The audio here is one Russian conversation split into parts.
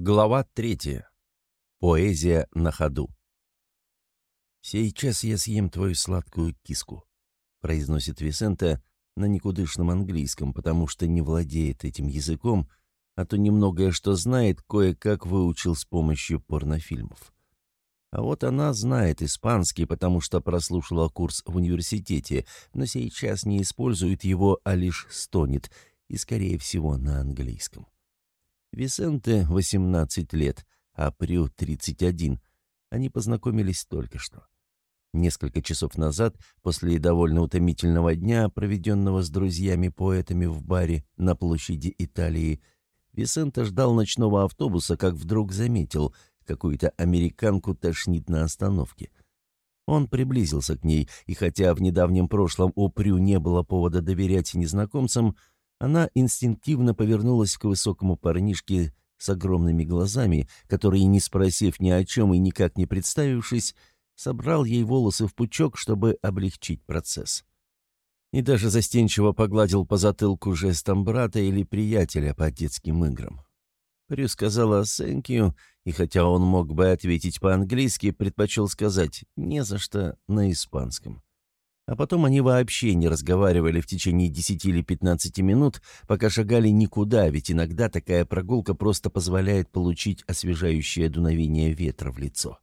Глава третья. Поэзия на ходу. «Сейчас я съем твою сладкую киску», — произносит Висента на никудышном английском, потому что не владеет этим языком, а то немногое что знает, кое-как выучил с помощью порнофильмов. А вот она знает испанский, потому что прослушала курс в университете, но сейчас не использует его, а лишь стонет, и, скорее всего, на английском. Висенте 18 лет, а Прю 31. Они познакомились только что. Несколько часов назад, после довольно утомительного дня, проведенного с друзьями-поэтами в баре на площади Италии, Висенте ждал ночного автобуса, как вдруг заметил, какую-то американку тошнит на остановке. Он приблизился к ней, и хотя в недавнем прошлом у Прю не было повода доверять незнакомцам, она инстинктивно повернулась к высокому парнишке с огромными глазами, который, не спросив ни о чем и никак не представившись, собрал ей волосы в пучок, чтобы облегчить процесс. И даже застенчиво погладил по затылку жестом брата или приятеля по детским играм. Прю сказала «thank you», и хотя он мог бы ответить по-английски, предпочел сказать «не за что» на испанском. А потом они вообще не разговаривали в течение 10 или 15 минут, пока шагали никуда, ведь иногда такая прогулка просто позволяет получить освежающее дуновение ветра в лицо.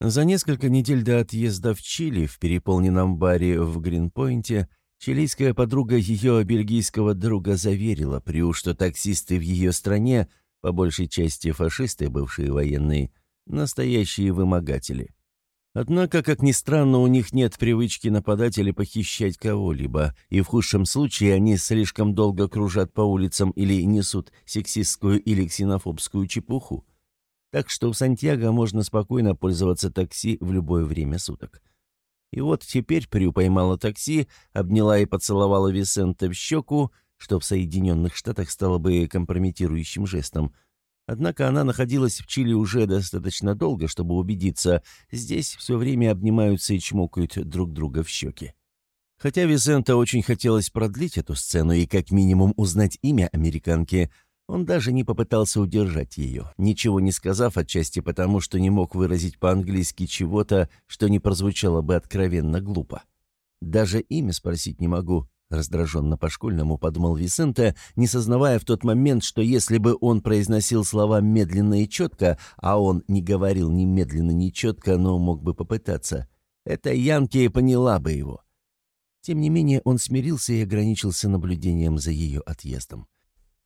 За несколько недель до отъезда в Чили в переполненном баре в Гринпойнте чилийская подруга ее бельгийского друга заверила Прю, что таксисты в ее стране, по большей части фашисты, бывшие военные, настоящие вымогатели – Однако, как ни странно, у них нет привычки нападать или похищать кого-либо, и в худшем случае они слишком долго кружат по улицам или несут сексистскую или ксенофобскую чепуху. Так что в Сантьяго можно спокойно пользоваться такси в любое время суток. И вот теперь Прю поймала такси, обняла и поцеловала Висента в щеку, что в Соединенных Штатах стало бы компрометирующим жестом – Однако она находилась в Чили уже достаточно долго, чтобы убедиться, здесь все время обнимаются и чмокают друг друга в щеки. Хотя Визента очень хотелось продлить эту сцену и как минимум узнать имя американки, он даже не попытался удержать ее, ничего не сказав отчасти потому, что не мог выразить по-английски чего-то, что не прозвучало бы откровенно глупо. «Даже имя спросить не могу», Раздраженно по-школьному подумал Висенте, не сознавая в тот момент, что если бы он произносил слова медленно и четко, а он не говорил ни медленно, ни четко, но мог бы попытаться, эта Янки поняла бы его. Тем не менее, он смирился и ограничился наблюдением за ее отъездом.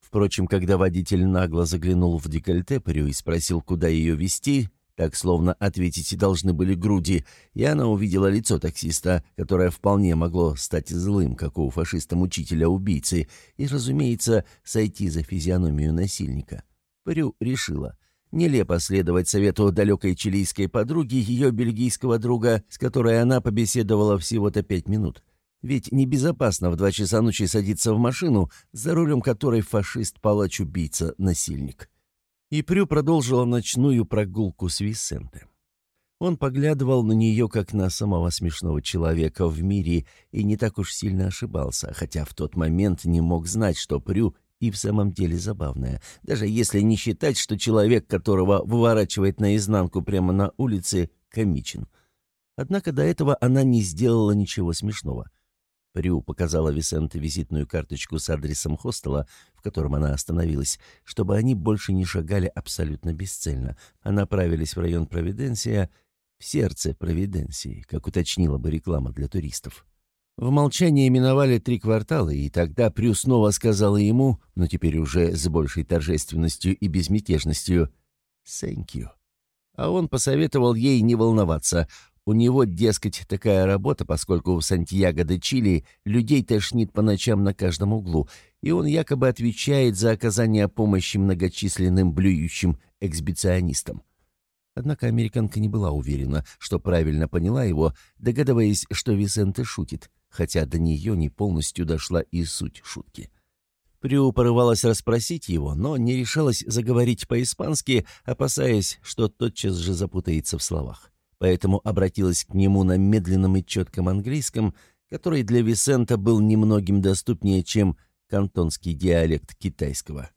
Впрочем, когда водитель нагло заглянул в декольте Прю и спросил, куда ее вести, так словно ответить должны были груди, и она увидела лицо таксиста, которое вполне могло стать злым, как у фашиста-мучителя-убийцы, и, разумеется, сойти за физиономию насильника. Прю решила. Нелепо следовать совету далекой чилийской подруги, ее бельгийского друга, с которой она побеседовала всего-то пять минут. Ведь небезопасно в два часа ночи садиться в машину, за рулем которой фашист-палач-убийца-насильник. И Прю продолжила ночную прогулку с Висенте. Он поглядывал на нее, как на самого смешного человека в мире, и не так уж сильно ошибался, хотя в тот момент не мог знать, что Прю и в самом деле забавная, даже если не считать, что человек, которого выворачивает наизнанку прямо на улице, комичен. Однако до этого она не сделала ничего смешного. Рю показала Висенте визитную карточку с адресом хостела, в котором она остановилась, чтобы они больше не шагали абсолютно бесцельно, а направились в район Провиденция, в сердце Провиденции, как уточнила бы реклама для туристов. В молчании миновали три квартала, и тогда Прю снова сказала ему, но теперь уже с большей торжественностью и безмятежностью, «Thank you». А он посоветовал ей не волноваться. У него, дескать, такая работа, поскольку в Сантьяго-де-Чили людей тошнит по ночам на каждом углу, и он якобы отвечает за оказание помощи многочисленным блюющим эксбиционистам. Однако американка не была уверена, что правильно поняла его, догадываясь, что Висенте шутит, хотя до нее не полностью дошла и суть шутки. Прю порывалась расспросить его, но не решалась заговорить по-испански, опасаясь, что тотчас же запутается в словах поэтому обратилась к нему на медленном и четком английском, который для Висента был немногим доступнее, чем кантонский диалект китайского.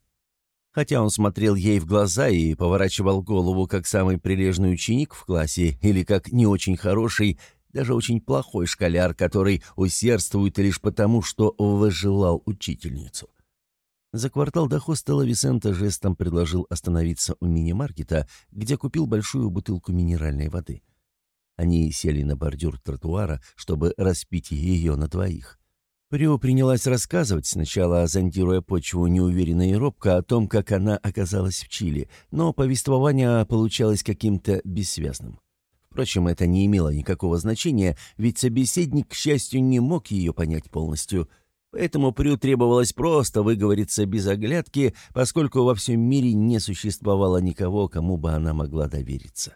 Хотя он смотрел ей в глаза и поворачивал голову как самый прилежный ученик в классе или как не очень хороший, даже очень плохой школяр, который усердствует лишь потому, что выжелал учительницу. За квартал до хостела Висента жестом предложил остановиться у мини-маркета, где купил большую бутылку минеральной воды. Они сели на бордюр тротуара, чтобы распить ее на двоих. Прио принялась рассказывать, сначала зондируя почву неуверенно и робко, о том, как она оказалась в Чили, но повествование получалось каким-то бессвязным. Впрочем, это не имело никакого значения, ведь собеседник, к счастью, не мог ее понять полностью. Поэтому Прю требовалось просто выговориться без оглядки, поскольку во всем мире не существовало никого, кому бы она могла довериться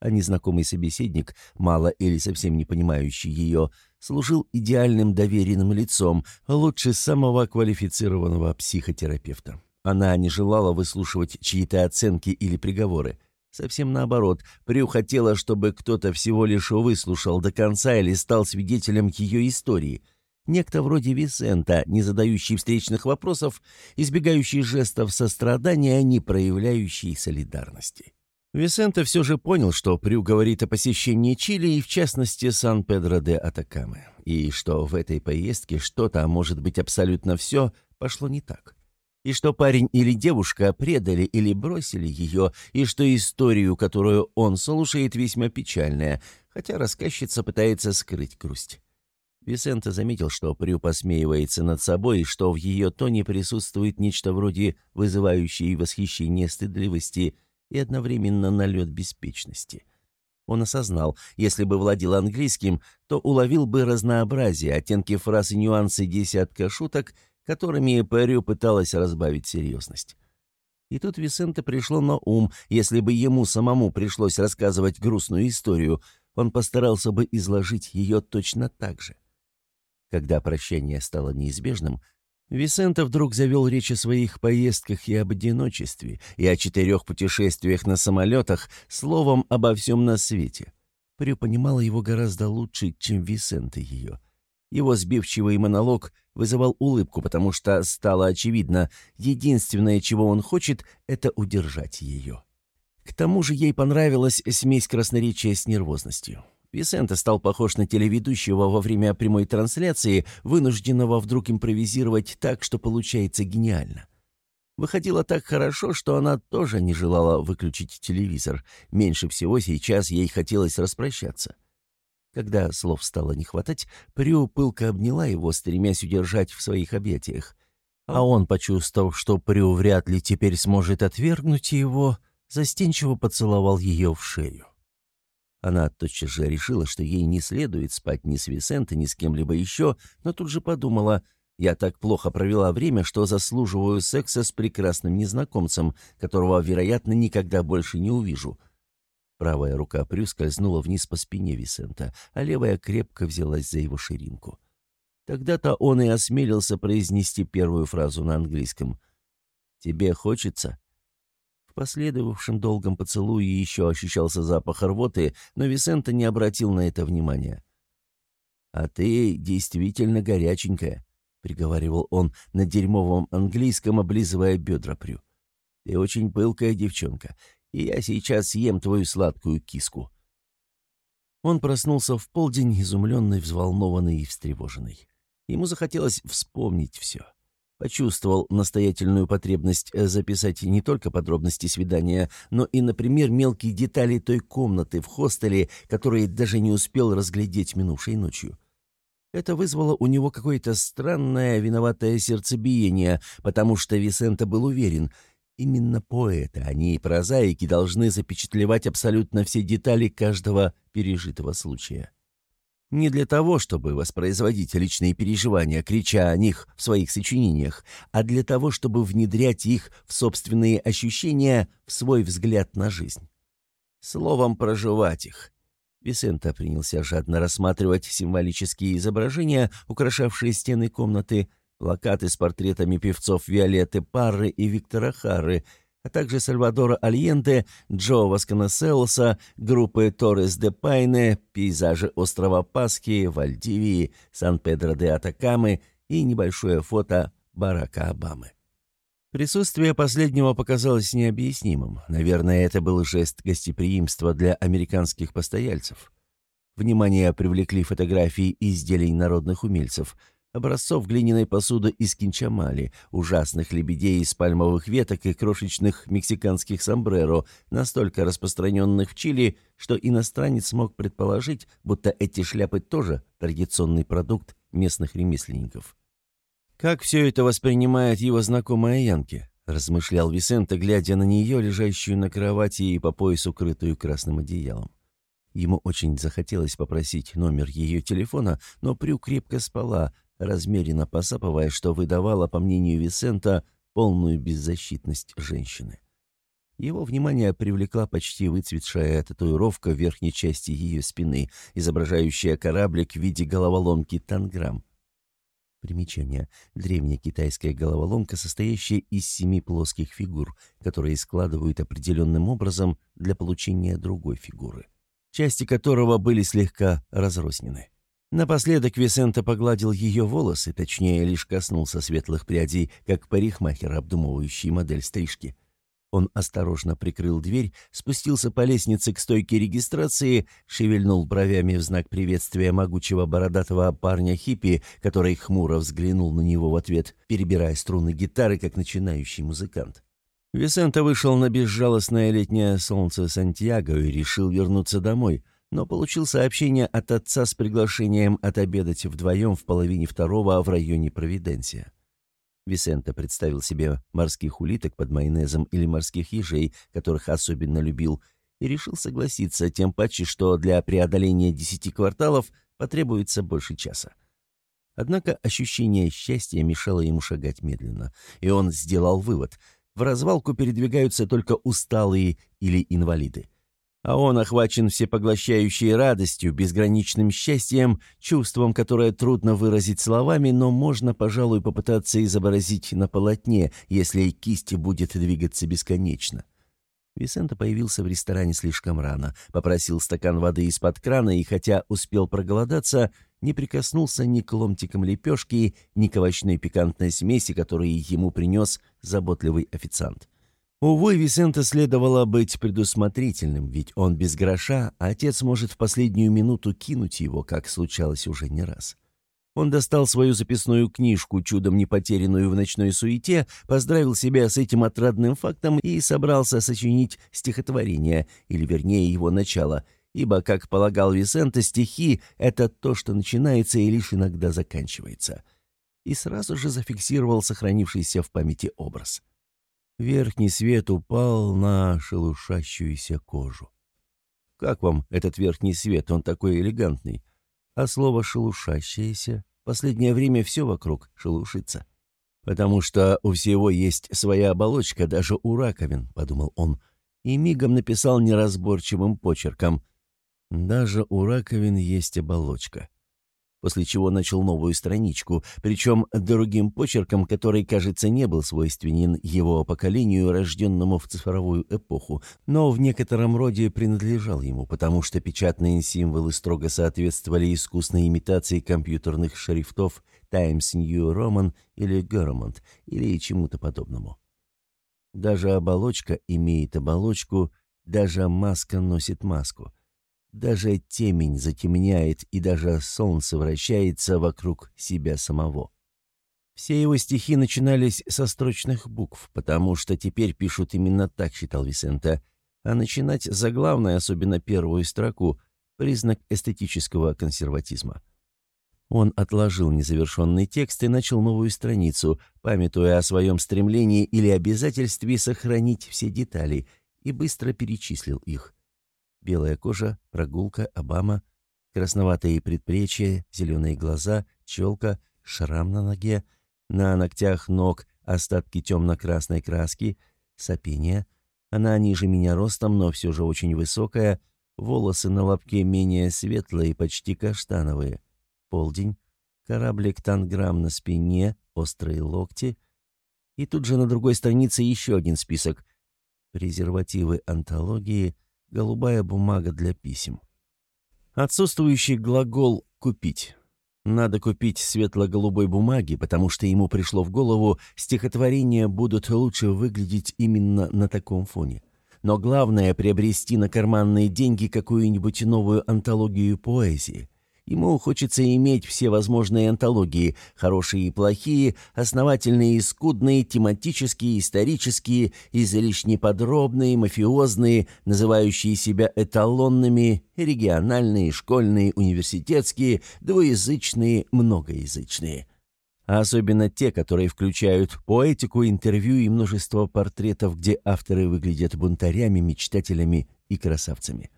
а незнакомый собеседник, мало или совсем не понимающий ее, служил идеальным доверенным лицом, лучше самого квалифицированного психотерапевта. Она не желала выслушивать чьи-то оценки или приговоры. Совсем наоборот, Прю хотела, чтобы кто-то всего лишь выслушал до конца или стал свидетелем ее истории. Некто вроде Висента, не задающий встречных вопросов, избегающий жестов сострадания, не проявляющий солидарности. Висенте все же понял, что Прю говорит о посещении Чили и, в частности, Сан-Педро-де-Атакамы, и что в этой поездке что-то, а может быть абсолютно все, пошло не так. И что парень или девушка предали или бросили ее, и что историю, которую он слушает, весьма печальная, хотя рассказчица пытается скрыть грусть. Висенте заметил, что Прю посмеивается над собой, и что в ее тоне присутствует нечто вроде вызывающей восхищение стыдливости – и одновременно налет беспечности. Он осознал, если бы владел английским, то уловил бы разнообразие, оттенки фраз и нюансы десятка шуток, которыми Перрю пыталась разбавить серьезность. И тут Висенте пришло на ум, если бы ему самому пришлось рассказывать грустную историю, он постарался бы изложить ее точно так же. Когда прощание стало неизбежным, Висента вдруг завел речь о своих поездках и об одиночестве, и о четырех путешествиях на самолетах, словом, обо всем на свете. Прю понимала его гораздо лучше, чем Висента ее. Его сбивчивый монолог вызывал улыбку, потому что стало очевидно, единственное, чего он хочет, это удержать ее. К тому же ей понравилась смесь красноречия с нервозностью. Висенте стал похож на телеведущего во время прямой трансляции, вынужденного вдруг импровизировать так, что получается гениально. Выходило так хорошо, что она тоже не желала выключить телевизор. Меньше всего сейчас ей хотелось распрощаться. Когда слов стало не хватать, Прю пылко обняла его, стремясь удержать в своих объятиях. А он, почувствовав, что Прю вряд ли теперь сможет отвергнуть его, застенчиво поцеловал ее в шею. Она тотчас же решила, что ей не следует спать ни с Висенто, ни с кем-либо еще, но тут же подумала, я так плохо провела время, что заслуживаю секса с прекрасным незнакомцем, которого, вероятно, никогда больше не увижу. Правая рука Прю скользнула вниз по спине Висента, а левая крепко взялась за его ширинку. Тогда-то он и осмелился произнести первую фразу на английском. «Тебе хочется?» Последовавшем долгом поцелуе еще ощущался запах рвоты, но Висента не обратил на это внимания. «А ты действительно горяченькая», — приговаривал он на дерьмовом английском, облизывая бедра Прю. «Ты очень пылкая девчонка, и я сейчас съем твою сладкую киску». Он проснулся в полдень, изумленный, взволнованный и встревоженный. Ему захотелось вспомнить все. Почувствовал настоятельную потребность э, записать не только подробности свидания, но и, например, мелкие детали той комнаты в хостеле, которые даже не успел разглядеть минувшей ночью. Это вызвало у него какое-то странное виноватое сердцебиение, потому что Висента был уверен, именно поэты, они и прозаики должны запечатлевать абсолютно все детали каждого пережитого случая. Не для того, чтобы воспроизводить личные переживания, крича о них в своих сочинениях, а для того, чтобы внедрять их в собственные ощущения, в свой взгляд на жизнь. Словом, проживать их. Висента принялся жадно рассматривать символические изображения, украшавшие стены комнаты, плакаты с портретами певцов Виолетты Парры и Виктора Харры — а также Сальвадора Альенте, Джо Васконеселоса, группы Торрес де Пайне, пейзажи острова Пасхи, Вальдивии, Сан-Педро де Атакамы и небольшое фото Барака Обамы. Присутствие последнего показалось необъяснимым. Наверное, это был жест гостеприимства для американских постояльцев. Внимание привлекли фотографии изделий народных умельцев, образцов глиняной посуды из кинчамали, ужасных лебедей из пальмовых веток и крошечных мексиканских сомбреро, настолько распространенных в Чили, что иностранец мог предположить, будто эти шляпы тоже традиционный продукт местных ремесленников. «Как все это воспринимает его знакомая Янки?» — размышлял Висенто, глядя на нее, лежащую на кровати и по пояс укрытую красным одеялом. Ему очень захотелось попросить номер ее телефона, но Прю крепко спала, размеренно посапывая, что выдавало, по мнению Висента, полную беззащитность женщины. Его внимание привлекла почти выцветшая татуировка в верхней части ее спины, изображающая кораблик в виде головоломки «Танграмм». Примечание. Древняя китайская головоломка, состоящая из семи плоских фигур, которые складывают определенным образом для получения другой фигуры, части которого были слегка разрознены. Напоследок Висента погладил ее волосы, точнее, лишь коснулся светлых прядей, как парикмахер, обдумывающий модель стрижки. Он осторожно прикрыл дверь, спустился по лестнице к стойке регистрации, шевельнул бровями в знак приветствия могучего бородатого парня-хиппи, который хмуро взглянул на него в ответ, перебирая струны гитары, как начинающий музыкант. Висента вышел на безжалостное летнее солнце Сантьяго и решил вернуться домой, но получил сообщение от отца с приглашением отобедать вдвоем в половине второго в районе Провиденция. Висенто представил себе морских улиток под майонезом или морских ежей, которых особенно любил, и решил согласиться, тем паче, что для преодоления десяти кварталов потребуется больше часа. Однако ощущение счастья мешало ему шагать медленно, и он сделал вывод – в развалку передвигаются только усталые или инвалиды а он охвачен всепоглощающей радостью, безграничным счастьем, чувством, которое трудно выразить словами, но можно, пожалуй, попытаться изобразить на полотне, если кисть будет двигаться бесконечно. Висенто появился в ресторане слишком рано, попросил стакан воды из-под крана и, хотя успел проголодаться, не прикоснулся ни к ломтикам лепешки, ни к овощной пикантной смеси, которую ему принес заботливый официант. Увы, Висенте следовало быть предусмотрительным, ведь он без гроша, а отец может в последнюю минуту кинуть его, как случалось уже не раз. Он достал свою записную книжку, чудом не потерянную в ночной суете, поздравил себя с этим отрадным фактом и собрался сочинить стихотворение, или вернее его начало, ибо, как полагал Висенте, стихи — это то, что начинается и лишь иногда заканчивается. И сразу же зафиксировал сохранившийся в памяти образ. Верхний свет упал на шелушащуюся кожу. Как вам этот верхний свет, он такой элегантный? А слово «шелушащееся» последнее время все вокруг шелушится. Потому что у всего есть своя оболочка, даже у раковин, подумал он, и мигом написал неразборчивым почерком. Даже у раковин есть оболочка после чего начал новую страничку, причем другим почерком, который, кажется, не был свойственен его поколению, рожденному в цифровую эпоху, но в некотором роде принадлежал ему, потому что печатные символы строго соответствовали искусной имитации компьютерных шрифтов Times New Roman или Garamond или чему-то подобному. Даже оболочка имеет оболочку, даже маска носит маску — даже темень затемняет, и даже солнце вращается вокруг себя самого. Все его стихи начинались со строчных букв, потому что теперь пишут именно так, считал Висента, а начинать заглавной, особенно первую строку, признак эстетического консерватизма. Он отложил незавершенный текст и начал новую страницу, памятуя о своем стремлении или обязательстве сохранить все детали, и быстро перечислил их. Белая кожа, прогулка, Обама, красноватые предплечья, зеленые глаза, челка, шрам на ноге, на ногтях ног остатки темно-красной краски, сопение. Она ниже меня ростом, но все же очень высокая, волосы на лобке менее светлые, почти каштановые. Полдень, кораблик танграмм на спине, острые локти. И тут же на другой странице еще один список. Презервативы антологии — голубая бумага для писем. Отсутствующий глагол «купить». Надо купить светло-голубой бумаги, потому что ему пришло в голову, стихотворения будут лучше выглядеть именно на таком фоне. Но главное — приобрести на карманные деньги какую-нибудь новую антологию поэзии. Ему хочется иметь все возможные антологии, хорошие и плохие, основательные и скудные, тематические, исторические, излишне подробные, мафиозные, называющие себя эталонными, региональные, школьные, университетские, двуязычные, многоязычные. А особенно те, которые включают поэтику, интервью и множество портретов, где авторы выглядят бунтарями, мечтателями и красавцами.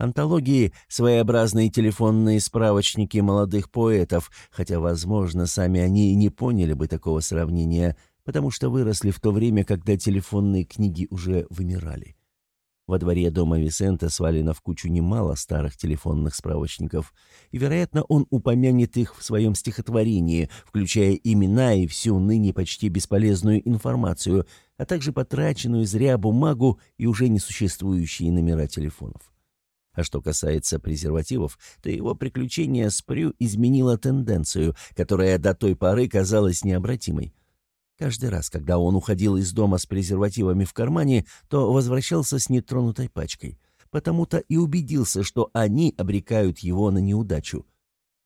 Антологии — своеобразные телефонные справочники молодых поэтов, хотя, возможно, сами они и не поняли бы такого сравнения, потому что выросли в то время, когда телефонные книги уже вымирали. Во дворе дома Висента свалено в кучу немало старых телефонных справочников, и, вероятно, он упомянет их в своем стихотворении, включая имена и всю ныне почти бесполезную информацию, а также потраченную зря бумагу и уже несуществующие номера телефонов. А что касается презервативов, то его приключение с Прю изменило тенденцию, которая до той поры казалась необратимой. Каждый раз, когда он уходил из дома с презервативами в кармане, то возвращался с нетронутой пачкой. Потому-то и убедился, что они обрекают его на неудачу.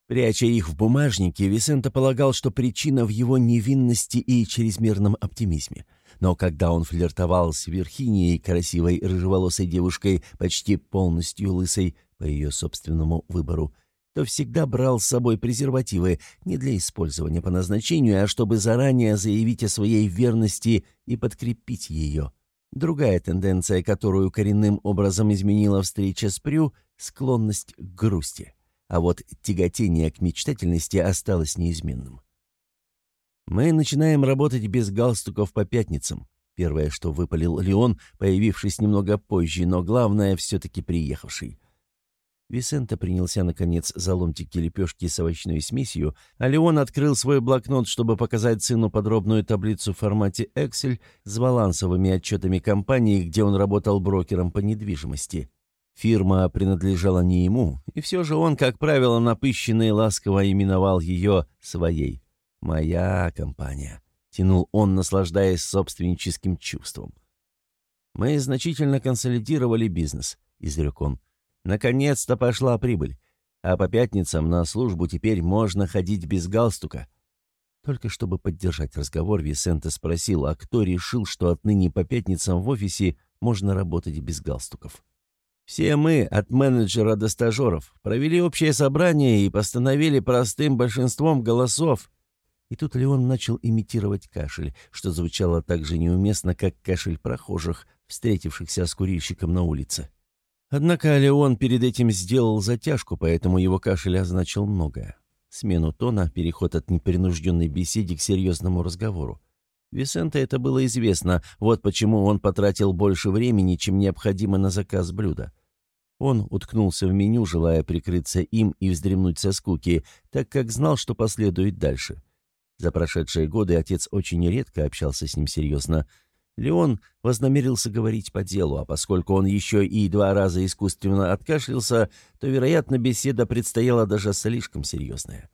Пряча их в бумажнике, Висента полагал, что причина в его невинности и чрезмерном оптимизме. Но когда он флиртовал с Верхинией, красивой рыжеволосой девушкой, почти полностью лысой, по ее собственному выбору, то всегда брал с собой презервативы не для использования по назначению, а чтобы заранее заявить о своей верности и подкрепить ее. Другая тенденция, которую коренным образом изменила встреча с Прю — склонность к грусти. А вот тяготение к мечтательности осталось неизменным. Мы начинаем работать без галстуков по пятницам. Первое, что выпалил Леон, появившись немного позже, но главное, все-таки приехавший. Висента принялся, наконец, за ломтики лепешки с овощной смесью, а Леон открыл свой блокнот, чтобы показать сыну подробную таблицу в формате Excel с балансовыми отчетами компании, где он работал брокером по недвижимости. Фирма принадлежала не ему, и все же он, как правило, напыщенно и ласково именовал ее своей. «Моя компания», — тянул он, наслаждаясь собственническим чувством. «Мы значительно консолидировали бизнес», — изрек он. «Наконец-то пошла прибыль, а по пятницам на службу теперь можно ходить без галстука». Только чтобы поддержать разговор, Висенте спросил, а кто решил, что отныне по пятницам в офисе можно работать без галстуков. Все мы, от менеджера до стажеров, провели общее собрание и постановили простым большинством голосов, и тут Леон начал имитировать кашель, что звучало так же неуместно, как кашель прохожих, встретившихся с курильщиком на улице. Однако Леон перед этим сделал затяжку, поэтому его кашель означал многое. Смену тона, переход от непринужденной беседы к серьезному разговору. Висенте это было известно, вот почему он потратил больше времени, чем необходимо на заказ блюда. Он уткнулся в меню, желая прикрыться им и вздремнуть со скуки, так как знал, что последует дальше. За прошедшие годы отец очень редко общался с ним серьезно. Леон вознамерился говорить по делу, а поскольку он еще и два раза искусственно откашлялся, то, вероятно, беседа предстояла даже слишком серьезная.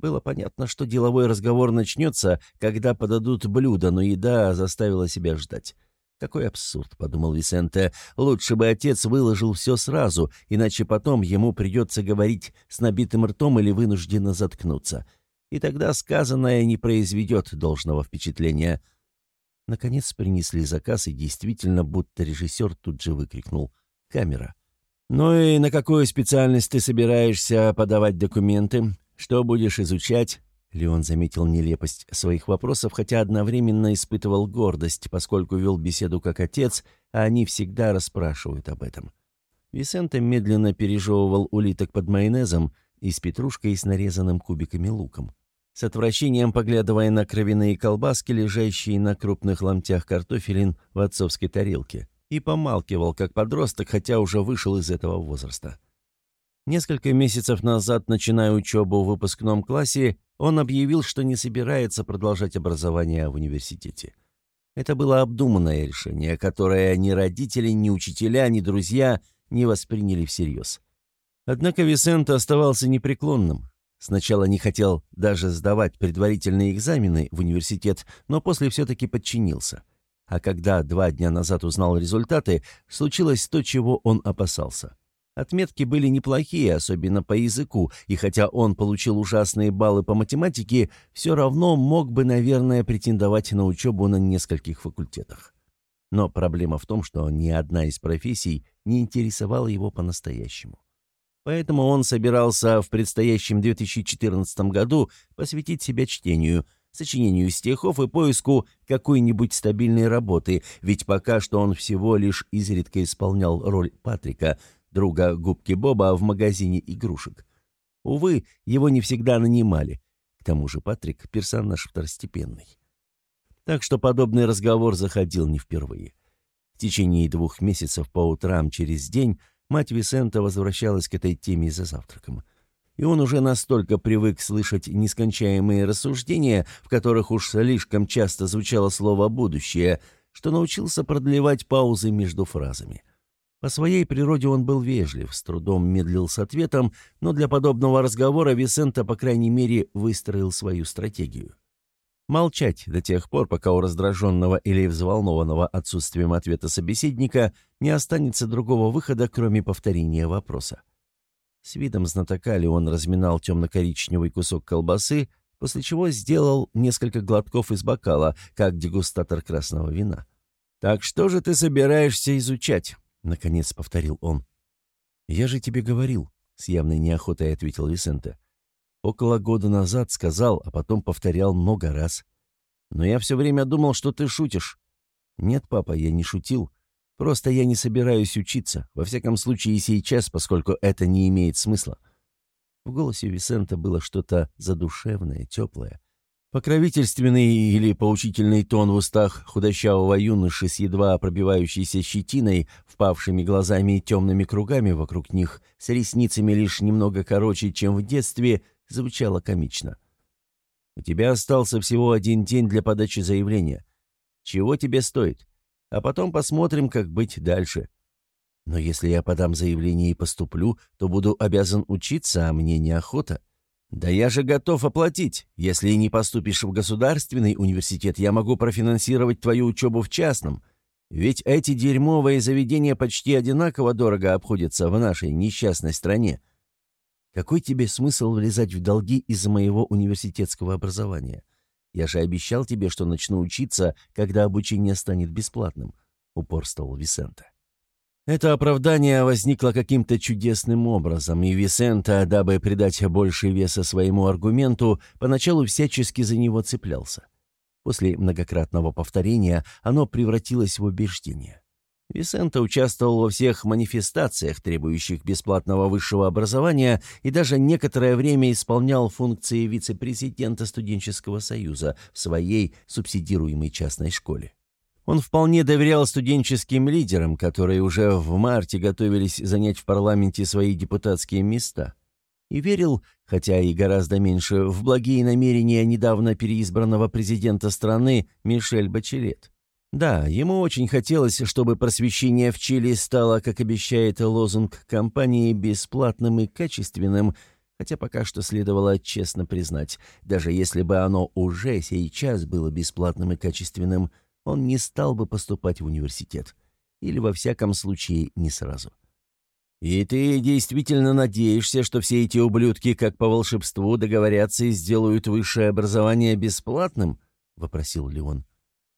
Было понятно, что деловой разговор начнется, когда подадут блюда, но еда заставила себя ждать. «Какой абсурд», — подумал Висенте. «Лучше бы отец выложил все сразу, иначе потом ему придется говорить с набитым ртом или вынужденно заткнуться и тогда сказанное не произведет должного впечатления. Наконец принесли заказ, и действительно, будто режиссер тут же выкрикнул «Камера». «Ну и на какую специальность ты собираешься подавать документы? Что будешь изучать?» Леон заметил нелепость своих вопросов, хотя одновременно испытывал гордость, поскольку вел беседу как отец, а они всегда расспрашивают об этом. Висенте медленно пережевывал улиток под майонезом и с петрушкой с нарезанным кубиками луком с отвращением поглядывая на кровяные колбаски, лежащие на крупных ломтях картофелин в отцовской тарелке, и помалкивал, как подросток, хотя уже вышел из этого возраста. Несколько месяцев назад, начиная учебу в выпускном классе, он объявил, что не собирается продолжать образование в университете. Это было обдуманное решение, которое ни родители, ни учителя, ни друзья не восприняли всерьез. Однако Висент оставался непреклонным. Сначала не хотел даже сдавать предварительные экзамены в университет, но после все-таки подчинился. А когда два дня назад узнал результаты, случилось то, чего он опасался. Отметки были неплохие, особенно по языку, и хотя он получил ужасные баллы по математике, все равно мог бы, наверное, претендовать на учебу на нескольких факультетах. Но проблема в том, что ни одна из профессий не интересовала его по-настоящему. Поэтому он собирался в предстоящем 2014 году посвятить себя чтению, сочинению стихов и поиску какой-нибудь стабильной работы, ведь пока что он всего лишь изредка исполнял роль Патрика, друга губки Боба в магазине игрушек. Увы, его не всегда нанимали. К тому же Патрик — персонаж второстепенный. Так что подобный разговор заходил не впервые. В течение двух месяцев по утрам через день Мать Висента возвращалась к этой теме за завтраком. И он уже настолько привык слышать нескончаемые рассуждения, в которых уж слишком часто звучало слово «будущее», что научился продлевать паузы между фразами. По своей природе он был вежлив, с трудом медлил с ответом, но для подобного разговора Висента, по крайней мере, выстроил свою стратегию. Молчать до тех пор, пока у раздраженного или взволнованного отсутствием ответа собеседника не останется другого выхода, кроме повторения вопроса. С видом знатока Леон разминал темно-коричневый кусок колбасы, после чего сделал несколько глотков из бокала, как дегустатор красного вина. «Так что же ты собираешься изучать?» — наконец повторил он. «Я же тебе говорил», — с явной неохотой ответил Висенте. Около года назад сказал, а потом повторял много раз. Но я все время думал, что ты шутишь. Нет, папа, я не шутил. Просто я не собираюсь учиться, во всяком случае и сейчас, поскольку это не имеет смысла. В голосе Висента было что-то задушевное, теплое. Покровительственный или поучительный тон в устах худощавого юноши с едва пробивающейся щетиной, впавшими глазами и темными кругами вокруг них, с ресницами лишь немного короче, чем в детстве, звучало комично. «У тебя остался всего один день для подачи заявления. Чего тебе стоит? А потом посмотрим, как быть дальше. Но если я подам заявление и поступлю, то буду обязан учиться, а мне неохота. Да я же готов оплатить. Если не поступишь в государственный университет, я могу профинансировать твою учебу в частном. Ведь эти дерьмовые заведения почти одинаково дорого обходятся в нашей несчастной стране. Какой тебе смысл влезать в долги из-за моего университетского образования? Я же обещал тебе, что начну учиться, когда обучение станет бесплатным», — упорствовал Висента. Это оправдание возникло каким-то чудесным образом, и Висента, дабы придать больше веса своему аргументу, поначалу всячески за него цеплялся. После многократного повторения оно превратилось в убеждение. Висента участвовал во всех манифестациях, требующих бесплатного высшего образования, и даже некоторое время исполнял функции вице-президента студенческого союза в своей субсидируемой частной школе. Он вполне доверял студенческим лидерам, которые уже в марте готовились занять в парламенте свои депутатские места. И верил, хотя и гораздо меньше, в благие намерения недавно переизбранного президента страны Мишель Бачелет. Да, ему очень хотелось, чтобы просвещение в Чили стало, как обещает лозунг компании, бесплатным и качественным, хотя пока что следовало честно признать, даже если бы оно уже сейчас было бесплатным и качественным, он не стал бы поступать в университет. Или, во всяком случае, не сразу. «И ты действительно надеешься, что все эти ублюдки, как по волшебству, договорятся и сделают высшее образование бесплатным?» — вопросил Леон.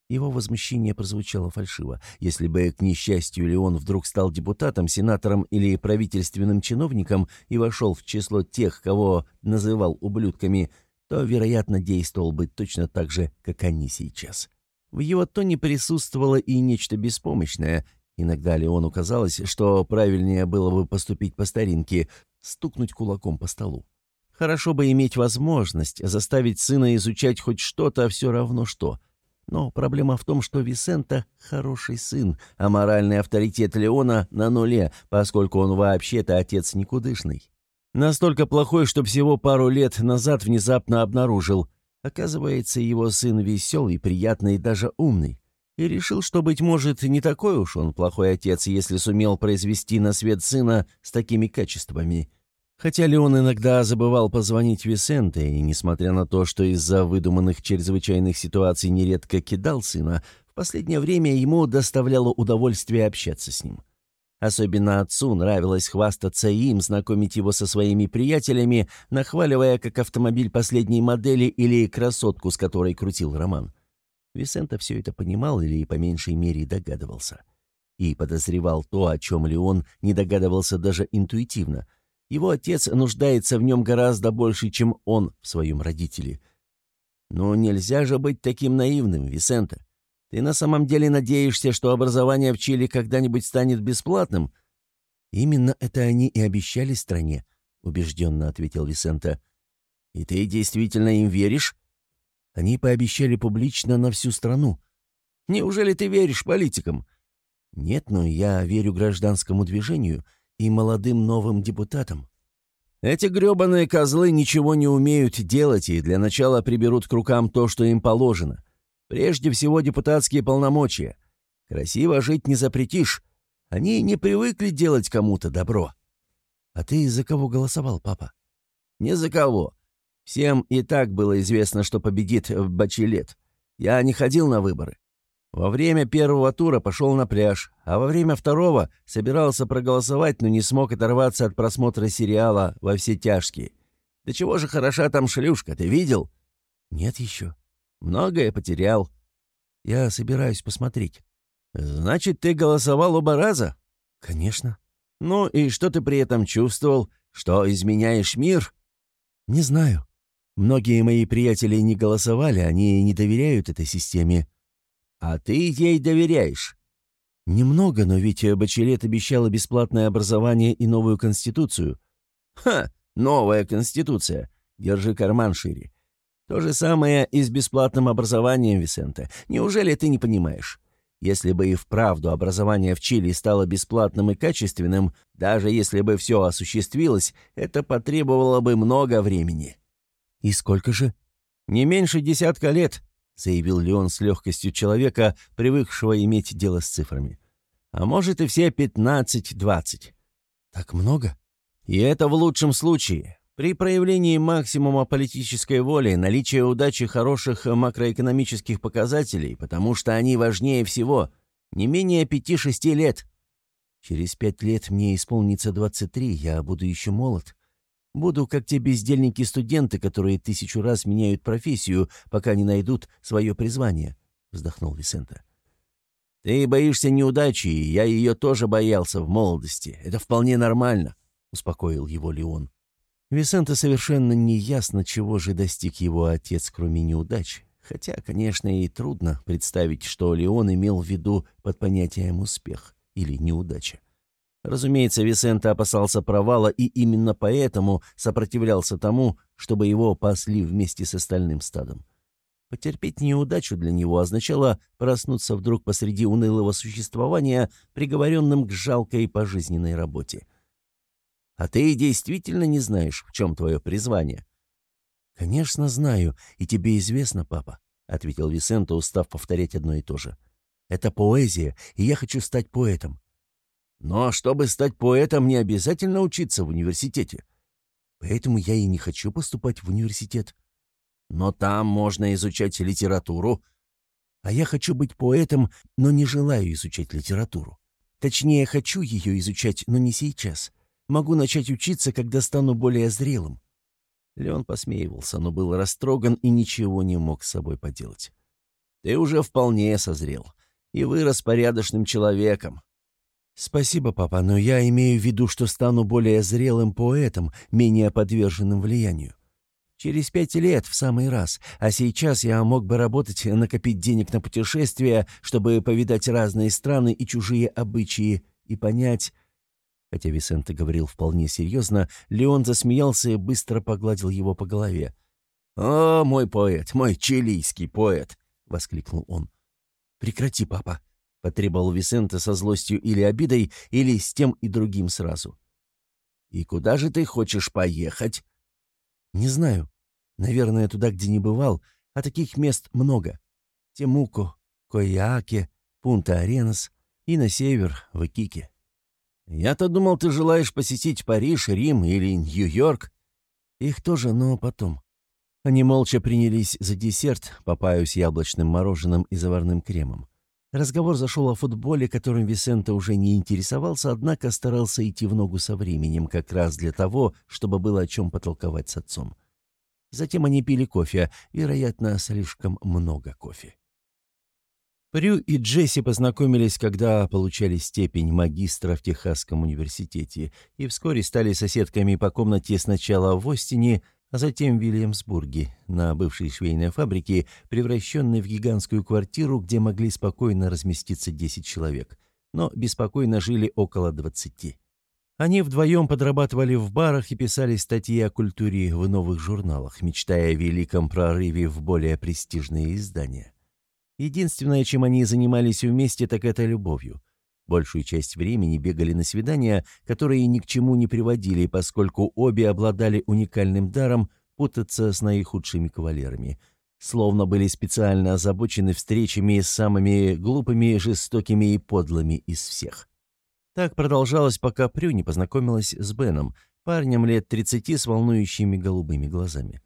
Его возмущение прозвучало фальшиво. Если бы, к несчастью, Леон вдруг стал депутатом, сенатором или правительственным чиновником и вошел в число тех, кого называл ублюдками, то, вероятно, действовал бы точно так же, как они сейчас. В его тоне присутствовало и нечто беспомощное. Иногда Леону казалось, что правильнее было бы поступить по старинке, стукнуть кулаком по столу. Хорошо бы иметь возможность заставить сына изучать хоть что-то, все равно что — но проблема в том, что Висента — хороший сын, а моральный авторитет Леона на нуле, поскольку он вообще-то отец никудышный. Настолько плохой, что всего пару лет назад внезапно обнаружил. Оказывается, его сын веселый, приятный и даже умный. И решил, что, быть может, не такой уж он плохой отец, если сумел произвести на свет сына с такими качествами. Хотя Леон иногда забывал позвонить Висенте, и, несмотря на то, что из-за выдуманных чрезвычайных ситуаций нередко кидал сына, в последнее время ему доставляло удовольствие общаться с ним. Особенно отцу нравилось хвастаться им, знакомить его со своими приятелями, нахваливая как автомобиль последней модели или красотку, с которой крутил роман. Висента все это понимал или, по меньшей мере, догадывался. И подозревал то, о чем Леон не догадывался даже интуитивно. Его отец нуждается в нем гораздо больше, чем он в своем родителе. Но нельзя же быть таким наивным, Висента. Ты на самом деле надеешься, что образование в Чили когда-нибудь станет бесплатным?» «Именно это они и обещали стране», — убежденно ответил Висента. «И ты действительно им веришь?» «Они пообещали публично на всю страну». «Неужели ты веришь политикам?» «Нет, но я верю гражданскому движению и молодым новым депутатам». «Эти гребаные козлы ничего не умеют делать и для начала приберут к рукам то, что им положено. Прежде всего депутатские полномочия. Красиво жить не запретишь. Они не привыкли делать кому-то добро. А ты за кого голосовал, папа? Не за кого. Всем и так было известно, что победит в Бачилет. Я не ходил на выборы. Во время первого тура пошел на пляж, а во время второго собирался проголосовать, но не смог оторваться от просмотра сериала «Во все тяжкие». Да чего же хороша там шлюшка, ты видел? Нет еще. Многое потерял. Я собираюсь посмотреть. Значит, ты голосовал оба раза? Конечно. Ну и что ты при этом чувствовал? Что изменяешь мир? Не знаю. Многие мои приятели не голосовали, они не доверяют этой системе. А ты ей доверяешь? Немного, но ведь Бачелет обещала бесплатное образование и новую конституцию. Ха, новая конституция. Держи карман шире. То же самое и с бесплатным образованием, Висенте. Неужели ты не понимаешь? Если бы и вправду образование в Чили стало бесплатным и качественным, даже если бы все осуществилось, это потребовало бы много времени». «И сколько же?» «Не меньше десятка лет», — заявил Леон с легкостью человека, привыкшего иметь дело с цифрами. «А может и все пятнадцать-двадцать». «Так много?» «И это в лучшем случае. При проявлении максимума политической воли, наличие удачи хороших макроэкономических показателей, потому что они важнее всего, не менее пяти-шести лет. Через пять лет мне исполнится 23, я буду еще молод. Буду как те бездельники-студенты, которые тысячу раз меняют профессию, пока не найдут свое призвание», — вздохнул Висента. «Ты боишься неудачи, я ее тоже боялся в молодости. Это вполне нормально», — успокоил его Леон. Висенте совершенно неясно, чего же достиг его отец, кроме неудач. Хотя, конечно, и трудно представить, что Леон имел в виду под понятием «успех» или «неудача». Разумеется, Висенте опасался провала и именно поэтому сопротивлялся тому, чтобы его пасли вместе с остальным стадом. Потерпеть неудачу для него означало проснуться вдруг посреди унылого существования, приговоренным к жалкой пожизненной работе. А ты действительно не знаешь, в чем твое призвание?» «Конечно знаю, и тебе известно, папа», — ответил Висенто, устав повторять одно и то же. «Это поэзия, и я хочу стать поэтом». «Но чтобы стать поэтом, не обязательно учиться в университете. Поэтому я и не хочу поступать в университет. Но там можно изучать литературу. А я хочу быть поэтом, но не желаю изучать литературу. Точнее, хочу ее изучать, но не сейчас. Могу начать учиться, когда стану более зрелым». Леон посмеивался, но был растроган и ничего не мог с собой поделать. «Ты уже вполне созрел и вырос порядочным человеком». «Спасибо, папа, но я имею в виду, что стану более зрелым поэтом, менее подверженным влиянию. Через пять лет в самый раз, а сейчас я мог бы работать, накопить денег на путешествия, чтобы повидать разные страны и чужие обычаи и понять, Хотя Висенте говорил вполне серьезно, Леон засмеялся и быстро погладил его по голове. «О, мой поэт, мой чилийский поэт!» — воскликнул он. «Прекрати, папа!» — потребовал Висенте со злостью или обидой, или с тем и другим сразу. «И куда же ты хочешь поехать?» «Не знаю. Наверное, туда, где не бывал, а таких мест много. Темуко, Кояаке, Пунта-Аренас и на север, в Икике. Я-то думал, ты желаешь посетить Париж, Рим или Нью-Йорк. Их тоже, но потом. Они молча принялись за десерт, папаю с яблочным мороженым и заварным кремом. Разговор зашел о футболе, которым Висенто уже не интересовался, однако старался идти в ногу со временем, как раз для того, чтобы было о чем потолковать с отцом. Затем они пили кофе, вероятно, слишком много кофе. Прю и Джесси познакомились, когда получали степень магистра в Техасском университете, и вскоре стали соседками по комнате сначала в Остине, а затем в Вильямсбурге, на бывшей швейной фабрике, превращенной в гигантскую квартиру, где могли спокойно разместиться 10 человек, но беспокойно жили около 20. Они вдвоем подрабатывали в барах и писали статьи о культуре в новых журналах, мечтая о великом прорыве в более престижные издания. Единственное, чем они занимались вместе, так это любовью. Большую часть времени бегали на свидания, которые ни к чему не приводили, поскольку обе обладали уникальным даром путаться с наихудшими кавалерами. Словно были специально озабочены встречами с самыми глупыми, жестокими и подлыми из всех. Так продолжалось, пока Прю не познакомилась с Беном, парнем лет 30 с волнующими голубыми глазами.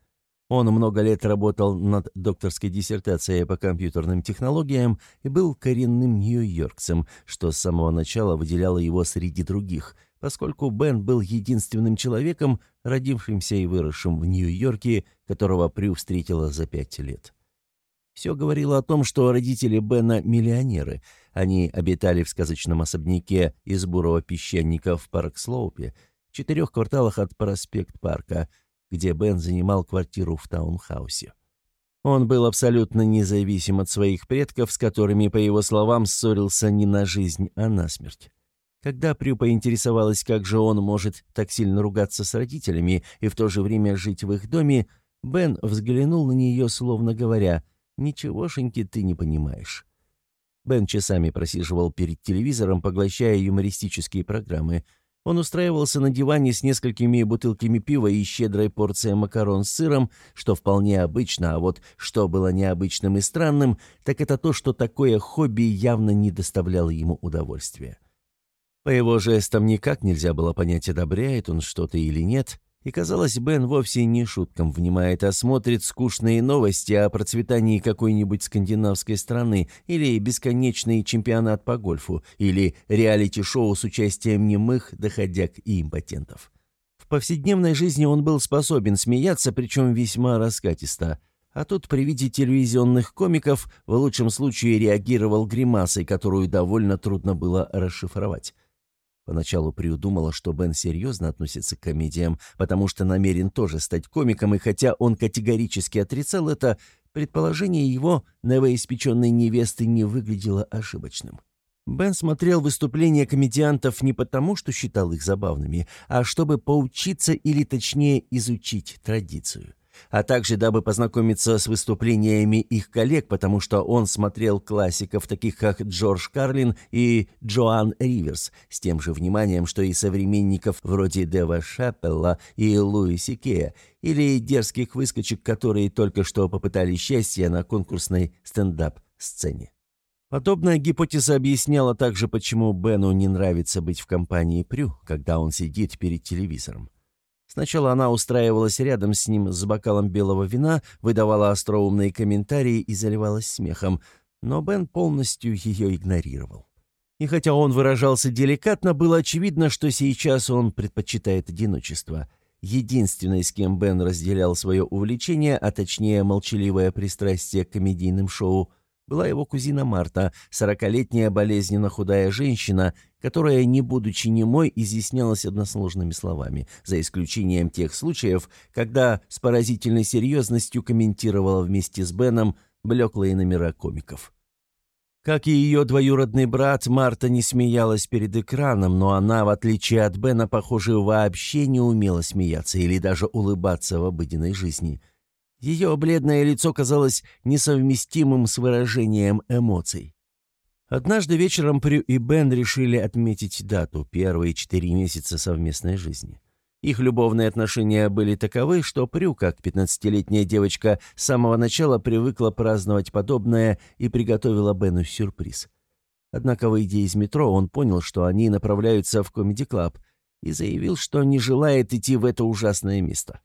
Он много лет работал над докторской диссертацией по компьютерным технологиям и был коренным нью-йоркцем, что с самого начала выделяло его среди других, поскольку Бен был единственным человеком, родившимся и выросшим в Нью-Йорке, которого Прю встретила за пять лет. Все говорило о том, что родители Бена – миллионеры. Они обитали в сказочном особняке из бурого песчаника в Парк-Слоупе, в четырех кварталах от Проспект-парка – где Бен занимал квартиру в таунхаусе. Он был абсолютно независим от своих предков, с которыми, по его словам, ссорился не на жизнь, а на смерть. Когда Прю поинтересовалась, как же он может так сильно ругаться с родителями и в то же время жить в их доме, Бен взглянул на нее, словно говоря, «Ничегошеньки ты не понимаешь». Бен часами просиживал перед телевизором, поглощая юмористические программы – он устраивался на диване с несколькими бутылками пива и щедрой порцией макарон с сыром, что вполне обычно, а вот что было необычным и странным, так это то, что такое хобби явно не доставляло ему удовольствия. По его жестам никак нельзя было понять, одобряет он что-то или нет, и, казалось, Бен вовсе не шуткам внимает, а смотрит скучные новости о процветании какой-нибудь скандинавской страны или бесконечный чемпионат по гольфу, или реалити-шоу с участием немых, доходяг и импотентов. В повседневной жизни он был способен смеяться, причем весьма раскатисто. А тут при виде телевизионных комиков в лучшем случае реагировал гримасой, которую довольно трудно было расшифровать. Поначалу Прю думала, что Бен серьезно относится к комедиям, потому что намерен тоже стать комиком, и хотя он категорически отрицал это, предположение его новоиспеченной невесты не выглядело ошибочным. Бен смотрел выступления комедиантов не потому, что считал их забавными, а чтобы поучиться или точнее изучить традицию а также дабы познакомиться с выступлениями их коллег, потому что он смотрел классиков, таких как Джордж Карлин и Джоан Риверс, с тем же вниманием, что и современников вроде Дева Шапелла и Луиси Кея, или дерзких выскочек, которые только что попытали счастье на конкурсной стендап-сцене. Подобная гипотеза объясняла также, почему Бену не нравится быть в компании Прю, когда он сидит перед телевизором. Сначала она устраивалась рядом с ним с бокалом белого вина, выдавала остроумные комментарии и заливалась смехом, но Бен полностью ее игнорировал. И хотя он выражался деликатно, было очевидно, что сейчас он предпочитает одиночество. Единственной, с кем Бен разделял свое увлечение, а точнее молчаливое пристрастие к комедийным шоу, была его кузина Марта, сорокалетняя болезненно худая женщина, которая, не будучи немой, изъяснялась односложными словами, за исключением тех случаев, когда с поразительной серьезностью комментировала вместе с Беном блеклые номера комиков. Как и ее двоюродный брат, Марта не смеялась перед экраном, но она, в отличие от Бена, похоже, вообще не умела смеяться или даже улыбаться в обыденной жизни – ее бледное лицо казалось несовместимым с выражением эмоций. Однажды вечером Прю и Бен решили отметить дату, первые четыре месяца совместной жизни. Их любовные отношения были таковы, что Прю, как пятнадцатилетняя девочка, с самого начала привыкла праздновать подобное и приготовила Бену сюрприз. Однако, выйдя из метро, он понял, что они направляются в комеди-клаб, и заявил, что не желает идти в это ужасное место.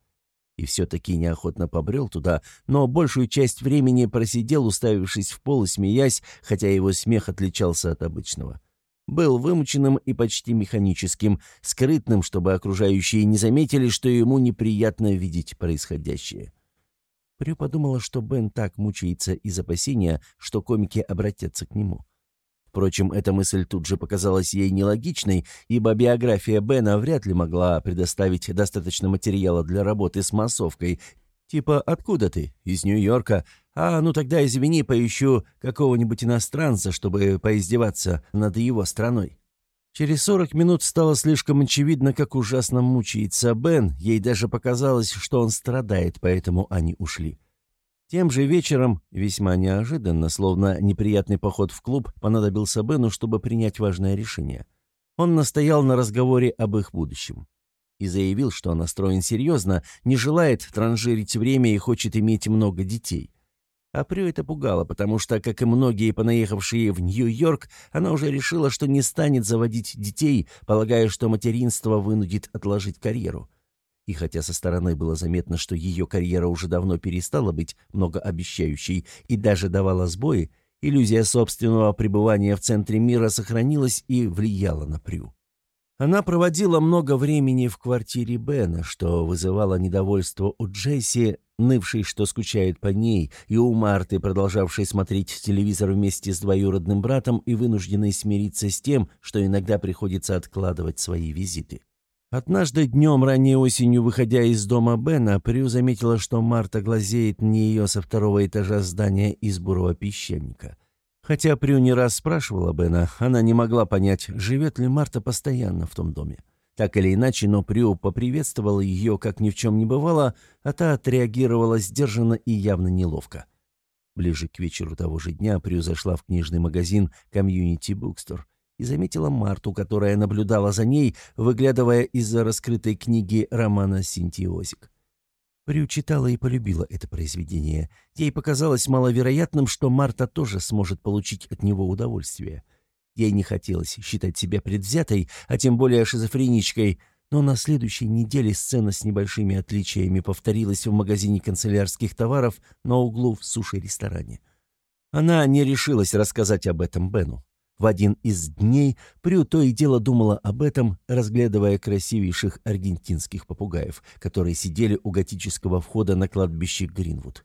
И все-таки неохотно побрел туда, но большую часть времени просидел, уставившись в пол и смеясь, хотя его смех отличался от обычного. Был вымученным и почти механическим, скрытным, чтобы окружающие не заметили, что ему неприятно видеть происходящее. Прю подумала, что Бен так мучается из опасения, что комики обратятся к нему. Впрочем, эта мысль тут же показалась ей нелогичной, ибо биография Бена вряд ли могла предоставить достаточно материала для работы с массовкой. Типа «Откуда ты?» «Из Нью-Йорка». «А, ну тогда, извини, поищу какого-нибудь иностранца, чтобы поиздеваться над его страной». Через сорок минут стало слишком очевидно, как ужасно мучается Бен, ей даже показалось, что он страдает, поэтому они ушли. Тем же вечером, весьма неожиданно, словно неприятный поход в клуб, понадобился Бену, чтобы принять важное решение. Он настоял на разговоре об их будущем. И заявил, что настроен серьезно, не желает транжирить время и хочет иметь много детей. А Прю это пугало, потому что, как и многие понаехавшие в Нью-Йорк, она уже решила, что не станет заводить детей, полагая, что материнство вынудит отложить карьеру. И хотя со стороны было заметно, что ее карьера уже давно перестала быть многообещающей и даже давала сбои, иллюзия собственного пребывания в центре мира сохранилась и влияла на Прю. Она проводила много времени в квартире Бена, что вызывало недовольство у Джесси, нывшей, что скучает по ней, и у Марты, продолжавшей смотреть телевизор вместе с двоюродным братом и вынужденной смириться с тем, что иногда приходится откладывать свои визиты. Однажды днем ранней осенью, выходя из дома Бена, Прю заметила, что Марта глазеет на нее со второго этажа здания из бурого песчаника. Хотя Прю не раз спрашивала Бена, она не могла понять, живет ли Марта постоянно в том доме. Так или иначе, но Прю поприветствовала ее, как ни в чем не бывало, а та отреагировала сдержанно и явно неловко. Ближе к вечеру того же дня Прю зашла в книжный магазин «Community Bookstore» и заметила Марту, которая наблюдала за ней, выглядывая из-за раскрытой книги романа Синтии Озик. Прю и полюбила это произведение. Ей показалось маловероятным, что Марта тоже сможет получить от него удовольствие. Ей не хотелось считать себя предвзятой, а тем более шизофреничкой, но на следующей неделе сцена с небольшими отличиями повторилась в магазине канцелярских товаров на углу в суши-ресторане. Она не решилась рассказать об этом Бену. В один из дней Прю то и дело думала об этом, разглядывая красивейших аргентинских попугаев, которые сидели у готического входа на кладбище Гринвуд.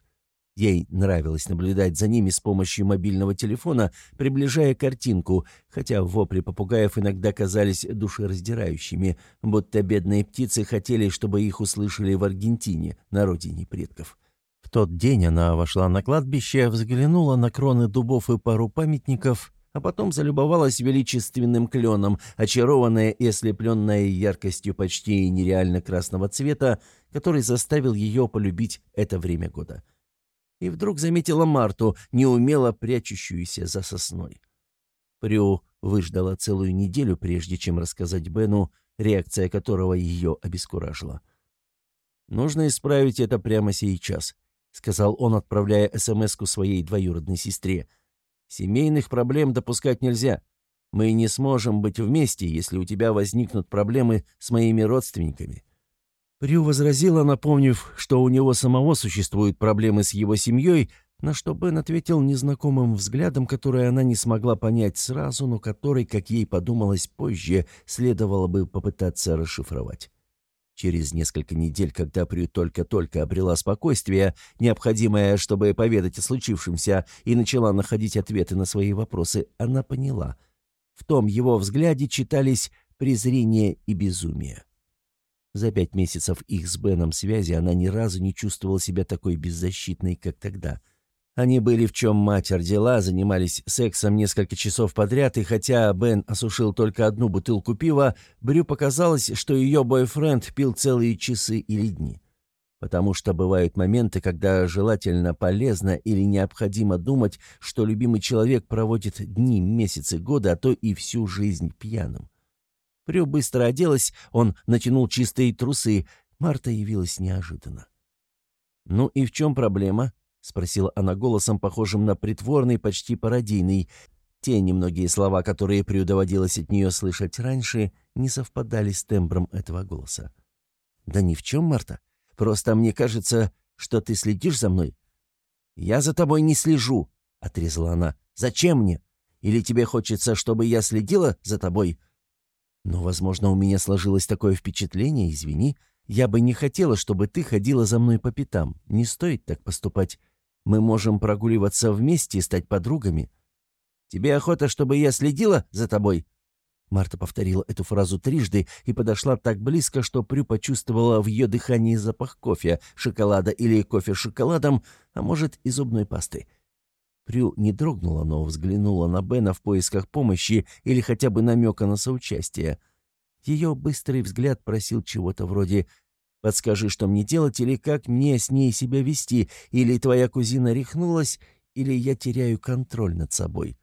Ей нравилось наблюдать за ними с помощью мобильного телефона, приближая картинку, хотя вопли попугаев иногда казались душераздирающими, будто бедные птицы хотели, чтобы их услышали в Аргентине, на родине предков. В тот день она вошла на кладбище, взглянула на кроны дубов и пару памятников а потом залюбовалась величественным кленом, очарованная и ослепленная яркостью почти нереально красного цвета, который заставил ее полюбить это время года. И вдруг заметила Марту, неумело прячущуюся за сосной. Прю выждала целую неделю, прежде чем рассказать Бену, реакция которого ее обескуражила. «Нужно исправить это прямо сейчас», — сказал он, отправляя СМС-ку своей двоюродной сестре — Семейных проблем допускать нельзя. Мы не сможем быть вместе, если у тебя возникнут проблемы с моими родственниками». Прю возразила, напомнив, что у него самого существуют проблемы с его семьей, на что Бен ответил незнакомым взглядом, который она не смогла понять сразу, но который, как ей подумалось позже, следовало бы попытаться расшифровать. Через несколько недель, когда Прю только-только обрела спокойствие, необходимое, чтобы поведать о случившемся, и начала находить ответы на свои вопросы, она поняла. В том его взгляде читались презрение и безумие. За пять месяцев их с Беном связи она ни разу не чувствовала себя такой беззащитной, как тогда — они были в чем мать родила, занимались сексом несколько часов подряд, и хотя Бен осушил только одну бутылку пива, Брю показалось, что ее бойфренд пил целые часы или дни. Потому что бывают моменты, когда желательно, полезно или необходимо думать, что любимый человек проводит дни, месяцы, годы, а то и всю жизнь пьяным. Брю быстро оделась, он натянул чистые трусы. Марта явилась неожиданно. «Ну и в чем проблема?» — спросила она голосом, похожим на притворный, почти пародийный. Те немногие слова, которые Прю доводилось от нее слышать раньше, не совпадали с тембром этого голоса. «Да ни в чем, Марта. Просто мне кажется, что ты следишь за мной». «Я за тобой не слежу», — отрезала она. «Зачем мне? Или тебе хочется, чтобы я следила за тобой?» «Ну, возможно, у меня сложилось такое впечатление, извини. Я бы не хотела, чтобы ты ходила за мной по пятам. Не стоит так поступать. Мы можем прогуливаться вместе и стать подругами». «Тебе охота, чтобы я следила за тобой?» Марта повторила эту фразу трижды и подошла так близко, что Прю почувствовала в ее дыхании запах кофе, шоколада или кофе с шоколадом, а может и зубной пасты. Прю не дрогнула, но взглянула на Бена в поисках помощи или хотя бы намека на соучастие. Ее быстрый взгляд просил чего-то вроде «Подскажи, что мне делать или как мне с ней себя вести, или твоя кузина рехнулась, или я теряю контроль над собой».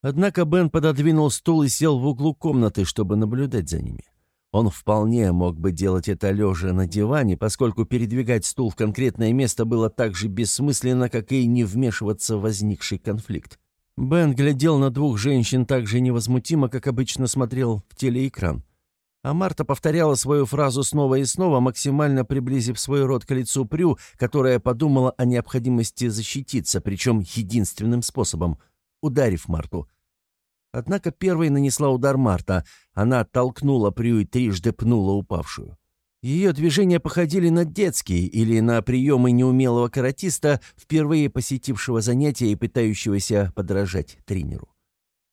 Однако Бен пододвинул стул и сел в углу комнаты, чтобы наблюдать за ними. Он вполне мог бы делать это лежа на диване, поскольку передвигать стул в конкретное место было так же бессмысленно, как и не вмешиваться в возникший конфликт. Бен глядел на двух женщин так же невозмутимо, как обычно смотрел в телеэкран. А Марта повторяла свою фразу снова и снова, максимально приблизив свой рот к лицу Прю, которая подумала о необходимости защититься, причем единственным способом ударив Марту. Однако первой нанесла удар Марта. Она оттолкнула Прю и трижды пнула упавшую. Ее движения походили на детские или на приемы неумелого каратиста, впервые посетившего занятия и пытающегося подражать тренеру.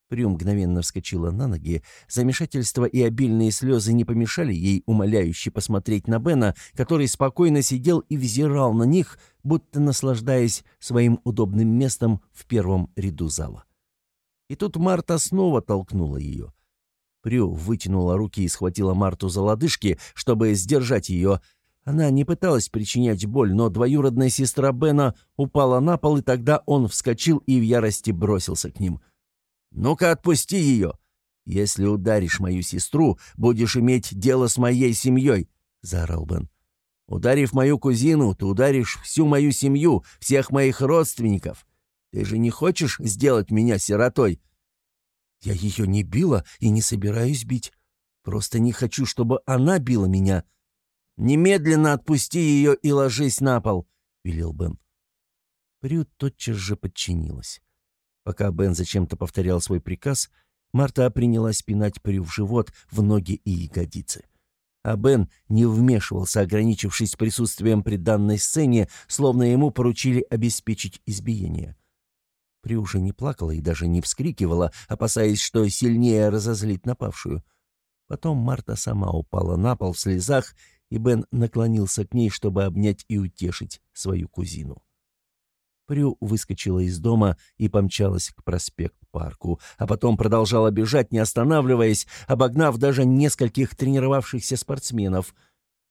Прю мгновенно вскочила на ноги. Замешательство и обильные слезы не помешали ей умоляюще посмотреть на Бена, который спокойно сидел и взирал на них, будто наслаждаясь своим удобным местом в первом ряду зала. И тут Марта снова толкнула ее. Прю вытянула руки и схватила Марту за лодыжки, чтобы сдержать ее. Она не пыталась причинять боль, но двоюродная сестра Бена упала на пол, и тогда он вскочил и в ярости бросился к ним — «Ну-ка, отпусти ее! Если ударишь мою сестру, будешь иметь дело с моей семьей!» — заорал Бен. «Ударив мою кузину, ты ударишь всю мою семью, всех моих родственников. Ты же не хочешь сделать меня сиротой?» «Я ее не била и не собираюсь бить. Просто не хочу, чтобы она била меня». «Немедленно отпусти ее и ложись на пол», — велел Бен. Прю тотчас же подчинилась. Пока Бен зачем-то повторял свой приказ, Марта принялась пинать Прю в живот, в ноги и ягодицы. А Бен не вмешивался, ограничившись присутствием при данной сцене, словно ему поручили обеспечить избиение. При уже не плакала и даже не вскрикивала, опасаясь, что сильнее разозлит напавшую. Потом Марта сама упала на пол в слезах, и Бен наклонился к ней, чтобы обнять и утешить свою кузину. Прю выскочила из дома и помчалась к проспект-парку, а потом продолжала бежать, не останавливаясь, обогнав даже нескольких тренировавшихся спортсменов.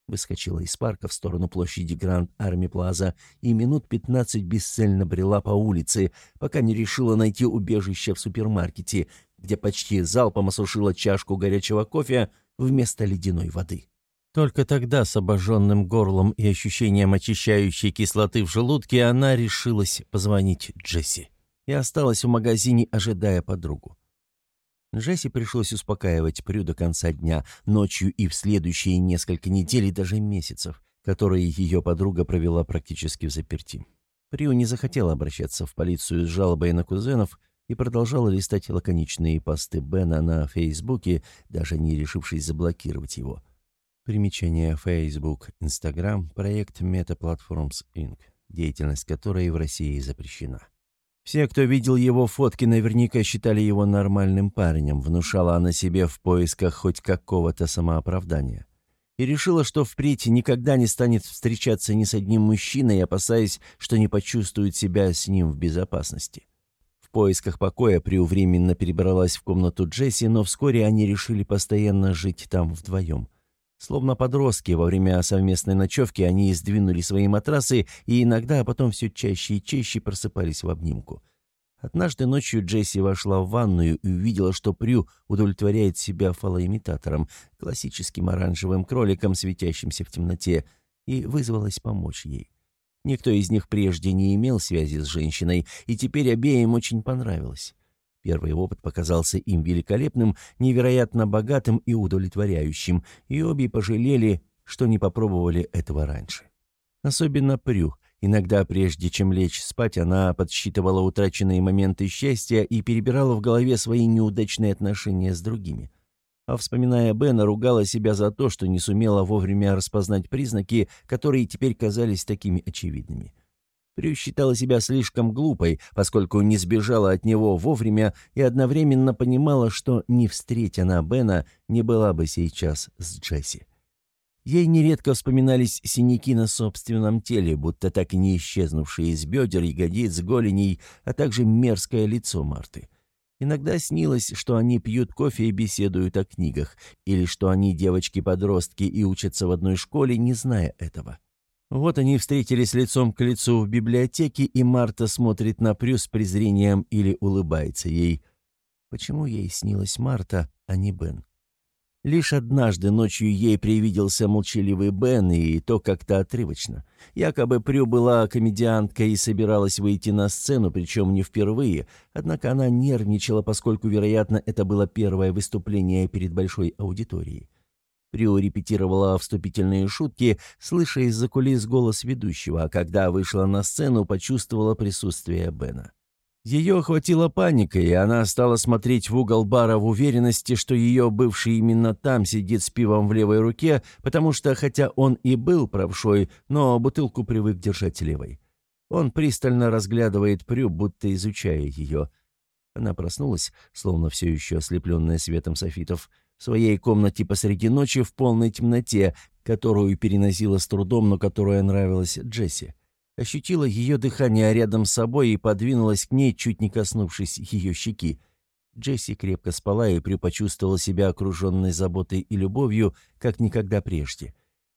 Выскочила из парка в сторону площади Гранд-Арми-Плаза и минут пятнадцать бесцельно брела по улице, пока не решила найти убежище в супермаркете, где почти залпом осушила чашку горячего кофе вместо ледяной воды. Только тогда, с обожженным горлом и ощущением очищающей кислоты в желудке, она решилась позвонить Джесси и осталась в магазине, ожидая подругу. Джесси пришлось успокаивать Прю до конца дня, ночью и в следующие несколько недель и даже месяцев, которые ее подруга провела практически в заперти. Прю не захотела обращаться в полицию с жалобой на кузенов и продолжала листать лаконичные посты Бена на Фейсбуке, даже не решившись заблокировать его. Примечание Facebook, Instagram, проект Meta Platforms Inc., деятельность которой в России запрещена. Все, кто видел его фотки, наверняка считали его нормальным парнем, внушала она себе в поисках хоть какого-то самооправдания. И решила, что впредь никогда не станет встречаться ни с одним мужчиной, опасаясь, что не почувствует себя с ним в безопасности. В поисках покоя Приу перебралась в комнату Джесси, но вскоре они решили постоянно жить там вдвоем. Словно подростки, во время совместной ночевки они сдвинули свои матрасы и иногда, а потом все чаще и чаще просыпались в обнимку. Однажды ночью Джесси вошла в ванную и увидела, что Прю удовлетворяет себя фалоимитатором, классическим оранжевым кроликом, светящимся в темноте, и вызвалась помочь ей. Никто из них прежде не имел связи с женщиной, и теперь обеим очень понравилось. Первый опыт показался им великолепным, невероятно богатым и удовлетворяющим, и обе пожалели, что не попробовали этого раньше. Особенно Прю. Иногда, прежде чем лечь спать, она подсчитывала утраченные моменты счастья и перебирала в голове свои неудачные отношения с другими. А вспоминая Бена, ругала себя за то, что не сумела вовремя распознать признаки, которые теперь казались такими очевидными. Прю считала себя слишком глупой, поскольку не сбежала от него вовремя и одновременно понимала, что, не встретя она Бена, не была бы сейчас с Джесси. Ей нередко вспоминались синяки на собственном теле, будто так и не исчезнувшие из бедер, ягодиц, голеней, а также мерзкое лицо Марты. Иногда снилось, что они пьют кофе и беседуют о книгах, или что они девочки-подростки и учатся в одной школе, не зная этого. Вот они встретились лицом к лицу в библиотеке, и Марта смотрит на Прю с презрением или улыбается ей. Почему ей снилась Марта, а не Бен? Лишь однажды ночью ей привиделся молчаливый Бен, и то как-то отрывочно. Якобы Прю была комедианткой и собиралась выйти на сцену, причем не впервые, однако она нервничала, поскольку, вероятно, это было первое выступление перед большой аудиторией. Прио репетировала вступительные шутки, слыша из-за кулис голос ведущего, а когда вышла на сцену, почувствовала присутствие Бена. Ее охватила паника, и она стала смотреть в угол бара в уверенности, что ее бывший именно там сидит с пивом в левой руке, потому что, хотя он и был правшой, но бутылку привык держать левой. Он пристально разглядывает Прю, будто изучая ее. Она проснулась, словно все еще ослепленная светом софитов, — в своей комнате посреди ночи в полной темноте, которую переносила с трудом, но которая нравилась Джесси. Ощутила ее дыхание рядом с собой и подвинулась к ней, чуть не коснувшись ее щеки. Джесси крепко спала и припочувствовала себя окруженной заботой и любовью, как никогда прежде.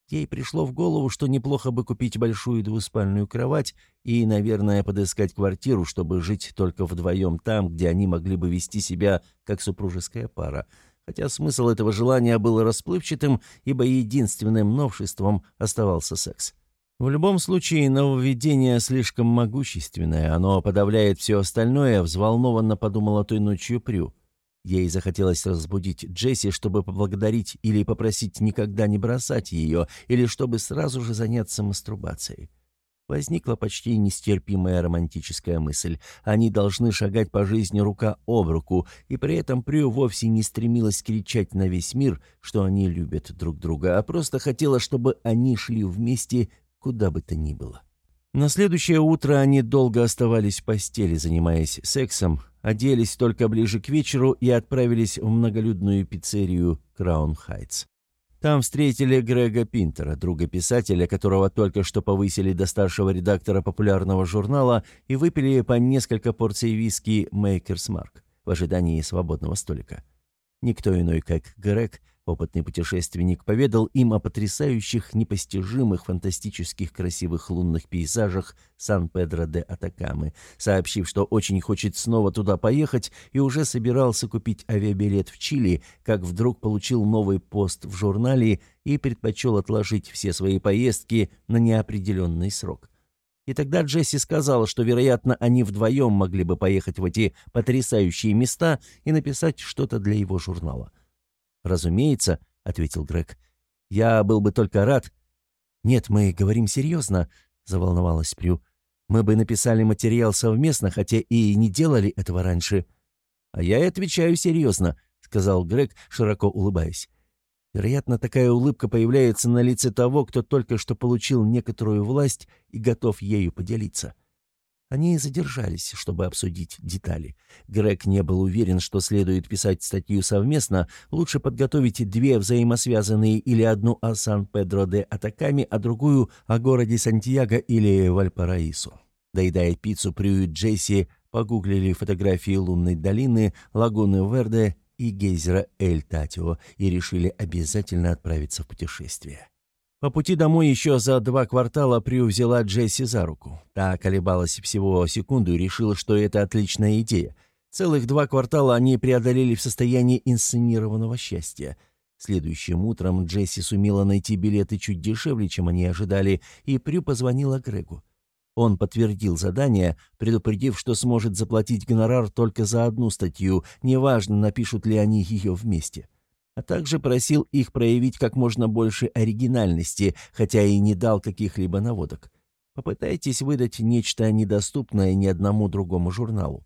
Ей пришло в голову, что неплохо бы купить большую двуспальную кровать и, наверное, подыскать квартиру, чтобы жить только вдвоем там, где они могли бы вести себя как супружеская пара — хотя смысл этого желания был расплывчатым, ибо единственным новшеством оставался секс. В любом случае, нововведение слишком могущественное, оно подавляет все остальное, взволнованно подумала той ночью Прю. Ей захотелось разбудить Джесси, чтобы поблагодарить или попросить никогда не бросать ее, или чтобы сразу же заняться мастурбацией. Возникла почти нестерпимая романтическая мысль. Они должны шагать по жизни рука об руку, и при этом Прю вовсе не стремилась кричать на весь мир, что они любят друг друга, а просто хотела, чтобы они шли вместе куда бы то ни было. На следующее утро они долго оставались в постели, занимаясь сексом, оделись только ближе к вечеру и отправились в многолюдную пиццерию «Краун Хайтс». Там встретили Грега Пинтера, друга писателя, которого только что повысили до старшего редактора популярного журнала, и выпили по несколько порций виски «Мейкерс Марк» в ожидании свободного столика. Никто иной, как Грег, Опытный путешественник поведал им о потрясающих, непостижимых, фантастических красивых лунных пейзажах Сан-Педро-де-Атакамы, сообщив, что очень хочет снова туда поехать и уже собирался купить авиабилет в Чили, как вдруг получил новый пост в журнале и предпочел отложить все свои поездки на неопределенный срок. И тогда Джесси сказала, что, вероятно, они вдвоем могли бы поехать в эти потрясающие места и написать что-то для его журнала. «Разумеется», — ответил Грег. «Я был бы только рад». «Нет, мы говорим серьезно», — заволновалась Прю. «Мы бы написали материал совместно, хотя и не делали этого раньше». «А я и отвечаю серьезно», — сказал Грег, широко улыбаясь. Вероятно, такая улыбка появляется на лице того, кто только что получил некоторую власть и готов ею поделиться. Они задержались, чтобы обсудить детали. Грег не был уверен, что следует писать статью совместно, лучше подготовить две взаимосвязанные или одну о Сан-Педро-де-Атакаме, а другую о городе Сантьяго или Вальпараисо. Доедая пиццу, Прю Джесси погуглили фотографии лунной долины, лагуны Верде и гейзера Эль-Татио и решили обязательно отправиться в путешествие. По пути домой еще за два квартала Прю взяла Джесси за руку. Та колебалась всего секунду и решила, что это отличная идея. Целых два квартала они преодолели в состоянии инсценированного счастья. Следующим утром Джесси сумела найти билеты чуть дешевле, чем они ожидали, и Прю позвонила Грегу. Он подтвердил задание, предупредив, что сможет заплатить гонорар только за одну статью, неважно, напишут ли они ее вместе. А также просил их проявить как можно больше оригинальности, хотя и не дал каких-либо наводок. Попытайтесь выдать нечто недоступное ни одному другому журналу.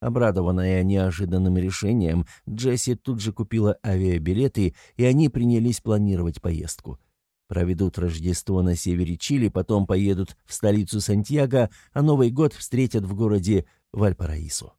Обрадованная неожиданным решением, Джесси тут же купила авиабилеты, и они принялись планировать поездку. Проведут Рождество на севере Чили, потом поедут в столицу Сантьяго, а Новый год встретят в городе Вальпараисо.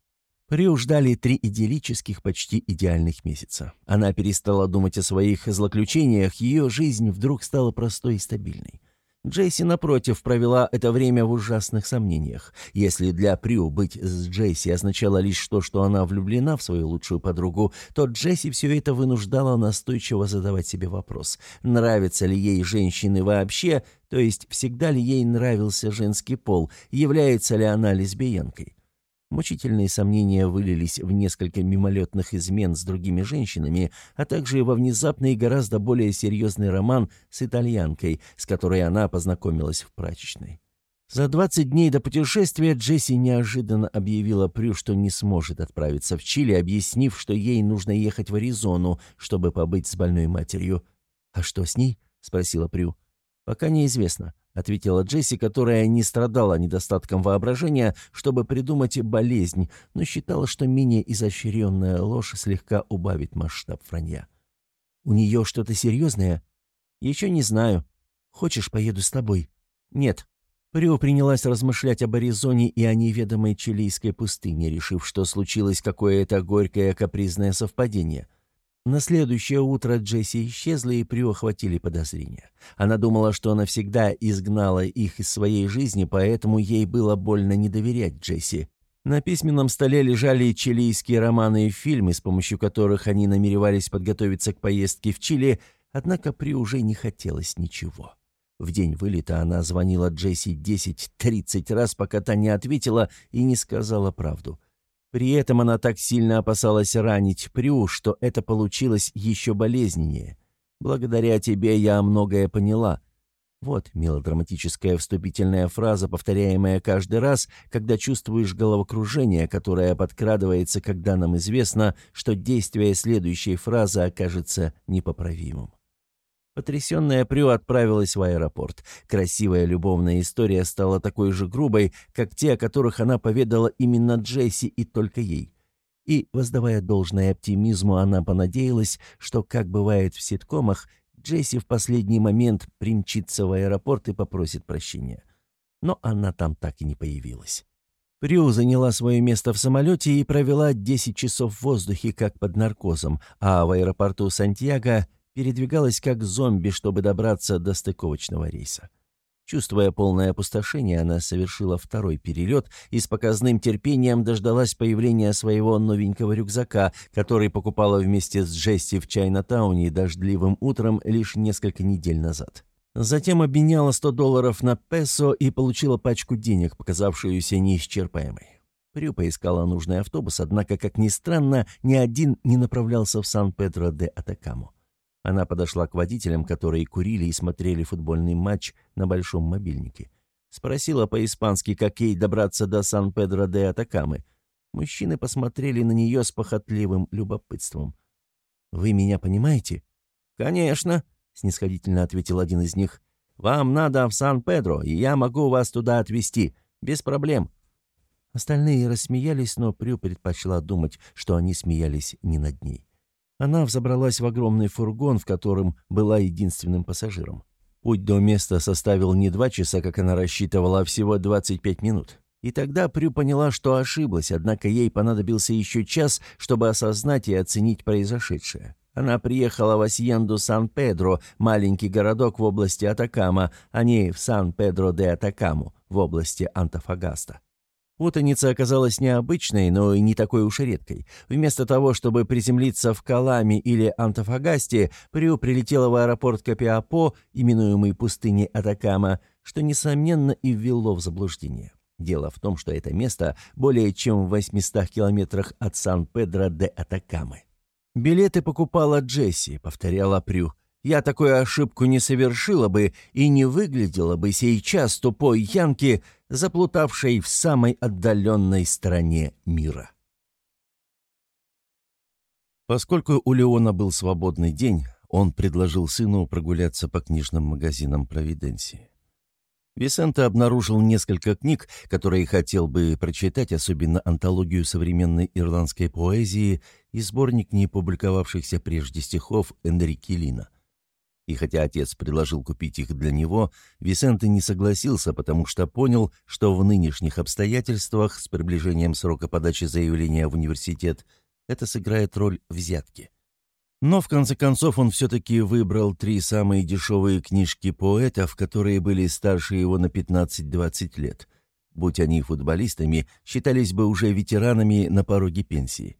Приу ждали три идиллических, почти идеальных месяца. Она перестала думать о своих злоключениях, ее жизнь вдруг стала простой и стабильной. Джейси, напротив, провела это время в ужасных сомнениях. Если для Прю быть с Джейси означало лишь то, что она влюблена в свою лучшую подругу, то Джесси все это вынуждало настойчиво задавать себе вопрос, нравятся ли ей женщины вообще, то есть всегда ли ей нравился женский пол, является ли она лесбиянкой. Мучительные сомнения вылились в несколько мимолетных измен с другими женщинами, а также во внезапный и гораздо более серьезный роман с итальянкой, с которой она познакомилась в прачечной. За 20 дней до путешествия Джесси неожиданно объявила Прю, что не сможет отправиться в Чили, объяснив, что ей нужно ехать в Аризону, чтобы побыть с больной матерью. «А что с ней?» — спросила Прю. «Пока неизвестно ответила Джесси, которая не страдала недостатком воображения, чтобы придумать болезнь, но считала, что менее изощренная ложь слегка убавит масштаб вранья. «У нее что-то серьезное?» «Еще не знаю. Хочешь, поеду с тобой?» «Нет». Прио принялась размышлять об Аризоне и о неведомой чилийской пустыне, решив, что случилось какое-то горькое капризное совпадение – на следующее утро Джесси исчезла и Прио охватили подозрения. Она думала, что она всегда изгнала их из своей жизни, поэтому ей было больно не доверять Джесси. На письменном столе лежали чилийские романы и фильмы, с помощью которых они намеревались подготовиться к поездке в Чили, однако При уже не хотелось ничего. В день вылета она звонила Джесси 10-30 раз, пока та не ответила и не сказала правду. При этом она так сильно опасалась ранить Прю, что это получилось еще болезненнее. «Благодаря тебе я многое поняла». Вот мелодраматическая вступительная фраза, повторяемая каждый раз, когда чувствуешь головокружение, которое подкрадывается, когда нам известно, что действие следующей фразы окажется непоправимым. Потрясенная Прю отправилась в аэропорт. Красивая любовная история стала такой же грубой, как те, о которых она поведала именно Джесси и только ей. И, воздавая должное оптимизму, она понадеялась, что, как бывает в ситкомах, Джесси в последний момент примчится в аэропорт и попросит прощения. Но она там так и не появилась. Прю заняла свое место в самолете и провела 10 часов в воздухе, как под наркозом, а в аэропорту Сантьяго передвигалась как зомби, чтобы добраться до стыковочного рейса. Чувствуя полное опустошение, она совершила второй перелет и с показным терпением дождалась появления своего новенького рюкзака, который покупала вместе с Джесси в Чайна-тауне дождливым утром лишь несколько недель назад. Затем обменяла 100 долларов на песо и получила пачку денег, показавшуюся неисчерпаемой. Прю поискала нужный автобус, однако, как ни странно, ни один не направлялся в Сан-Педро-де-Атакаму. Она подошла к водителям, которые курили и смотрели футбольный матч на большом мобильнике. Спросила по-испански, как ей добраться до Сан-Педро-де-Атакамы. Мужчины посмотрели на нее с похотливым любопытством. «Вы меня понимаете?» «Конечно», — снисходительно ответил один из них. «Вам надо в Сан-Педро, и я могу вас туда отвезти. Без проблем». Остальные рассмеялись, но Прю предпочла думать, что они смеялись не над ней. Она взобралась в огромный фургон, в котором была единственным пассажиром. Путь до места составил не два часа, как она рассчитывала, а всего 25 минут. И тогда Прю поняла, что ошиблась, однако ей понадобился еще час, чтобы осознать и оценить произошедшее. Она приехала в Асьенду Сан-Педро, маленький городок в области Атакама, а не в Сан-Педро-де-Атакаму, в области Антофагаста. Путаница оказалась необычной, но и не такой уж редкой. Вместо того, чтобы приземлиться в Каламе или Антофагасте, Прю прилетела в аэропорт Капиапо, именуемый пустыней Атакама, что, несомненно, и ввело в заблуждение. Дело в том, что это место более чем в 800 километрах от Сан-Педро де Атакамы. «Билеты покупала Джесси», — повторяла Прю. «Я такую ошибку не совершила бы и не выглядела бы сейчас тупой Янки, заплутавшей в самой отдаленной стороне мира. Поскольку у Леона был свободный день, он предложил сыну прогуляться по книжным магазинам Провиденции. Висенто обнаружил несколько книг, которые хотел бы прочитать, особенно антологию современной ирландской поэзии и сборник не публиковавшихся прежде стихов Энрики Лина. И хотя отец предложил купить их для него, Висенте не согласился, потому что понял, что в нынешних обстоятельствах с приближением срока подачи заявления в университет это сыграет роль взятки. Но в конце концов он все-таки выбрал три самые дешевые книжки поэтов, которые были старше его на 15-20 лет. Будь они футболистами, считались бы уже ветеранами на пороге пенсии.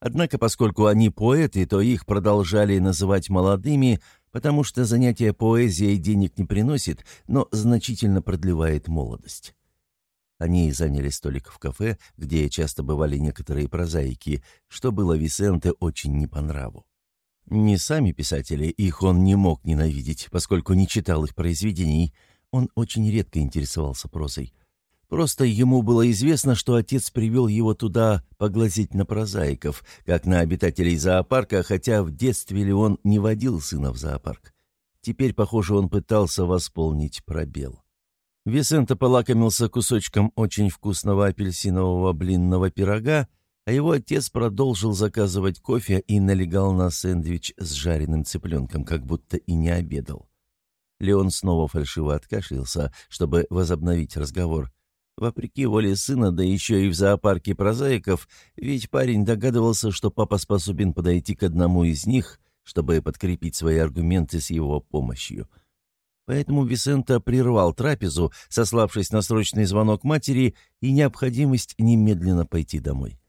Однако, поскольку они поэты, то их продолжали называть молодыми, потому что занятие поэзией денег не приносит, но значительно продлевает молодость. Они заняли столик в кафе, где часто бывали некоторые прозаики, что было Висенте очень не по нраву. Не сами писатели, их он не мог ненавидеть, поскольку не читал их произведений, он очень редко интересовался прозой. Просто ему было известно, что отец привел его туда поглазеть на прозаиков, как на обитателей зоопарка, хотя в детстве ли он не водил сына в зоопарк. Теперь, похоже, он пытался восполнить пробел. Висенто полакомился кусочком очень вкусного апельсинового блинного пирога, а его отец продолжил заказывать кофе и налегал на сэндвич с жареным цыпленком, как будто и не обедал. Леон снова фальшиво откашлялся, чтобы возобновить разговор. Вопреки воле сына, да еще и в зоопарке прозаиков, ведь парень догадывался, что папа способен подойти к одному из них, чтобы подкрепить свои аргументы с его помощью. Поэтому Висента прервал трапезу, сославшись на срочный звонок матери и необходимость немедленно пойти домой.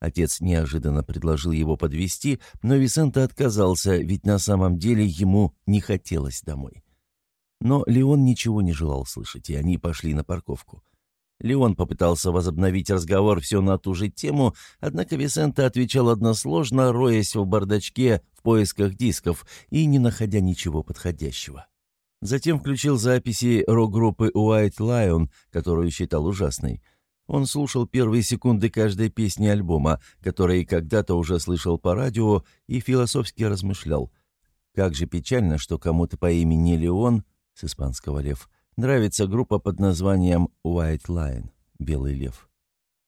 Отец неожиданно предложил его подвести, но Висента отказался, ведь на самом деле ему не хотелось домой. Но Леон ничего не желал слышать, и они пошли на парковку. Леон попытался возобновить разговор все на ту же тему, однако Висента отвечал односложно, роясь в бардачке в поисках дисков и не находя ничего подходящего. Затем включил записи рок-группы White Lion, которую считал ужасной. Он слушал первые секунды каждой песни альбома, которые когда-то уже слышал по радио, и философски размышлял. Как же печально, что кому-то по имени Леон, с испанского «лев», Нравится группа под названием White Line – Белый лев.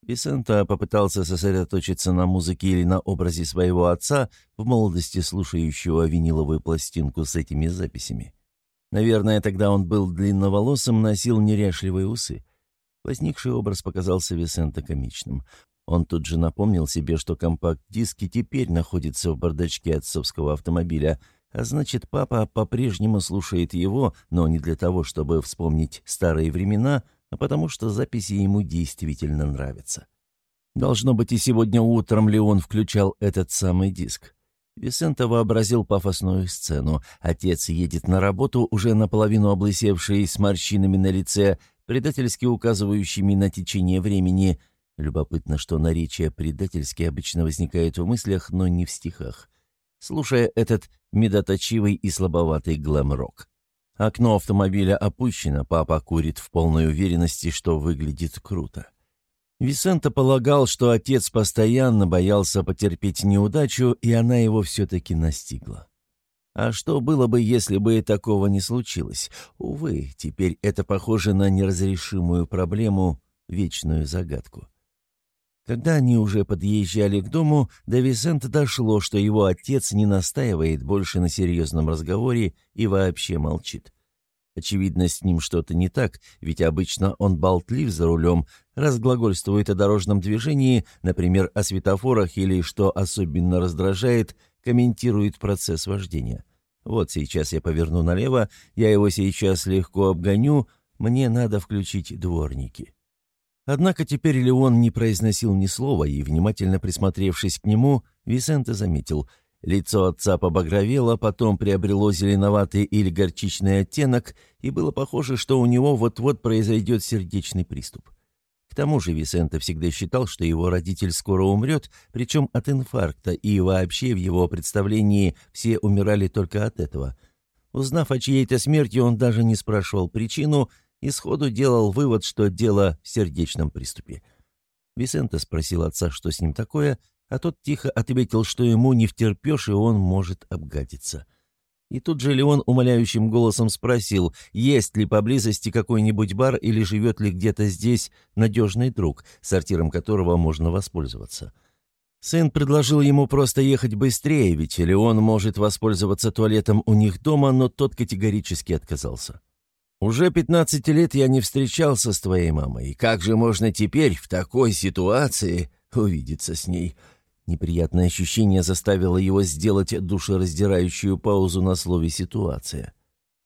Висента попытался сосредоточиться на музыке или на образе своего отца, в молодости слушающего виниловую пластинку с этими записями. Наверное, тогда он был длинноволосым, носил неряшливые усы. Возникший образ показался Висента комичным. Он тут же напомнил себе, что компакт-диски теперь находятся в бардачке отцовского автомобиля – а значит, папа по-прежнему слушает его, но не для того, чтобы вспомнить старые времена, а потому что записи ему действительно нравятся. Должно быть, и сегодня утром Леон включал этот самый диск. Висента вообразил пафосную сцену. Отец едет на работу, уже наполовину облысевший, с морщинами на лице, предательски указывающими на течение времени. Любопытно, что наречие «предательски» обычно возникает в мыслях, но не в стихах слушая этот медоточивый и слабоватый глэм-рок. Окно автомобиля опущено, папа курит в полной уверенности, что выглядит круто. Висента полагал, что отец постоянно боялся потерпеть неудачу, и она его все-таки настигла. А что было бы, если бы такого не случилось? Увы, теперь это похоже на неразрешимую проблему, вечную загадку. Когда они уже подъезжали к дому, до Висента дошло, что его отец не настаивает больше на серьезном разговоре и вообще молчит. Очевидно, с ним что-то не так, ведь обычно он болтлив за рулем, разглагольствует о дорожном движении, например, о светофорах или, что особенно раздражает, комментирует процесс вождения. Вот сейчас я поверну налево, я его сейчас легко обгоню, мне надо включить дворники. Однако теперь Леон не произносил ни слова, и, внимательно присмотревшись к нему, Висенте заметил. Лицо отца побагровело, потом приобрело зеленоватый или горчичный оттенок, и было похоже, что у него вот-вот произойдет сердечный приступ. К тому же Висенте всегда считал, что его родитель скоро умрет, причем от инфаркта, и вообще в его представлении все умирали только от этого. Узнав о чьей-то смерти, он даже не спрашивал причину, и сходу делал вывод, что дело в сердечном приступе. Висенто спросил отца, что с ним такое, а тот тихо ответил, что ему не втерпешь, и он может обгадиться. И тут же Леон умоляющим голосом спросил, есть ли поблизости какой-нибудь бар или живет ли где-то здесь надежный друг, сортиром которого можно воспользоваться. Сын предложил ему просто ехать быстрее, ведь Леон может воспользоваться туалетом у них дома, но тот категорически отказался. «Уже 15 лет я не встречался с твоей мамой, как же можно теперь в такой ситуации увидеться с ней?» Неприятное ощущение заставило его сделать душераздирающую паузу на слове «ситуация».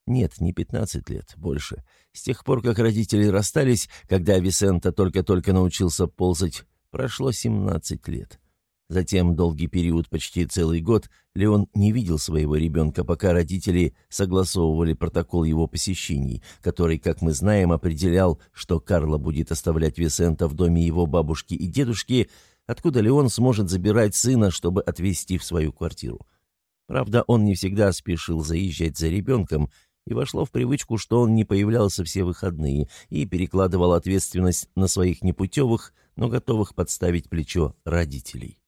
Нет, не 15 лет, больше. С тех пор, как родители расстались, когда Висента только-только научился ползать, прошло 17 лет. Затем долгий период, почти целый год, Леон не видел своего ребенка, пока родители согласовывали протокол его посещений, который, как мы знаем, определял, что Карло будет оставлять Висента в доме его бабушки и дедушки – откуда Леон сможет забирать сына, чтобы отвезти в свою квартиру. Правда, он не всегда спешил заезжать за ребенком, и вошло в привычку, что он не появлялся все выходные и перекладывал ответственность на своих непутевых, но готовых подставить плечо родителей.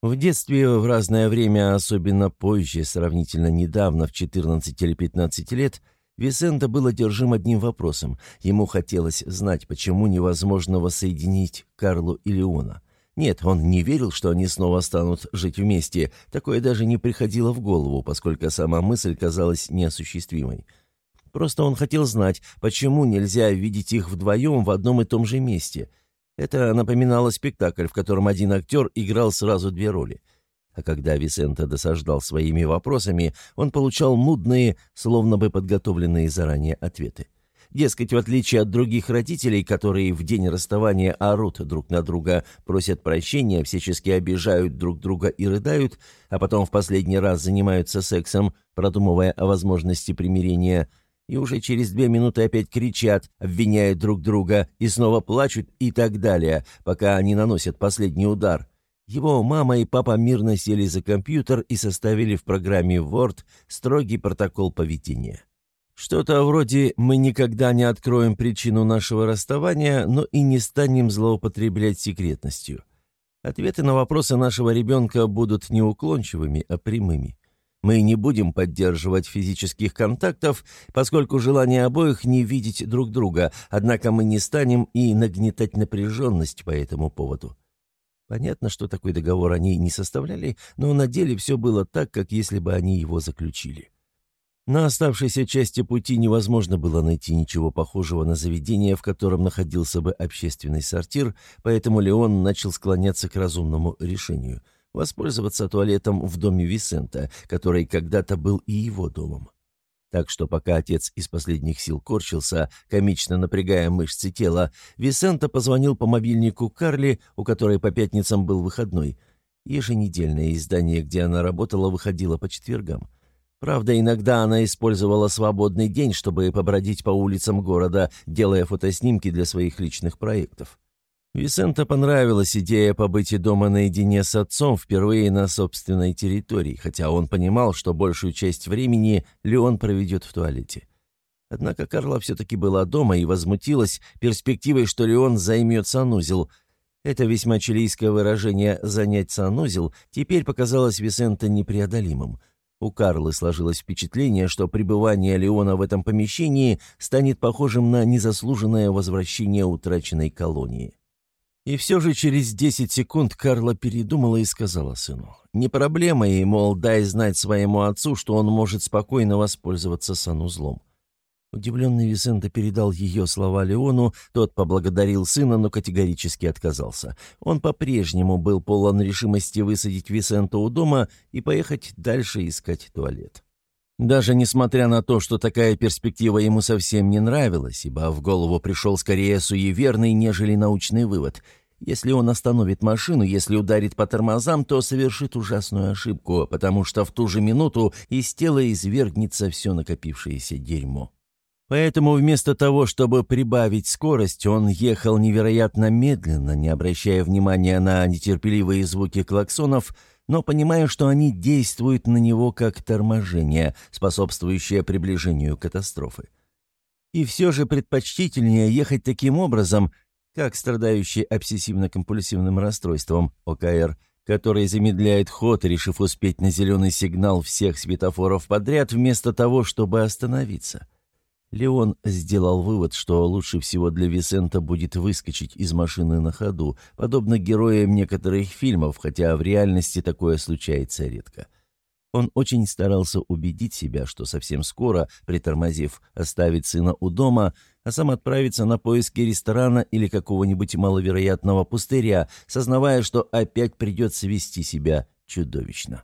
В детстве в разное время, особенно позже, сравнительно недавно, в 14 или 15 лет, Висента был одержим одним вопросом. Ему хотелось знать, почему невозможно воссоединить Карлу и Леона. Нет, он не верил, что они снова станут жить вместе. Такое даже не приходило в голову, поскольку сама мысль казалась неосуществимой. Просто он хотел знать, почему нельзя видеть их вдвоем в одном и том же месте. Это напоминало спектакль, в котором один актер играл сразу две роли. А когда Висента досаждал своими вопросами, он получал нудные, словно бы подготовленные заранее ответы. Дескать, в отличие от других родителей, которые в день расставания орут друг на друга, просят прощения, всячески обижают друг друга и рыдают, а потом в последний раз занимаются сексом, продумывая о возможности примирения, и уже через две минуты опять кричат, обвиняют друг друга и снова плачут и так далее, пока они наносят последний удар. Его мама и папа мирно сели за компьютер и составили в программе Word строгий протокол поведения. Что-то вроде «мы никогда не откроем причину нашего расставания, но и не станем злоупотреблять секретностью». Ответы на вопросы нашего ребенка будут не уклончивыми, а прямыми. Мы не будем поддерживать физических контактов, поскольку желание обоих не видеть друг друга, однако мы не станем и нагнетать напряженность по этому поводу. Понятно, что такой договор они не составляли, но на деле все было так, как если бы они его заключили. На оставшейся части пути невозможно было найти ничего похожего на заведение, в котором находился бы общественный сортир, поэтому Леон начал склоняться к разумному решению – воспользоваться туалетом в доме Висента, который когда-то был и его домом. Так что пока отец из последних сил корчился, комично напрягая мышцы тела, Висента позвонил по мобильнику Карли, у которой по пятницам был выходной. Еженедельное издание, где она работала, выходило по четвергам. Правда, иногда она использовала свободный день, чтобы побродить по улицам города, делая фотоснимки для своих личных проектов. Висента понравилась идея побыть дома наедине с отцом впервые на собственной территории, хотя он понимал, что большую часть времени Леон проведет в туалете. Однако Карла все-таки была дома и возмутилась перспективой, что Леон займет санузел. Это весьма чилийское выражение «занять санузел» теперь показалось Висента непреодолимым – у Карлы сложилось впечатление, что пребывание Леона в этом помещении станет похожим на незаслуженное возвращение утраченной колонии. И все же через 10 секунд Карла передумала и сказала сыну. «Не проблема ей, мол, дай знать своему отцу, что он может спокойно воспользоваться санузлом. Удивленный Висенто передал ее слова Леону, тот поблагодарил сына, но категорически отказался. Он по-прежнему был полон решимости высадить Висенто у дома и поехать дальше искать туалет. Даже несмотря на то, что такая перспектива ему совсем не нравилась, ибо в голову пришел скорее суеверный, нежели научный вывод. Если он остановит машину, если ударит по тормозам, то совершит ужасную ошибку, потому что в ту же минуту из тела извергнется все накопившееся дерьмо. Поэтому вместо того, чтобы прибавить скорость, он ехал невероятно медленно, не обращая внимания на нетерпеливые звуки клаксонов, но понимая, что они действуют на него как торможение, способствующее приближению катастрофы. И все же предпочтительнее ехать таким образом, как страдающий обсессивно-компульсивным расстройством ОКР, который замедляет ход, решив успеть на зеленый сигнал всех светофоров подряд, вместо того, чтобы остановиться. Леон сделал вывод, что лучше всего для Висента будет выскочить из машины на ходу, подобно героям некоторых фильмов, хотя в реальности такое случается редко. Он очень старался убедить себя, что совсем скоро, притормозив, оставит сына у дома, а сам отправится на поиски ресторана или какого-нибудь маловероятного пустыря, сознавая, что опять придется вести себя чудовищно.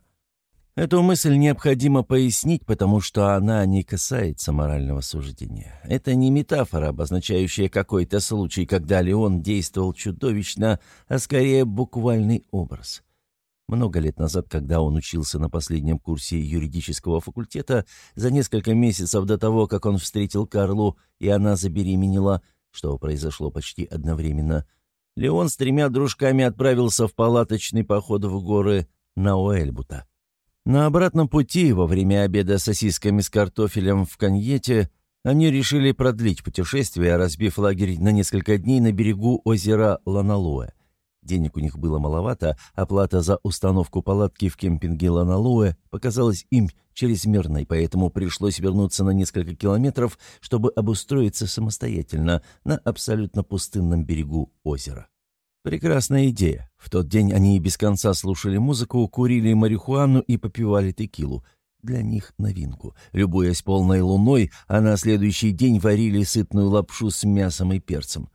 Эту мысль необходимо пояснить, потому что она не касается морального суждения. Это не метафора, обозначающая какой-то случай, когда Леон действовал чудовищно, а скорее буквальный образ. Много лет назад, когда он учился на последнем курсе юридического факультета, за несколько месяцев до того, как он встретил Карлу, и она забеременела, что произошло почти одновременно, Леон с тремя дружками отправился в палаточный поход в горы на Уэльбута. На обратном пути, во время обеда сосисками с картофелем в коньете, они решили продлить путешествие, разбив лагерь на несколько дней на берегу озера Ланалуэ. Денег у них было маловато, оплата за установку палатки в кемпинге Ланалуэ показалась им чрезмерной, поэтому пришлось вернуться на несколько километров, чтобы обустроиться самостоятельно на абсолютно пустынном берегу озера. Прекрасная идея. В тот день они без конца слушали музыку, курили марихуану и попивали текилу. Для них новинку. Любуясь полной луной, а на следующий день варили сытную лапшу с мясом и перцем.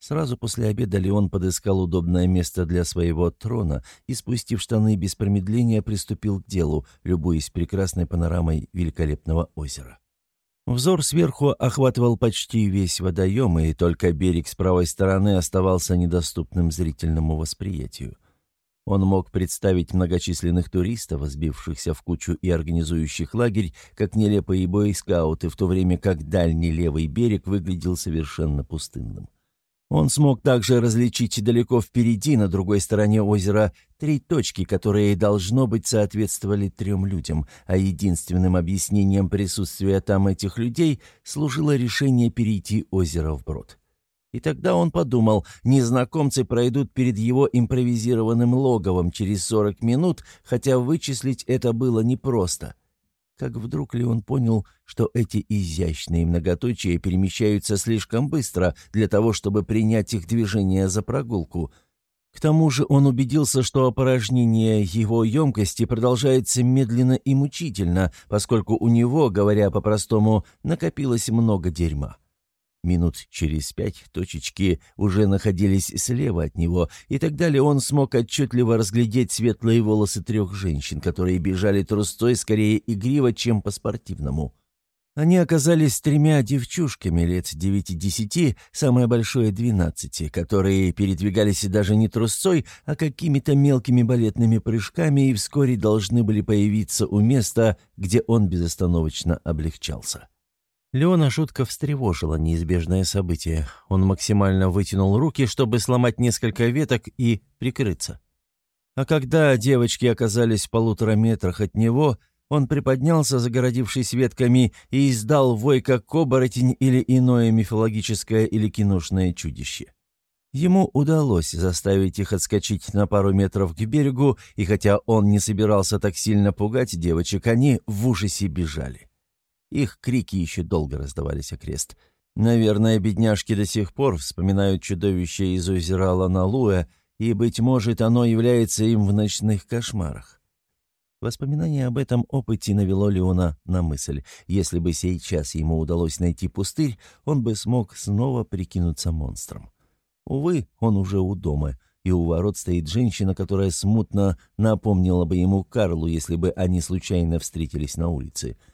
Сразу после обеда Леон подыскал удобное место для своего трона и, спустив штаны без промедления, приступил к делу, любуясь прекрасной панорамой великолепного озера. Взор сверху охватывал почти весь водоем, и только берег с правой стороны оставался недоступным зрительному восприятию. Он мог представить многочисленных туристов, сбившихся в кучу и организующих лагерь, как нелепые бои-скауты, в то время как дальний левый берег выглядел совершенно пустынным. Он смог также различить далеко впереди, на другой стороне озера, три точки, которые, должно быть, соответствовали трем людям, а единственным объяснением присутствия там этих людей служило решение перейти озеро вброд. И тогда он подумал, незнакомцы пройдут перед его импровизированным логовом через 40 минут, хотя вычислить это было непросто — как вдруг ли он понял, что эти изящные многоточия перемещаются слишком быстро для того, чтобы принять их движение за прогулку. К тому же он убедился, что опорожнение его емкости продолжается медленно и мучительно, поскольку у него, говоря по-простому, накопилось много дерьма. Минут через пять точечки уже находились слева от него, и тогда Леон смог отчетливо разглядеть светлые волосы трех женщин, которые бежали трустой скорее игриво, чем по-спортивному. Они оказались тремя девчушками лет девяти-десяти, самое большое двенадцати, которые передвигались даже не трусцой, а какими-то мелкими балетными прыжками и вскоре должны были появиться у места, где он безостановочно облегчался. Леона шутка встревожила неизбежное событие. Он максимально вытянул руки, чтобы сломать несколько веток и прикрыться. А когда девочки оказались в полутора метрах от него, он приподнялся, загородившись ветками, и издал вой, как оборотень или иное мифологическое или киношное чудище. Ему удалось заставить их отскочить на пару метров к берегу, и хотя он не собирался так сильно пугать девочек, они в ужасе бежали. Их крики еще долго раздавались окрест. Наверное, бедняжки до сих пор вспоминают чудовище из озера Ланалуэ, и, быть может, оно является им в ночных кошмарах. Воспоминание об этом опыте навело Леона на мысль. Если бы сейчас ему удалось найти пустырь, он бы смог снова прикинуться монстром. Увы, он уже у дома, и у ворот стоит женщина, которая смутно напомнила бы ему Карлу, если бы они случайно встретились на улице —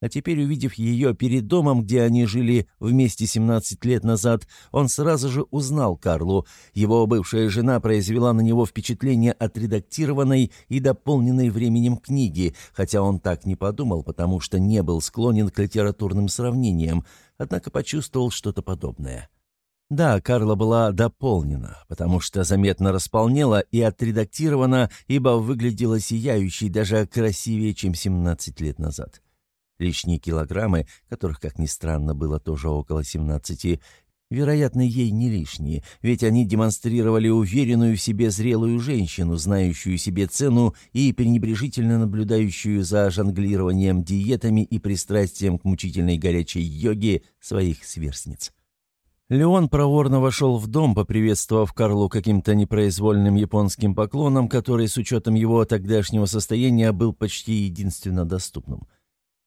а теперь, увидев ее перед домом, где они жили вместе 17 лет назад, он сразу же узнал Карлу. Его бывшая жена произвела на него впечатление отредактированной и дополненной временем книги, хотя он так не подумал, потому что не был склонен к литературным сравнениям, однако почувствовал что-то подобное. Да, Карла была дополнена, потому что заметно располнела и отредактирована, ибо выглядела сияющей даже красивее, чем 17 лет назад. Лишние килограммы, которых, как ни странно, было тоже около 17, вероятно, ей не лишние, ведь они демонстрировали уверенную в себе зрелую женщину, знающую себе цену и пренебрежительно наблюдающую за жонглированием диетами и пристрастием к мучительной горячей йоге своих сверстниц. Леон проворно вошел в дом, поприветствовав Карлу каким-то непроизвольным японским поклоном, который, с учетом его тогдашнего состояния, был почти единственно доступным.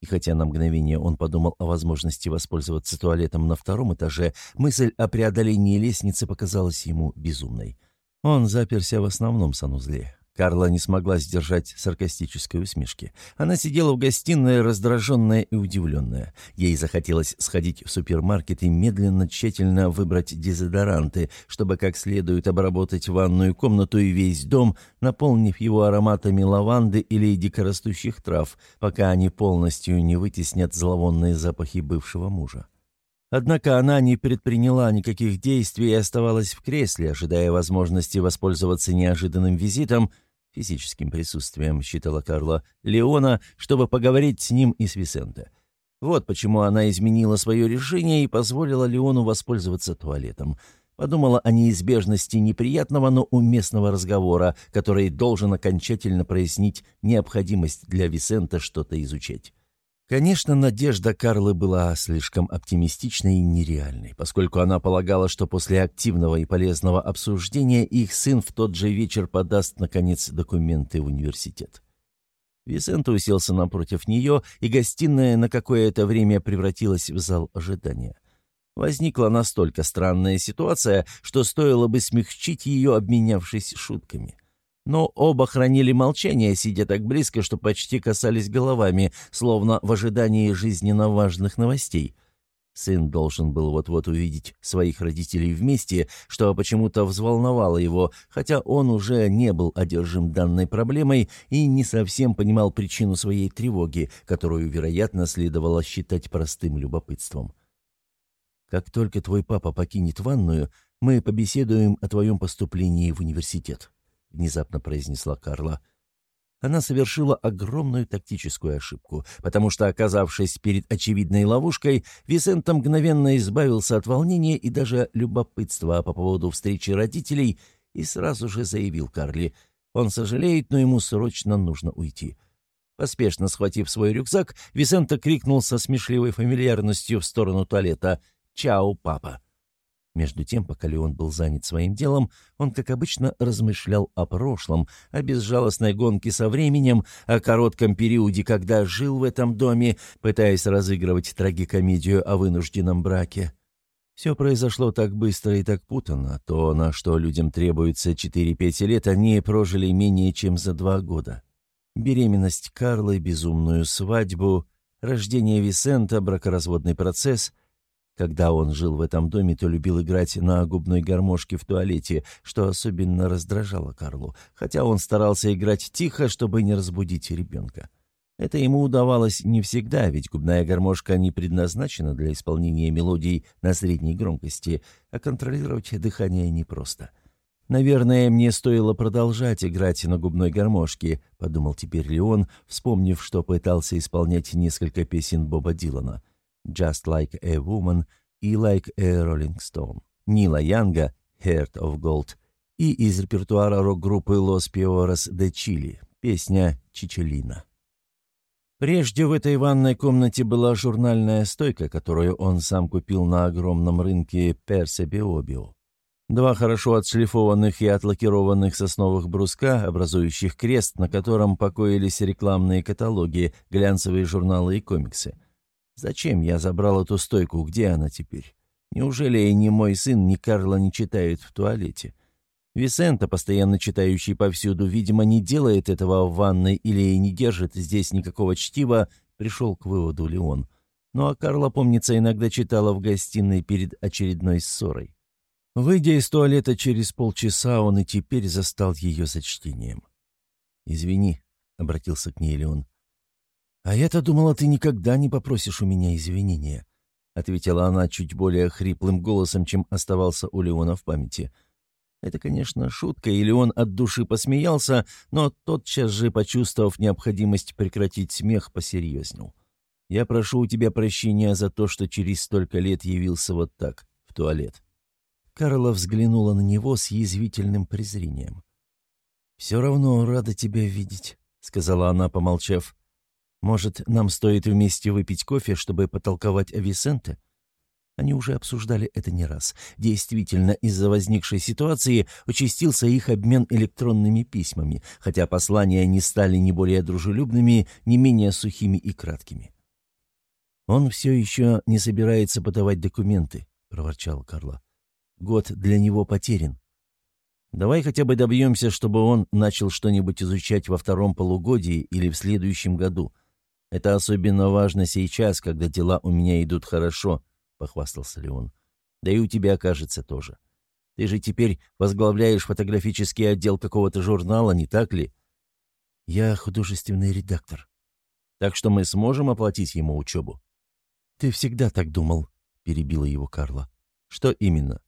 И хотя на мгновение он подумал о возможности воспользоваться туалетом на втором этаже, мысль о преодолении лестницы показалась ему безумной. Он заперся в основном санузле. Карла не смогла сдержать саркастической усмешки. Она сидела в гостиной, раздраженная и удивленная. Ей захотелось сходить в супермаркет и медленно, тщательно выбрать дезодоранты, чтобы как следует обработать ванную комнату и весь дом, наполнив его ароматами лаванды или дикорастущих трав, пока они полностью не вытеснят зловонные запахи бывшего мужа. Однако она не предприняла никаких действий и оставалась в кресле, ожидая возможности воспользоваться неожиданным визитом, физическим присутствием, считала Карла, Леона, чтобы поговорить с ним и с Висенте. Вот почему она изменила свое решение и позволила Леону воспользоваться туалетом. Подумала о неизбежности неприятного, но уместного разговора, который должен окончательно прояснить необходимость для Висента что-то изучать. Конечно, надежда Карлы была слишком оптимистичной и нереальной, поскольку она полагала, что после активного и полезного обсуждения их сын в тот же вечер подаст, наконец, документы в университет. Висенто уселся напротив нее, и гостиная на какое-то время превратилась в зал ожидания. Возникла настолько странная ситуация, что стоило бы смягчить ее, обменявшись шутками но оба хранили молчание, сидя так близко, что почти касались головами, словно в ожидании жизненно важных новостей. Сын должен был вот-вот увидеть своих родителей вместе, что почему-то взволновало его, хотя он уже не был одержим данной проблемой и не совсем понимал причину своей тревоги, которую, вероятно, следовало считать простым любопытством. «Как только твой папа покинет ванную, мы побеседуем о твоем поступлении в университет», — внезапно произнесла Карла. Она совершила огромную тактическую ошибку, потому что, оказавшись перед очевидной ловушкой, Висента мгновенно избавился от волнения и даже любопытства по поводу встречи родителей и сразу же заявил Карли. Он сожалеет, но ему срочно нужно уйти. Поспешно схватив свой рюкзак, Висента крикнул со смешливой фамильярностью в сторону туалета «Чао, папа!». Между тем, пока Леон был занят своим делом, он, как обычно, размышлял о прошлом, о безжалостной гонке со временем, о коротком периоде, когда жил в этом доме, пытаясь разыгрывать трагикомедию о вынужденном браке. Все произошло так быстро и так путанно. То, на что людям требуется 4-5 лет, они прожили менее чем за два года. Беременность Карлы, безумную свадьбу, рождение Висента, бракоразводный процесс — когда он жил в этом доме, то любил играть на губной гармошке в туалете, что особенно раздражало Карлу, хотя он старался играть тихо, чтобы не разбудить ребенка. Это ему удавалось не всегда, ведь губная гармошка не предназначена для исполнения мелодий на средней громкости, а контролировать дыхание непросто. «Наверное, мне стоило продолжать играть на губной гармошке», — подумал теперь Леон, вспомнив, что пытался исполнять несколько песен Боба Дилана. «Just Like a Woman» и «Like a Rolling Stone», Нила Янга «Heart of Gold» и из репертуара рок-группы Los Pioras de Chile песня «Чичелина». Прежде в этой ванной комнате была журнальная стойка, которую он сам купил на огромном рынке Персе Биобио. Два хорошо отшлифованных и отлакированных сосновых бруска, образующих крест, на котором покоились рекламные каталоги, глянцевые журналы и комиксы – Зачем я забрал эту стойку? Где она теперь? Неужели и ни мой сын, ни Карла не читают в туалете? Висента, постоянно читающий повсюду, видимо, не делает этого в ванной или не держит здесь никакого чтива, пришел к выводу Леон. Ну а Карла, помнится, иногда читала в гостиной перед очередной ссорой. Выйдя из туалета через полчаса, он и теперь застал ее за чтением. «Извини», — обратился к ней Леон. «А я-то думала, ты никогда не попросишь у меня извинения», — ответила она чуть более хриплым голосом, чем оставался у Леона в памяти. Это, конечно, шутка, и Леон от души посмеялся, но тотчас же, почувствовав необходимость прекратить смех, посерьезнел. Я прошу у тебя прощения за то, что через столько лет явился вот так, в туалет». Карла взглянула на него с язвительным презрением. «Все равно рада тебя видеть», — сказала она, помолчав. «Может, нам стоит вместе выпить кофе, чтобы потолковать о Висенте?» Они уже обсуждали это не раз. Действительно, из-за возникшей ситуации участился их обмен электронными письмами, хотя послания не стали ни более дружелюбными, ни менее сухими и краткими. «Он все еще не собирается подавать документы», — проворчал Карла. «Год для него потерян. Давай хотя бы добьемся, чтобы он начал что-нибудь изучать во втором полугодии или в следующем году. Это особенно важно сейчас, когда дела у меня идут хорошо», — похвастался Леон. «Да и у тебя, кажется, тоже. Ты же теперь возглавляешь фотографический отдел какого-то журнала, не так ли?» «Я художественный редактор. Так что мы сможем оплатить ему учебу?» «Ты всегда так думал», — перебила его Карла. «Что именно?»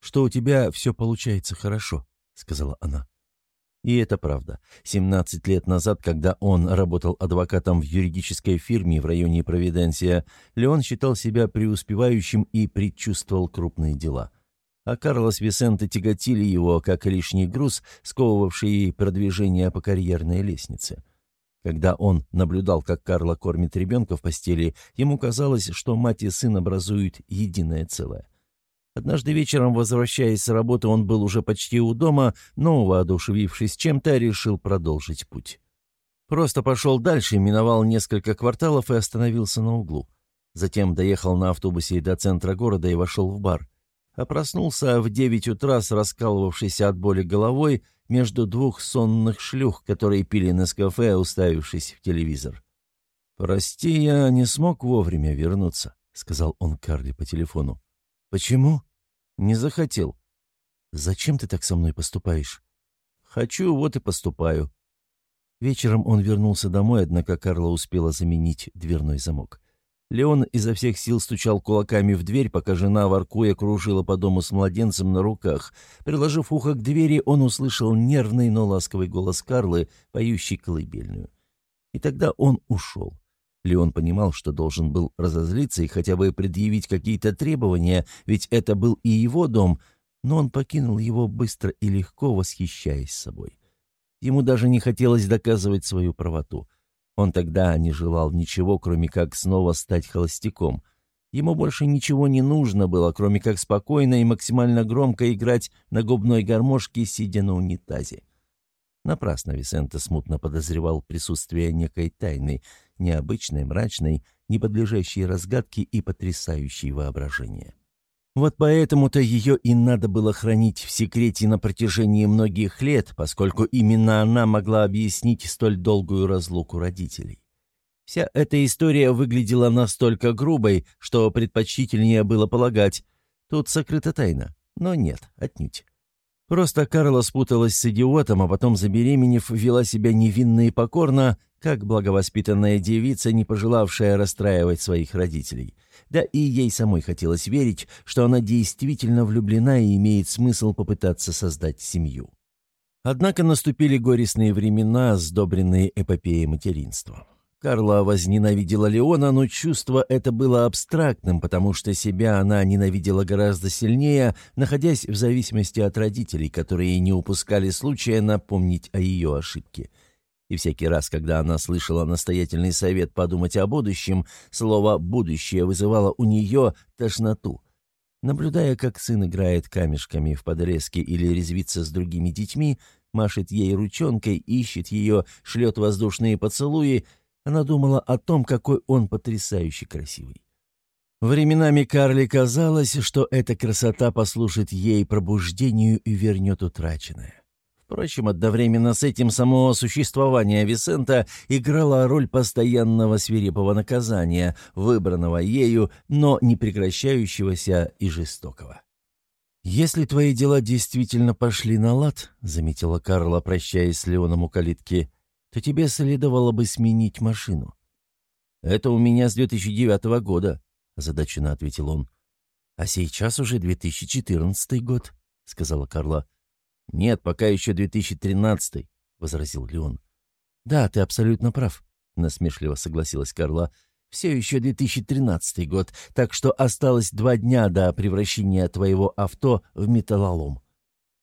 что у тебя все получается хорошо», — сказала она. И это правда. 17 лет назад, когда он работал адвокатом в юридической фирме в районе Провиденция, Леон считал себя преуспевающим и предчувствовал крупные дела. А Карлос Висенте тяготили его, как лишний груз, сковывавший продвижение по карьерной лестнице. Когда он наблюдал, как Карла кормит ребенка в постели, ему казалось, что мать и сын образуют единое целое. Однажды вечером, возвращаясь с работы, он был уже почти у дома, но, воодушевившись чем-то, решил продолжить путь. Просто пошел дальше, миновал несколько кварталов и остановился на углу. Затем доехал на автобусе до центра города и вошел в бар. А в девять утра с раскалывавшейся от боли головой между двух сонных шлюх, которые пили на кафе, уставившись в телевизор. «Прости, я не смог вовремя вернуться», — сказал он Карли по телефону. «Почему?» «Не захотел». «Зачем ты так со мной поступаешь?» «Хочу, вот и поступаю». Вечером он вернулся домой, однако Карла успела заменить дверной замок. Леон изо всех сил стучал кулаками в дверь, пока жена, воркуя, кружила по дому с младенцем на руках. Приложив ухо к двери, он услышал нервный, но ласковый голос Карлы, поющий колыбельную. И тогда он ушел. Леон понимал, что должен был разозлиться и хотя бы предъявить какие-то требования, ведь это был и его дом, но он покинул его быстро и легко, восхищаясь собой. Ему даже не хотелось доказывать свою правоту. Он тогда не желал ничего, кроме как снова стать холостяком. Ему больше ничего не нужно было, кроме как спокойно и максимально громко играть на губной гармошке, сидя на унитазе. Напрасно Висенто смутно подозревал присутствие некой тайны, необычной, мрачной, не подлежащей разгадке и потрясающей воображения. Вот поэтому-то ее и надо было хранить в секрете на протяжении многих лет, поскольку именно она могла объяснить столь долгую разлуку родителей. Вся эта история выглядела настолько грубой, что предпочтительнее было полагать, тут сокрыта тайна, но нет, отнюдь. Просто Карла спуталась с идиотом, а потом, забеременев, вела себя невинно и покорно, как благовоспитанная девица, не пожелавшая расстраивать своих родителей. Да и ей самой хотелось верить, что она действительно влюблена и имеет смысл попытаться создать семью. Однако наступили горестные времена, сдобренные эпопеей материнства. Карла возненавидела Леона, но чувство это было абстрактным, потому что себя она ненавидела гораздо сильнее, находясь в зависимости от родителей, которые не упускали случая напомнить о ее ошибке. И всякий раз, когда она слышала настоятельный совет подумать о будущем, слово «будущее» вызывало у нее тошноту. Наблюдая, как сын играет камешками в подрезке или резвится с другими детьми, машет ей ручонкой, ищет ее, шлет воздушные поцелуи — она думала о том, какой он потрясающе красивый. Временами Карли казалось, что эта красота послужит ей пробуждению и вернет утраченное. Впрочем, одновременно с этим само существование Висента играло роль постоянного свирепого наказания, выбранного ею, но не прекращающегося и жестокого. «Если твои дела действительно пошли на лад», — заметила Карла, прощаясь с Леоном у калитки, то тебе следовало бы сменить машину». «Это у меня с 2009 года», — озадаченно ответил он. «А сейчас уже 2014 год», — сказала Карла. «Нет, пока еще 2013», — возразил Леон. «Да, ты абсолютно прав», — насмешливо согласилась Карла. Все еще 2013 год, так что осталось два дня до превращения твоего авто в металлолом».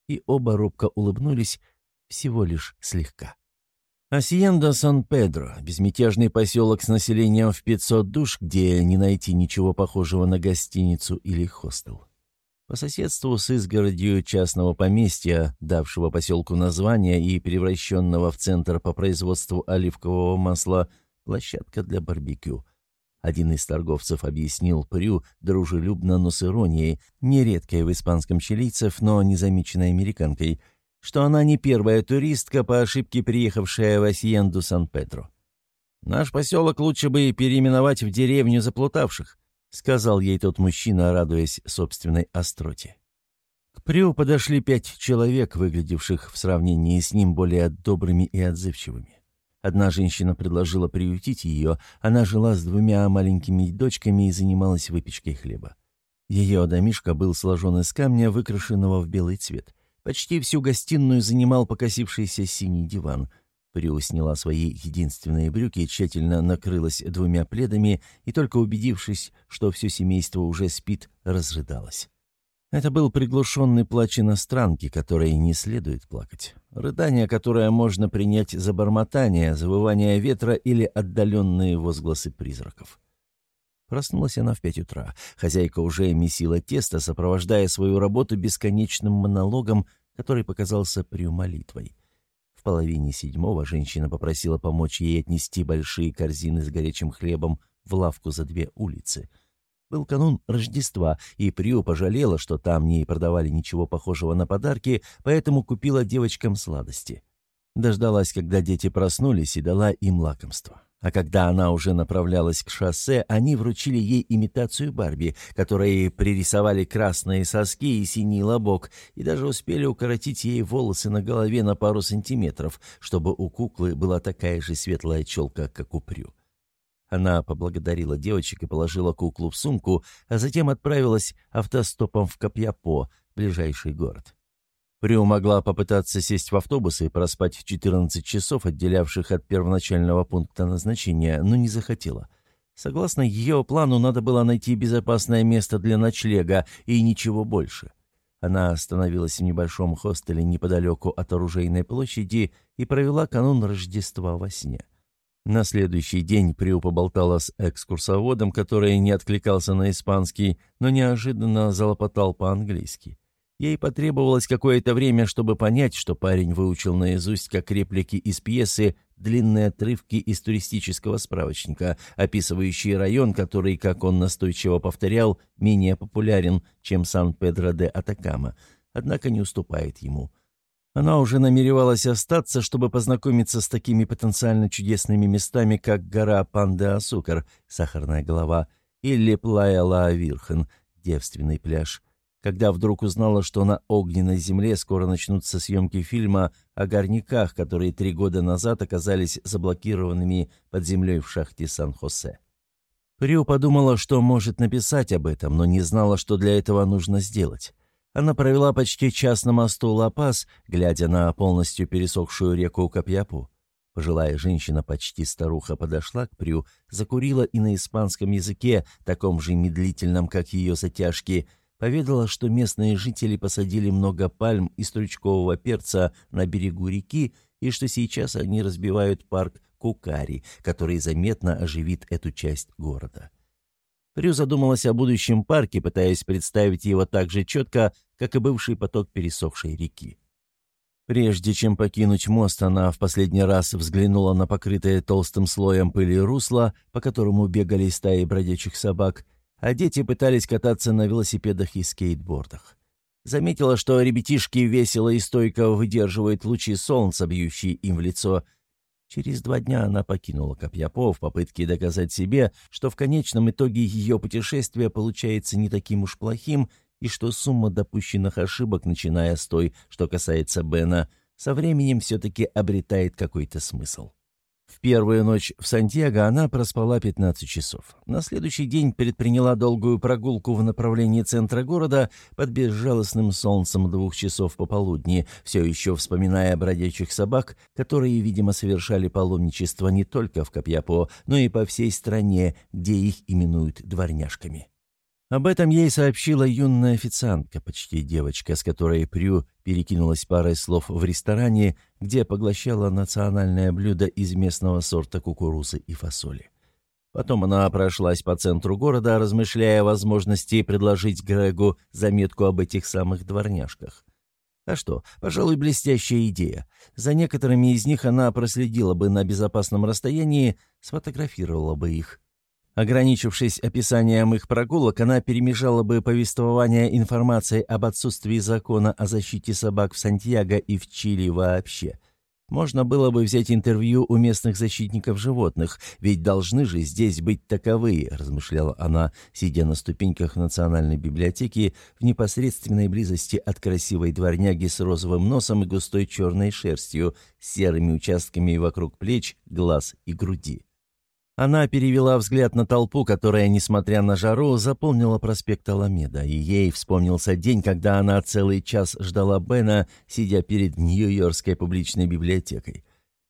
И оба робко улыбнулись, всего лишь слегка. Асьенда Сан-Педро, безмятежный поселок с населением в 500 душ, где не найти ничего похожего на гостиницу или хостел. По соседству с изгородью частного поместья, давшего поселку название и превращенного в центр по производству оливкового масла, площадка для барбекю. Один из торговцев объяснил Прю дружелюбно, но с иронией, нередкой в испанском чилийцев, но незамеченной американкой, что она не первая туристка, по ошибке приехавшая в Асьенду Сан-Педро. «Наш поселок лучше бы переименовать в деревню заплутавших», сказал ей тот мужчина, радуясь собственной остроте. К Прю подошли пять человек, выглядевших в сравнении с ним более добрыми и отзывчивыми. Одна женщина предложила приютить ее, она жила с двумя маленькими дочками и занималась выпечкой хлеба. Ее домишка был сложен из камня, выкрашенного в белый цвет. Почти всю гостиную занимал покосившийся синий диван — Приу сняла свои единственные брюки, тщательно накрылась двумя пледами и, только убедившись, что все семейство уже спит, разрыдалась. Это был приглушенный плач иностранки, которой не следует плакать. Рыдание, которое можно принять за бормотание, завывание ветра или отдаленные возгласы призраков. Проснулась она в пять утра. Хозяйка уже месила тесто, сопровождая свою работу бесконечным монологом, который показался Прю молитвой половине седьмого женщина попросила помочь ей отнести большие корзины с горячим хлебом в лавку за две улицы. Был канун Рождества, и Прио пожалела, что там не продавали ничего похожего на подарки, поэтому купила девочкам сладости. Дождалась, когда дети проснулись, и дала им лакомство. А когда она уже направлялась к шоссе, они вручили ей имитацию Барби, которые пририсовали красные соски и синий лобок, и даже успели укоротить ей волосы на голове на пару сантиметров, чтобы у куклы была такая же светлая челка, как у Прю. Она поблагодарила девочек и положила куклу в сумку, а затем отправилась автостопом в Копьяпо, ближайший город. Прю могла попытаться сесть в автобус и проспать 14 часов, отделявших от первоначального пункта назначения, но не захотела. Согласно ее плану, надо было найти безопасное место для ночлега и ничего больше. Она остановилась в небольшом хостеле неподалеку от оружейной площади и провела канун Рождества во сне. На следующий день Прю поболтала с экскурсоводом, который не откликался на испанский, но неожиданно залопотал по-английски. Ей потребовалось какое-то время, чтобы понять, что парень выучил наизусть как реплики из пьесы длинные отрывки из туристического справочника, описывающие район, который, как он настойчиво повторял, менее популярен, чем Сан-Педро-де-Атакама, однако не уступает ему. Она уже намеревалась остаться, чтобы познакомиться с такими потенциально чудесными местами, как гора Пан-де-Асукар, Сахарная голова, или Плая-Ла-Вирхен, Девственный пляж когда вдруг узнала, что на огненной земле скоро начнутся съемки фильма о горняках, которые три года назад оказались заблокированными под землей в шахте Сан-Хосе. Прио подумала, что может написать об этом, но не знала, что для этого нужно сделать. Она провела почти час на мосту Ла-Пас, глядя на полностью пересохшую реку Капьяпу. Пожилая женщина, почти старуха, подошла к Прю, закурила и на испанском языке, таком же медлительном, как ее затяжки, поведала, что местные жители посадили много пальм и стручкового перца на берегу реки и что сейчас они разбивают парк Кукари, который заметно оживит эту часть города. Рю задумалась о будущем парке, пытаясь представить его так же четко, как и бывший поток пересохшей реки. Прежде чем покинуть мост, она в последний раз взглянула на покрытое толстым слоем пыли русло, по которому бегали стаи бродячих собак, а дети пытались кататься на велосипедах и скейтбордах. Заметила, что ребятишки весело и стойко выдерживают лучи солнца, бьющие им в лицо. Через два дня она покинула Копьяпо в попытке доказать себе, что в конечном итоге ее путешествие получается не таким уж плохим, и что сумма допущенных ошибок, начиная с той, что касается Бена, со временем все-таки обретает какой-то смысл. В первую ночь в Сантьяго она проспала 15 часов. На следующий день предприняла долгую прогулку в направлении центра города под безжалостным солнцем двух часов пополудни, все еще вспоминая бродячих собак, которые, видимо, совершали паломничество не только в Копьяпо, но и по всей стране, где их именуют дворняжками. Об этом ей сообщила юная официантка, почти девочка, с которой Прю перекинулась парой слов в ресторане, где поглощала национальное блюдо из местного сорта кукурузы и фасоли. Потом она прошлась по центру города, размышляя о возможности предложить Грегу заметку об этих самых дворняжках. А что, пожалуй, блестящая идея. За некоторыми из них она проследила бы на безопасном расстоянии, сфотографировала бы их. Ограничившись описанием их прогулок, она перемежала бы повествование информацией об отсутствии закона о защите собак в Сантьяго и в Чили вообще. Можно было бы взять интервью у местных защитников животных, ведь должны же здесь быть таковые, размышляла она, сидя на ступеньках Национальной библиотеки в непосредственной близости от красивой дворняги с розовым носом и густой черной шерстью, с серыми участками вокруг плеч, глаз и груди. Она перевела взгляд на толпу, которая, несмотря на жару, заполнила проспект Аламеда, и ей вспомнился день, когда она целый час ждала Бена, сидя перед Нью-Йоркской публичной библиотекой.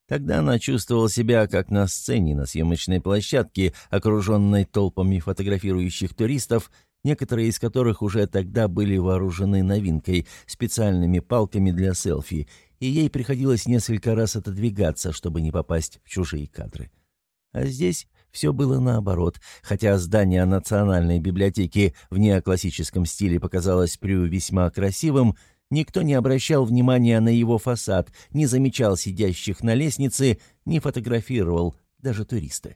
Тогда она чувствовала себя как на сцене на съемочной площадке, окруженной толпами фотографирующих туристов, некоторые из которых уже тогда были вооружены новинкой, специальными палками для селфи, и ей приходилось несколько раз отодвигаться, чтобы не попасть в чужие кадры. А здесь все было наоборот. Хотя здание Национальной библиотеки в неоклассическом стиле показалось Прю весьма красивым, никто не обращал внимания на его фасад, не замечал сидящих на лестнице, не фотографировал даже туристы.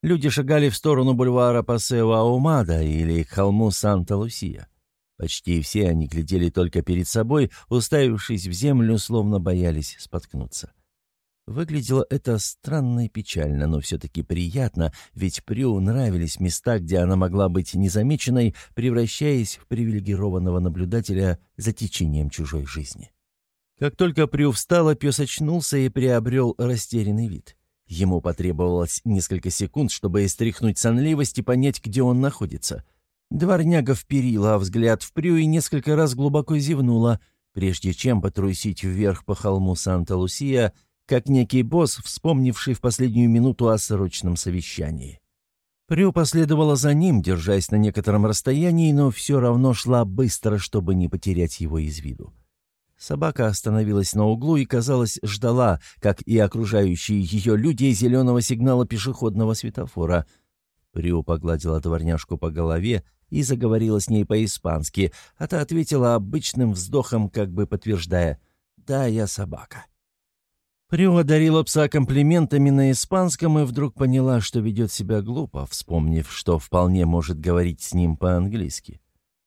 Люди шагали в сторону бульвара Пасео-Аумада или к холму Санта-Лусия. Почти все они глядели только перед собой, уставившись в землю, словно боялись споткнуться. Выглядело это странно и печально, но все-таки приятно, ведь Прю нравились места, где она могла быть незамеченной, превращаясь в привилегированного наблюдателя за течением чужой жизни. Как только Прю встала, пес очнулся и приобрел растерянный вид. Ему потребовалось несколько секунд, чтобы стряхнуть сонливость и понять, где он находится. Дворняга вперила взгляд в Прю и несколько раз глубоко зевнула, прежде чем потрусить вверх по холму Санта-Лусия — как некий босс, вспомнивший в последнюю минуту о срочном совещании. Прю последовала за ним, держась на некотором расстоянии, но все равно шла быстро, чтобы не потерять его из виду. Собака остановилась на углу и, казалось, ждала, как и окружающие ее люди, зеленого сигнала пешеходного светофора. Прю погладила дворняжку по голове и заговорила с ней по-испански, а та ответила обычным вздохом, как бы подтверждая «Да, я собака». Прио одарила пса комплиментами на испанском и вдруг поняла, что ведет себя глупо, вспомнив, что вполне может говорить с ним по-английски.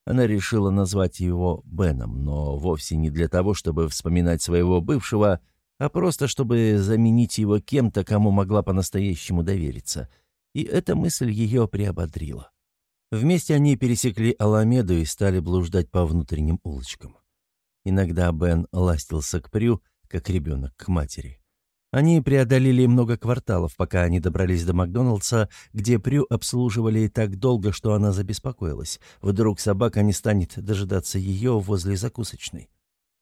Она решила назвать его Беном, но вовсе не для того, чтобы вспоминать своего бывшего, а просто чтобы заменить его кем-то, кому могла по-настоящему довериться. И эта мысль ее приободрила. Вместе они пересекли Аламеду и стали блуждать по внутренним улочкам. Иногда Бен ластился к Прю, как ребенок к матери. Они преодолели много кварталов, пока они добрались до Макдоналдса, где Прю обслуживали так долго, что она забеспокоилась. Вдруг собака не станет дожидаться ее возле закусочной.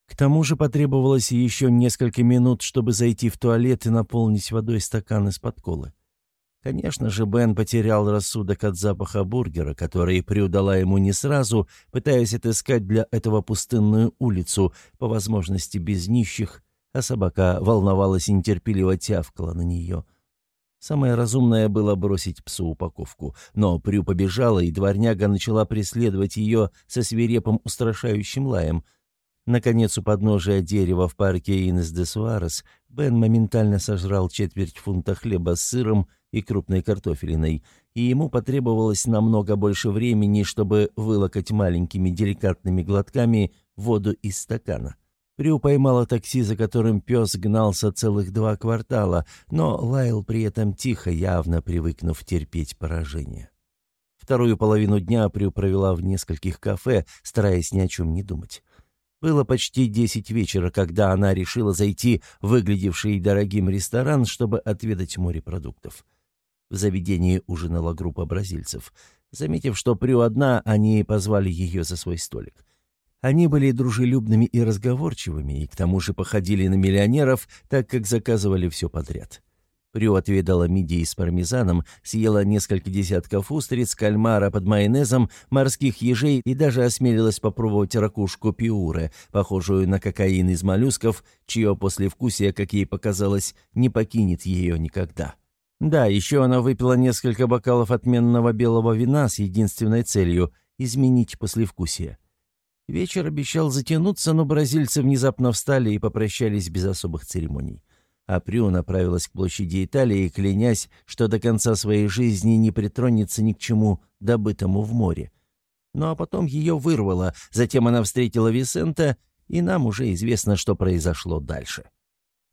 К тому же потребовалось еще несколько минут, чтобы зайти в туалет и наполнить водой стакан из-под колы. Конечно же, Бен потерял рассудок от запаха бургера, который Прю дала ему не сразу, пытаясь отыскать для этого пустынную улицу, по возможности без нищих, а собака волновалась и нетерпеливо тявкала на нее. Самое разумное было бросить псу упаковку, но Прю побежала, и дворняга начала преследовать ее со свирепым устрашающим лаем. Наконец, у подножия дерева в парке Инес де Суарес Бен моментально сожрал четверть фунта хлеба с сыром и крупной картофелиной, и ему потребовалось намного больше времени, чтобы вылокать маленькими деликатными глотками воду из стакана. Рю поймала такси, за которым пес гнался целых два квартала, но лаял при этом тихо, явно привыкнув терпеть поражение. Вторую половину дня Прю провела в нескольких кафе, стараясь ни о чем не думать. Было почти десять вечера, когда она решила зайти в выглядевший дорогим ресторан, чтобы отведать морепродуктов. В заведении ужинала группа бразильцев. Заметив, что Прю одна, они позвали ее за свой столик. Они были дружелюбными и разговорчивыми, и к тому же походили на миллионеров, так как заказывали все подряд. Прю отведала мидии с пармезаном, съела несколько десятков устриц, кальмара под майонезом, морских ежей и даже осмелилась попробовать ракушку пиуре, похожую на кокаин из моллюсков, чье послевкусие, как ей показалось, не покинет ее никогда. Да, еще она выпила несколько бокалов отменного белого вина с единственной целью – изменить послевкусие. Вечер обещал затянуться, но бразильцы внезапно встали и попрощались без особых церемоний а Прю направилась к площади Италии, клянясь, что до конца своей жизни не притронется ни к чему добытому в море. Ну а потом ее вырвало, затем она встретила Висента, и нам уже известно, что произошло дальше.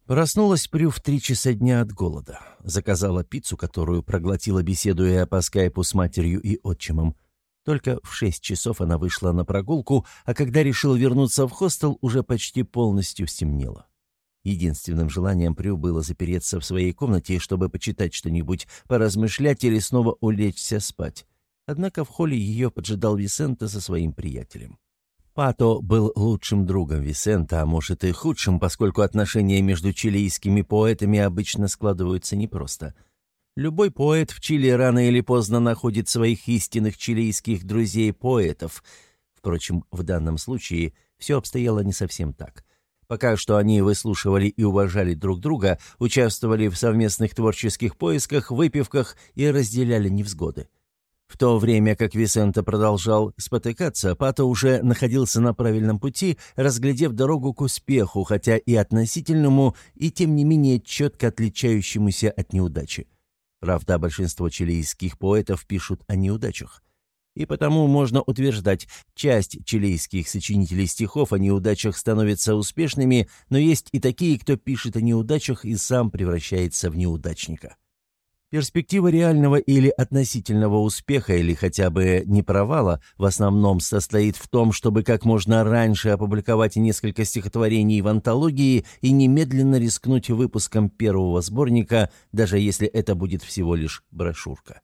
Проснулась Прю в три часа дня от голода. Заказала пиццу, которую проглотила, беседуя по скайпу с матерью и отчимом. Только в шесть часов она вышла на прогулку, а когда решила вернуться в хостел, уже почти полностью стемнело. Единственным желанием Прю было запереться в своей комнате, чтобы почитать что-нибудь, поразмышлять или снова улечься спать. Однако в холле ее поджидал Висента со своим приятелем. Пато был лучшим другом Висента, а может и худшим, поскольку отношения между чилийскими поэтами обычно складываются непросто. Любой поэт в Чили рано или поздно находит своих истинных чилийских друзей-поэтов. Впрочем, в данном случае все обстояло не совсем так. Пока что они выслушивали и уважали друг друга, участвовали в совместных творческих поисках, выпивках и разделяли невзгоды. В то время как Висента продолжал спотыкаться, Пато уже находился на правильном пути, разглядев дорогу к успеху, хотя и относительному, и тем не менее четко отличающемуся от неудачи. Правда, большинство чилийских поэтов пишут о неудачах и потому можно утверждать, часть чилийских сочинителей стихов о неудачах становится успешными, но есть и такие, кто пишет о неудачах и сам превращается в неудачника. Перспектива реального или относительного успеха или хотя бы не провала в основном состоит в том, чтобы как можно раньше опубликовать несколько стихотворений в антологии и немедленно рискнуть выпуском первого сборника, даже если это будет всего лишь брошюрка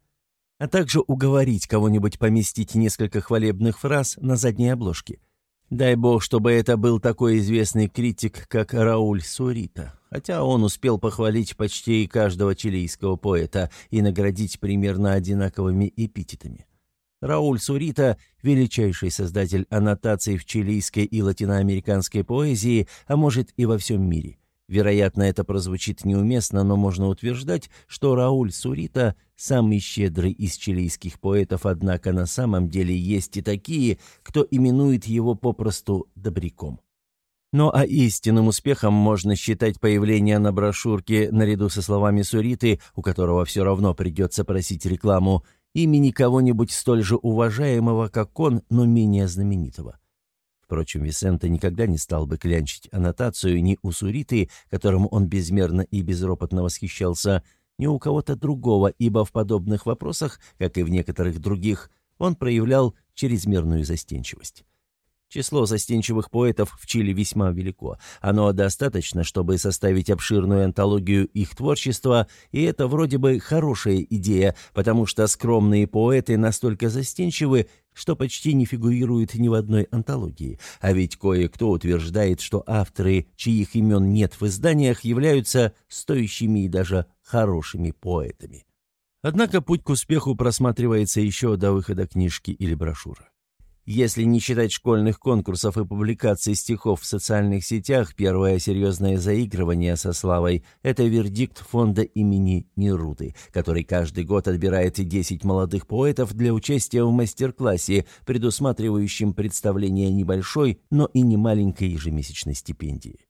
а также уговорить кого-нибудь поместить несколько хвалебных фраз на задней обложке. Дай бог, чтобы это был такой известный критик, как Рауль Сурита, хотя он успел похвалить почти каждого чилийского поэта и наградить примерно одинаковыми эпитетами. Рауль Сурита – величайший создатель аннотаций в чилийской и латиноамериканской поэзии, а может и во всем мире – Вероятно, это прозвучит неуместно, но можно утверждать, что Рауль Сурита – самый щедрый из чилийских поэтов, однако на самом деле есть и такие, кто именует его попросту «добряком». Но а истинным успехом можно считать появление на брошюрке, наряду со словами Суриты, у которого все равно придется просить рекламу, имени кого-нибудь столь же уважаемого, как он, но менее знаменитого. Впрочем, Висенте никогда не стал бы клянчить аннотацию ни у Суриты, которому он безмерно и безропотно восхищался, ни у кого-то другого, ибо в подобных вопросах, как и в некоторых других, он проявлял чрезмерную застенчивость. Число застенчивых поэтов в Чили весьма велико. Оно достаточно, чтобы составить обширную антологию их творчества, и это вроде бы хорошая идея, потому что скромные поэты настолько застенчивы, что почти не фигурируют ни в одной антологии. А ведь кое-кто утверждает, что авторы, чьих имен нет в изданиях, являются стоящими и даже хорошими поэтами. Однако путь к успеху просматривается еще до выхода книжки или брошюры. Если не считать школьных конкурсов и публикаций стихов в социальных сетях, первое серьезное заигрывание со славой – это вердикт фонда имени Неруты, который каждый год отбирает 10 молодых поэтов для участия в мастер-классе, предусматривающем представление небольшой, но и не маленькой ежемесячной стипендии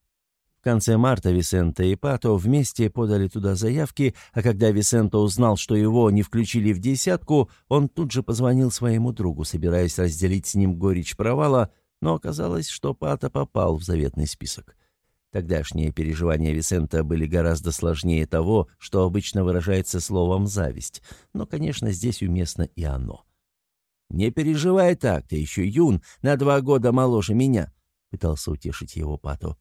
конце марта Висенто и Пато вместе подали туда заявки, а когда Висенто узнал, что его не включили в десятку, он тут же позвонил своему другу, собираясь разделить с ним горечь провала, но оказалось, что Пато попал в заветный список. Тогдашние переживания Висента были гораздо сложнее того, что обычно выражается словом «зависть», но, конечно, здесь уместно и оно. «Не переживай так, ты еще юн, на два года моложе меня», пытался утешить его Пату.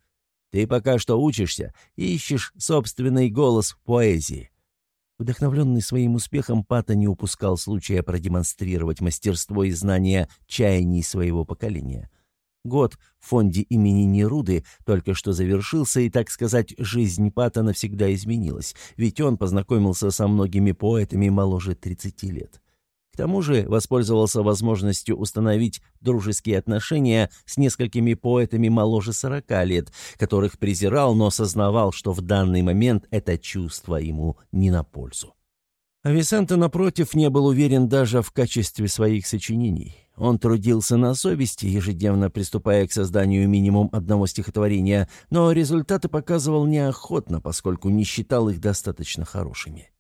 «Ты пока что учишься и ищешь собственный голос в поэзии». Вдохновленный своим успехом, Пата не упускал случая продемонстрировать мастерство и знания чаяний своего поколения. Год в фонде имени Неруды только что завершился, и, так сказать, жизнь Пата навсегда изменилась, ведь он познакомился со многими поэтами моложе 30 лет. К тому же воспользовался возможностью установить дружеские отношения с несколькими поэтами моложе 40 лет, которых презирал, но сознавал, что в данный момент это чувство ему не на пользу. А Висенто, напротив, не был уверен даже в качестве своих сочинений. Он трудился на совести, ежедневно приступая к созданию минимум одного стихотворения, но результаты показывал неохотно, поскольку не считал их достаточно хорошими.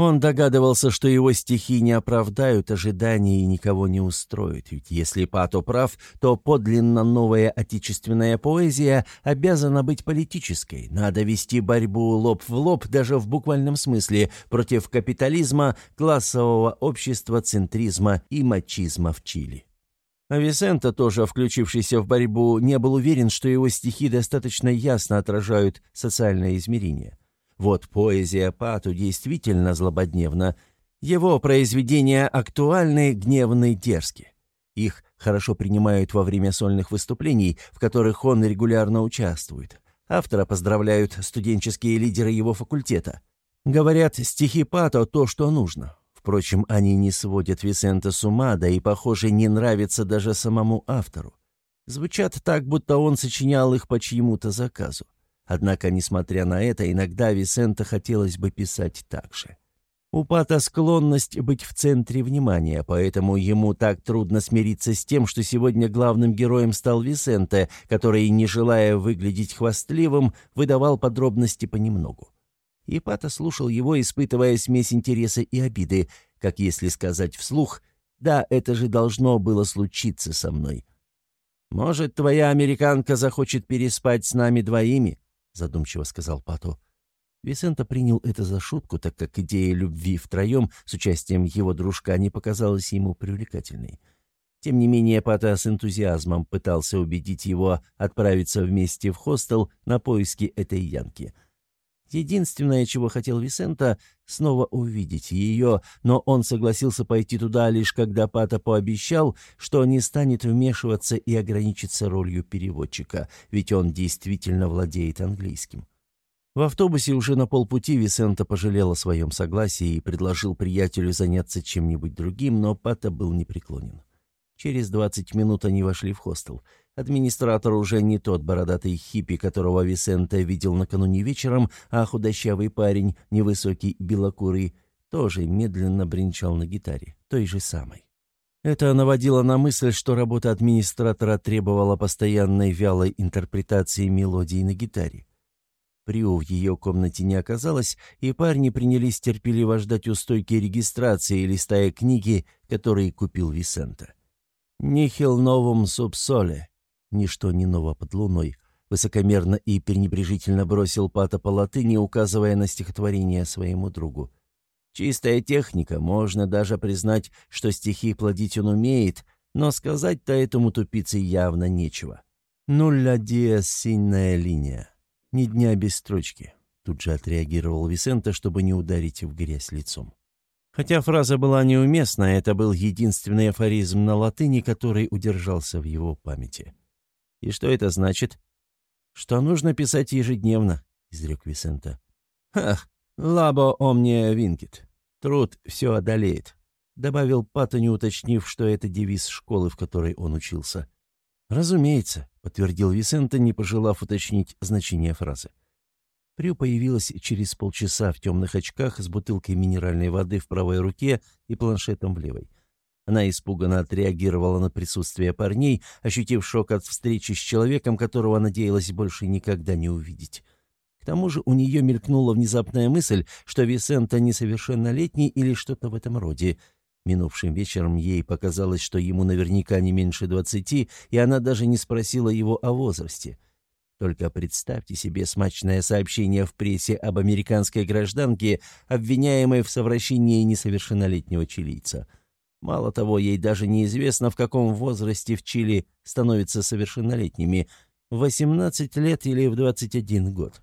Он догадывался, что его стихи не оправдают ожиданий и никого не устроят, ведь если Пато прав, то подлинно новая отечественная поэзия обязана быть политической. Надо вести борьбу лоб в лоб, даже в буквальном смысле, против капитализма, классового общества, центризма и мачизма в Чили. А Висента, тоже включившийся в борьбу, не был уверен, что его стихи достаточно ясно отражают социальное измерение. Вот поэзия Пату действительно злободневна. Его произведения актуальны, гневны, дерзки. Их хорошо принимают во время сольных выступлений, в которых он регулярно участвует. Автора поздравляют студенческие лидеры его факультета. Говорят, стихи Пато — то, что нужно. Впрочем, они не сводят Висента с ума, да и, похоже, не нравятся даже самому автору. Звучат так, будто он сочинял их по чьему-то заказу. Однако, несмотря на это, иногда Висента хотелось бы писать так же. У Пата склонность быть в центре внимания, поэтому ему так трудно смириться с тем, что сегодня главным героем стал Висенте, который, не желая выглядеть хвастливым, выдавал подробности понемногу. И Пата слушал его, испытывая смесь интереса и обиды, как если сказать вслух «Да, это же должно было случиться со мной». «Может, твоя американка захочет переспать с нами двоими?» — задумчиво сказал Пато. Висента принял это за шутку, так как идея любви втроем с участием его дружка не показалась ему привлекательной. Тем не менее, Пато с энтузиазмом пытался убедить его отправиться вместе в хостел на поиски этой янки. Единственное, чего хотел Висента, снова увидеть ее, но он согласился пойти туда лишь когда Пато пообещал, что не станет вмешиваться и ограничится ролью переводчика, ведь он действительно владеет английским. В автобусе уже на полпути Висента пожалел о своем согласии и предложил приятелю заняться чем-нибудь другим, но Пато был непреклонен. Через двадцать минут они вошли в хостел. Администратор уже не тот бородатый хиппи, которого Висенте видел накануне вечером, а худощавый парень, невысокий, белокурый, тоже медленно бренчал на гитаре, той же самой. Это наводило на мысль, что работа администратора требовала постоянной вялой интерпретации мелодии на гитаре. Приу в ее комнате не оказалось, и парни принялись терпеливо ждать у стойки регистрации, листая книги, которые купил Висента. «Нихил новум субсоле», «Ничто не ново под луной», высокомерно и пренебрежительно бросил Пата по латыни, указывая на стихотворение своему другу. «Чистая техника, можно даже признать, что стихи плодить он умеет, но сказать-то этому тупице явно нечего. «Нуля диас синная линия. Ни дня без строчки», — тут же отреагировал Висента, чтобы не ударить в грязь лицом. Хотя фраза была неуместна, это был единственный афоризм на латыни, который удержался в его памяти. «И что это значит?» «Что нужно писать ежедневно», — изрек Висента. «Ах, лабо омния винкит. Труд все одолеет», — добавил Пато, не уточнив, что это девиз школы, в которой он учился. «Разумеется», — подтвердил Висента, не пожелав уточнить значение фразы. Прю появилась через полчаса в темных очках с бутылкой минеральной воды в правой руке и планшетом в левой. Она испуганно отреагировала на присутствие парней, ощутив шок от встречи с человеком, которого надеялась больше никогда не увидеть. К тому же у нее мелькнула внезапная мысль, что Висента несовершеннолетний или что-то в этом роде. Минувшим вечером ей показалось, что ему наверняка не меньше двадцати, и она даже не спросила его о возрасте. Только представьте себе смачное сообщение в прессе об американской гражданке, обвиняемой в совращении несовершеннолетнего чилийца. Мало того, ей даже неизвестно, в каком возрасте в Чили становятся совершеннолетними – в 18 лет или в 21 год.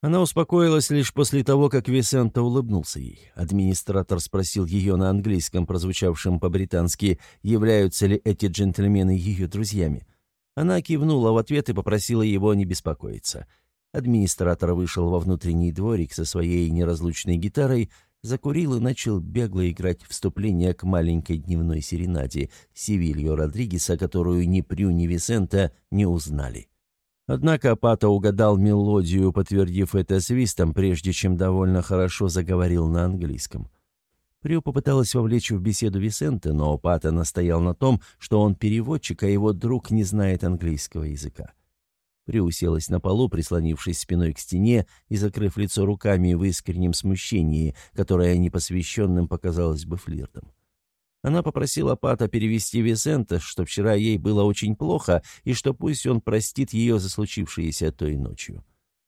Она успокоилась лишь после того, как Висенто улыбнулся ей. Администратор спросил ее на английском, прозвучавшем по-британски, являются ли эти джентльмены ее друзьями. Она кивнула в ответ и попросила его не беспокоиться. Администратор вышел во внутренний дворик со своей неразлучной гитарой, закурил и начал бегло играть вступление к маленькой дневной серенаде Севильо Родригеса, которую ни Прю, ни Висента не узнали. Однако Пата угадал мелодию, подтвердив это свистом, прежде чем довольно хорошо заговорил на английском. Прю попыталась вовлечь в беседу Висента, но Пата настоял на том, что он переводчик, а его друг не знает английского языка. При уселась на полу, прислонившись спиной к стене и закрыв лицо руками в искреннем смущении, которое непосвященным показалось бы флиртом. Она попросила Пата перевести Висента, что вчера ей было очень плохо, и что пусть он простит ее за случившееся той ночью.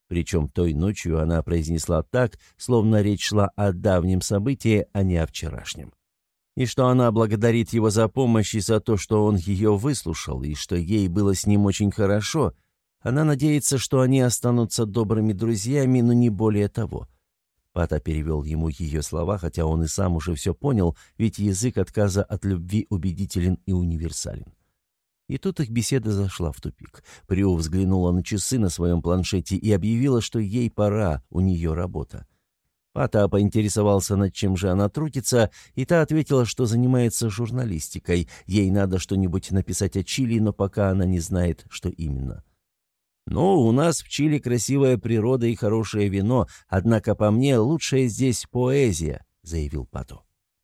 Причем той ночью она произнесла так, словно речь шла о давнем событии, а не о вчерашнем. И что она благодарит его за помощь и за то, что он ее выслушал, и что ей было с ним очень хорошо — она надеется, что они останутся добрыми друзьями, но не более того. Пата перевел ему ее слова, хотя он и сам уже все понял, ведь язык отказа от любви убедителен и универсален. И тут их беседа зашла в тупик. Приу взглянула на часы на своем планшете и объявила, что ей пора, у нее работа. Пата поинтересовался, над чем же она трудится, и та ответила, что занимается журналистикой. Ей надо что-нибудь написать о Чили, но пока она не знает, что именно. «Ну, у нас в Чили красивая природа и хорошее вино, однако по мне лучшее здесь поэзия», — заявил Пато.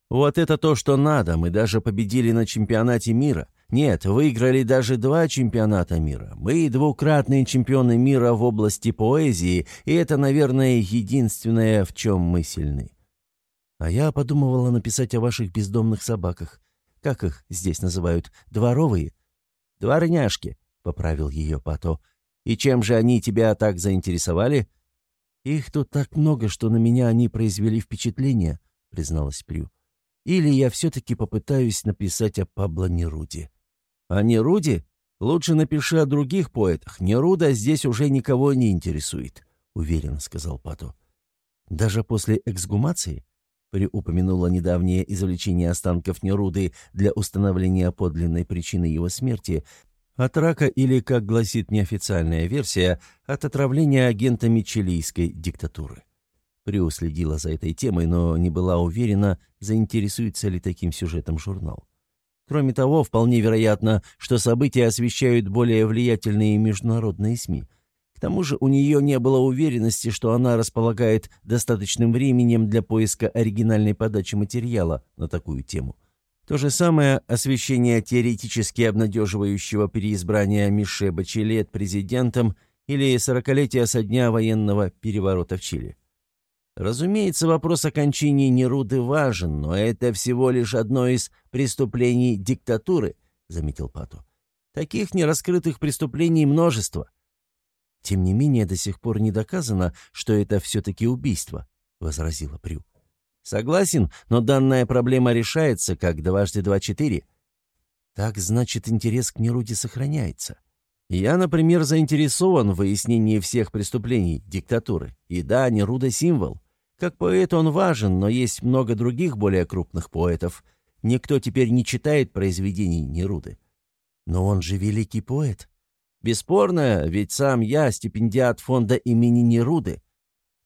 «Вот это то, что надо. Мы даже победили на чемпионате мира. Нет, выиграли даже два чемпионата мира. Мы двукратные чемпионы мира в области поэзии, и это, наверное, единственное, в чем мы сильны. А я подумывала написать о ваших бездомных собаках. Как их здесь называют? Дворовые? Дворняшки, — поправил ее Пато. И чем же они тебя так заинтересовали?» «Их тут так много, что на меня они произвели впечатление», — призналась Прю. «Или я все-таки попытаюсь написать о Пабло Неруде». «О Неруде? Лучше напиши о других поэтах. Неруда здесь уже никого не интересует», — уверенно сказал Пато. «Даже после эксгумации?» При упомянула недавнее извлечение останков Неруды для установления подлинной причины его смерти, от рака или, как гласит неофициальная версия, от отравления агентами чилийской диктатуры. Приу следила за этой темой, но не была уверена, заинтересуется ли таким сюжетом журнал. Кроме того, вполне вероятно, что события освещают более влиятельные международные СМИ. К тому же у нее не было уверенности, что она располагает достаточным временем для поиска оригинальной подачи материала на такую тему – то же самое освещение теоретически обнадеживающего переизбрания Мише Бачелет президентом или сорокалетия со дня военного переворота в Чили. Разумеется, вопрос о кончине Неруды важен, но это всего лишь одно из преступлений диктатуры, заметил Пату. Таких нераскрытых преступлений множество. Тем не менее, до сих пор не доказано, что это все-таки убийство, возразила Прю. Согласен, но данная проблема решается как дважды два четыре. Так значит, интерес к Неруде сохраняется. Я, например, заинтересован в выяснении всех преступлений диктатуры. И да, Неруда — символ. Как поэт он важен, но есть много других более крупных поэтов. Никто теперь не читает произведений Неруды. Но он же великий поэт. Бесспорно, ведь сам я стипендиат фонда имени Неруды.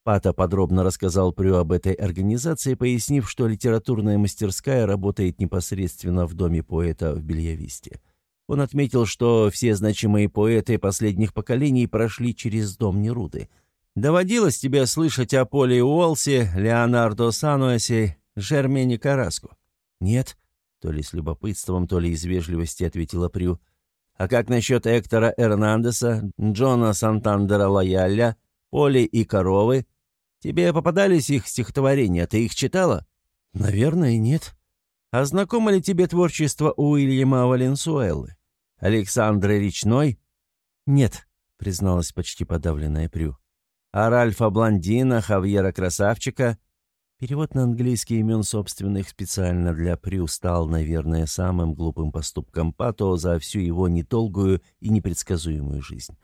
Пата подробно рассказал Прю об этой организации, пояснив, что литературная мастерская работает непосредственно в доме поэта в Бельявисте. Он отметил, что все значимые поэты последних поколений прошли через дом Неруды. «Доводилось тебе слышать о Поле Уолсе, Леонардо Сануэсе, Жермене Караску?» «Нет», — то ли с любопытством, то ли из вежливости ответила Прю. «А как насчет Эктора Эрнандеса, Джона Сантандера Лоялля, Поли и коровы. Тебе попадались их стихотворения, ты их читала? Наверное, нет. А знакомо ли тебе творчество Уильяма Валенсуэллы? Александры Речной? Нет, призналась почти подавленная Прю. А Ральфа Блондина, Хавьера Красавчика? Перевод на английский имен собственных специально для Прю стал, наверное, самым глупым поступком Пато за всю его недолгую и непредсказуемую жизнь.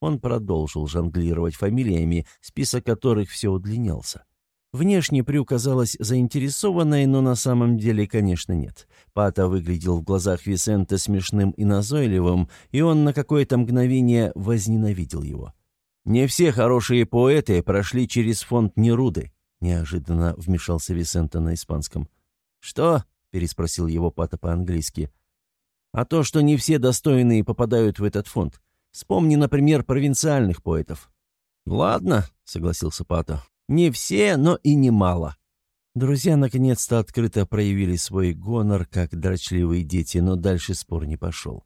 Он продолжил жонглировать фамилиями, список которых все удлинялся. Внешне Прю казалась заинтересованной, но на самом деле, конечно, нет. Пата выглядел в глазах Висента смешным и назойливым, и он на какое-то мгновение возненавидел его. «Не все хорошие поэты прошли через фонд Неруды», — неожиданно вмешался Висента на испанском. «Что?» — переспросил его Пата по-английски. «А то, что не все достойные попадают в этот фонд. Вспомни, например, провинциальных поэтов». «Ладно», — согласился Пата. Не все, но и немало. Друзья наконец-то открыто проявили свой гонор, как дрочливые дети, но дальше спор не пошел.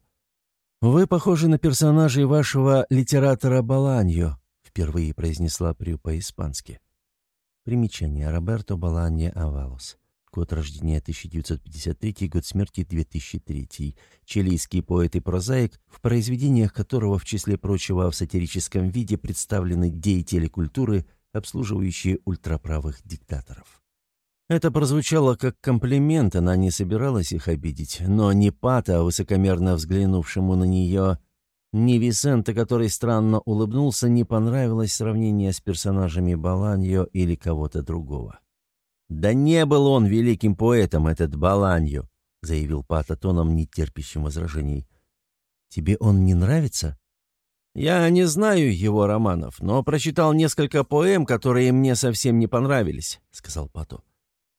«Вы похожи на персонажей вашего литератора Баланьо», — впервые произнесла Прю по-испански. Примечание. Роберто Баланьо Авалос. Год рождения 1953, год смерти 2003. Чилийский поэт и прозаик, в произведениях которого, в числе прочего, в сатирическом виде представлены деятели культуры – обслуживающие ультраправых диктаторов. Это прозвучало как комплимент, она не собиралась их обидеть, но не Пата, высокомерно взглянувшему на нее, ни Висента, который странно улыбнулся, не понравилось сравнение с персонажами Баланьо или кого-то другого. «Да не был он великим поэтом, этот Баланьо», — заявил Пата тоном, нетерпящим возражений. «Тебе он не нравится?» Я не знаю его романов, но прочитал несколько поэм, которые мне совсем не понравились», — сказал Пато.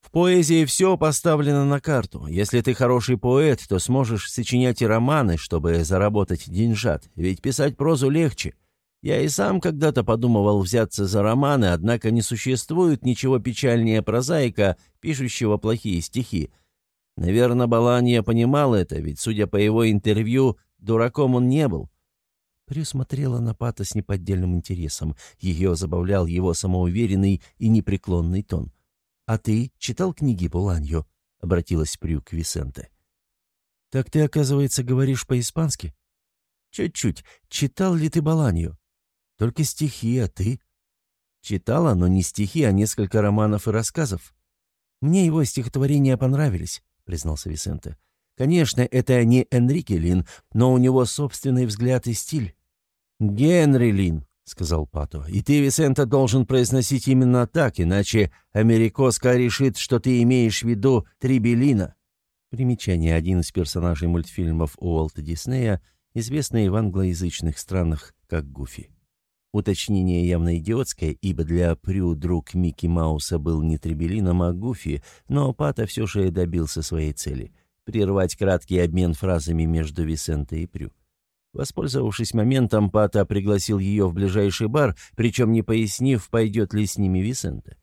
«В поэзии все поставлено на карту. Если ты хороший поэт, то сможешь сочинять и романы, чтобы заработать деньжат, ведь писать прозу легче. Я и сам когда-то подумывал взяться за романы, однако не существует ничего печальнее прозаика, пишущего плохие стихи. Наверное, Баланья понимал это, ведь, судя по его интервью, дураком он не был. Прю смотрела на Пата с неподдельным интересом. Ее забавлял его самоуверенный и непреклонный тон. «А ты читал книги Буланьо?» — обратилась Прю к Висенте. «Так ты, оказывается, говоришь по-испански?» «Чуть-чуть. Читал ли ты Баланью?» «Только стихи, а ты?» «Читала, но не стихи, а несколько романов и рассказов. Мне его стихотворения понравились», — признался Висенте. Конечно, это не Энрике Лин, но у него собственный взгляд и стиль. «Генри Лин», — сказал Пато, — «и ты, Висента, должен произносить именно так, иначе Америкоска решит, что ты имеешь в виду Трибелина». Примечание. Один из персонажей мультфильмов Уолта Диснея, известный в англоязычных странах как Гуфи. Уточнение явно идиотское, ибо для Прю друг Микки Мауса был не Трибелином, а Гуфи, но Пато все же добился своей цели — прервать краткий обмен фразами между Висенте и Прю. Воспользовавшись моментом, Пата пригласил ее в ближайший бар, причем не пояснив, пойдет ли с ними Висенте.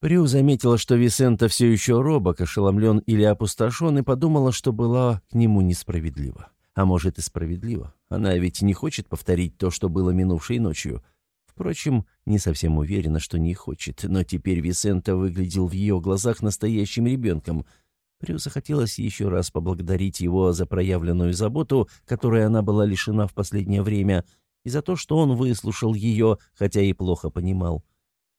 Прю заметила, что Висента все еще робок, ошеломлен или опустошен, и подумала, что была к нему несправедлива. А может и справедливо. Она ведь не хочет повторить то, что было минувшей ночью. Впрочем, не совсем уверена, что не хочет, но теперь Висента выглядел в ее глазах настоящим ребенком — Прю захотелось еще раз поблагодарить его за проявленную заботу, которой она была лишена в последнее время, и за то, что он выслушал ее, хотя и плохо понимал.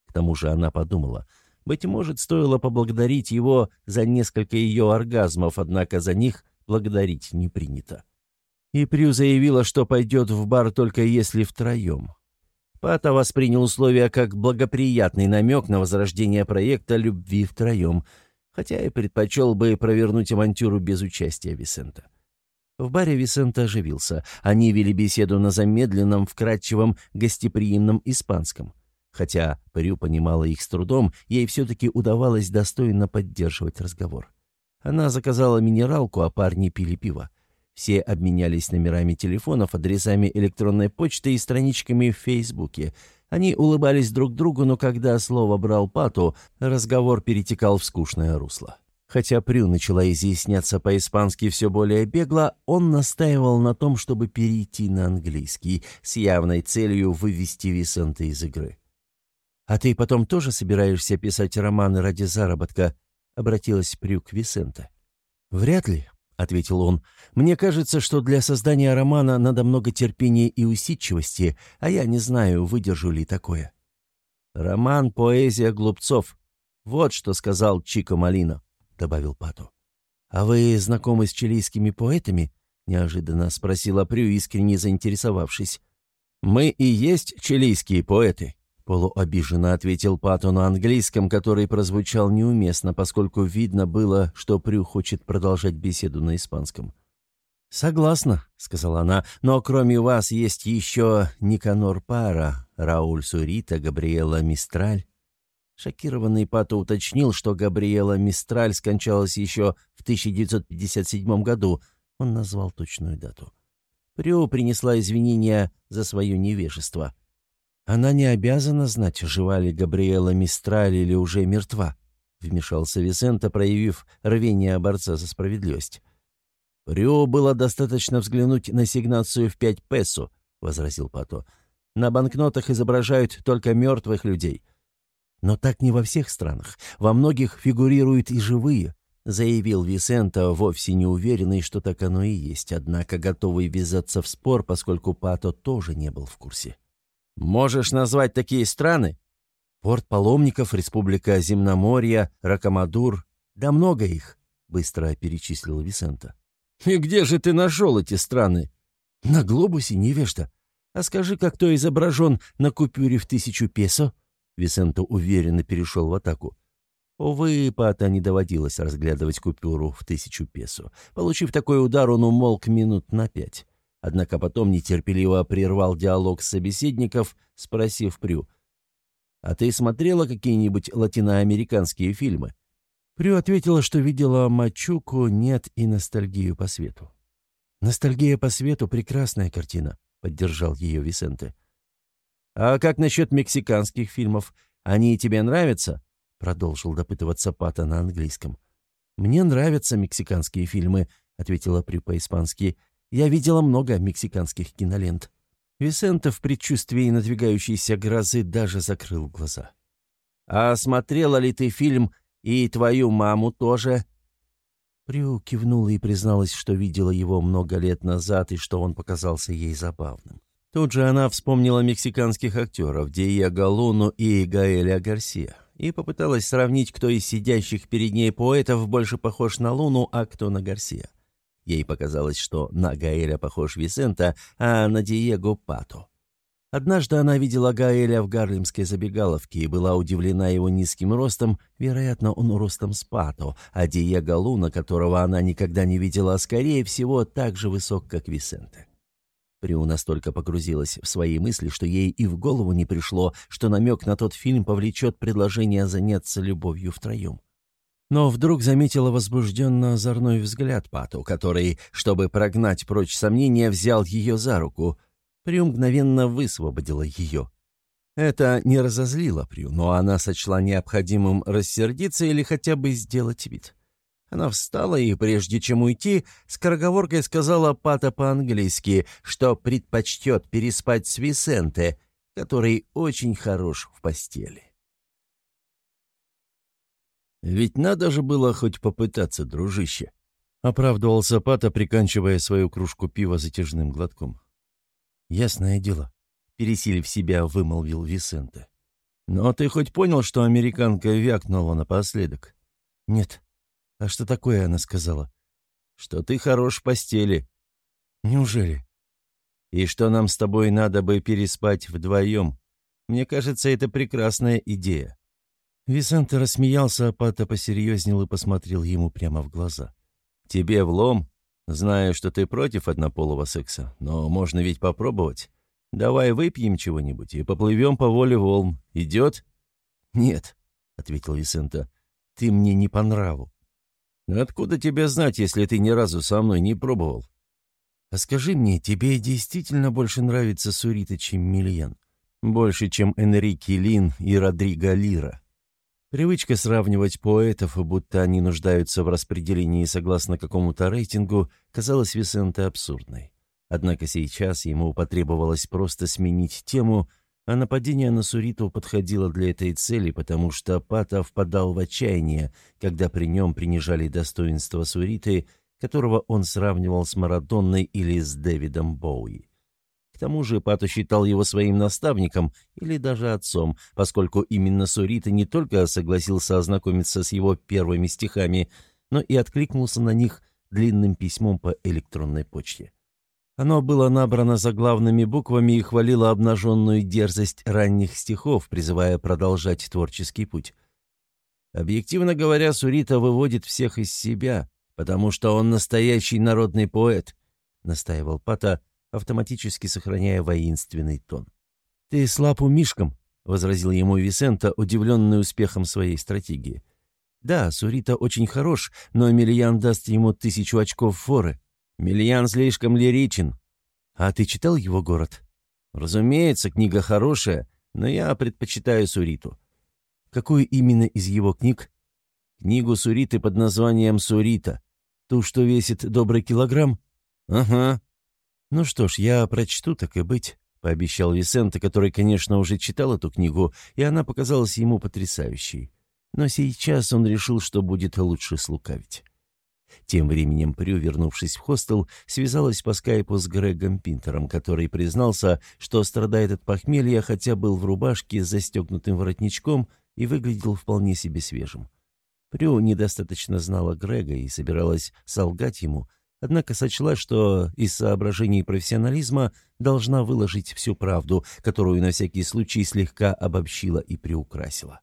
К тому же она подумала, быть может, стоило поблагодарить его за несколько ее оргазмов, однако за них благодарить не принято. И Прю заявила, что пойдет в бар только если втроем. Пата воспринял условия как благоприятный намек на возрождение проекта «Любви втроем», хотя и предпочел бы провернуть авантюру без участия Висента. В баре Висента оживился. Они вели беседу на замедленном, вкрадчивом, гостеприимном испанском. Хотя Прю понимала их с трудом, ей все-таки удавалось достойно поддерживать разговор. Она заказала минералку, а парни пили пиво. Все обменялись номерами телефонов, адресами электронной почты и страничками в Фейсбуке — они улыбались друг другу, но когда слово брал Пату, разговор перетекал в скучное русло. Хотя Прю начала изъясняться по-испански все более бегло, он настаивал на том, чтобы перейти на английский, с явной целью вывести Висента из игры. «А ты потом тоже собираешься писать романы ради заработка?» — обратилась Прю к Висенте. «Вряд ли. — ответил он. «Мне кажется, что для создания романа надо много терпения и усидчивости, а я не знаю, выдержу ли такое». «Роман — поэзия глупцов», — Вот что сказал Чико Малино», — добавил Пато. «А вы знакомы с чилийскими поэтами?» — неожиданно спросила Прю, искренне заинтересовавшись. «Мы и есть чилийские поэты», — полуобиженно ответил Пато на английском, который прозвучал неуместно, поскольку видно было, что Прю хочет продолжать беседу на испанском. «Согласна», — сказала она, — «но кроме вас есть еще Никанор Пара, Рауль Сурита, Габриэла Мистраль». Шокированный Пато уточнил, что Габриэла Мистраль скончалась еще в 1957 году. Он назвал точную дату. Прю принесла извинения за свое невежество. «Она не обязана знать, жива ли Габриэла Мистраль или уже мертва», — вмешался Висента, проявив рвение борца за справедливость. «Рю было достаточно взглянуть на сигнацию в пять песо», — возразил Пато. «На банкнотах изображают только мертвых людей». «Но так не во всех странах. Во многих фигурируют и живые», — заявил Висента, вовсе не уверенный, что так оно и есть, однако готовый ввязаться в спор, поскольку Пато тоже не был в курсе. «Можешь назвать такие страны?» «Порт Паломников, Республика Земноморья, Ракомадур. Да много их», — быстро перечислил Висента. «И где же ты нашел эти страны?» «На глобусе, невежда. А скажи, как кто изображен на купюре в тысячу песо?» Висенто уверенно перешел в атаку. Увы, Пата не доводилось разглядывать купюру в тысячу песо. Получив такой удар, он умолк минут на пять. Однако потом нетерпеливо прервал диалог собеседников, спросив Прю. «А ты смотрела какие-нибудь латиноамериканские фильмы?» Прю ответила, что видела Мачуку, нет и ностальгию по свету. «Ностальгия по свету — прекрасная картина», — поддержал ее Висенте. «А как насчет мексиканских фильмов? Они тебе нравятся?» — продолжил допытываться Пата на английском. «Мне нравятся мексиканские фильмы», — ответила Прю по-испански. «Я видела много мексиканских кинолент». Висенте в предчувствии надвигающейся грозы даже закрыл глаза. «А смотрела ли ты фильм и твою маму тоже». Прю кивнула и призналась, что видела его много лет назад и что он показался ей забавным. Тут же она вспомнила мексиканских актеров Диего Луну и Гаэля Гарсия и попыталась сравнить, кто из сидящих перед ней поэтов больше похож на Луну, а кто на Гарсия. Ей показалось, что на Гаэля похож Висента, а на Диего — Пато. Однажды она видела Гаэля в гарлемской забегаловке и была удивлена его низким ростом, вероятно, он ростом с Пато, а Диего Луна, которого она никогда не видела, скорее всего, так же высок, как Висенте. Приу настолько погрузилась в свои мысли, что ей и в голову не пришло, что намек на тот фильм повлечет предложение заняться любовью втроем. Но вдруг заметила возбужденно озорной взгляд Пату, который, чтобы прогнать прочь сомнения, взял ее за руку — Прю мгновенно высвободила ее. Это не разозлило Прю, но она сочла необходимым рассердиться или хотя бы сделать вид. Она встала и, прежде чем уйти, скороговоркой сказала Пата по-английски, что предпочтет переспать с Висенте, который очень хорош в постели. «Ведь надо же было хоть попытаться, дружище», — оправдывался Пата, приканчивая свою кружку пива затяжным глотком. «Ясное дело», — пересилив себя, вымолвил Висенте. «Но ты хоть понял, что американка вякнула напоследок?» «Нет. А что такое она сказала?» «Что ты хорош в постели». «Неужели?» «И что нам с тобой надо бы переспать вдвоем. Мне кажется, это прекрасная идея». Висенте рассмеялся, а Пата посерьезнел и посмотрел ему прямо в глаза. «Тебе влом, Знаю, что ты против однополого секса, но можно ведь попробовать. Давай выпьем чего-нибудь и поплывем по воле волн. Идет?» «Нет», — ответил Висента, — «ты мне не по нраву». «Откуда тебе знать, если ты ни разу со мной не пробовал?» «А скажи мне, тебе действительно больше нравится Сурита, чем Мильян? Больше, чем Энрике Лин и Родриго Лира?» Привычка сравнивать поэтов, будто они нуждаются в распределении согласно какому-то рейтингу, казалась Висенте абсурдной. Однако сейчас ему потребовалось просто сменить тему, а нападение на Суриту подходило для этой цели, потому что Пата впадал в отчаяние, когда при нем принижали достоинство Суриты, которого он сравнивал с Марадонной или с Дэвидом Боуи. К тому же Пато считал его своим наставником или даже отцом, поскольку именно Сурита не только согласился ознакомиться с его первыми стихами, но и откликнулся на них длинным письмом по электронной почте. Оно было набрано заглавными буквами и хвалило обнаженную дерзость ранних стихов, призывая продолжать творческий путь. Объективно говоря, Сурита выводит всех из себя, потому что он настоящий народный поэт, настаивал Пата, автоматически сохраняя воинственный тон. «Ты слаб умишком», — возразил ему Висента, удивленный успехом своей стратегии. «Да, Сурита очень хорош, но Мильян даст ему тысячу очков форы. Мильян слишком лиричен. А ты читал его город?» «Разумеется, книга хорошая, но я предпочитаю Суриту». «Какую именно из его книг?» «Книгу Суриты под названием «Сурита». Ту, что весит добрый килограмм?» «Ага», «Ну что ж, я прочту, так и быть», — пообещал Висенте, который, конечно, уже читал эту книгу, и она показалась ему потрясающей. Но сейчас он решил, что будет лучше слукавить. Тем временем Прю, вернувшись в хостел, связалась по скайпу с Грегом Пинтером, который признался, что страдает от похмелья, хотя был в рубашке с застегнутым воротничком и выглядел вполне себе свежим. Прю недостаточно знала Грега и собиралась солгать ему, однако сочла, что из соображений профессионализма должна выложить всю правду, которую на всякий случай слегка обобщила и приукрасила.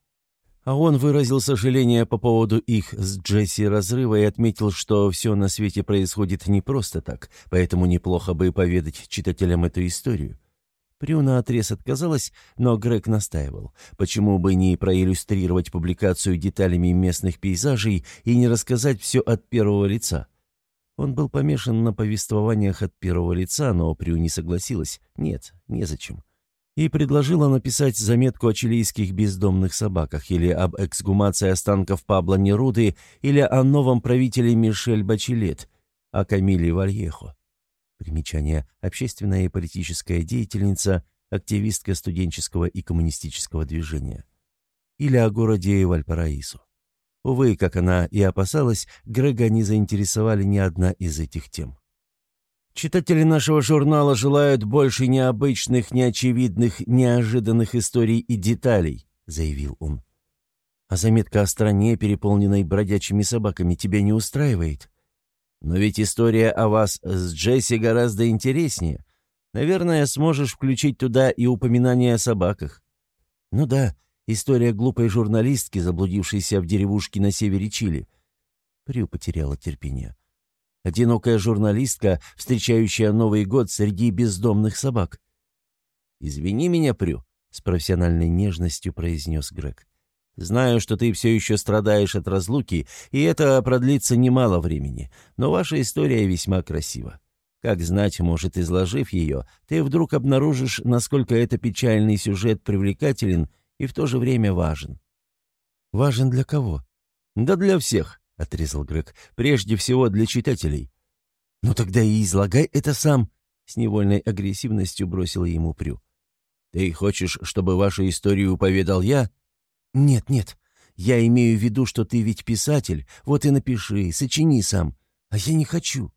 А он выразил сожаление по поводу их с Джесси разрыва и отметил, что все на свете происходит не просто так, поэтому неплохо бы поведать читателям эту историю. Прюна отрез отказалась, но Грег настаивал. Почему бы не проиллюстрировать публикацию деталями местных пейзажей и не рассказать все от первого лица? Он был помешан на повествованиях от первого лица, но Прю не согласилась. Нет, незачем. И предложила написать заметку о чилийских бездомных собаках или об эксгумации останков Пабло Неруды или о новом правителе Мишель Бачилет, о Камиле Вальехо. Примечание. Общественная и политическая деятельница, активистка студенческого и коммунистического движения. Или о городе Вальпараисо. Увы, как она и опасалась, Грега не заинтересовали ни одна из этих тем. Читатели нашего журнала желают больше необычных, неочевидных, неожиданных историй и деталей, заявил он. А заметка о стране, переполненной бродячими собаками, тебя не устраивает? Но ведь история о вас с Джесси гораздо интереснее. Наверное, сможешь включить туда и упоминание о собаках. Ну да, История глупой журналистки, заблудившейся в деревушке на севере Чили. Прю потеряла терпение. Одинокая журналистка, встречающая Новый год среди бездомных собак. «Извини меня, Прю», — с профессиональной нежностью произнес Грег. «Знаю, что ты все еще страдаешь от разлуки, и это продлится немало времени, но ваша история весьма красива. Как знать, может, изложив ее, ты вдруг обнаружишь, насколько это печальный сюжет привлекателен и в то же время важен. «Важен для кого?» «Да для всех», — отрезал Грег. «Прежде всего для читателей». «Ну тогда и излагай это сам», — с невольной агрессивностью бросил ему Прю. «Ты хочешь, чтобы вашу историю поведал я?» «Нет, нет. Я имею в виду, что ты ведь писатель. Вот и напиши, сочини сам. А я не хочу».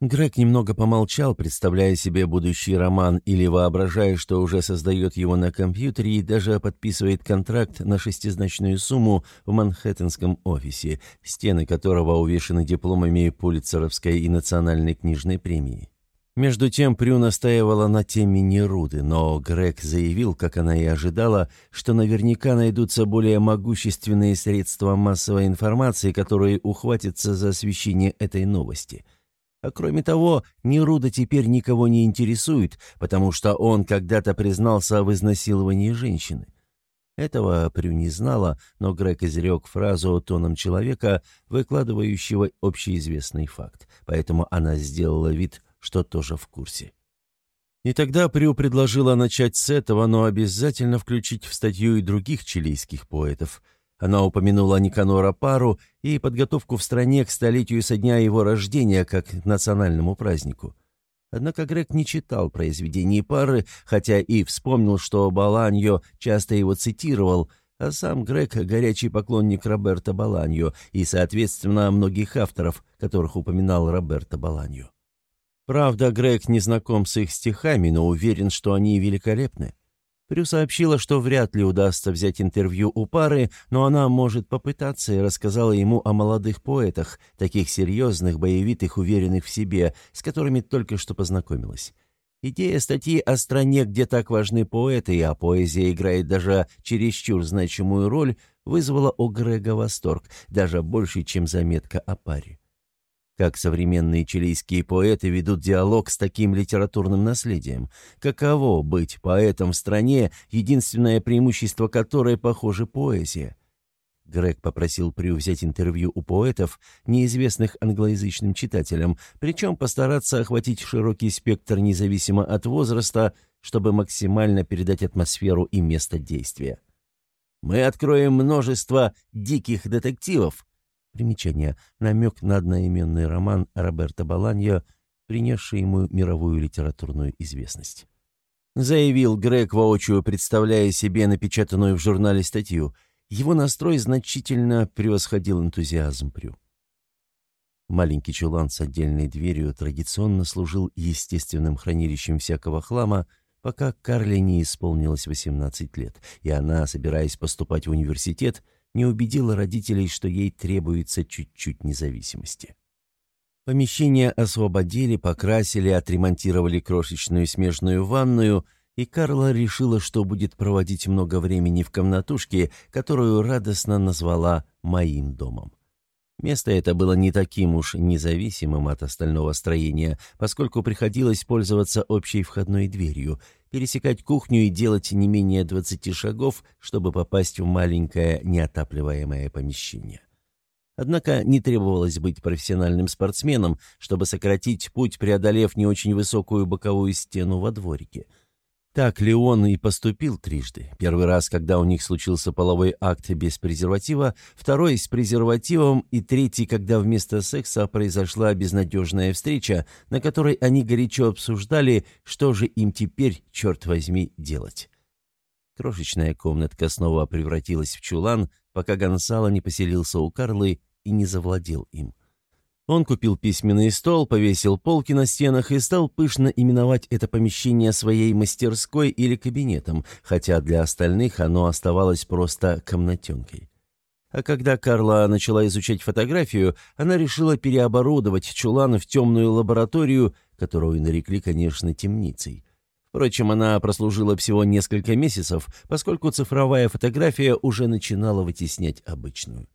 Грег немного помолчал, представляя себе будущий роман или воображая, что уже создает его на компьютере и даже подписывает контракт на шестизначную сумму в манхэттенском офисе, стены которого увешаны дипломами Пулитцеровской и Национальной книжной премии. Между тем Прю настаивала на теме Неруды, но Грег заявил, как она и ожидала, что наверняка найдутся более могущественные средства массовой информации, которые ухватятся за освещение этой новости – а кроме того, Неруда теперь никого не интересует, потому что он когда-то признался в изнасиловании женщины. Этого Прю не знала, но Грег изрек фразу тоном человека, выкладывающего общеизвестный факт, поэтому она сделала вид, что тоже в курсе. И тогда Прю предложила начать с этого, но обязательно включить в статью и других чилийских поэтов – она упомянула Никанора Пару и подготовку в стране к столетию со дня его рождения как национальному празднику. Однако Грег не читал произведений Пары, хотя и вспомнил, что Баланьо часто его цитировал, а сам Грег — горячий поклонник Роберта Баланьо и, соответственно, многих авторов, которых упоминал Роберто Баланьо. Правда, Грег не знаком с их стихами, но уверен, что они великолепны. Прю сообщила, что вряд ли удастся взять интервью у пары, но она может попытаться и рассказала ему о молодых поэтах, таких серьезных, боевитых, уверенных в себе, с которыми только что познакомилась. Идея статьи о стране, где так важны поэты, а поэзия играет даже чересчур значимую роль, вызвала у Грега восторг, даже больше, чем заметка о паре. Как современные чилийские поэты ведут диалог с таким литературным наследием? Каково быть поэтом в стране, единственное преимущество которой, похоже, поэзия? Грег попросил Прю взять интервью у поэтов, неизвестных англоязычным читателям, причем постараться охватить широкий спектр независимо от возраста, чтобы максимально передать атмосферу и место действия. «Мы откроем множество диких детективов», Примечание. Намек на одноименный роман Роберто Баланьо, принесший ему мировую литературную известность. Заявил Грег воочию, представляя себе напечатанную в журнале статью. Его настрой значительно превосходил энтузиазм Прю. Маленький чулан с отдельной дверью традиционно служил естественным хранилищем всякого хлама, пока Карле не исполнилось 18 лет, и она, собираясь поступать в университет, не убедила родителей, что ей требуется чуть-чуть независимости. Помещение освободили, покрасили, отремонтировали крошечную смежную ванную, и Карла решила, что будет проводить много времени в комнатушке, которую радостно назвала «моим домом». Место это было не таким уж независимым от остального строения, поскольку приходилось пользоваться общей входной дверью, пересекать кухню и делать не менее 20 шагов, чтобы попасть в маленькое неотапливаемое помещение. Однако не требовалось быть профессиональным спортсменом, чтобы сократить путь, преодолев не очень высокую боковую стену во дворике – так Леон и поступил трижды. Первый раз, когда у них случился половой акт без презерватива, второй с презервативом и третий, когда вместо секса произошла безнадежная встреча, на которой они горячо обсуждали, что же им теперь, черт возьми, делать. Крошечная комнатка снова превратилась в чулан, пока Гонсало не поселился у Карлы и не завладел им. Он купил письменный стол, повесил полки на стенах и стал пышно именовать это помещение своей мастерской или кабинетом, хотя для остальных оно оставалось просто комнатенкой. А когда Карла начала изучать фотографию, она решила переоборудовать чулан в темную лабораторию, которую нарекли, конечно, темницей. Впрочем, она прослужила всего несколько месяцев, поскольку цифровая фотография уже начинала вытеснять обычную.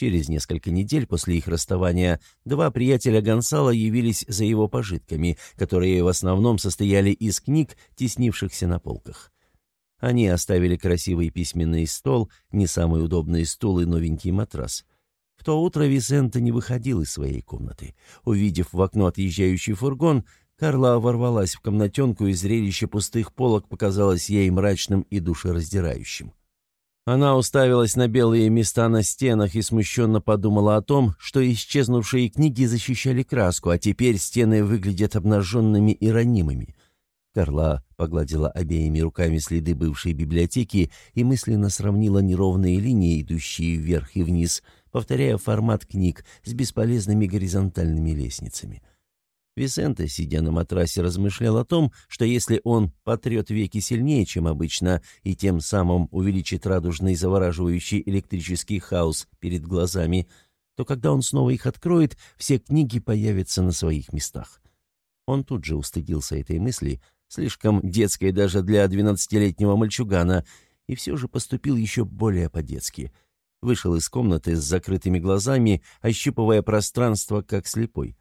Через несколько недель после их расставания два приятеля Гонсала явились за его пожитками, которые в основном состояли из книг, теснившихся на полках. Они оставили красивый письменный стол, не самый удобный стул и новенький матрас. В то утро Висента не выходил из своей комнаты. Увидев в окно отъезжающий фургон, Карла ворвалась в комнатенку, и зрелище пустых полок показалось ей мрачным и душераздирающим. Она уставилась на белые места на стенах и смущенно подумала о том, что исчезнувшие книги защищали краску, а теперь стены выглядят обнаженными и ранимыми. Карла погладила обеими руками следы бывшей библиотеки и мысленно сравнила неровные линии, идущие вверх и вниз, повторяя формат книг с бесполезными горизонтальными лестницами. Висенте, сидя на матрасе, размышлял о том, что если он потрет веки сильнее, чем обычно, и тем самым увеличит радужный завораживающий электрический хаос перед глазами, то когда он снова их откроет, все книги появятся на своих местах. Он тут же устыдился этой мысли, слишком детской даже для двенадцатилетнего мальчугана, и все же поступил еще более по-детски. Вышел из комнаты с закрытыми глазами, ощупывая пространство, как слепой.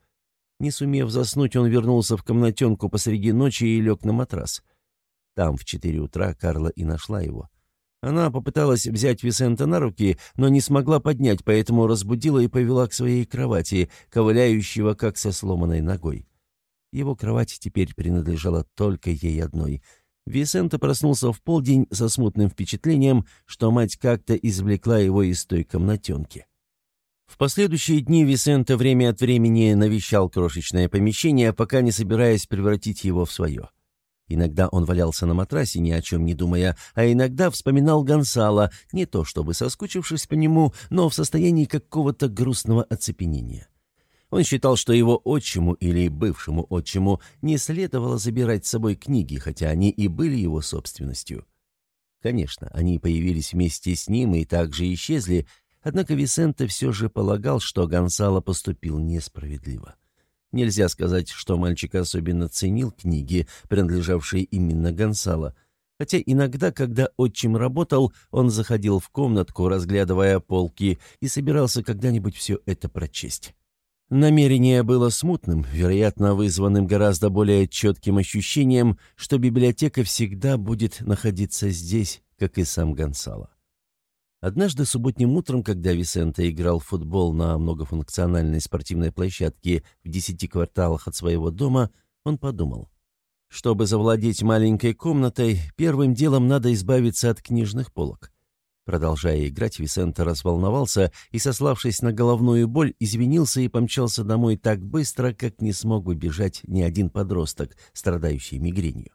Не сумев заснуть, он вернулся в комнатенку посреди ночи и лег на матрас. Там в четыре утра Карла и нашла его. Она попыталась взять Висента на руки, но не смогла поднять, поэтому разбудила и повела к своей кровати, ковыляющего как со сломанной ногой. Его кровать теперь принадлежала только ей одной. Висента проснулся в полдень со смутным впечатлением, что мать как-то извлекла его из той комнатенки. В последующие дни Висенте время от времени навещал крошечное помещение, пока не собираясь превратить его в свое. Иногда он валялся на матрасе, ни о чем не думая, а иногда вспоминал Гонсала, не то чтобы соскучившись по нему, но в состоянии какого-то грустного оцепенения. Он считал, что его отчиму или бывшему отчиму не следовало забирать с собой книги, хотя они и были его собственностью. Конечно, они появились вместе с ним и также исчезли, однако Висенте все же полагал, что Гонсало поступил несправедливо. Нельзя сказать, что мальчик особенно ценил книги, принадлежавшие именно Гонсало, хотя иногда, когда отчим работал, он заходил в комнатку, разглядывая полки, и собирался когда-нибудь все это прочесть. Намерение было смутным, вероятно, вызванным гораздо более четким ощущением, что библиотека всегда будет находиться здесь, как и сам Гонсало. Однажды субботним утром, когда Висенте играл в футбол на многофункциональной спортивной площадке в десяти кварталах от своего дома, он подумал. Чтобы завладеть маленькой комнатой, первым делом надо избавиться от книжных полок. Продолжая играть, Висенто разволновался и, сославшись на головную боль, извинился и помчался домой так быстро, как не смог бы бежать ни один подросток, страдающий мигренью.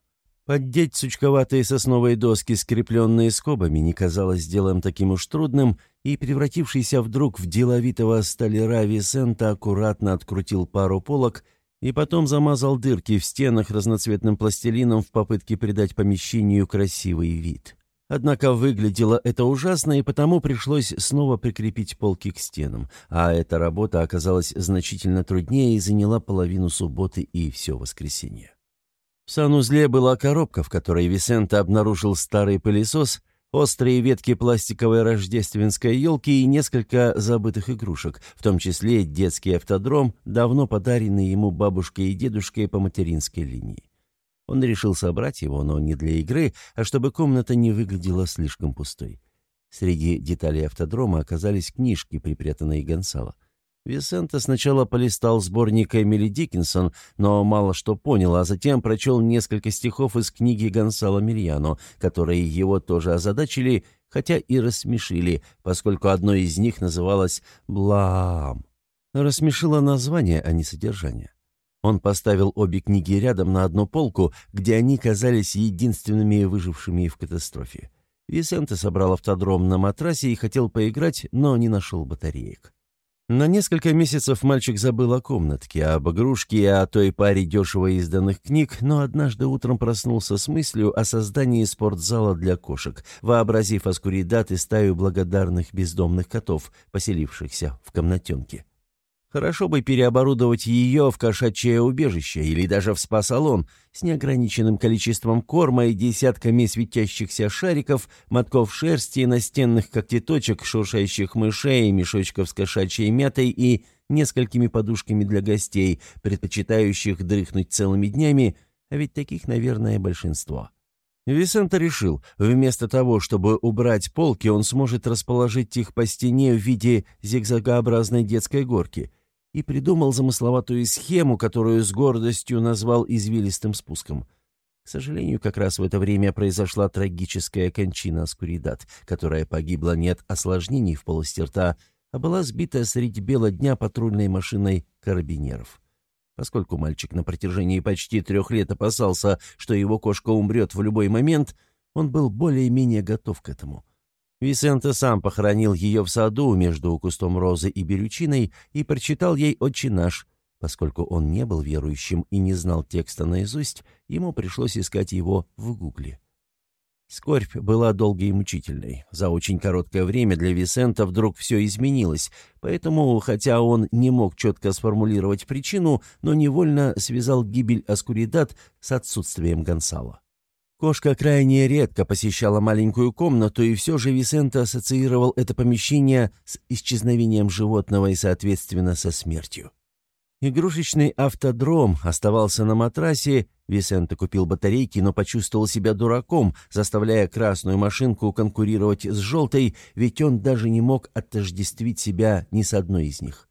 Поддеть сучковатые сосновые доски, скрепленные скобами, не казалось делом таким уж трудным, и, превратившийся вдруг в деловитого столяра, Висента аккуратно открутил пару полок и потом замазал дырки в стенах разноцветным пластилином в попытке придать помещению красивый вид. Однако выглядело это ужасно, и потому пришлось снова прикрепить полки к стенам, а эта работа оказалась значительно труднее и заняла половину субботы и все воскресенье. В санузле была коробка, в которой Висента обнаружил старый пылесос, острые ветки пластиковой рождественской елки и несколько забытых игрушек, в том числе детский автодром, давно подаренный ему бабушкой и дедушкой по материнской линии. Он решил собрать его, но не для игры, а чтобы комната не выглядела слишком пустой. Среди деталей автодрома оказались книжки, припрятанные Гонсало. Висенто сначала полистал сборник Эмили Диккенсон, но мало что понял, а затем прочел несколько стихов из книги Гонсало Мильяно, которые его тоже озадачили, хотя и рассмешили, поскольку одно из них называлось «Блам». Рассмешило название, а не содержание. Он поставил обе книги рядом на одну полку, где они казались единственными выжившими в катастрофе. Висенте собрал автодром на матрасе и хотел поиграть, но не нашел батареек. На несколько месяцев мальчик забыл о комнатке, об игрушке и о той паре дешево изданных книг, но однажды утром проснулся с мыслью о создании спортзала для кошек, вообразив Аскуридат и стаю благодарных бездомных котов, поселившихся в комнатенке. Хорошо бы переоборудовать ее в кошачье убежище или даже в спа-салон с неограниченным количеством корма и десятками светящихся шариков, мотков шерсти, настенных когтеточек, шуршающих мышей, мешочков с кошачьей мятой и несколькими подушками для гостей, предпочитающих дрыхнуть целыми днями, а ведь таких, наверное, большинство. Висенто решил, вместо того, чтобы убрать полки, он сможет расположить их по стене в виде зигзагообразной детской горки – и придумал замысловатую схему, которую с гордостью назвал извилистым спуском. К сожалению, как раз в это время произошла трагическая кончина Аскуридат, которая погибла не от осложнений в полости рта, а была сбита среди бела дня патрульной машиной карабинеров. Поскольку мальчик на протяжении почти трех лет опасался, что его кошка умрет в любой момент, он был более-менее готов к этому. Висенте сам похоронил ее в саду между кустом розы и берючиной и прочитал ей «Отче наш». Поскольку он не был верующим и не знал текста наизусть, ему пришлось искать его в гугле. Скорбь была долгой и мучительной. За очень короткое время для Висента вдруг все изменилось, поэтому, хотя он не мог четко сформулировать причину, но невольно связал гибель Аскуридат с отсутствием Гонсала. Кошка крайне редко посещала маленькую комнату, и все же Висенто ассоциировал это помещение с исчезновением животного и, соответственно, со смертью. Игрушечный автодром оставался на матрасе, Висенто купил батарейки, но почувствовал себя дураком, заставляя красную машинку конкурировать с желтой, ведь он даже не мог отождествить себя ни с одной из них.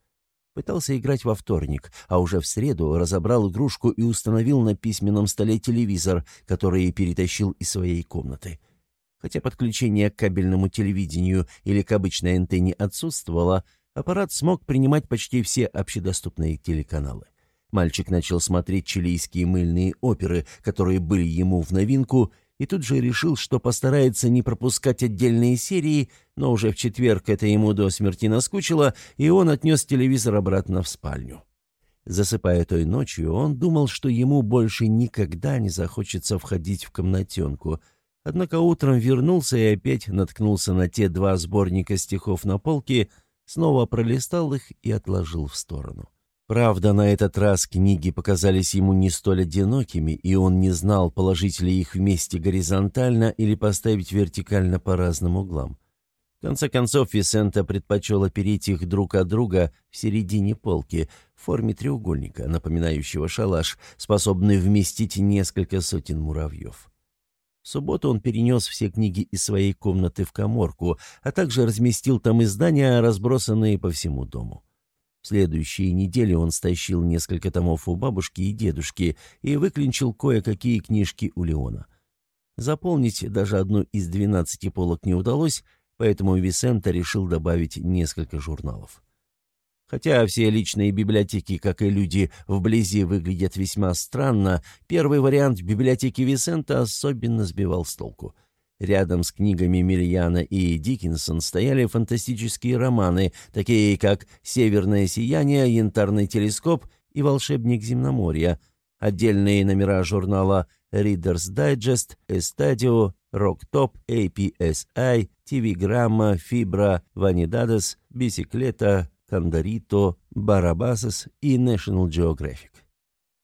Пытался играть во вторник, а уже в среду разобрал игрушку и установил на письменном столе телевизор, который перетащил из своей комнаты. Хотя подключение к кабельному телевидению или к обычной антенне отсутствовало, аппарат смог принимать почти все общедоступные телеканалы. Мальчик начал смотреть чилийские мыльные оперы, которые были ему в новинку, и тут же решил, что постарается не пропускать отдельные серии, но уже в четверг это ему до смерти наскучило, и он отнес телевизор обратно в спальню. Засыпая той ночью, он думал, что ему больше никогда не захочется входить в комнатенку. Однако утром вернулся и опять наткнулся на те два сборника стихов на полке, снова пролистал их и отложил в сторону. Правда, на этот раз книги показались ему не столь одинокими, и он не знал, положить ли их вместе горизонтально или поставить вертикально по разным углам. В конце концов, Висента предпочел опереть их друг от друга в середине полки, в форме треугольника, напоминающего шалаш, способный вместить несколько сотен муравьев. В субботу он перенес все книги из своей комнаты в коморку, а также разместил там издания, разбросанные по всему дому. Следующие недели он стащил несколько томов у бабушки и дедушки и выклинчил кое-какие книжки у Леона. Заполнить даже одну из двенадцати полок не удалось, поэтому Висента решил добавить несколько журналов. Хотя все личные библиотеки, как и люди, вблизи выглядят весьма странно, первый вариант библиотеки Висента особенно сбивал с толку. Рядом с книгами Мильяна и Диккенсон стояли фантастические романы, такие как «Северное сияние», «Янтарный телескоп» и «Волшебник земноморья», отдельные номера журнала Reader's Digest, Estadio, Rock Top, APSI, TV Fibra, Vanidades, Bicicleta, Кондорито, Барабасос и National Geographic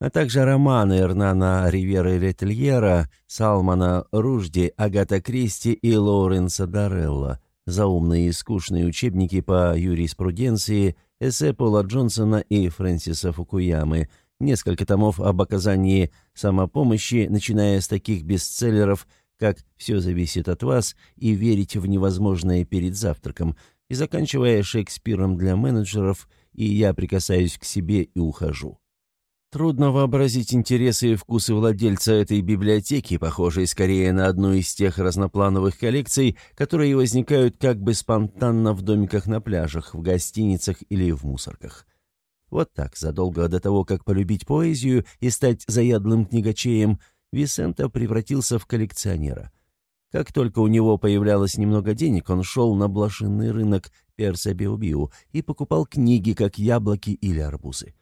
а также романы Эрнана Ривера Ретельера, Салмана Ружди, Агата Кристи и Лоуренса Дарелла, заумные и скучные учебники по юриспруденции, эссе Пола Джонсона и Фрэнсиса Фукуямы, несколько томов об оказании самопомощи, начиная с таких бестселлеров, как «Все зависит от вас» и «Верить в невозможное перед завтраком», и заканчивая Шекспиром для менеджеров и «Я прикасаюсь к себе и ухожу». Трудно вообразить интересы и вкусы владельца этой библиотеки, похожей скорее на одну из тех разноплановых коллекций, которые возникают как бы спонтанно в домиках на пляжах, в гостиницах или в мусорках. Вот так, задолго до того, как полюбить поэзию и стать заядлым книгачеем, Висента превратился в коллекционера. Как только у него появлялось немного денег, он шел на блошиный рынок Перса Биубиу и покупал книги, как яблоки или арбузы.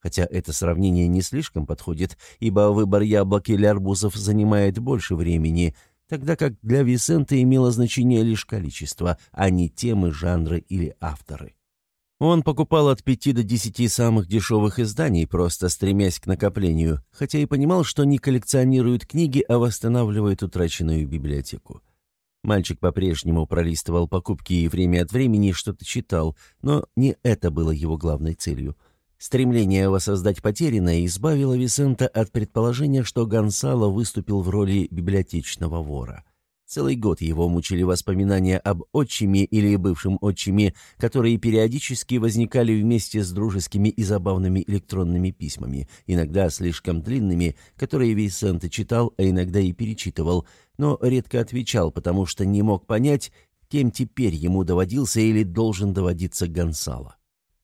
Хотя это сравнение не слишком подходит, ибо выбор яблок или арбузов занимает больше времени, тогда как для Висента имело значение лишь количество, а не темы, жанры или авторы. Он покупал от пяти до десяти самых дешевых изданий, просто стремясь к накоплению, хотя и понимал, что не коллекционирует книги, а восстанавливает утраченную библиотеку. Мальчик по-прежнему пролистывал покупки и время от времени что-то читал, но не это было его главной целью — Стремление воссоздать потерянное избавило Висента от предположения, что Гонсало выступил в роли библиотечного вора. Целый год его мучили воспоминания об отчиме или бывшем отчиме, которые периодически возникали вместе с дружескими и забавными электронными письмами, иногда слишком длинными, которые Висенте читал, а иногда и перечитывал, но редко отвечал, потому что не мог понять, кем теперь ему доводился или должен доводиться Гонсало.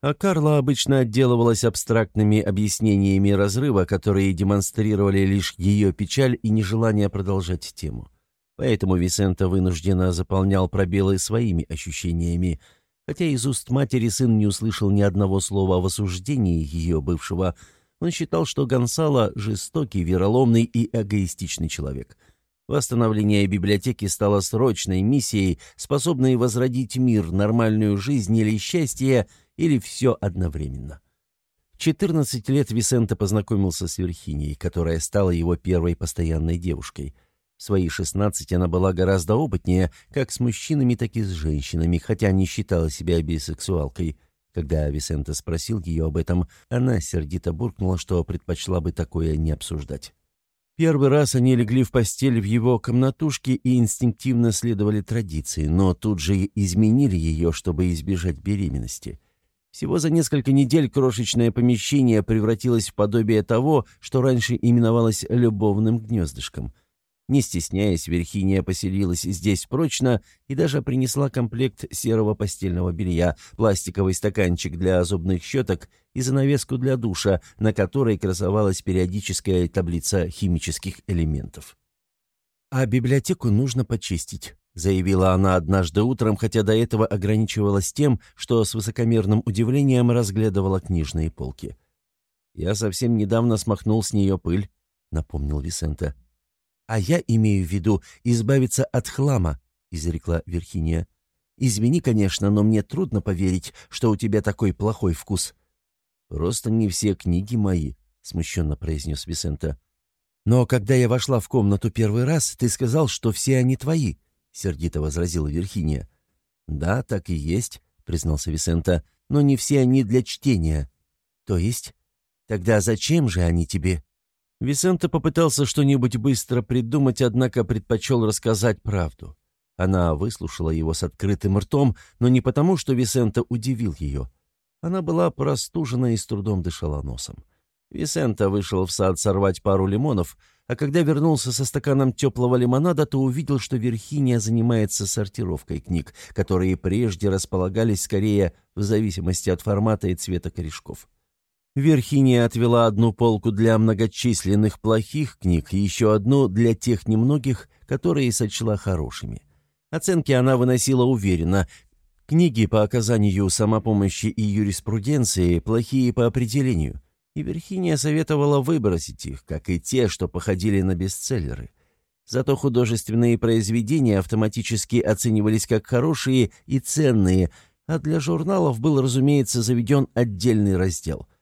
А Карла обычно отделывалась абстрактными объяснениями разрыва, которые демонстрировали лишь ее печаль и нежелание продолжать тему. Поэтому Висента вынужденно заполнял пробелы своими ощущениями, хотя из уст матери сын не услышал ни одного слова в осуждении ее бывшего. Он считал, что Гонсало — жестокий, вероломный и эгоистичный человек. Восстановление библиотеки стало срочной миссией, способной возродить мир, нормальную жизнь или счастье — или все одновременно. В 14 лет Висенто познакомился с Верхинией, которая стала его первой постоянной девушкой. В свои 16 она была гораздо опытнее как с мужчинами, так и с женщинами, хотя не считала себя бисексуалкой. Когда Висенто спросил ее об этом, она сердито буркнула, что предпочла бы такое не обсуждать. Первый раз они легли в постель в его комнатушке и инстинктивно следовали традиции, но тут же изменили ее, чтобы избежать беременности. Всего за несколько недель крошечное помещение превратилось в подобие того, что раньше именовалось любовным гнездышком. Не стесняясь, Верхиния поселилась здесь прочно и даже принесла комплект серого постельного белья, пластиковый стаканчик для зубных щеток и занавеску для душа, на которой красовалась периодическая таблица химических элементов. «А библиотеку нужно почистить», заявила она однажды утром, хотя до этого ограничивалась тем, что с высокомерным удивлением разглядывала книжные полки. «Я совсем недавно смахнул с нее пыль», — напомнил Висента. «А я имею в виду избавиться от хлама», — изрекла Верхиния. «Извини, конечно, но мне трудно поверить, что у тебя такой плохой вкус». «Просто не все книги мои», — смущенно произнес Висента. «Но когда я вошла в комнату первый раз, ты сказал, что все они твои», — сердито возразила Верхиния. «Да, так и есть», — признался Висента, — «но не все они для чтения». «То есть? Тогда зачем же они тебе?» Висента попытался что-нибудь быстро придумать, однако предпочел рассказать правду. Она выслушала его с открытым ртом, но не потому, что Висента удивил ее. Она была простужена и с трудом дышала носом. Висента вышел в сад сорвать пару лимонов, а когда вернулся со стаканом теплого лимонада, то увидел, что Верхиния занимается сортировкой книг, которые прежде располагались скорее в зависимости от формата и цвета корешков. Верхиния отвела одну полку для многочисленных плохих книг и еще одну для тех немногих, которые сочла хорошими. Оценки она выносила уверенно. Книги по оказанию самопомощи и юриспруденции плохие по определению, и Верхиния советовала выбросить их, как и те, что походили на бестселлеры. Зато художественные произведения автоматически оценивались как хорошие и ценные, а для журналов был, разумеется, заведен отдельный раздел –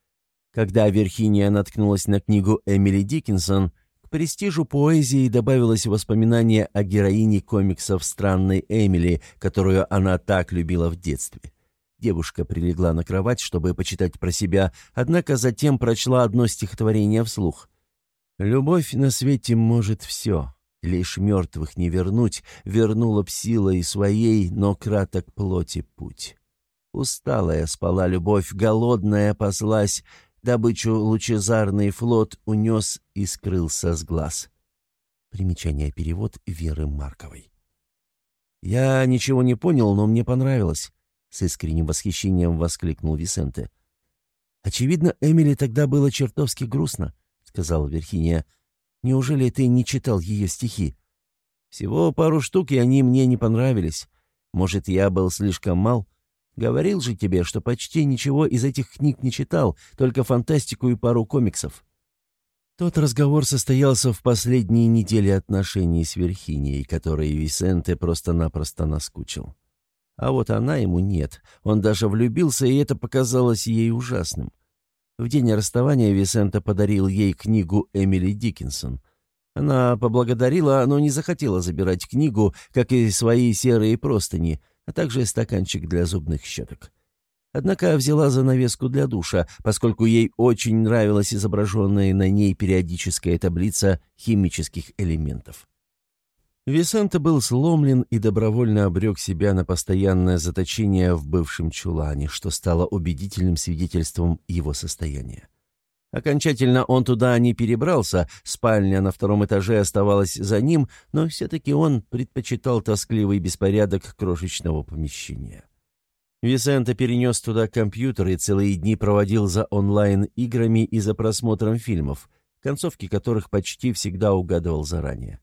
когда Верхиния наткнулась на книгу Эмили Диккенсон, к престижу поэзии добавилось воспоминание о героине комиксов «Странной Эмили», которую она так любила в детстве. Девушка прилегла на кровать, чтобы почитать про себя, однако затем прочла одно стихотворение вслух. «Любовь на свете может все, лишь мертвых не вернуть, вернула б силой своей, но краток плоти путь». Усталая спала любовь, голодная паслась, Добычу лучезарный флот унес и скрылся с глаз. Примечание перевод Веры Марковой. «Я ничего не понял, но мне понравилось», — с искренним восхищением воскликнул Висенте. «Очевидно, Эмили тогда было чертовски грустно», — сказала Верхиния. «Неужели ты не читал ее стихи?» «Всего пару штук, и они мне не понравились. Может, я был слишком мал?» Говорил же тебе, что почти ничего из этих книг не читал, только фантастику и пару комиксов». Тот разговор состоялся в последние недели отношений с Верхинией, которые Висенте просто-напросто наскучил. А вот она ему нет. Он даже влюбился, и это показалось ей ужасным. В день расставания Висенте подарил ей книгу Эмили Диккенсон. Она поблагодарила, но не захотела забирать книгу, как и свои серые простыни — а также стаканчик для зубных щеток. Однако взяла занавеску для душа, поскольку ей очень нравилась изображенная на ней периодическая таблица химических элементов. Висенто был сломлен и добровольно обрек себя на постоянное заточение в бывшем чулане, что стало убедительным свидетельством его состояния. Окончательно он туда не перебрался, спальня на втором этаже оставалась за ним, но все-таки он предпочитал тоскливый беспорядок крошечного помещения. Висенто перенес туда компьютер и целые дни проводил за онлайн-играми и за просмотром фильмов, концовки которых почти всегда угадывал заранее.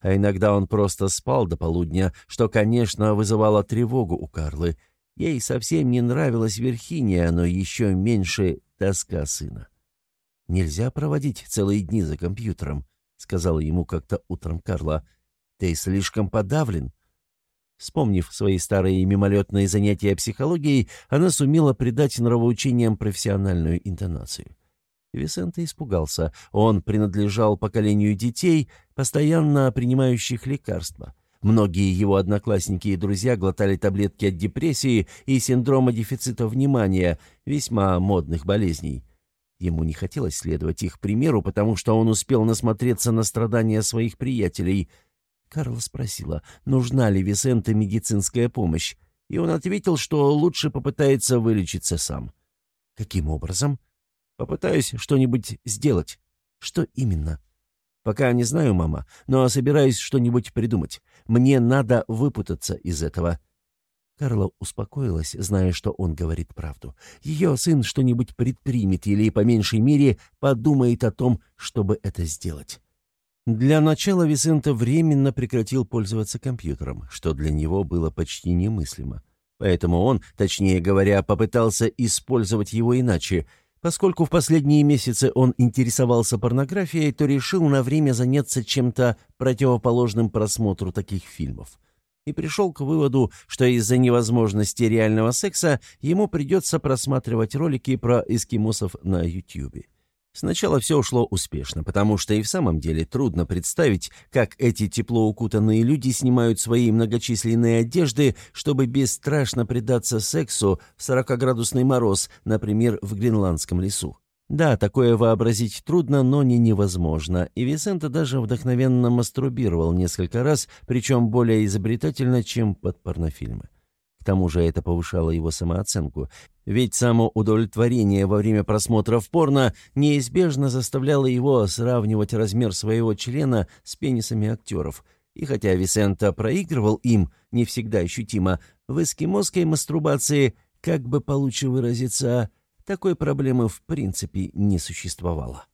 А иногда он просто спал до полудня, что, конечно, вызывало тревогу у Карлы. Ей совсем не нравилась Верхиния, но еще меньше тоска сына. «Нельзя проводить целые дни за компьютером», — сказала ему как-то утром Карла. «Ты слишком подавлен». Вспомнив свои старые мимолетные занятия психологией, она сумела придать нравоучениям профессиональную интонацию. Висенте испугался. Он принадлежал поколению детей, постоянно принимающих лекарства. Многие его одноклассники и друзья глотали таблетки от депрессии и синдрома дефицита внимания, весьма модных болезней. Ему не хотелось следовать их примеру, потому что он успел насмотреться на страдания своих приятелей. Карла спросила, нужна ли Висенте медицинская помощь, и он ответил, что лучше попытается вылечиться сам. «Каким образом?» «Попытаюсь что-нибудь сделать». «Что именно?» «Пока не знаю, мама, но собираюсь что-нибудь придумать. Мне надо выпутаться из этого». Карла успокоилась, зная, что он говорит правду. Ее сын что-нибудь предпримет или, по меньшей мере, подумает о том, чтобы это сделать. Для начала Висенто временно прекратил пользоваться компьютером, что для него было почти немыслимо. Поэтому он, точнее говоря, попытался использовать его иначе. Поскольку в последние месяцы он интересовался порнографией, то решил на время заняться чем-то противоположным просмотру таких фильмов. И пришел к выводу, что из-за невозможности реального секса ему придется просматривать ролики про эскимосов на YouTube. Сначала все ушло успешно, потому что и в самом деле трудно представить, как эти тепло укутанные люди снимают свои многочисленные одежды, чтобы бесстрашно предаться сексу в 40-градусный мороз, например, в гренландском лесу. Да, такое вообразить трудно, но не невозможно, и Висента даже вдохновенно мастурбировал несколько раз, причем более изобретательно, чем под порнофильмы тому же это повышало его самооценку, ведь само удовлетворение во время просмотра в порно неизбежно заставляло его сравнивать размер своего члена с пенисами актеров. И хотя Висента проигрывал им, не всегда ощутимо, в эскимосской мастурбации, как бы получше выразиться, такой проблемы в принципе не существовало.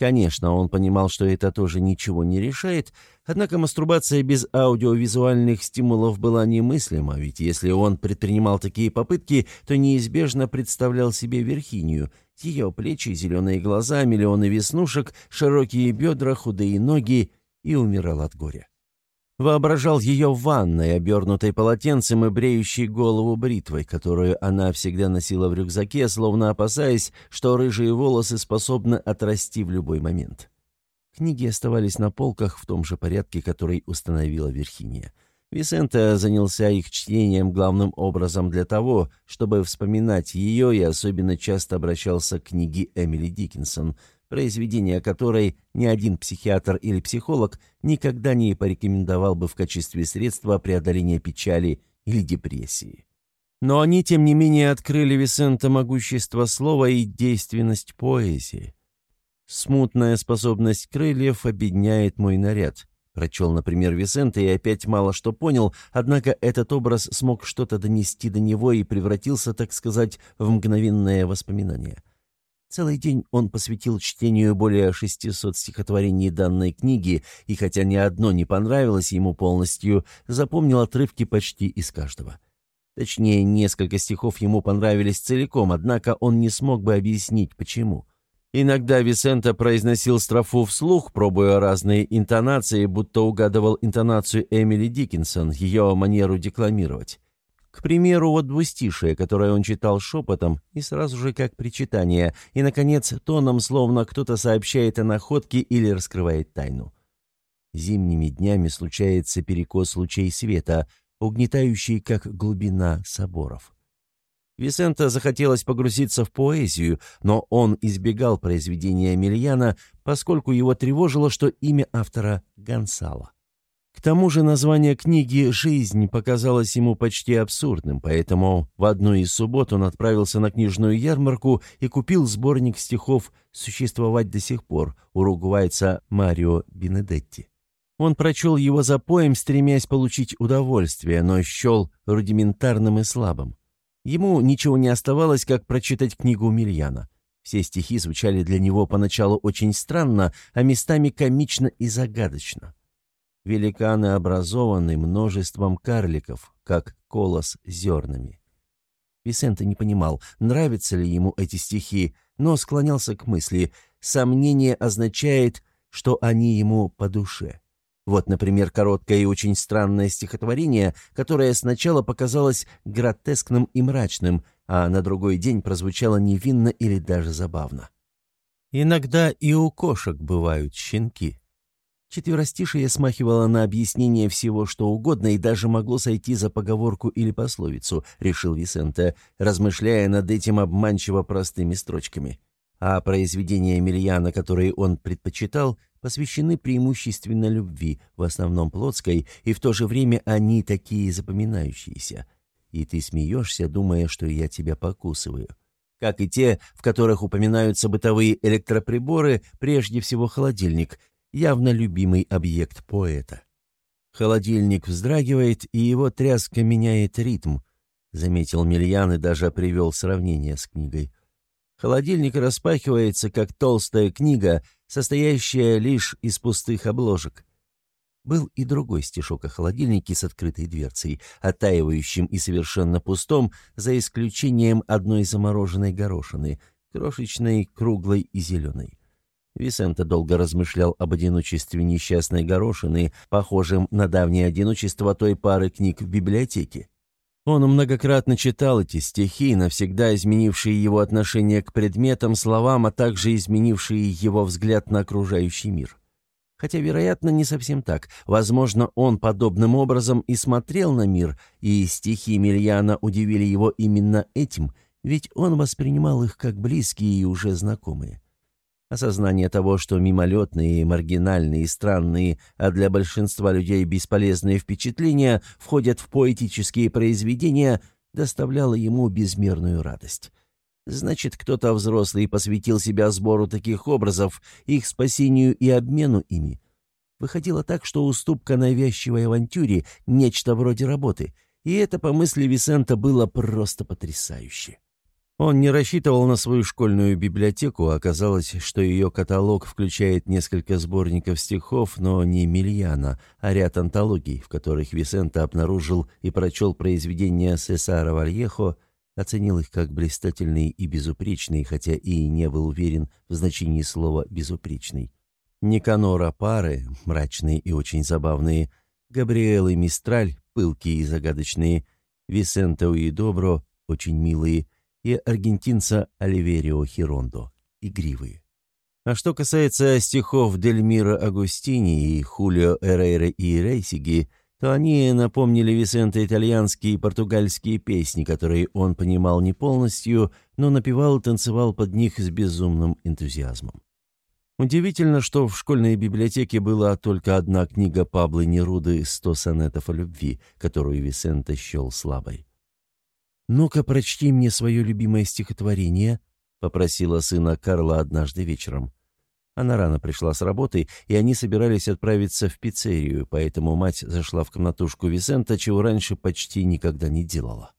Конечно, он понимал, что это тоже ничего не решает, однако мастурбация без аудиовизуальных стимулов была немыслима, ведь если он предпринимал такие попытки, то неизбежно представлял себе Верхинию, ее плечи, зеленые глаза, миллионы веснушек, широкие бедра, худые ноги, и умирал от горя. Воображал ее в ванной, обернутой полотенцем и бреющей голову бритвой, которую она всегда носила в рюкзаке, словно опасаясь, что рыжие волосы способны отрасти в любой момент. Книги оставались на полках в том же порядке, который установила Верхиния. Висенте занялся их чтением главным образом для того, чтобы вспоминать ее и особенно часто обращался к книге Эмили Диккенсон – произведение которой ни один психиатр или психолог никогда не порекомендовал бы в качестве средства преодоления печали или депрессии. Но они, тем не менее, открыли Висента могущество слова и действенность поэзии. «Смутная способность крыльев обедняет мой наряд», Прочел, например, Висента и опять мало что понял, однако этот образ смог что-то донести до него и превратился, так сказать, в мгновенное воспоминание. Целый день он посвятил чтению более 600 стихотворений данной книги, и хотя ни одно не понравилось ему полностью, запомнил отрывки почти из каждого. Точнее, несколько стихов ему понравились целиком, однако он не смог бы объяснить, почему. Иногда Висента произносил строфу вслух, пробуя разные интонации, будто угадывал интонацию Эмили Диккенсон, ее манеру декламировать. К примеру, вот двустишие, которое он читал шепотом и сразу же как причитание, и, наконец, тоном, словно кто-то сообщает о находке или раскрывает тайну. Зимними днями случается перекос лучей света, угнетающий, как глубина соборов. Висента захотелось погрузиться в поэзию, но он избегал произведения Мильяна, поскольку его тревожило, что имя автора — Гонсало. К тому же название книги «Жизнь» показалось ему почти абсурдным, поэтому в одну из суббот он отправился на книжную ярмарку и купил сборник стихов «Существовать до сих пор» уругвайца Марио Бенедетти. Он прочел его за поем, стремясь получить удовольствие, но счел рудиментарным и слабым. Ему ничего не оставалось, как прочитать книгу Мильяна. Все стихи звучали для него поначалу очень странно, а местами комично и загадочно. Великаны образованы множеством карликов, как колос зернами. Висенто не понимал, нравятся ли ему эти стихи, но склонялся к мысли, сомнение означает, что они ему по душе. Вот, например, короткое и очень странное стихотворение, которое сначала показалось гротескным и мрачным, а на другой день прозвучало невинно или даже забавно. «Иногда и у кошек бывают щенки», Четверостишие смахивало на объяснение всего, что угодно, и даже могло сойти за поговорку или пословицу, решил Висенте, размышляя над этим обманчиво простыми строчками. А произведения Емельяна, которые он предпочитал, посвящены преимущественно любви, в основном плотской, и в то же время они такие запоминающиеся. И ты смеешься, думая, что я тебя покусываю. Как и те, в которых упоминаются бытовые электроприборы, прежде всего холодильник — явно любимый объект поэта. Холодильник вздрагивает, и его тряска меняет ритм, заметил Мильян и даже привел сравнение с книгой. Холодильник распахивается, как толстая книга, состоящая лишь из пустых обложек. Был и другой стишок о холодильнике с открытой дверцей, оттаивающим и совершенно пустом, за исключением одной замороженной горошины, крошечной, круглой и зеленой. Висента долго размышлял об одиночестве несчастной горошины, похожем на давнее одиночество той пары книг в библиотеке. Он многократно читал эти стихи, навсегда изменившие его отношение к предметам, словам, а также изменившие его взгляд на окружающий мир. Хотя, вероятно, не совсем так. Возможно, он подобным образом и смотрел на мир, и стихи Мильяна удивили его именно этим, ведь он воспринимал их как близкие и уже знакомые. Осознание того, что мимолетные, маргинальные, странные, а для большинства людей бесполезные впечатления входят в поэтические произведения, доставляло ему безмерную радость. Значит, кто-то взрослый посвятил себя сбору таких образов, их спасению и обмену ими. Выходило так, что уступка навязчивой авантюре — нечто вроде работы, и это, по мысли Висента, было просто потрясающе. Он не рассчитывал на свою школьную библиотеку, оказалось, что ее каталог включает несколько сборников стихов, но не Мильяна, а ряд антологий, в которых Висента обнаружил и прочел произведения Сесара Вальехо, оценил их как блистательные и безупречные, хотя и не был уверен в значении слова «безупречный». Никанора Пары, мрачные и очень забавные, Габриэл и Мистраль, пылкие и загадочные, Висенте и Добро, очень милые, и аргентинца Оливерио Хирондо, игривые. А что касается стихов Дельмира Агустини и Хулио Эрейра и Рейсиги, то они напомнили Висенте итальянские и португальские песни, которые он понимал не полностью, но напевал и танцевал под них с безумным энтузиазмом. Удивительно, что в школьной библиотеке была только одна книга Пабло Неруды «Сто сонетов о любви», которую Висенте счел слабой. «Ну-ка, прочти мне свое любимое стихотворение», — попросила сына Карла однажды вечером. Она рано пришла с работы, и они собирались отправиться в пиццерию, поэтому мать зашла в комнатушку Висента, чего раньше почти никогда не делала.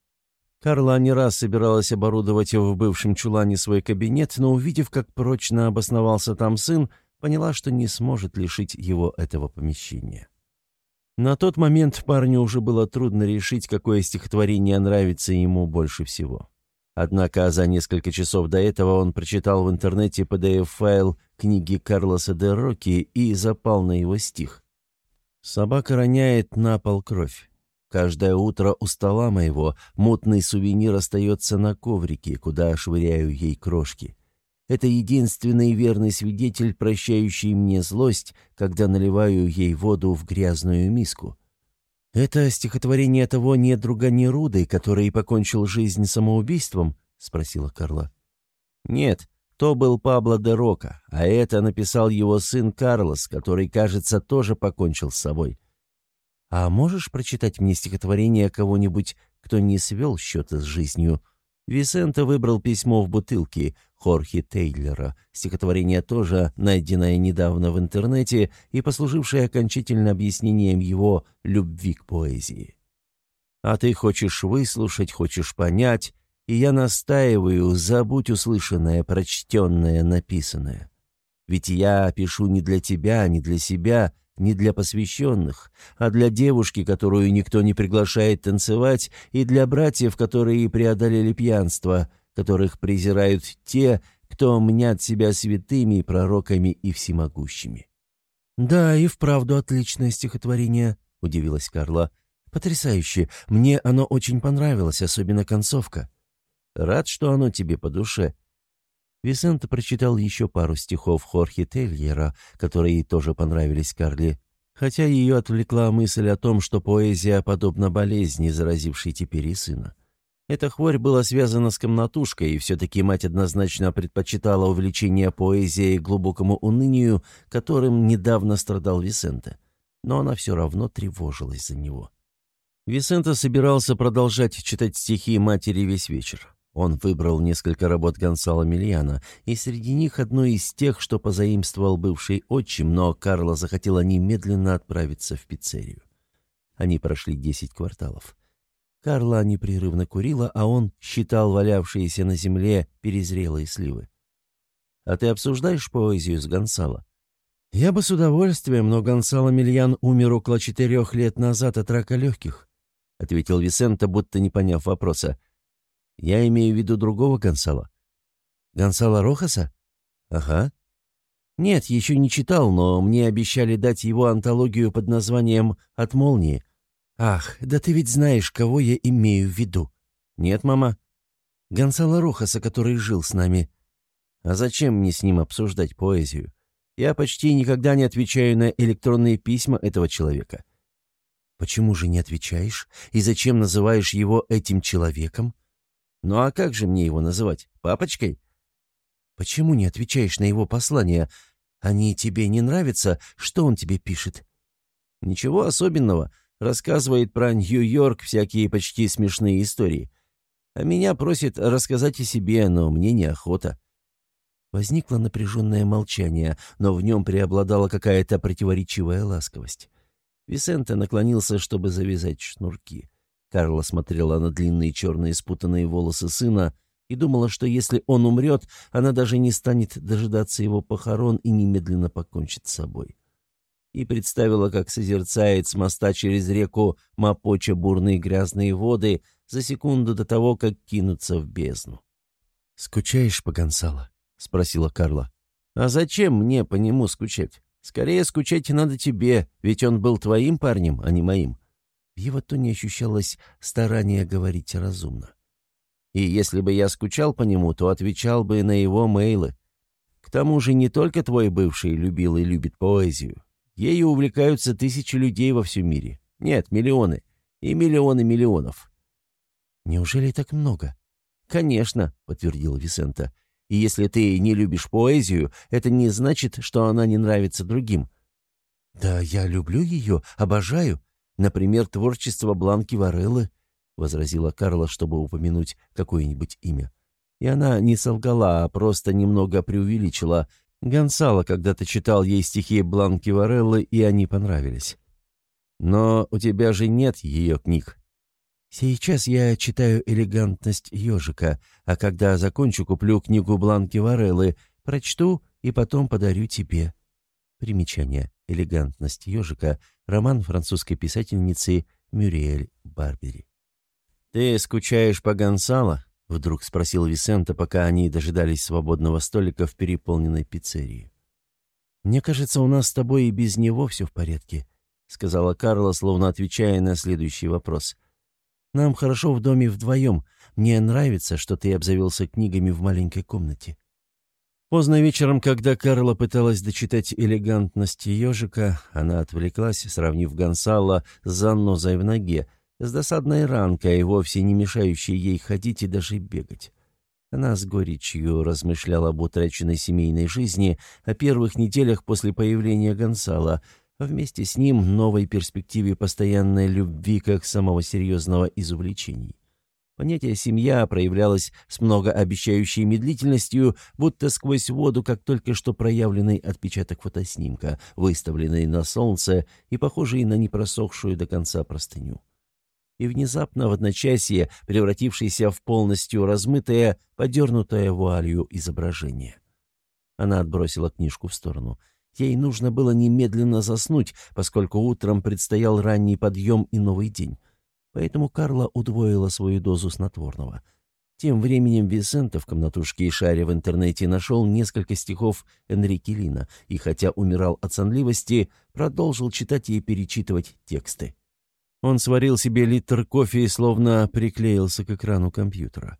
Карла не раз собиралась оборудовать в бывшем чулане свой кабинет, но, увидев, как прочно обосновался там сын, поняла, что не сможет лишить его этого помещения. На тот момент парню уже было трудно решить, какое стихотворение нравится ему больше всего. Однако за несколько часов до этого он прочитал в интернете PDF-файл книги Карлоса де Рокки и запал на его стих. «Собака роняет на пол кровь. Каждое утро у стола моего мутный сувенир остается на коврике, куда швыряю ей крошки. Это единственный верный свидетель, прощающий мне злость, когда наливаю ей воду в грязную миску. «Это стихотворение того недруга Неруды, который покончил жизнь самоубийством?» — спросила Карла. «Нет, то был Пабло де Рока, а это написал его сын Карлос, который, кажется, тоже покончил с собой. А можешь прочитать мне стихотворение кого-нибудь, кто не свел счеты с жизнью?» Висенто выбрал письмо в бутылке Хорхе Тейлера, стихотворение тоже найденное недавно в интернете и послужившее окончательно объяснением его любви к поэзии. «А ты хочешь выслушать, хочешь понять, и я настаиваю, забудь услышанное, прочтенное, написанное. Ведь я пишу не для тебя, не для себя, не для посвященных, а для девушки, которую никто не приглашает танцевать, и для братьев, которые преодолели пьянство, которых презирают те, кто мнят себя святыми, пророками и всемогущими. «Да, и вправду отличное стихотворение», — удивилась Карла. «Потрясающе. Мне оно очень понравилось, особенно концовка. Рад, что оно тебе по душе. Висенто прочитал еще пару стихов Хорхе Тельера, которые тоже понравились Карли, хотя ее отвлекла мысль о том, что поэзия подобна болезни, заразившей теперь и сына. Эта хворь была связана с комнатушкой, и все-таки мать однозначно предпочитала увлечение поэзией глубокому унынию, которым недавно страдал Висенте. Но она все равно тревожилась за него. Висенте собирался продолжать читать стихи матери весь вечер. Он выбрал несколько работ Гонсало Мильяна, и среди них одну из тех, что позаимствовал бывший отчим, но Карло захотела немедленно отправиться в пиццерию. Они прошли десять кварталов. Карла непрерывно курила, а он считал валявшиеся на земле перезрелые сливы. «А ты обсуждаешь поэзию с Гонсало?» «Я бы с удовольствием, но Гонсало Мильян умер около четырех лет назад от рака легких», — ответил Висента, будто не поняв вопроса. Я имею в виду другого Гонсала. Гонсало Рохаса? Ага. Нет, еще не читал, но мне обещали дать его антологию под названием «От молнии». Ах, да ты ведь знаешь, кого я имею в виду. Нет, мама. Гонсало Рохаса, который жил с нами. А зачем мне с ним обсуждать поэзию? Я почти никогда не отвечаю на электронные письма этого человека. Почему же не отвечаешь? И зачем называешь его этим человеком? Ну а как же мне его называть? Папочкой? Почему не отвечаешь на его послания? Они тебе не нравятся? Что он тебе пишет? Ничего особенного. Рассказывает про Нью-Йорк всякие почти смешные истории. А меня просит рассказать о себе, но мне неохота. Возникло напряженное молчание, но в нем преобладала какая-то противоречивая ласковость. Висенте наклонился, чтобы завязать шнурки. Карла смотрела на длинные черные спутанные волосы сына и думала, что если он умрет, она даже не станет дожидаться его похорон и немедленно покончит с собой. И представила, как созерцает с моста через реку Мапоча бурные грязные воды за секунду до того, как кинуться в бездну. «Скучаешь по Гонсало?» — спросила Карла. «А зачем мне по нему скучать? Скорее скучать надо тебе, ведь он был твоим парнем, а не моим». В его тоне ощущалось старание говорить разумно. И если бы я скучал по нему, то отвечал бы на его мейлы. К тому же не только твой бывший любил и любит поэзию. Ею увлекаются тысячи людей во всем мире. Нет, миллионы. И миллионы миллионов. Неужели так много? Конечно, подтвердил Висента. И если ты не любишь поэзию, это не значит, что она не нравится другим. Да, я люблю ее, обожаю. Например, творчество Бланки Вареллы —— возразила Карла, чтобы упомянуть какое-нибудь имя. И она не солгала, а просто немного преувеличила. Гонсало когда-то читал ей стихи Бланки Вареллы, и они понравились. «Но у тебя же нет ее книг». «Сейчас я читаю «Элегантность ежика», а когда закончу, куплю книгу Бланки Вареллы, прочту и потом подарю тебе». Примечание. «Элегантность ежика» — роман французской писательницы Мюриэль Барбери. «Ты скучаешь по Гонсало?» — вдруг спросил Висента, пока они дожидались свободного столика в переполненной пиццерии. «Мне кажется, у нас с тобой и без него все в порядке», — сказала Карла, словно отвечая на следующий вопрос. «Нам хорошо в доме вдвоем. Мне нравится, что ты обзавелся книгами в маленькой комнате». Поздно вечером, когда Карла пыталась дочитать элегантность ежика, она отвлеклась, сравнив Гонсало с занозой в ноге — с досадной ранкой, вовсе не мешающей ей ходить и даже бегать. Она с горечью размышляла об утраченной семейной жизни, о первых неделях после появления Гонсала, а вместе с ним новой перспективе постоянной любви как самого серьезного из увлечений. Понятие «семья» проявлялось с многообещающей медлительностью, будто сквозь воду, как только что проявленный отпечаток фотоснимка, выставленный на солнце и похожий на непросохшую до конца простыню и внезапно в одночасье превратившееся в полностью размытое, подернутое вуалью изображение. Она отбросила книжку в сторону. Ей нужно было немедленно заснуть, поскольку утром предстоял ранний подъем и новый день. Поэтому Карла удвоила свою дозу снотворного. Тем временем Висента в комнатушке и шаре в интернете нашел несколько стихов Энрике Лина и, хотя умирал от сонливости, продолжил читать и перечитывать тексты. Он сварил себе литр кофе и словно приклеился к экрану компьютера.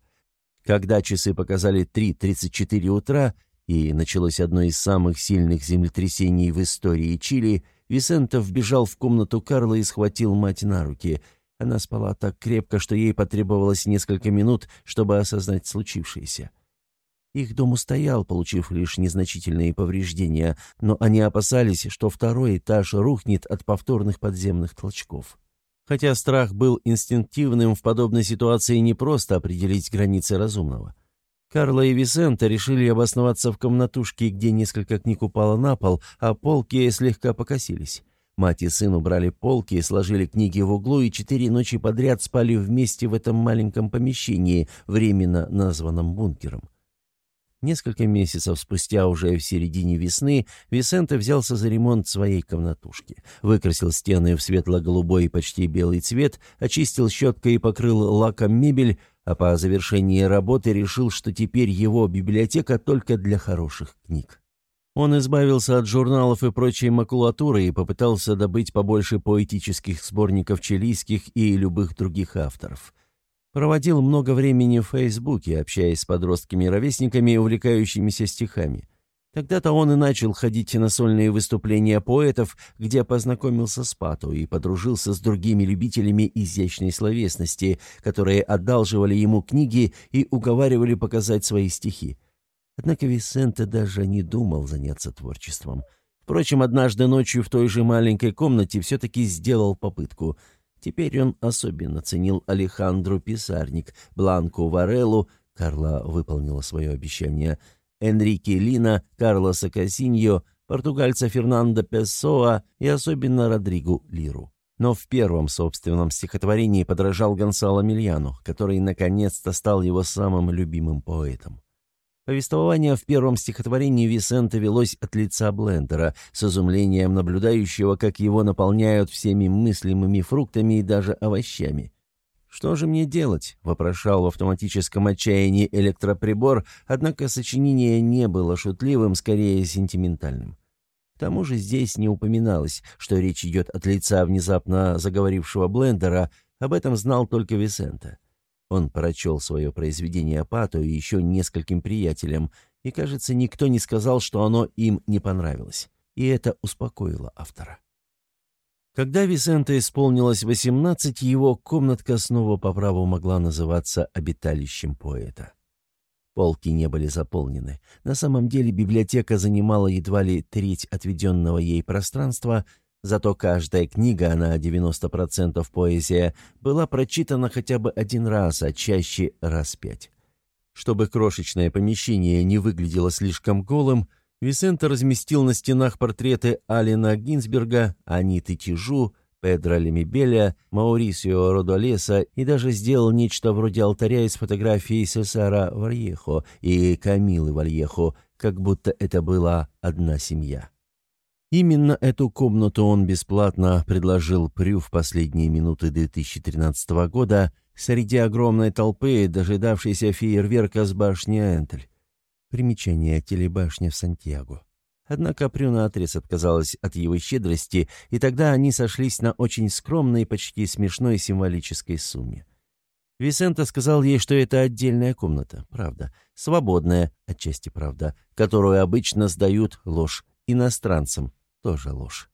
Когда часы показали 3.34 утра, и началось одно из самых сильных землетрясений в истории Чили, Висентов вбежал в комнату Карла и схватил мать на руки. Она спала так крепко, что ей потребовалось несколько минут, чтобы осознать случившееся. Их дом устоял, получив лишь незначительные повреждения, но они опасались, что второй этаж рухнет от повторных подземных толчков. Хотя страх был инстинктивным, в подобной ситуации не просто определить границы разумного. Карла и Висента решили обосноваться в комнатушке, где несколько книг упало на пол, а полки слегка покосились. Мать и сын убрали полки, сложили книги в углу и четыре ночи подряд спали вместе в этом маленьком помещении, временно названном бункером. Несколько месяцев спустя, уже в середине весны, Висенте взялся за ремонт своей комнатушки. Выкрасил стены в светло-голубой почти белый цвет, очистил щеткой и покрыл лаком мебель, а по завершении работы решил, что теперь его библиотека только для хороших книг. Он избавился от журналов и прочей макулатуры и попытался добыть побольше поэтических сборников чилийских и любых других авторов. Проводил много времени в Фейсбуке, общаясь с подростками-ровесниками, увлекающимися стихами. Тогда-то он и начал ходить на сольные выступления поэтов, где познакомился с Пату и подружился с другими любителями изящной словесности, которые одалживали ему книги и уговаривали показать свои стихи. Однако Висенте даже не думал заняться творчеством. Впрочем, однажды ночью в той же маленькой комнате все-таки сделал попытку. Теперь он особенно ценил Алехандру Писарник, Бланку Вареллу, Карла выполнила свое обещание — Энрике Лина, Карлоса Касиньо, португальца Фернандо Пессоа и особенно Родригу Лиру. Но в первом собственном стихотворении подражал Гонсало Мильяну, который наконец-то стал его самым любимым поэтом. Повествование в первом стихотворении Висента велось от лица Блендера, с изумлением наблюдающего, как его наполняют всеми мыслимыми фруктами и даже овощами. «Что же мне делать?» — вопрошал в автоматическом отчаянии электроприбор, однако сочинение не было шутливым, скорее сентиментальным. К тому же здесь не упоминалось, что речь идет от лица внезапно заговорившего Блендера, об этом знал только Висента. Он прочел свое произведение Апату и еще нескольким приятелям, и, кажется, никто не сказал, что оно им не понравилось. И это успокоило автора. Когда Висенте исполнилось 18, его комнатка снова по праву могла называться обиталищем поэта. Полки не были заполнены. На самом деле библиотека занимала едва ли треть отведенного ей пространства, зато каждая книга, на 90% поэзия, была прочитана хотя бы один раз, а чаще раз пять. Чтобы крошечное помещение не выглядело слишком голым, Висенто разместил на стенах портреты Алина Гинзберга, Аниты Тижу, Педро Лемибеля, Маурисио Родолеса и даже сделал нечто вроде алтаря из фотографий Сесара Вальехо и Камилы Вальехо, как будто это была одна семья. Именно эту комнату он бесплатно предложил Прю в последние минуты 2013 года среди огромной толпы, дожидавшейся фейерверка с башни Энтель. Примечание телебашня в Сантьяго. Однако Прю наотрез отказалась от его щедрости, и тогда они сошлись на очень скромной, почти смешной символической сумме. Висента сказал ей, что это отдельная комната, правда, свободная, отчасти правда, которую обычно сдают ложь иностранцам, тоже ложь.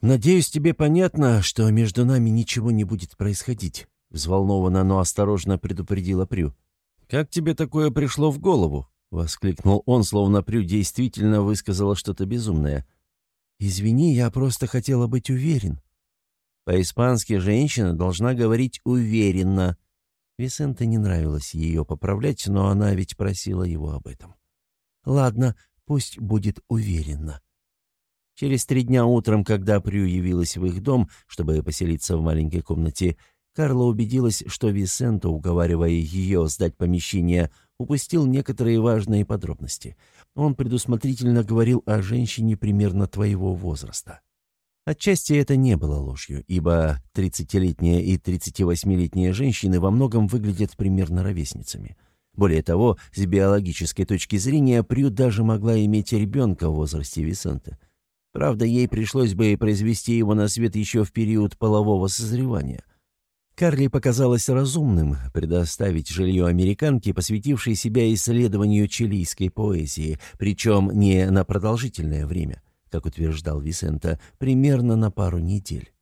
«Надеюсь, тебе понятно, что между нами ничего не будет происходить», взволнованно, но осторожно предупредила Прю. «Как тебе такое пришло в голову?» Воскликнул он, словно Прю действительно высказала что-то безумное. «Извини, я просто хотела быть уверен». По-испански женщина должна говорить «уверенно». Висенте не нравилось ее поправлять, но она ведь просила его об этом. «Ладно, пусть будет уверенно». Через три дня утром, когда Прю явилась в их дом, чтобы поселиться в маленькой комнате, Карла убедилась, что Висенто, уговаривая ее сдать помещение, упустил некоторые важные подробности. Он предусмотрительно говорил о женщине примерно твоего возраста. Отчасти это не было ложью, ибо 30-летняя и 38-летняя женщины во многом выглядят примерно ровесницами. Более того, с биологической точки зрения, Прю даже могла иметь ребенка в возрасте Висента. Правда, ей пришлось бы произвести его на свет еще в период полового созревания – Карли показалось разумным предоставить жилье американке, посвятившей себя исследованию чилийской поэзии, причем не на продолжительное время, как утверждал Висента, примерно на пару недель.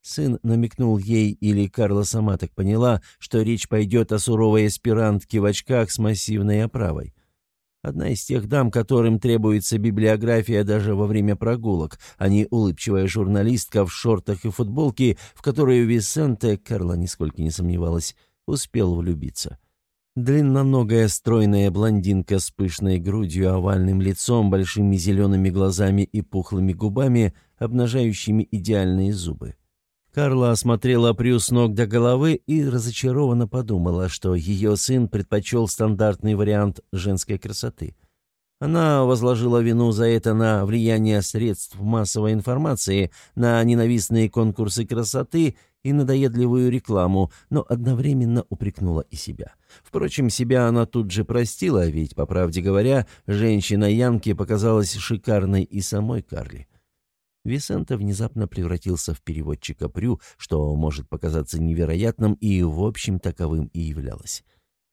Сын намекнул ей, или Карла сама так поняла, что речь пойдет о суровой аспирантке в очках с массивной оправой. Одна из тех дам, которым требуется библиография даже во время прогулок, а не улыбчивая журналистка в шортах и футболке, в которую Висенте, Карла нисколько не сомневалась, успел влюбиться. Длинноногая стройная блондинка с пышной грудью, овальным лицом, большими зелеными глазами и пухлыми губами, обнажающими идеальные зубы. Карла осмотрела Прю ног до головы и разочарованно подумала, что ее сын предпочел стандартный вариант женской красоты. Она возложила вину за это на влияние средств массовой информации, на ненавистные конкурсы красоты и надоедливую рекламу, но одновременно упрекнула и себя. Впрочем, себя она тут же простила, ведь, по правде говоря, женщина Янки показалась шикарной и самой Карли. Висента внезапно превратился в переводчика Прю, что может показаться невероятным и, в общем, таковым и являлось.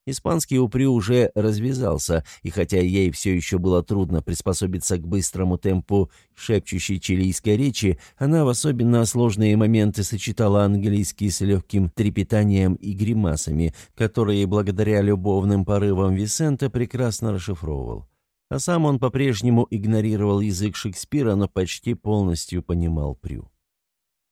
Испанский упрю уже развязался, и хотя ей все еще было трудно приспособиться к быстрому темпу шепчущей чилийской речи, она в особенно сложные моменты сочетала английский с легким трепетанием и гримасами, которые благодаря любовным порывам Висента прекрасно расшифровывал. А сам он по-прежнему игнорировал язык Шекспира, но почти полностью понимал Прю.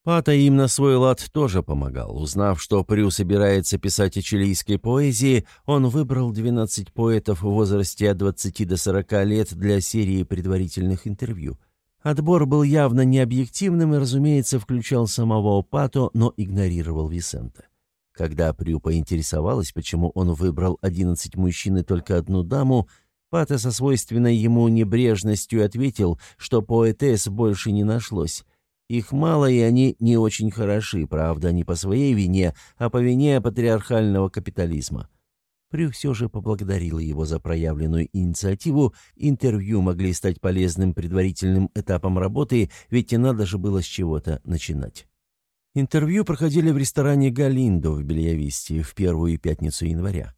Пата им на свой лад тоже помогал. Узнав, что Прю собирается писать о чилийской поэзии, он выбрал 12 поэтов в возрасте от 20 до 40 лет для серии предварительных интервью. Отбор был явно необъективным и, разумеется, включал самого Пато, но игнорировал Висента. Когда Прю поинтересовалась, почему он выбрал 11 мужчин и только одну даму, Пато со свойственной ему небрежностью ответил, что поэтесс больше не нашлось, их мало, и они не очень хороши, правда, не по своей вине, а по вине патриархального капитализма. Прюх все же поблагодарила его за проявленную инициативу. Интервью могли стать полезным предварительным этапом работы, ведь и надо же было с чего-то начинать. Интервью проходили в ресторане «Галиндо» в Бельявисте в первую пятницу января.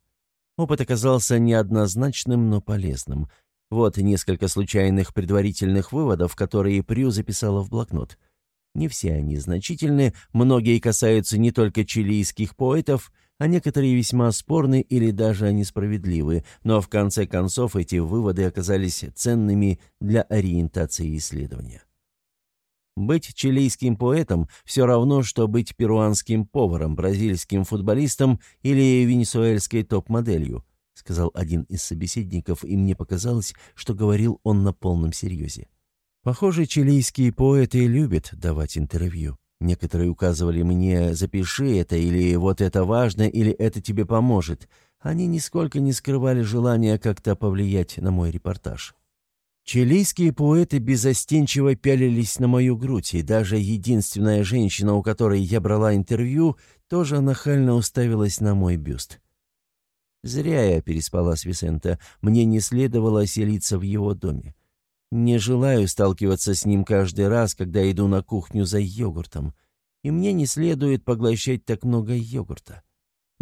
Опыт оказался неоднозначным, но полезным. Вот несколько случайных предварительных выводов, которые Прю записала в блокнот – не все они значительны, многие касаются не только чилийских поэтов, а некоторые весьма спорны или даже несправедливы, но в конце концов эти выводы оказались ценными для ориентации исследования. Быть чилийским поэтом все равно, что быть перуанским поваром, бразильским футболистом или венесуэльской топ-моделью, сказал один из собеседников, и мне показалось, что говорил он на полном серьезе. Похоже, чилийские поэты любят давать интервью. Некоторые указывали мне «запиши это» или «вот это важно» или «это тебе поможет». Они нисколько не скрывали желания как-то повлиять на мой репортаж. Чилийские поэты безостенчиво пялились на мою грудь, и даже единственная женщина, у которой я брала интервью, тоже нахально уставилась на мой бюст. Зря я переспала с Висента, мне не следовало селиться в его доме. Не желаю сталкиваться с ним каждый раз, когда иду на кухню за йогуртом. И мне не следует поглощать так много йогурта.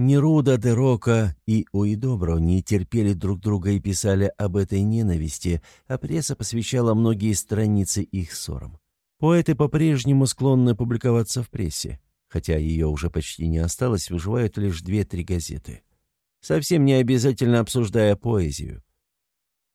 Неруда, Дерока и Уидобро не терпели друг друга и писали об этой ненависти, а пресса посвящала многие страницы их ссорам. Поэты по-прежнему склонны публиковаться в прессе. Хотя ее уже почти не осталось, выживают лишь две-три газеты. Совсем не обязательно обсуждая поэзию.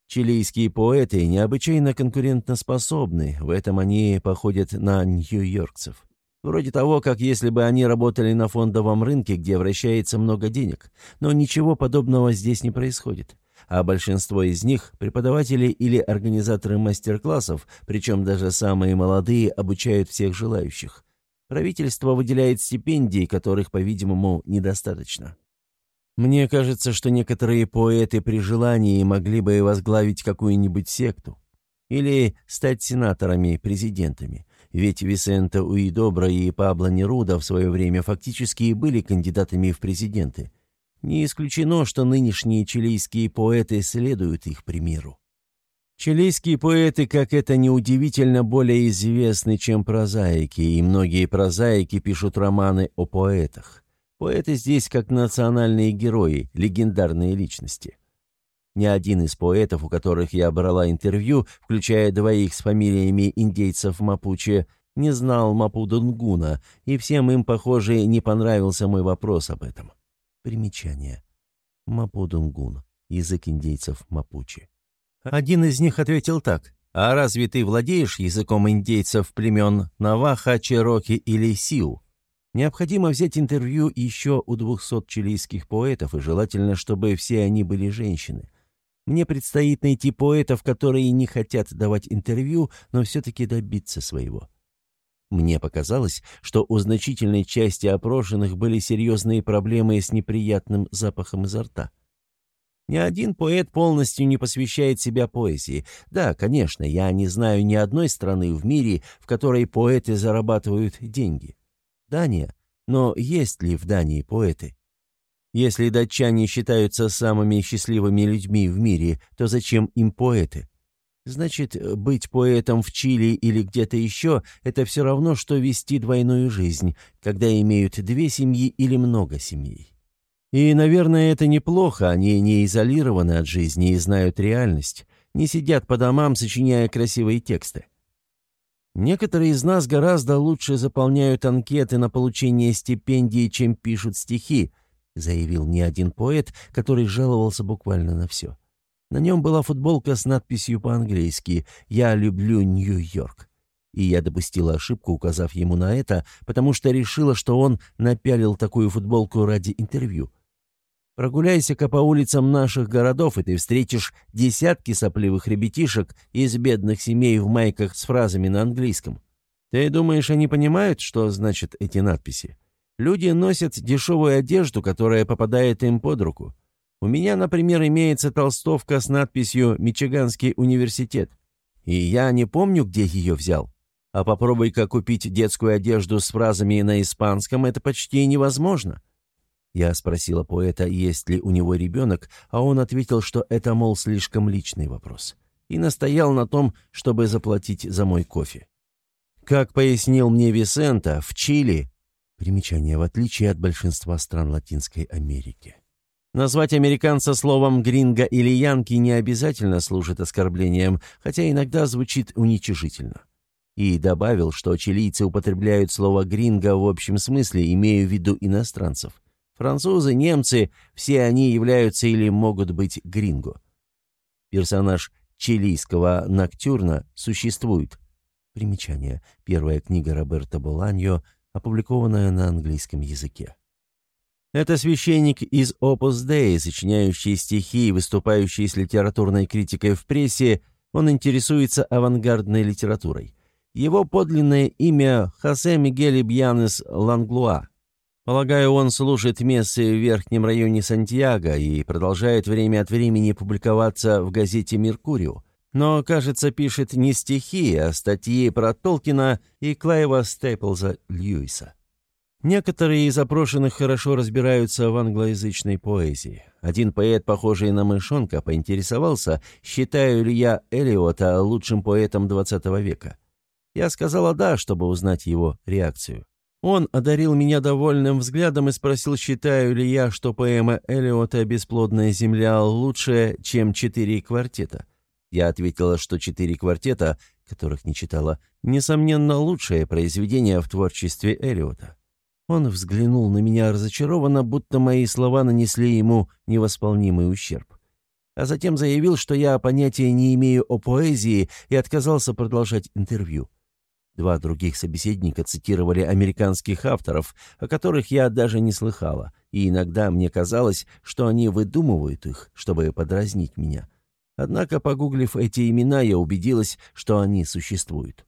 Чилийские поэты необычайно конкурентоспособны, в этом они походят на нью-йоркцев. Вроде того, как если бы они работали на фондовом рынке, где вращается много денег. Но ничего подобного здесь не происходит. А большинство из них – преподаватели или организаторы мастер-классов, причем даже самые молодые обучают всех желающих. Правительство выделяет стипендии, которых, по-видимому, недостаточно. Мне кажется, что некоторые поэты при желании могли бы возглавить какую-нибудь секту. Или стать сенаторами, президентами. Ведь Висенто Уидобро и Пабло Неруда в свое время фактически были кандидатами в президенты. Не исключено, что нынешние чилийские поэты следуют их примеру. Чилийские поэты, как это неудивительно, более известны, чем прозаики, и многие прозаики пишут романы о поэтах. Поэты здесь как национальные герои, легендарные личности. Ни один из поэтов, у которых я брала интервью, включая двоих с фамилиями индейцев Мапуче, не знал Мапудунгуна, и всем им, похоже, не понравился мой вопрос об этом. Примечание. Мапудунгун. Язык индейцев Мапуче. Один из них ответил так. «А разве ты владеешь языком индейцев племен Наваха, Чероки или Сиу?» Необходимо взять интервью еще у двухсот чилийских поэтов, и желательно, чтобы все они были женщины. Мне предстоит найти поэтов, которые не хотят давать интервью, но все-таки добиться своего. Мне показалось, что у значительной части опрошенных были серьезные проблемы с неприятным запахом изо рта. Ни один поэт полностью не посвящает себя поэзии. Да, конечно, я не знаю ни одной страны в мире, в которой поэты зарабатывают деньги. Дания. Но есть ли в Дании поэты? Если датчане считаются самыми счастливыми людьми в мире, то зачем им поэты? Значит, быть поэтом в Чили или где-то еще – это все равно, что вести двойную жизнь, когда имеют две семьи или много семей. И, наверное, это неплохо, они не изолированы от жизни и знают реальность, не сидят по домам, сочиняя красивые тексты. Некоторые из нас гораздо лучше заполняют анкеты на получение стипендии, чем пишут стихи, заявил не один поэт, который жаловался буквально на все. На нем была футболка с надписью по-английски «Я люблю Нью-Йорк». И я допустила ошибку, указав ему на это, потому что решила, что он напялил такую футболку ради интервью. Прогуляйся-ка по улицам наших городов, и ты встретишь десятки сопливых ребятишек из бедных семей в майках с фразами на английском. Ты думаешь, они понимают, что значат эти надписи? Люди носят дешевую одежду, которая попадает им под руку. У меня, например, имеется толстовка с надписью «Мичиганский университет». И я не помню, где ее взял. А попробуй-ка купить детскую одежду с фразами на испанском, это почти невозможно. Я спросила поэта, есть ли у него ребенок, а он ответил, что это, мол, слишком личный вопрос. И настоял на том, чтобы заплатить за мой кофе. Как пояснил мне Висента, в Чили, примечание в отличие от большинства стран Латинской Америки, назвать американца словом «гринго» или «янки» не обязательно служит оскорблением, хотя иногда звучит уничижительно. И добавил, что чилийцы употребляют слово «гринго» в общем смысле, имея в виду иностранцев. Французы, немцы, все они являются или могут быть гринго. Персонаж чилийского «Ноктюрна» существует. Примечание. Первая книга Роберто Боланьо, опубликованная на английском языке. Это священник из Opus Dei, сочиняющий стихи и выступающий с литературной критикой в прессе, он интересуется авангардной литературой. Его подлинное имя Хосе Мигель Бьянес Ланглуа. Полагаю, он служит мессы в верхнем районе Сантьяго и продолжает время от времени публиковаться в газете «Меркурио». Но, кажется, пишет не стихи, а статьи про Толкина и Клайва Стейплза Льюиса. Некоторые из опрошенных хорошо разбираются в англоязычной поэзии. Один поэт, похожий на мышонка, поинтересовался, считаю ли я Элиота лучшим поэтом XX века. Я сказала «да», чтобы узнать его реакцию. Он одарил меня довольным взглядом и спросил, считаю ли я, что поэма Элиота «Бесплодная земля» лучше, чем «Четыре квартета». Я ответила, что «Четыре квартета», которых не читала, несомненно, лучшее произведение в творчестве Элиота. Он взглянул на меня разочарованно, будто мои слова нанесли ему невосполнимый ущерб. А затем заявил, что я понятия не имею о поэзии и отказался продолжать интервью. Два других собеседника цитировали американских авторов, о которых я даже не слыхала, и иногда мне казалось, что они выдумывают их, чтобы подразнить меня. Однако, погуглив эти имена, я убедилась, что они существуют.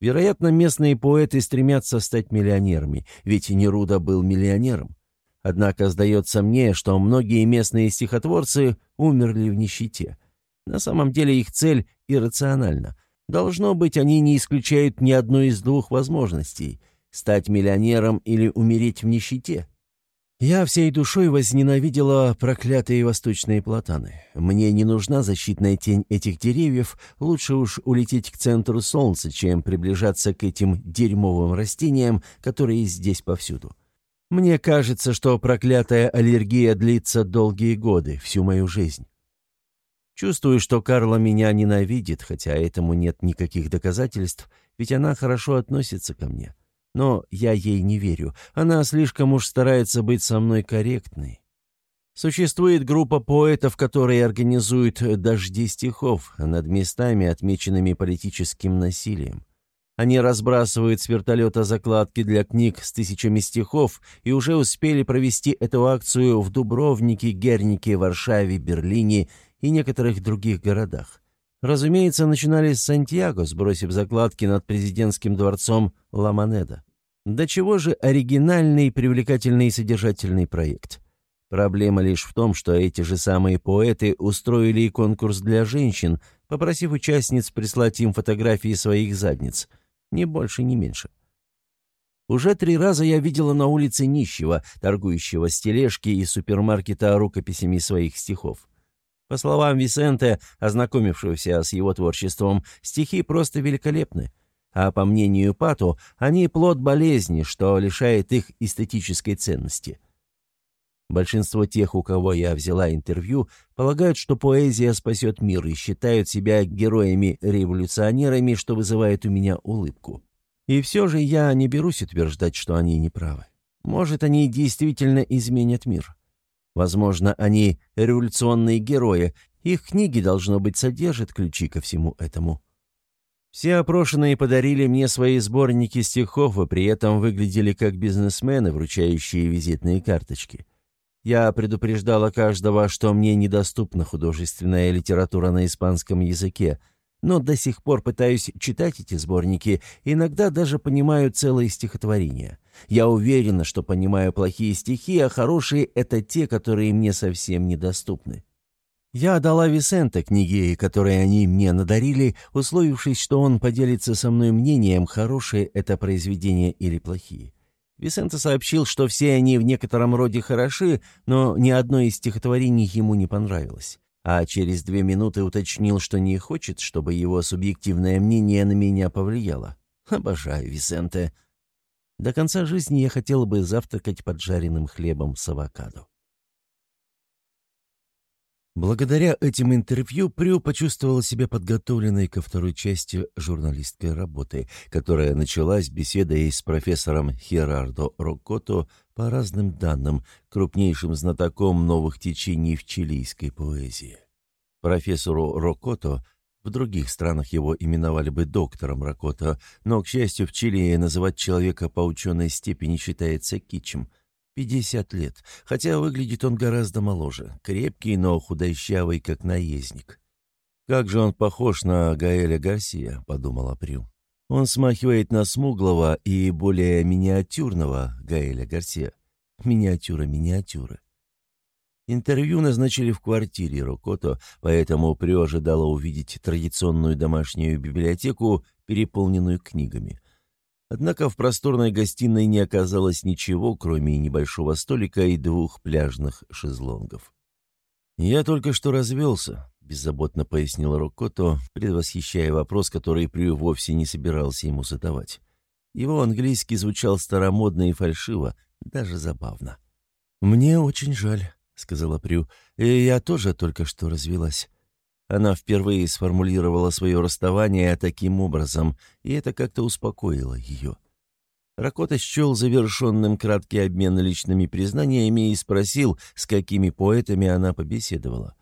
Вероятно, местные поэты стремятся стать миллионерами, ведь Неруда был миллионером. Однако сдается мне, что многие местные стихотворцы умерли в нищете. На самом деле их цель иррациональна. Должно быть, они не исключают ни одной из двух возможностей – стать миллионером или умереть в нищете. Я всей душой возненавидела проклятые восточные платаны. Мне не нужна защитная тень этих деревьев, лучше уж улететь к центру солнца, чем приближаться к этим дерьмовым растениям, которые здесь повсюду. Мне кажется, что проклятая аллергия длится долгие годы, всю мою жизнь. Чувствую, что Карла меня ненавидит, хотя этому нет никаких доказательств, ведь она хорошо относится ко мне. Но я ей не верю. Она слишком уж старается быть со мной корректной. Существует группа поэтов, которые организуют дожди стихов над местами, отмеченными политическим насилием. Они разбрасывают с вертолета закладки для книг с тысячами стихов и уже успели провести эту акцию в Дубровнике, Гернике, Варшаве, Берлине и некоторых других городах. Разумеется, начинали с Сантьяго, сбросив закладки над президентским дворцом Ла-Монеда. До чего же оригинальный, привлекательный и содержательный проект. Проблема лишь в том, что эти же самые поэты устроили конкурс для женщин, попросив участниц прислать им фотографии своих задниц. Ни больше, ни меньше. Уже три раза я видела на улице нищего, торгующего с тележки и супермаркета рукописями своих стихов. По словам Висенте, ознакомившегося с его творчеством, стихи просто великолепны. А по мнению Пату, они плод болезни, что лишает их эстетической ценности. Большинство тех, у кого я взяла интервью, полагают, что поэзия спасет мир и считают себя героями-революционерами, что вызывает у меня улыбку. И все же я не берусь утверждать, что они неправы. Может, они действительно изменят мир. Возможно, они революционные герои, их книги, должно быть, содержат ключи ко всему этому. Все опрошенные подарили мне свои сборники стихов и при этом выглядели как бизнесмены, вручающие визитные карточки. Я предупреждала каждого, что мне недоступна художественная литература на испанском языке, но до сих пор пытаюсь читать эти сборники, иногда даже понимаю целые стихотворения. Я уверена, что понимаю плохие стихи, а хорошие — это те, которые мне совсем недоступны. Я дала Висенте книги, которые они мне надарили, условившись, что он поделится со мной мнением, хорошие это произведения или плохие. Висенте сообщил, что все они в некотором роде хороши, но ни одно из стихотворений ему не понравилось. А через две минуты уточнил, что не хочет, чтобы его субъективное мнение на меня повлияло. Обожаю Висенте. До конца жизни я хотел бы завтракать поджаренным хлебом с авокадо. Благодаря этим интервью Прю почувствовала себя подготовленной ко второй части журналистской работы, которая началась беседой с профессором Херардо Рокото по разным данным, крупнейшим знатоком новых течений в чилийской поэзии. Профессору Рокото в других странах его именовали бы доктором Рокото, но, к счастью, в Чили называть человека по ученой степени считается кичем – Пятьдесят лет, хотя выглядит он гораздо моложе, крепкий, но худощавый, как наездник. «Как же он похож на Гаэля Гарсия», — подумал Прю. «Он смахивает на смуглого и более миниатюрного Гаэля Гарсия. Миниатюра миниатюры». Интервью назначили в квартире Рокото, поэтому Прю ожидала увидеть традиционную домашнюю библиотеку, переполненную книгами. Однако в просторной гостиной не оказалось ничего, кроме небольшого столика и двух пляжных шезлонгов. «Я только что развелся», — беззаботно пояснил Рокото, предвосхищая вопрос, который Прю вовсе не собирался ему задавать. Его английский звучал старомодно и фальшиво, даже забавно. «Мне очень жаль», — сказала Прю, — «и я тоже только что развелась. Она впервые сформулировала свое расставание таким образом, и это как-то успокоило ее. Ракота счел завершенным краткий обмен личными признаниями и спросил, с какими поэтами она побеседовала.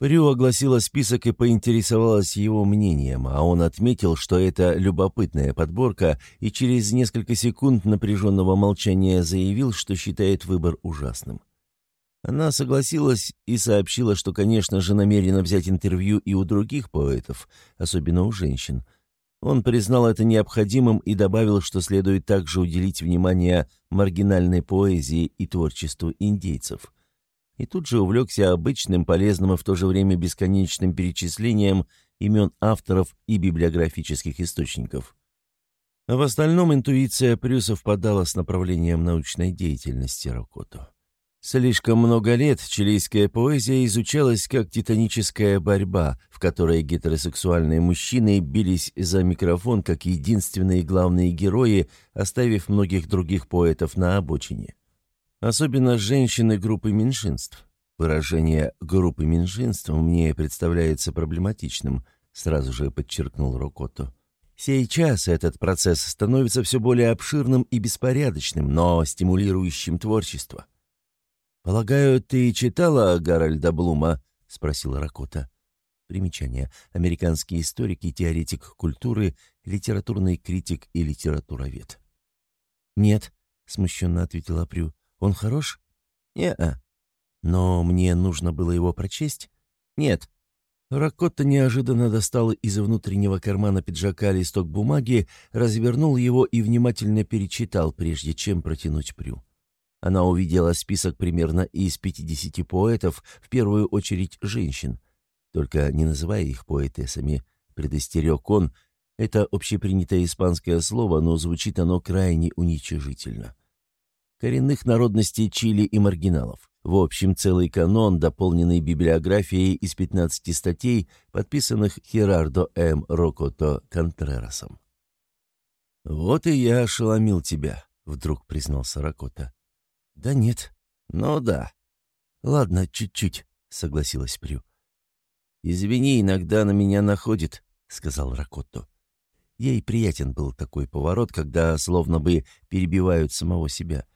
Рю огласила список и поинтересовалась его мнением, а он отметил, что это любопытная подборка, и через несколько секунд напряженного молчания заявил, что считает выбор ужасным. Она согласилась и сообщила, что, конечно же, намерена взять интервью и у других поэтов, особенно у женщин. Он признал это необходимым и добавил, что следует также уделить внимание маргинальной поэзии и творчеству индейцев. И тут же увлекся обычным, полезным и в то же время бесконечным перечислением имен авторов и библиографических источников. В остальном интуиция Прю совпадала с направлением научной деятельности Рокото. Слишком много лет чилийская поэзия изучалась как титаническая борьба, в которой гетеросексуальные мужчины бились за микрофон как единственные главные герои, оставив многих других поэтов на обочине. Особенно женщины группы меньшинств. Выражение «группы меньшинств» мне представляется проблематичным, сразу же подчеркнул Рокотто. Сейчас этот процесс становится все более обширным и беспорядочным, но стимулирующим творчество. «Полагаю, ты читала Гарольда Блума?» — спросил Ракота. Примечание. Американский историк и теоретик культуры, литературный критик и литературовед. «Нет», — смущенно ответила Прю. «Он хорош?» «Не-а». «Но мне нужно было его прочесть?» «Нет». Ракотта неожиданно достал из внутреннего кармана пиджака листок бумаги, развернул его и внимательно перечитал, прежде чем протянуть Прю. Она увидела список примерно из 50 поэтов, в первую очередь женщин. Только не называя их поэтессами, предостерег он, это общепринятое испанское слово, но звучит оно крайне уничижительно. Коренных народностей Чили и маргиналов. В общем, целый канон, дополненный библиографией из 15 статей, подписанных Херардо М. Рокото Контрерасом. «Вот и я ошеломил тебя», — вдруг признался Рокото. «Да нет». «Ну да». «Ладно, чуть-чуть», — согласилась Прю. «Извини, иногда на меня находит», — сказал Ракотто. Ей приятен был такой поворот, когда словно бы перебивают самого себя.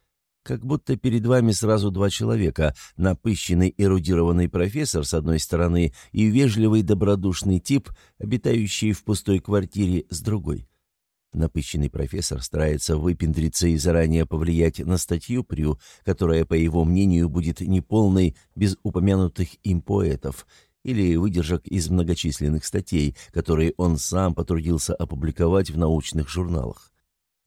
Как будто перед вами сразу два человека, напыщенный эрудированный профессор с одной стороны и вежливый добродушный тип, обитающий в пустой квартире с другой. Напыщенный профессор старается выпендриться и заранее повлиять на статью Прю, которая, по его мнению, будет неполной без упомянутых им поэтов – или выдержек из многочисленных статей, которые он сам потрудился опубликовать в научных журналах.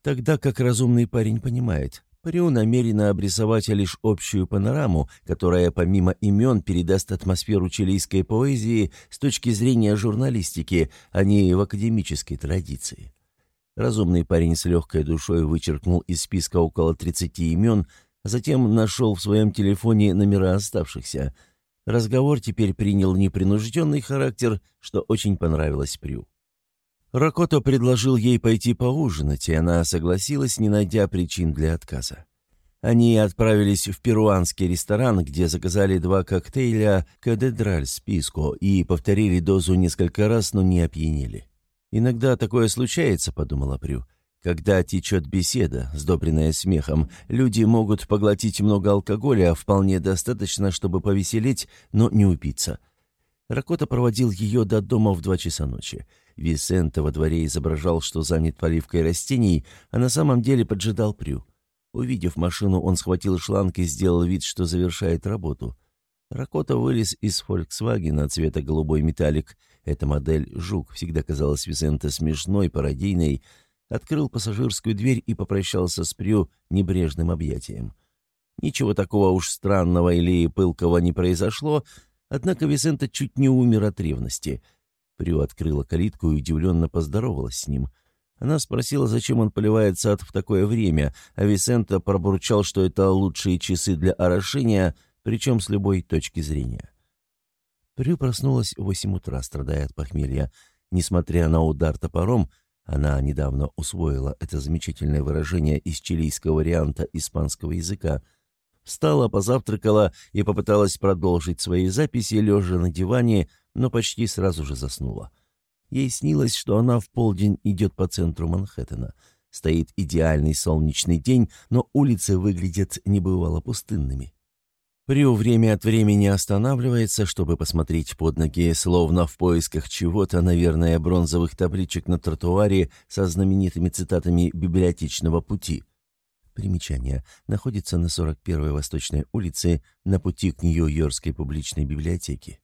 Тогда как разумный парень понимает, Парио намерена обрисовать лишь общую панораму, которая помимо имен передаст атмосферу чилийской поэзии с точки зрения журналистики, а не в академической традиции. Разумный парень с легкой душой вычеркнул из списка около 30 имен, а затем нашел в своем телефоне номера оставшихся – Разговор теперь принял непринужденный характер, что очень понравилось Прю. Ракото предложил ей пойти поужинать, и она согласилась, не найдя причин для отказа. Они отправились в перуанский ресторан, где заказали два коктейля «Кадедраль» с писко и повторили дозу несколько раз, но не опьянели. «Иногда такое случается», — подумала Прю. Когда течет беседа, сдобренная смехом, люди могут поглотить много алкоголя, вполне достаточно, чтобы повеселеть, но не упиться. Ракота проводил ее до дома в два часа ночи. Висенто во дворе изображал, что занят поливкой растений, а на самом деле поджидал Прю. Увидев машину, он схватил шланг и сделал вид, что завершает работу. Ракота вылез из «Фольксвагена» цвета голубой металлик. Эта модель «Жук» всегда казалась Висенто смешной, пародийной, открыл пассажирскую дверь и попрощался с Прю небрежным объятием. Ничего такого уж странного или пылкого не произошло, однако Висента чуть не умер от ревности. Прю открыла калитку и удивленно поздоровалась с ним. Она спросила, зачем он поливает сад в такое время, а Висента пробурчал, что это лучшие часы для орошения, причем с любой точки зрения. Прю проснулась в восемь утра, страдая от похмелья. Несмотря на удар топором, она недавно усвоила это замечательное выражение из чилийского варианта испанского языка. Встала, позавтракала и попыталась продолжить свои записи, лежа на диване, но почти сразу же заснула. Ей снилось, что она в полдень идет по центру Манхэттена. Стоит идеальный солнечный день, но улицы выглядят небывало пустынными. Прю время от времени останавливается, чтобы посмотреть под ноги, словно в поисках чего-то, наверное, бронзовых табличек на тротуаре со знаменитыми цитатами библиотечного пути. Примечание. Находится на 41-й Восточной улице на пути к Нью-Йоркской публичной библиотеке.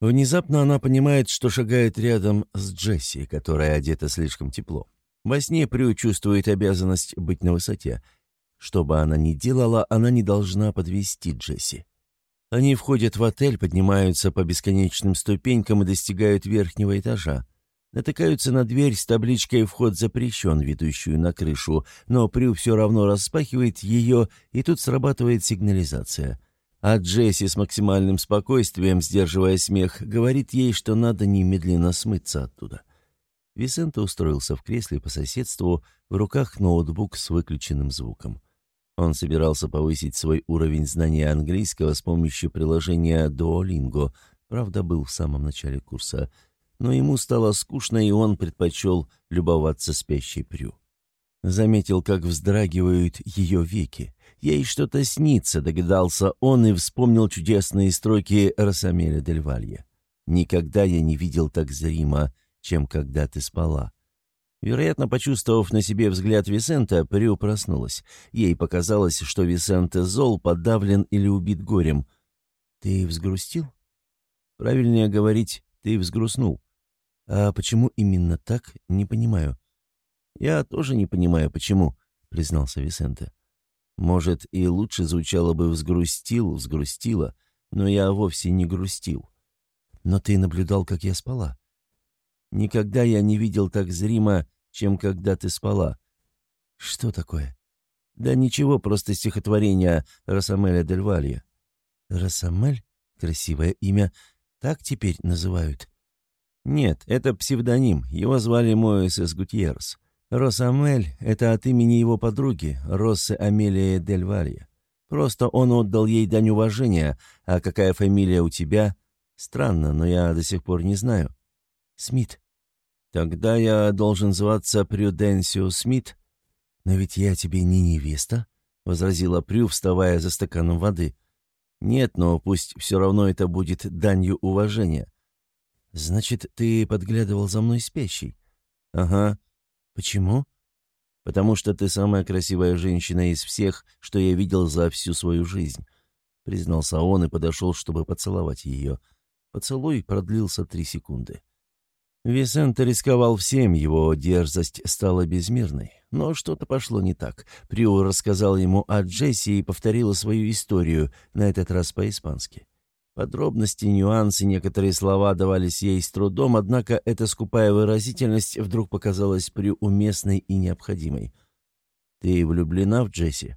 Внезапно она понимает, что шагает рядом с Джесси, которая одета слишком тепло. Во сне Прю чувствует обязанность быть на высоте — что бы она ни делала, она не должна подвести Джесси. Они входят в отель, поднимаются по бесконечным ступенькам и достигают верхнего этажа. Натыкаются на дверь с табличкой «Вход запрещен», ведущую на крышу, но Прю все равно распахивает ее, и тут срабатывает сигнализация. А Джесси с максимальным спокойствием, сдерживая смех, говорит ей, что надо немедленно смыться оттуда. Висенто устроился в кресле по соседству, в руках ноутбук с выключенным звуком. Он собирался повысить свой уровень знания английского с помощью приложения Duolingo, правда, был в самом начале курса, но ему стало скучно, и он предпочел любоваться спящей Прю. Заметил, как вздрагивают ее веки. Ей что-то снится, догадался он и вспомнил чудесные строки Росамеля Дель Валье. «Никогда я не видел так зримо, чем когда ты спала. Вероятно, почувствовав на себе взгляд Висента, Прю проснулась. Ей показалось, что Висенте зол, подавлен или убит горем. «Ты взгрустил?» «Правильнее говорить, ты взгрустнул». «А почему именно так, не понимаю». «Я тоже не понимаю, почему», — признался Висенте. Может, и лучше звучало бы «взгрустил», «взгрустила», но я вовсе не грустил. Но ты наблюдал, как я спала. Никогда я не видел так зримо, чем когда ты спала. Что такое? Да ничего, просто стихотворение Росамеля Дель Валья. Росамель? Красивое имя. Так теперь называют? Нет, это псевдоним. Его звали Моэсес Гутьерс. Росамель — это от имени его подруги, Россы Амелия Дель Валья. Просто он отдал ей дань уважения, а какая фамилия у тебя? Странно, но я до сих пор не знаю. Смит. Тогда я должен зваться Прюденсио Смит. Но ведь я тебе не невеста, — возразила Прю, вставая за стаканом воды. Нет, но пусть все равно это будет данью уважения. Значит, ты подглядывал за мной спящий? Ага. Почему? Потому что ты самая красивая женщина из всех, что я видел за всю свою жизнь. Признался он и подошел, чтобы поцеловать ее. Поцелуй продлился три секунды. Висенто рисковал всем, его дерзость стала безмерной. Но что-то пошло не так. Прио рассказал ему о Джесси и повторила свою историю, на этот раз по-испански. Подробности, нюансы, некоторые слова давались ей с трудом, однако эта скупая выразительность вдруг показалась приуместной и необходимой. «Ты влюблена в Джесси?»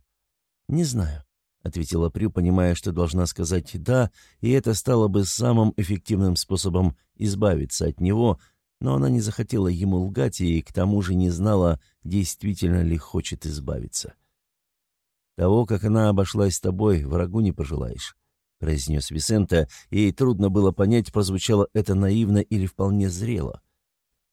«Не знаю», — ответила Прю, понимая, что должна сказать «да», и это стало бы самым эффективным способом избавиться от него, но она не захотела ему лгать и к тому же не знала, действительно ли хочет избавиться. «Того, как она обошлась с тобой, врагу не пожелаешь», — произнес Висента, и ей трудно было понять, прозвучало это наивно или вполне зрело.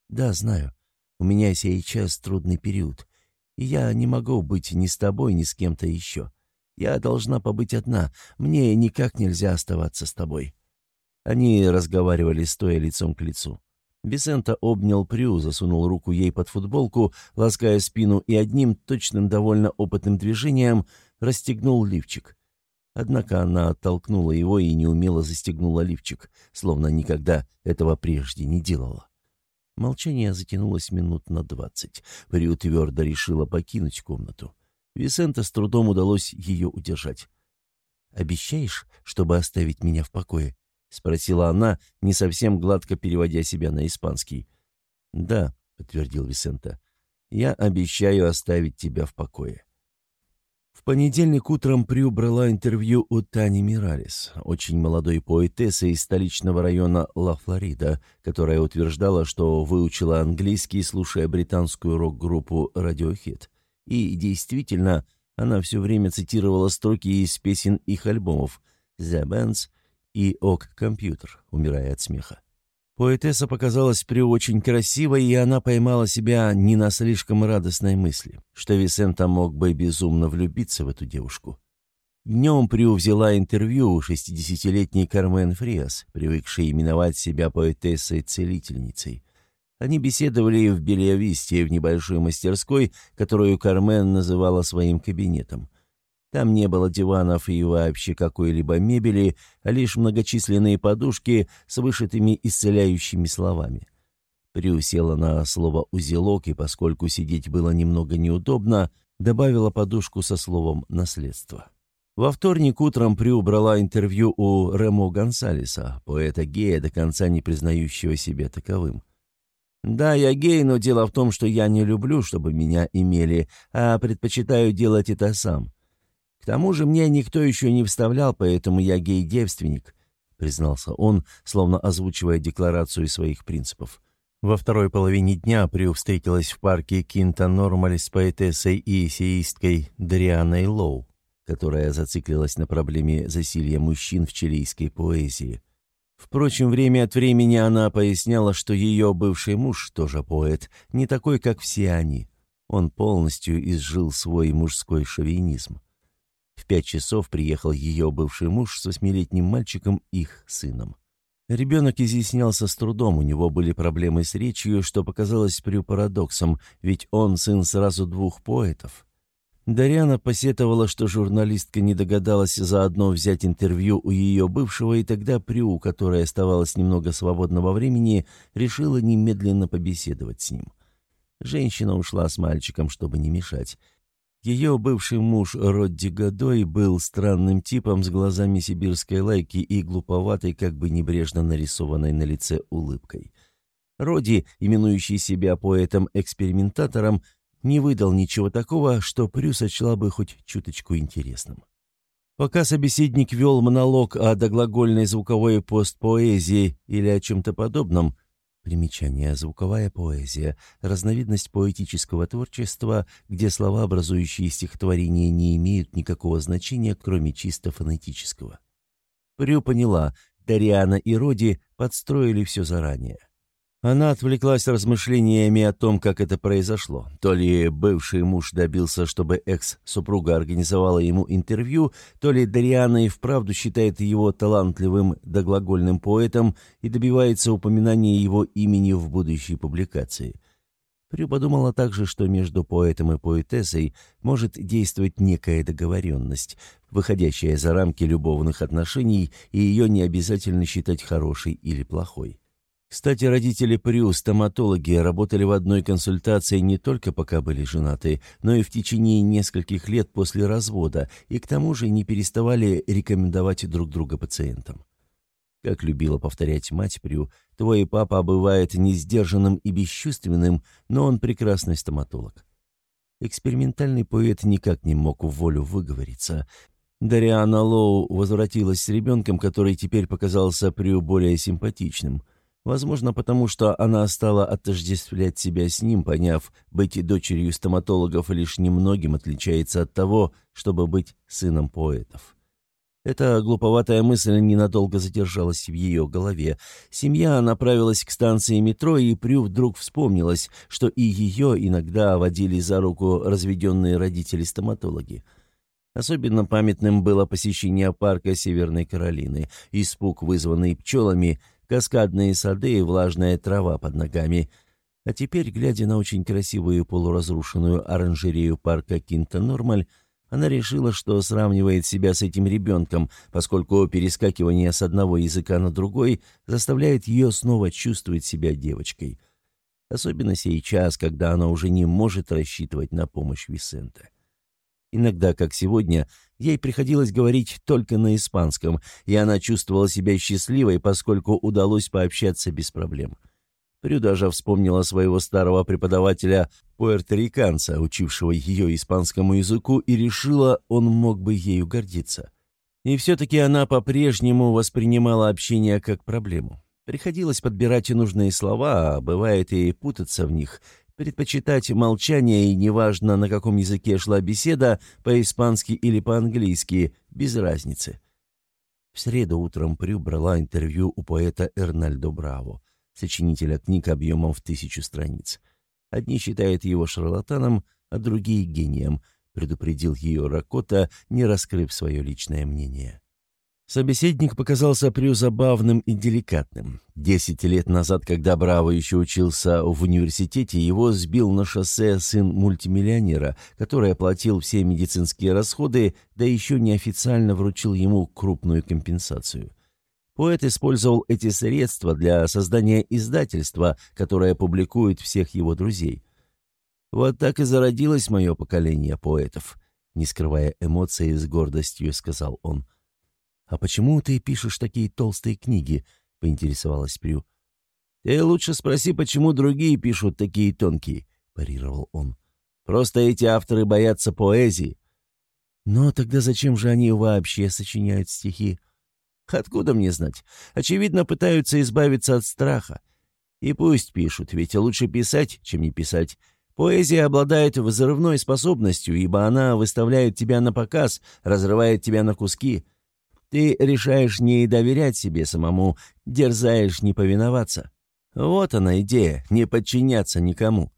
«Да, знаю. У меня сейчас трудный период, и я не могу быть ни с тобой, ни с кем-то еще. Я должна побыть одна, мне никак нельзя оставаться с тобой». Они разговаривали, стоя лицом к лицу. Бесента обнял Прю, засунул руку ей под футболку, лаская спину, и одним точным, довольно опытным движением расстегнул лифчик. Однако она оттолкнула его и неумело застегнула лифчик, словно никогда этого прежде не делала. Молчание затянулось минут на двадцать. Прю твердо решила покинуть комнату. Висента с трудом удалось ее удержать. «Обещаешь, чтобы оставить меня в покое?» — спросила она, не совсем гладко переводя себя на испанский. «Да», — подтвердил Висента, — «я обещаю оставить тебя в покое». В понедельник утром Прю брала интервью у Тани Миралес, очень молодой поэтессы из столичного района Ла-Флорида, которая утверждала, что выучила английский, слушая британскую рок-группу Radiohead. И действительно, она все время цитировала строки из песен их альбомов «The Bands», и ок-компьютер, умирая от смеха. Поэтесса показалась Прю очень красивой, и она поймала себя не на слишком радостной мысли, что Висента мог бы безумно влюбиться в эту девушку. Днем Прю взяла интервью у 60-летней Кармен Фриас, привыкшей именовать себя поэтессой-целительницей. Они беседовали в Бельявисте, в небольшой мастерской, которую Кармен называла своим кабинетом. Там не было диванов и вообще какой-либо мебели, а лишь многочисленные подушки с вышитыми исцеляющими словами. Прю села на слово «узелок», и поскольку сидеть было немного неудобно, добавила подушку со словом «наследство». Во вторник утром Прю брала интервью у Ремо Гонсалеса, поэта-гея, до конца не признающего себя таковым. «Да, я гей, но дело в том, что я не люблю, чтобы меня имели, а предпочитаю делать это сам. К тому же мне никто еще не вставлял, поэтому я гей-девственник», — признался он, словно озвучивая декларацию своих принципов. Во второй половине дня Прю встретилась в парке Кинта Нормаль с поэтессой и эссеисткой Дрианой Лоу, которая зациклилась на проблеме засилья мужчин в чилийской поэзии. Впрочем, время от времени она поясняла, что ее бывший муж, тоже поэт, не такой, как все они. Он полностью изжил свой мужской шовинизм. В пять часов приехал ее бывший муж с восьмилетним мальчиком, их сыном. Ребенок изъяснялся с трудом, у него были проблемы с речью, что показалось Прю парадоксом, ведь он сын сразу двух поэтов. Дарьяна посетовала, что журналистка не догадалась заодно взять интервью у ее бывшего, и тогда Прю, которой оставалось немного свободного времени, решила немедленно побеседовать с ним. Женщина ушла с мальчиком, чтобы не мешать. Ее бывший муж Родди Годой был странным типом с глазами сибирской лайки и глуповатой, как бы небрежно нарисованной на лице улыбкой. Роди, именующий себя поэтом-экспериментатором, не выдал ничего такого, что Прю сочла бы хоть чуточку интересным. Пока собеседник вел монолог о доглагольной звуковой постпоэзии или о чем-то подобном, примечание «звуковая поэзия» — разновидность поэтического творчества, где слова, образующие стихотворение, не имеют никакого значения, кроме чисто фонетического. Прю поняла, Дариана и Роди подстроили все заранее. Она отвлеклась размышлениями о том, как это произошло. То ли бывший муж добился, чтобы экс-супруга организовала ему интервью, то ли Дариана и вправду считает его талантливым доглагольным поэтом и добивается упоминания его имени в будущей публикации. Прю подумала также, что между поэтом и поэтессой может действовать некая договоренность, выходящая за рамки любовных отношений, и ее не обязательно считать хорошей или плохой. Кстати, родители Прю, стоматологи, работали в одной консультации не только пока были женаты, но и в течение нескольких лет после развода, и к тому же не переставали рекомендовать друг друга пациентам. Как любила повторять мать Прю, твой папа бывает несдержанным и бесчувственным, но он прекрасный стоматолог. Экспериментальный поэт никак не мог в волю выговориться. Дариана Лоу возвратилась с ребенком, который теперь показался Прю более симпатичным – Возможно, потому что она стала отождествлять себя с ним, поняв, быть дочерью стоматологов лишь немногим отличается от того, чтобы быть сыном поэтов. Эта глуповатая мысль ненадолго задержалась в ее голове. Семья направилась к станции метро, и Прю вдруг вспомнилась, что и ее иногда водили за руку разведенные родители-стоматологи. Особенно памятным было посещение парка Северной Каролины, испуг, вызванный пчелами, каскадные сады и влажная трава под ногами. А теперь, глядя на очень красивую полуразрушенную оранжерею парка Кинта-Нормаль, она решила, что сравнивает себя с этим ребенком, поскольку перескакивание с одного языка на другой заставляет ее снова чувствовать себя девочкой. Особенно сейчас, когда она уже не может рассчитывать на помощь Висента. Иногда, как сегодня, ей приходилось говорить только на испанском, и она чувствовала себя счастливой, поскольку удалось пообщаться без проблем. Прю даже вспомнила своего старого преподавателя пуэрториканца, учившего ее испанскому языку, и решила, он мог бы ею гордиться. И все-таки она по-прежнему воспринимала общение как проблему. Приходилось подбирать нужные слова, а бывает и путаться в них, предпочитать молчание и неважно, на каком языке шла беседа, по-испански или по-английски, без разницы. В среду утром Прю брала интервью у поэта Эрнальдо Браво, сочинителя книг объемом в тысячу страниц. Одни считают его шарлатаном, а другие — гением, предупредил ее Ракота, не раскрыв свое личное мнение. Собеседник показался призабавным и деликатным. Десять лет назад, когда Браво еще учился в университете, его сбил на шоссе сын мультимиллионера, который оплатил все медицинские расходы, да еще неофициально вручил ему крупную компенсацию. Поэт использовал эти средства для создания издательства, которое публикует всех его друзей. «Вот так и зародилось мое поколение поэтов», — не скрывая эмоций, с гордостью сказал он. — «А почему ты пишешь такие толстые книги?» — поинтересовалась Прю. «Ты лучше спроси, почему другие пишут такие тонкие», — парировал он. «Просто эти авторы боятся поэзии». «Но тогда зачем же они вообще сочиняют стихи?» «Откуда мне знать? Очевидно, пытаются избавиться от страха. И пусть пишут, ведь лучше писать, чем не писать. Поэзия обладает взрывной способностью, ибо она выставляет тебя на показ, разрывает тебя на куски». Ты решаешь не доверять себе самому, дерзаешь не повиноваться. Вот она идея, не подчиняться никому.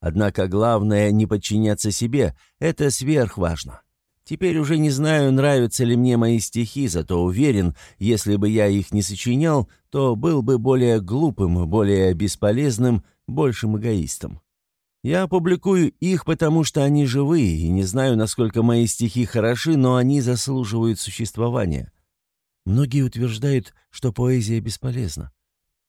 Однако главное не подчиняться себе, это сверхважно. Теперь уже не знаю, нравятся ли мне мои стихи, зато уверен, если бы я их не сочинял, то был бы более глупым, более бесполезным, большим эгоистом. Я публикую их, потому что они живые, и не знаю, насколько мои стихи хороши, но они заслуживают существования. Многие утверждают, что поэзия бесполезна.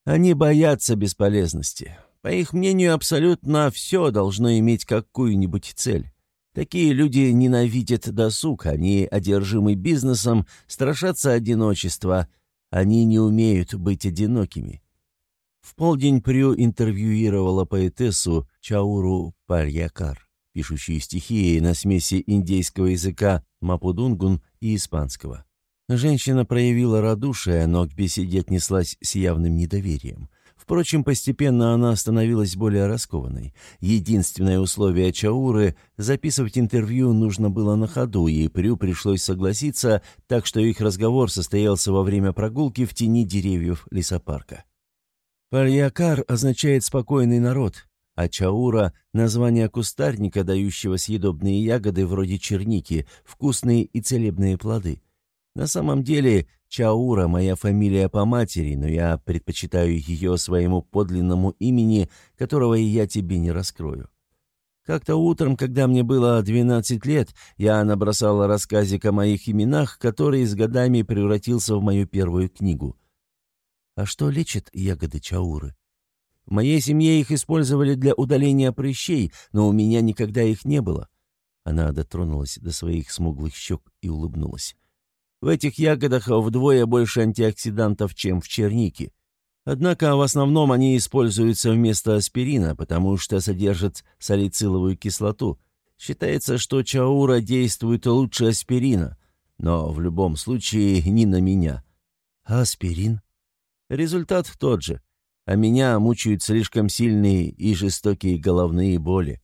Они боятся бесполезности. По их мнению, абсолютно все должно иметь какую-нибудь цель. Такие люди ненавидят досуг, они одержимы бизнесом, страшатся одиночества. Они не умеют быть одинокими. В полдень Прю интервьюировала поэтессу Чауру Парьякар, пишущую стихи на смеси индейского языка мапудунгун и испанского. Женщина проявила радушие, но к беседе отнеслась с явным недоверием. Впрочем, постепенно она становилась более раскованной. Единственное условие Чауры — записывать интервью нужно было на ходу, и Прю пришлось согласиться, так что их разговор состоялся во время прогулки в тени деревьев лесопарка. Парьякар означает «спокойный народ», а Чаура — название кустарника, дающего съедобные ягоды вроде черники, вкусные и целебные плоды. На самом деле Чаура — моя фамилия по матери, но я предпочитаю ее своему подлинному имени, которого и я тебе не раскрою. Как-то утром, когда мне было 12 лет, я набросала рассказик о моих именах, который с годами превратился в мою первую книгу. А что лечит ягоды чауры? В моей семье их использовали для удаления прыщей, но у меня никогда их не было. Она дотронулась до своих смуглых щек и улыбнулась. В этих ягодах вдвое больше антиоксидантов, чем в чернике. Однако в основном они используются вместо аспирина, потому что содержат салициловую кислоту. Считается, что чаура действует лучше аспирина, но в любом случае не на меня. А аспирин? Результат тот же. А меня мучают слишком сильные и жестокие головные боли.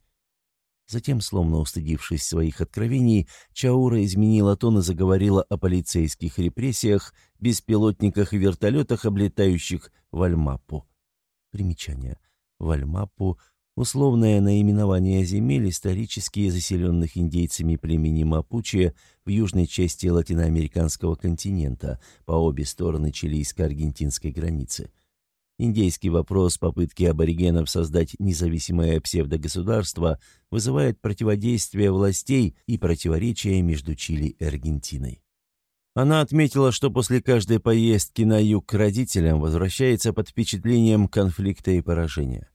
Затем, словно устыдившись своих откровений, Чаура изменила тон и заговорила о полицейских репрессиях, беспилотниках и вертолетах, облетающих Вальмапу. Примечание. Вальмапу — условное наименование земель, исторически заселенных индейцами племени Мапуче в южной части латиноамериканского континента, по обе стороны чилийско-аргентинской границы. Индейский вопрос попытки аборигенов создать независимое псевдогосударство вызывает противодействие властей и противоречия между Чили и Аргентиной. Она отметила, что после каждой поездки на юг к родителям возвращается под впечатлением конфликта и поражения.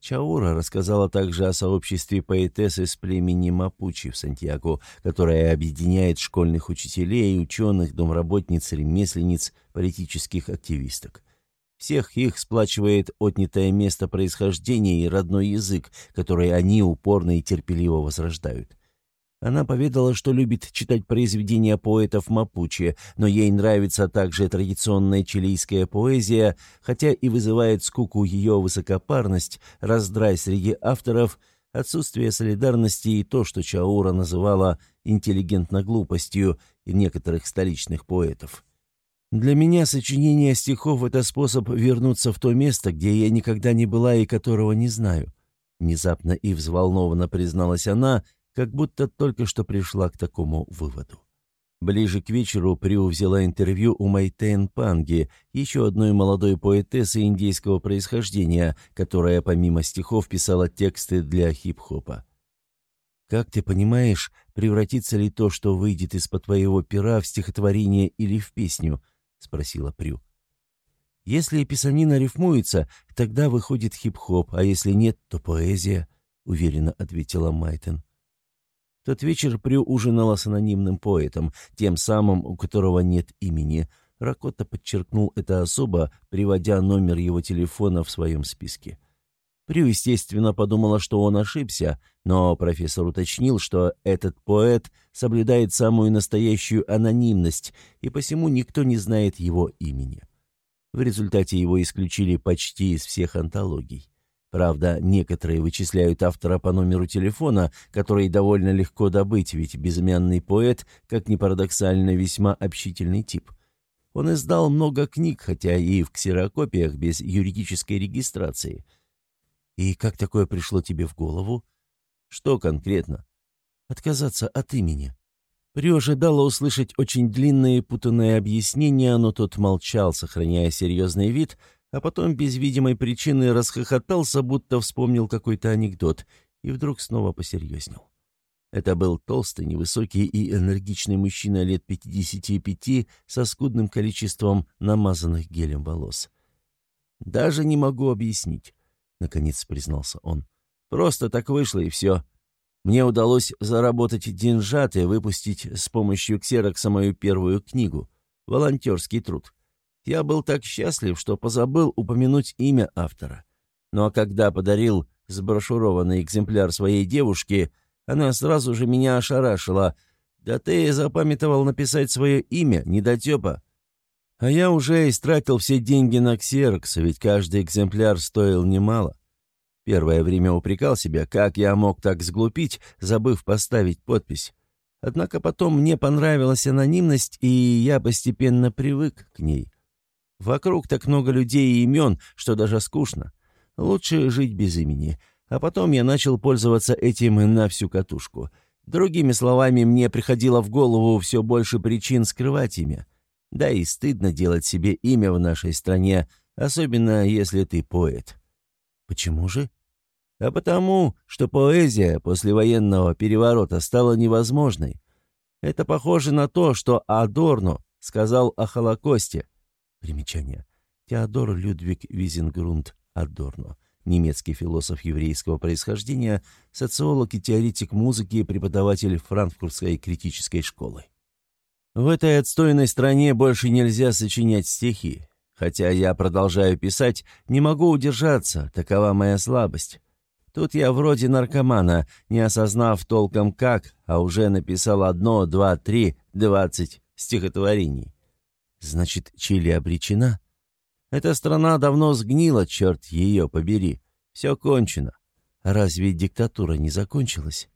Чаура рассказала также о сообществе поэтесс из племени Мапучи в Сантьяго, которое объединяет школьных учителей, ученых, домработниц, ремесленниц, политических активисток. Всех их сплачивает отнятое место происхождения и родной язык, который они упорно и терпеливо возрождают. Она поведала, что любит читать произведения поэтов Мапуче, но ей нравится также традиционная чилийская поэзия, хотя и вызывает скуку ее высокопарность, раздрай среди авторов, отсутствие солидарности и то, что Чаура называла интеллигентно-глупостью некоторых столичных поэтов. Для меня сочинение стихов — это способ вернуться в то место, где я никогда не была и которого не знаю. Внезапно и взволнованно призналась она, как будто только что пришла к такому выводу. Ближе к вечеру Прю взяла интервью у Майтен Панги, еще одной молодой поэтессы индейского происхождения, которая помимо стихов писала тексты для хип-хопа. «Как ты понимаешь, превратится ли то, что выйдет из-под твоего пера, в стихотворение или в песню?» — спросила Прю. «Если писанина рифмуется, тогда выходит хип-хоп, а если нет, то поэзия», — уверенно ответила Майтен. Тот вечер Прю ужинала с анонимным поэтом, тем самым, у которого нет имени. Ракота подчеркнул это особо, приводя номер его телефона в своем списке. Прю, естественно, подумала, что он ошибся, но профессор уточнил, что этот поэт соблюдает самую настоящую анонимность, и посему никто не знает его имени. В результате его исключили почти из всех антологий. Правда, некоторые вычисляют автора по номеру телефона, который довольно легко добыть, ведь безымянный поэт, как ни парадоксально, весьма общительный тип. Он издал много книг, хотя и в ксерокопиях без юридической регистрации – «И как такое пришло тебе в голову?» «Что конкретно?» «Отказаться от имени». При ожидала услышать очень длинное и путанное объяснение, но тот молчал, сохраняя серьезный вид, а потом без видимой причины расхохотался, будто вспомнил какой-то анекдот, и вдруг снова посерьезнел. Это был толстый, невысокий и энергичный мужчина лет 55 со скудным количеством намазанных гелем волос. «Даже не могу объяснить наконец признался он. «Просто так вышло, и все. Мне удалось заработать деньжат и выпустить с помощью ксерокса мою первую книгу «Волонтерский труд». Я был так счастлив, что позабыл упомянуть имя автора. Ну а когда подарил сброшурованный экземпляр своей девушке, она сразу же меня ошарашила. «Да ты запамятовал написать свое имя, недотепа!» А я уже истратил все деньги на ксерокс, ведь каждый экземпляр стоил немало. Первое время упрекал себя, как я мог так сглупить, забыв поставить подпись. Однако потом мне понравилась анонимность, и я постепенно привык к ней. Вокруг так много людей и имен, что даже скучно. Лучше жить без имени. А потом я начал пользоваться этим на всю катушку. Другими словами, мне приходило в голову все больше причин скрывать имя. Да и стыдно делать себе имя в нашей стране, особенно если ты поэт. Почему же? А потому, что поэзия после военного переворота стала невозможной. Это похоже на то, что Адорно сказал о Холокосте. Примечание. Теодор Людвиг Визенгрунд Адорно. Немецкий философ еврейского происхождения, социолог и теоретик музыки преподаватель франкфуртской критической школы. В этой отстойной стране больше нельзя сочинять стихи. Хотя я продолжаю писать, не могу удержаться, такова моя слабость. Тут я вроде наркомана, не осознав толком как, а уже написал одно, два, три, двадцать стихотворений. Значит, Чили обречена? Эта страна давно сгнила, черт ее побери. Все кончено. Разве диктатура не закончилась?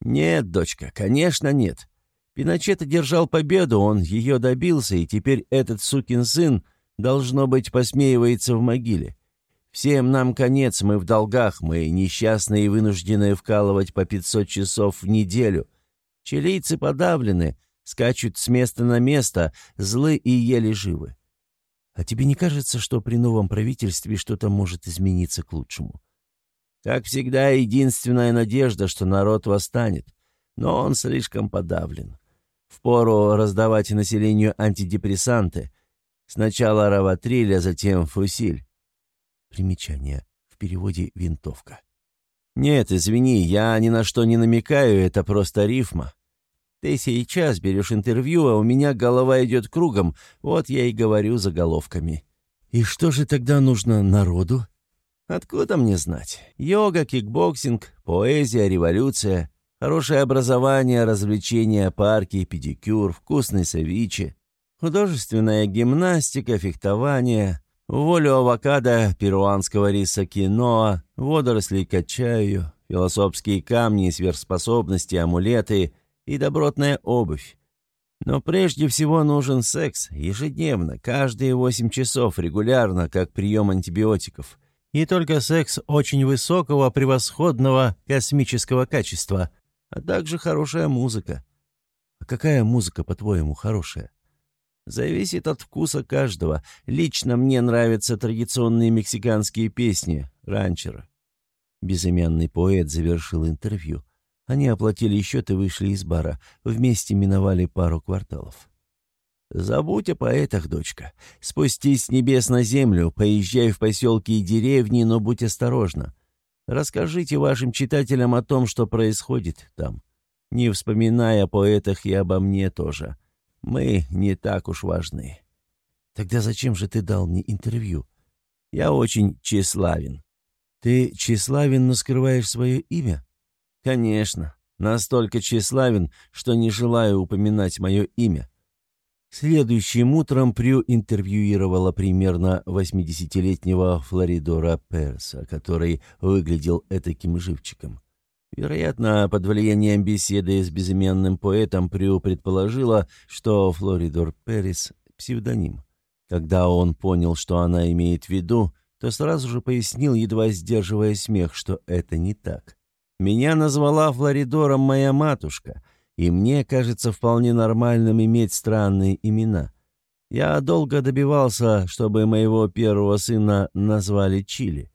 Нет, дочка, конечно нет. Пиночет одержал победу, он ее добился, и теперь этот сукин сын, должно быть, посмеивается в могиле. Всем нам конец, мы в долгах, мы несчастные и вынуждены вкалывать по 500 часов в неделю. Чилийцы подавлены, скачут с места на место, злы и еле живы. А тебе не кажется, что при новом правительстве что-то может измениться к лучшему? Как всегда, единственная надежда, что народ восстанет, но он слишком подавлен. Впору раздавать населению антидепрессанты. Сначала раватриль, а затем фусиль. Примечание. В переводе «винтовка». «Нет, извини, я ни на что не намекаю, это просто рифма. Ты сейчас берешь интервью, а у меня голова идет кругом, вот я и говорю заголовками». «И что же тогда нужно народу?» «Откуда мне знать? Йога, кикбоксинг, поэзия, революция. Хорошее образование, развлечения, парки, педикюр, вкусный севиче, художественная гимнастика, фехтование, вволю авокадо, перуанского риса киноа, водорослей качаю, философские камни, сверхспособности, амулеты и добротная обувь. Но прежде всего нужен секс, ежедневно, каждые восемь часов, регулярно, как прием антибиотиков. И только секс очень высокого, превосходного космического качества – а также хорошая музыка. А какая музыка, по-твоему, хорошая? Зависит от вкуса каждого. Лично мне нравятся традиционные мексиканские песни, ранчера. Безымянный поэт завершил интервью. Они оплатили счет и вышли из бара. Вместе миновали пару кварталов. «Забудь о поэтах, дочка. Спустись с небес на землю, поезжай в поселки и деревни, но будь осторожна. Расскажите вашим читателям о том, что происходит там, не вспоминая о поэтах и обо мне тоже. Мы не так уж важны. Тогда зачем же ты дал мне интервью? Я очень тщеславен. Ты тщеславен, но скрываешь свое имя? Конечно. Настолько тщеславен, что не желаю упоминать мое имя. Следующим утром Прю интервьюировала примерно 80-летнего Флоридора Перса, который выглядел этаким живчиком. Вероятно, под влиянием беседы с безымянным поэтом Прю предположила, что Флоридор Перес — псевдоним. Когда он понял, что она имеет в виду, то сразу же пояснил, едва сдерживая смех, что это не так. «Меня назвала Флоридором моя матушка», и мне кажется вполне нормальным иметь странные имена. Я долго добивался, чтобы моего первого сына назвали Чили.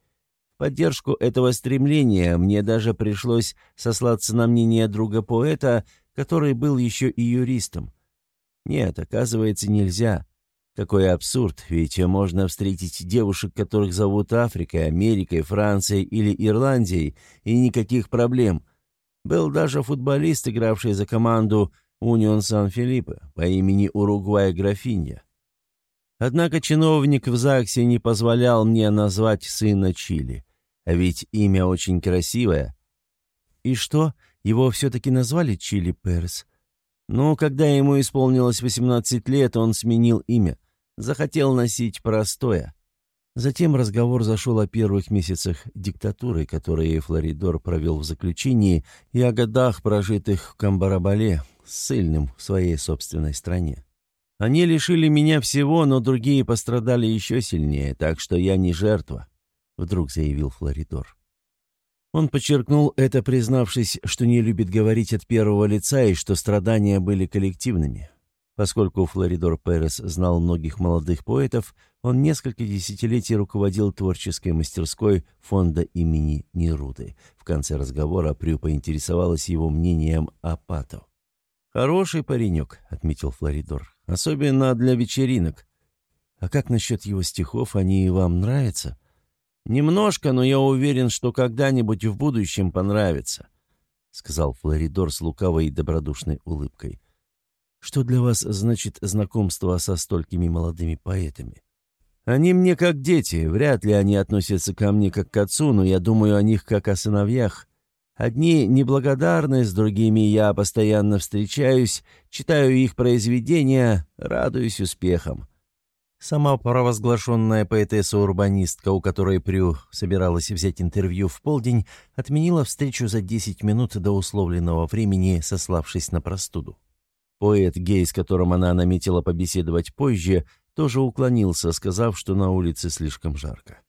В поддержку этого стремления мне даже пришлось сослаться на мнение друга-поэта, который был еще и юристом. Нет, оказывается, нельзя. Какой абсурд, ведь можно встретить девушек, которых зовут Африкой, Америкой, Францией или Ирландией, и никаких проблем — Был даже футболист, игравший за команду Унион Сан-Филиппе по имени Уругвай Графинья. Однако чиновник в ЗАГСе не позволял мне назвать сына Чили. А ведь имя очень красивое. И что, его все-таки назвали Чили Перес? Ну, когда ему исполнилось 18 лет, он сменил имя. Захотел носить простое. Затем разговор зашел о первых месяцах диктатуры, которые Флоридор провел в заключении, и о годах, прожитых в Камбарабале, ссыльным в своей собственной стране. Они лишили меня всего, но другие пострадали еще сильнее, так что я не жертва», — вдруг заявил Флоридор. Он подчеркнул это, признавшись, что не любит говорить от первого лица и что страдания были коллективными. Поскольку Флоридор Перес знал многих молодых поэтов, он несколько десятилетий руководил творческой мастерской фонда имени Неруды. В конце разговора Прю поинтересовалась его мнением о Пато. «Хороший паренек», — отметил Флоридор. «Особенно для вечеринок. А как насчет его стихов? Они вам нравятся?» «Немножко, но я уверен, что когда-нибудь в будущем понравится», — сказал Флоридор с лукавой и добродушной улыбкой. «Что для вас значит знакомство со столькими молодыми поэтами?» «Они мне как дети. Вряд ли они относятся ко мне как к отцу, но я думаю о них как о сыновьях. Одни неблагодарны, с другими я постоянно встречаюсь, читаю их произведения, радуюсь успехам. Сама провозглашенная поэтесса-урбанистка, у которой Прю собиралась взять интервью в полдень, отменила встречу за 10 минут до условленного времени, сославшись на простуду. Поэт, гей, с которым она наметила побеседовать позже, тоже уклонился, сказав, что на улице слишком жарко.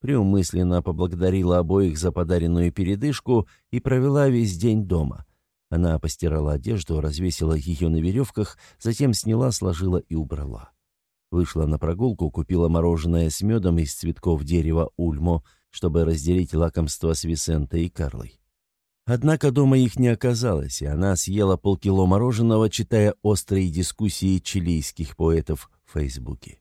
Преумысленно поблагодарила обоих за подаренную передышку и провела весь день дома. Она постирала одежду, развесила ее на веревках, затем сняла, сложила и убрала. Вышла на прогулку, купила мороженое с медом из цветков дерева ульмо, чтобы разделить лакомство с Висентой и Карлой. Однако дома их не оказалось, и она съела полкило мороженого, читая острые дискуссии чилийских поэтов в Фейсбуке.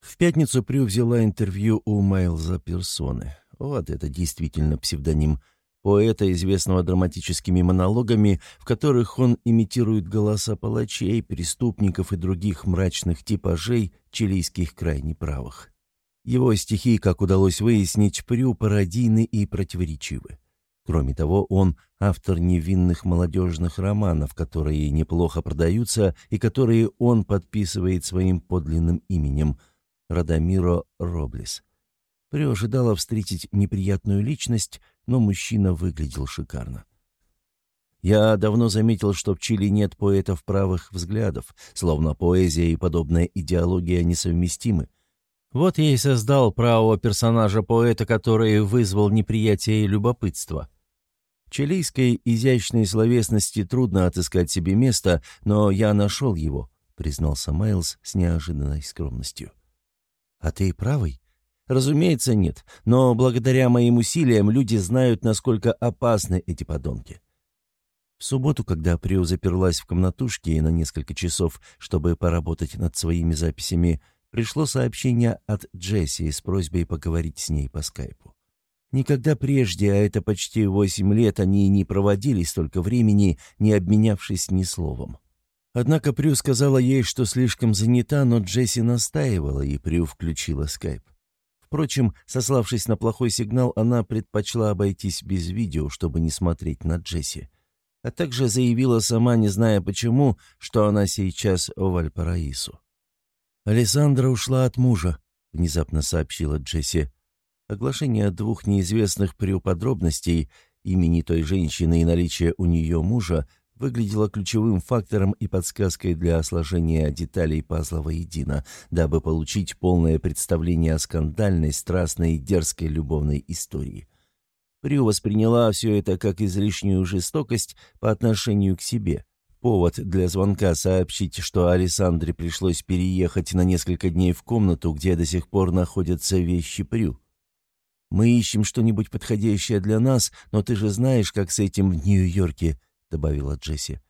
В пятницу Прю взяла интервью у Майлза Персоны. Вот это действительно псевдоним поэта, известного драматическими монологами, в которых он имитирует голоса палачей, преступников и других мрачных типажей чилийских крайне правых. Его стихи, как удалось выяснить, Прю пародийны и противоречивы. Кроме того, он автор невинных молодежных романов, которые неплохо продаются и которые он подписывает своим подлинным именем – Радомиро Роблес. При ожидала встретить неприятную личность, но мужчина выглядел шикарно. Я давно заметил, что в Чили нет поэтов правых взглядов, словно поэзия и подобная идеология несовместимы. Вот я и создал правого персонажа поэта, который вызвал неприятие и любопытство. Чилийской изящной словесности трудно отыскать себе место, но я нашел его, признался Майлз с неожиданной скромностью. «А ты правый?» «Разумеется, нет. Но благодаря моим усилиям люди знают, насколько опасны эти подонки». В субботу, когда Прио заперлась в комнатушке на несколько часов, чтобы поработать над своими записями, пришло сообщение от Джесси с просьбой поговорить с ней по скайпу. Никогда прежде, а это почти восемь лет, они не проводили столько времени, не обменявшись ни словом. Однако Прю сказала ей, что слишком занята, но Джесси настаивала, и Прю включила скайп. Впрочем, сославшись на плохой сигнал, она предпочла обойтись без видео, чтобы не смотреть на Джесси. А также заявила сама, не зная почему, что она сейчас в Вальпараису. «Алессандра ушла от мужа», — внезапно сообщила Джесси. Оглашение двух неизвестных Прю подробностей, имени той женщины и наличие у нее мужа, выглядела ключевым фактором и подсказкой для сложения деталей пазла воедино, дабы получить полное представление о скандальной, страстной и дерзкой любовной истории. Прио восприняла все это как излишнюю жестокость по отношению к себе. Повод для звонка сообщить, что Александре пришлось переехать на несколько дней в комнату, где до сих пор находятся вещи Прю. «Мы ищем что-нибудь подходящее для нас, но ты же знаешь, как с этим в Нью-Йорке», добавила Джесси.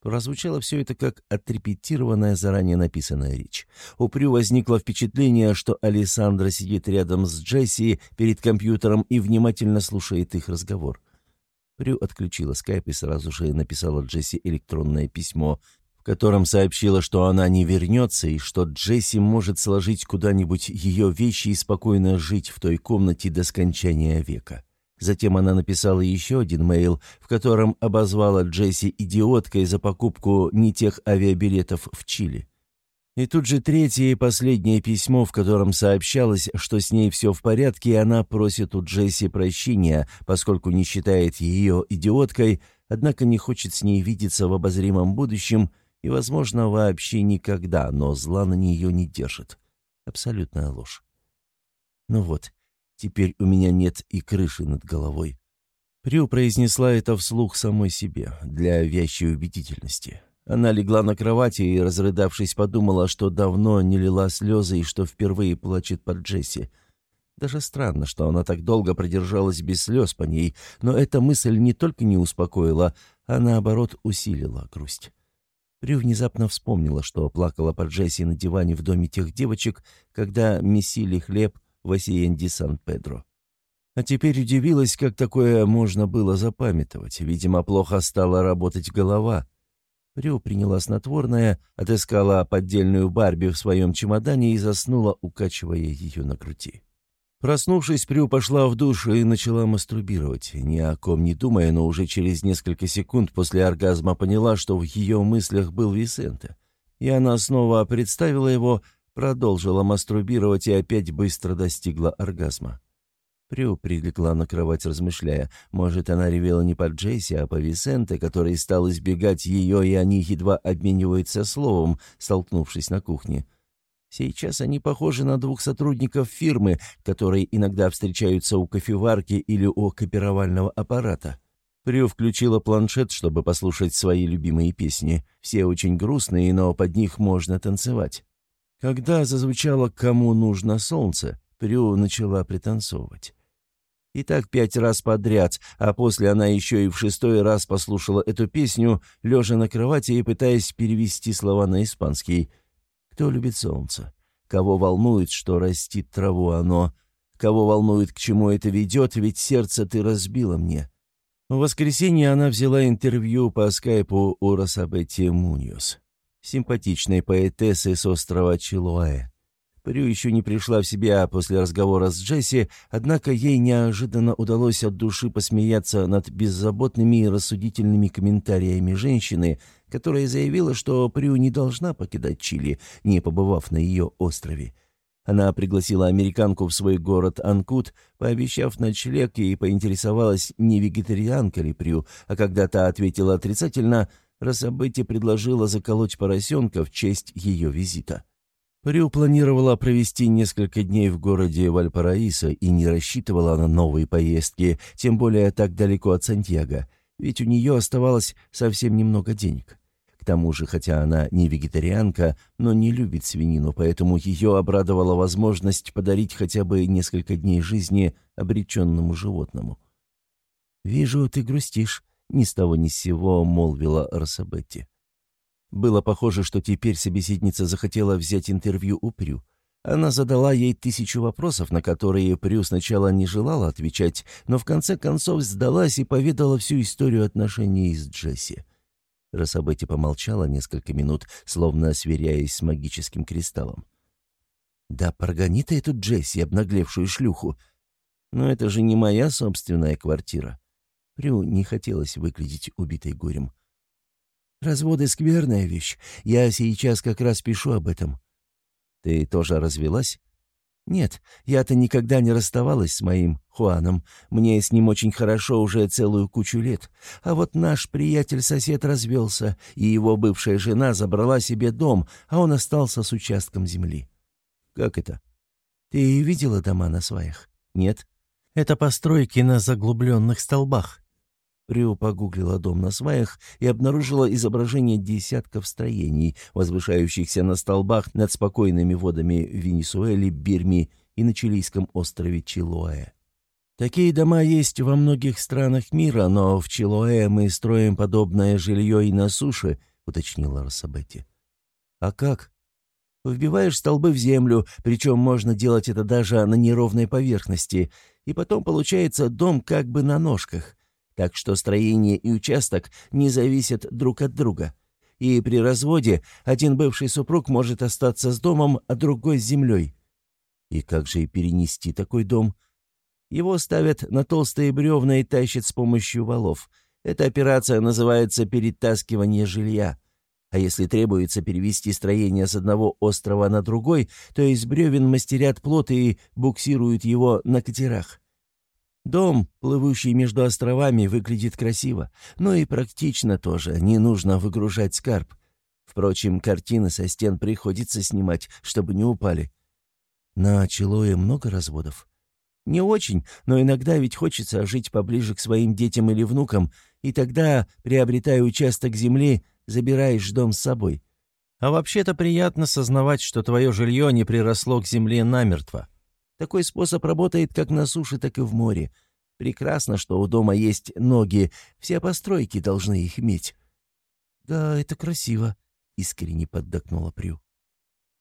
Прозвучало все это как отрепетированная, заранее написанная речь. У Прю возникло впечатление, что Александра сидит рядом с Джесси перед компьютером и внимательно слушает их разговор. Прю отключила скайп и сразу же написала Джесси электронное письмо, в котором сообщила, что она не вернется и что Джесси может сложить куда-нибудь ее вещи и спокойно жить в той комнате до скончания века. Затем она написала еще один мейл, в котором обозвала Джесси идиоткой за покупку не тех авиабилетов в Чили. И тут же третье и последнее письмо, в котором сообщалось, что с ней все в порядке, и она просит у Джесси прощения, поскольку не считает ее идиоткой, однако не хочет с ней видеться в обозримом будущем и, возможно, вообще никогда, но зла на нее не держит. Абсолютная ложь. Ну вот, теперь у меня нет и крыши над головой. Прю произнесла это вслух самой себе, для вящей убедительности. Она легла на кровати и, разрыдавшись, подумала, что давно не лила слезы и что впервые плачет под Джесси. Даже странно, что она так долго продержалась без слез по ней, но эта мысль не только не успокоила, а наоборот усилила грусть. Прю внезапно вспомнила, что плакала под Джесси на диване в доме тех девочек, когда месили хлеб в Осиенде Сан-Педро. А теперь удивилась, как такое можно было запамятовать. Видимо, плохо стала работать голова — Рю приняла снотворное, отыскала поддельную Барби в своем чемодане и заснула, укачивая ее на груди. Проснувшись, Прю пошла в душ и начала мастурбировать, ни о ком не думая, но уже через несколько секунд после оргазма поняла, что в ее мыслях был Висенте. И она снова представила его, продолжила мастурбировать и опять быстро достигла оргазма. Прю прилегла на кровать, размышляя. Может, она ревела не по Джейси, а по Висенте, который стал избегать ее, и они едва обмениваются словом, столкнувшись на кухне. Сейчас они похожи на двух сотрудников фирмы, которые иногда встречаются у кофеварки или у копировального аппарата. Прю включила планшет, чтобы послушать свои любимые песни. Все очень грустные, но под них можно танцевать. Когда зазвучало «Кому нужно солнце», Прю начала пританцовывать. И так пять раз подряд, а после она еще и в шестой раз послушала эту песню, лежа на кровати и пытаясь перевести слова на испанский. «Кто любит солнце? Кого волнует, что растит траву оно? Кого волнует, к чему это ведет, ведь сердце ты разбила мне?» В воскресенье она взяла интервью по скайпу у Росабетти Муньос, симпатичной поэтессы с острова Чилуае. Прю еще не пришла в себя после разговора с Джесси, однако ей неожиданно удалось от души посмеяться над беззаботными и рассудительными комментариями женщины, которая заявила, что Прю не должна покидать Чили, не побывав на ее острове. Она пригласила американку в свой город Анкут, пообещав ночлег и поинтересовалась, не вегетарианка ли Прю, а когда та ответила отрицательно, Рассабетти предложила заколоть поросенка в честь ее визита. Рю планировала провести несколько дней в городе Вальпараисо и не рассчитывала на новые поездки, тем более так далеко от Сантьяго, ведь у нее оставалось совсем немного денег. К тому же, хотя она не вегетарианка, но не любит свинину, поэтому ее обрадовала возможность подарить хотя бы несколько дней жизни обреченному животному. «Вижу, ты грустишь», — ни с того ни с сего молвила Росабетти. Было похоже, что теперь собеседница захотела взять интервью у Прю. Она задала ей тысячу вопросов, на которые Прю сначала не желала отвечать, но в конце концов сдалась и поведала всю историю отношений с Джесси. Росабетти помолчала несколько минут, словно сверяясь с магическим кристаллом. «Да прогони ты эту Джесси, обнаглевшую шлюху. Но это же не моя собственная квартира». Прю не хотелось выглядеть убитой горем. Разводы — скверная вещь. Я сейчас как раз пишу об этом». «Ты тоже развелась?» «Нет, я-то никогда не расставалась с моим Хуаном. Мне с ним очень хорошо уже целую кучу лет. А вот наш приятель-сосед развелся, и его бывшая жена забрала себе дом, а он остался с участком земли». «Как это?» «Ты видела дома на сваях?» «Нет». «Это постройки на заглубленных столбах. Рио погуглила дом на сваях и обнаружила изображение десятков строений, возвышающихся на столбах над спокойными водами Венесуэле, Бирме и на чилийском острове Чилоэ. Такие дома есть во многих странах мира, но в Чилоэ мы строим подобное жилье и на суше, уточнила Росабетти. А как? Вбиваешь столбы в землю, причем можно делать это даже на неровной поверхности, и потом получается дом как бы на ножках. Так что строение и участок не зависят друг от друга. И при разводе один бывший супруг может остаться с домом, а другой с землей. И как же и перенести такой дом? Его ставят на толстые бревна и тащат с помощью валов. Эта операция называется «перетаскивание жилья». А если требуется перевести строение с одного острова на другой, то из бревен мастерят плот и буксируют его на катерах. Дом, плывущий между островами, выглядит красиво, но и практично тоже, не нужно выгружать скарб. Впрочем, картины со стен приходится снимать, чтобы не упали. На Челое много разводов? Не очень, но иногда ведь хочется жить поближе к своим детям или внукам, и тогда, приобретая участок земли, забираешь дом с собой. А вообще-то приятно сознавать, что твое жилье не приросло к земле намертво. Такой способ работает как на суше, так и в море. Прекрасно, что у дома есть ноги, все постройки должны их иметь. «Да, это красиво», — искренне поддакнула Прю.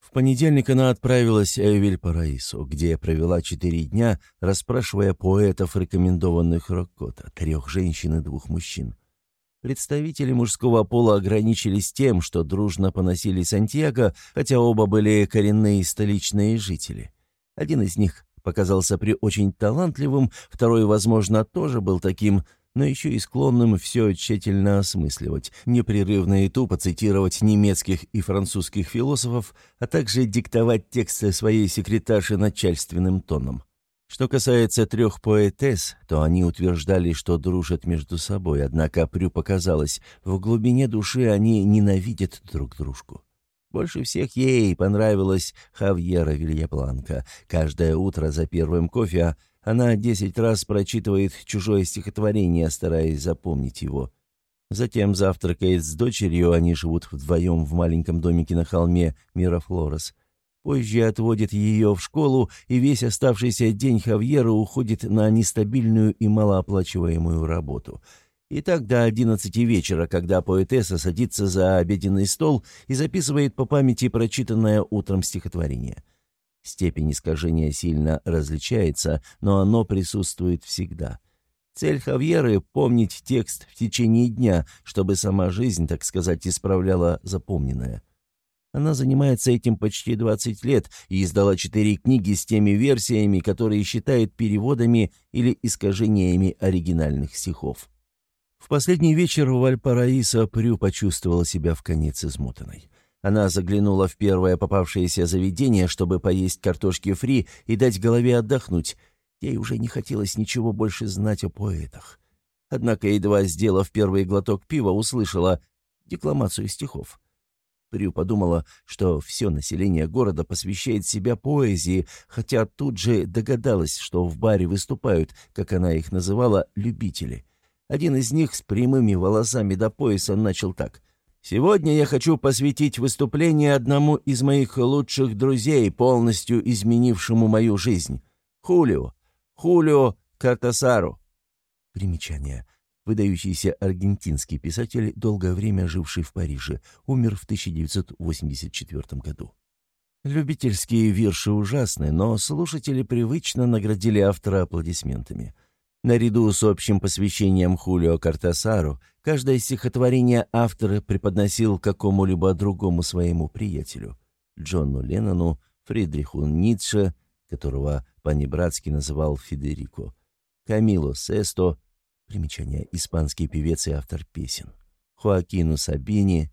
В понедельник она отправилась в Вильпараисо, где провела четыре дня, расспрашивая поэтов, рекомендованных Роккота, трех женщин и двух мужчин. Представители мужского пола ограничились тем, что дружно поносили Сантьяго, хотя оба были коренные столичные жители. Один из них показался при очень талантливым, второй, возможно, тоже был таким, но еще и склонным все тщательно осмысливать, непрерывно и тупо цитировать немецких и французских философов, а также диктовать тексты своей секретарши начальственным тоном. Что касается трех поэтесс, то они утверждали, что дружат между собой, однако Прю показалось, в глубине души они ненавидят друг дружку. Больше всех ей понравилась Хавьера Вильяпланка. Каждое утро за первым кофе она десять раз прочитывает чужое стихотворение, стараясь запомнить его. Затем завтракает с дочерью, они живут вдвоем в маленьком домике на холме Мирафлорес. Позже отводит ее в школу, и весь оставшийся день Хавьера уходит на нестабильную и малооплачиваемую работу. И так до одиннадцати вечера, когда поэтесса садится за обеденный стол и записывает по памяти прочитанное утром стихотворение. Степень искажения сильно различается, но оно присутствует всегда. Цель Хавьеры — помнить текст в течение дня, чтобы сама жизнь, так сказать, исправляла запомненное. Она занимается этим почти 20 лет и издала четыре книги с теми версиями, которые считает переводами или искажениями оригинальных стихов. В последний вечер в Вальпараисо Прю почувствовала себя в конец измотанной. Она заглянула в первое попавшееся заведение, чтобы поесть картошки фри и дать голове отдохнуть. Ей уже не хотелось ничего больше знать о поэтах. Однако, едва сделав первый глоток пива, услышала декламацию стихов. Прю подумала, что все население города посвящает себя поэзии, хотя тут же догадалась, что в баре выступают, как она их называла, любители. Один из них с прямыми волосами до пояса начал так. «Сегодня я хочу посвятить выступление одному из моих лучших друзей, полностью изменившему мою жизнь. Хулио. Хулио Картасару». Примечание выдающийся аргентинский писатель, долгое время живший в Париже, умер в 1984 году. Любительские вирши ужасны, но слушатели привычно наградили автора аплодисментами. Наряду с общим посвящением Хулио Картасару, каждое стихотворение автора преподносил какому-либо другому своему приятелю. Джону Леннону, Фридриху Ницше, которого по-небратски называл Федерико, Камилу Сесто, Примечание. Испанский певец и автор песен. Хоакину Сабини.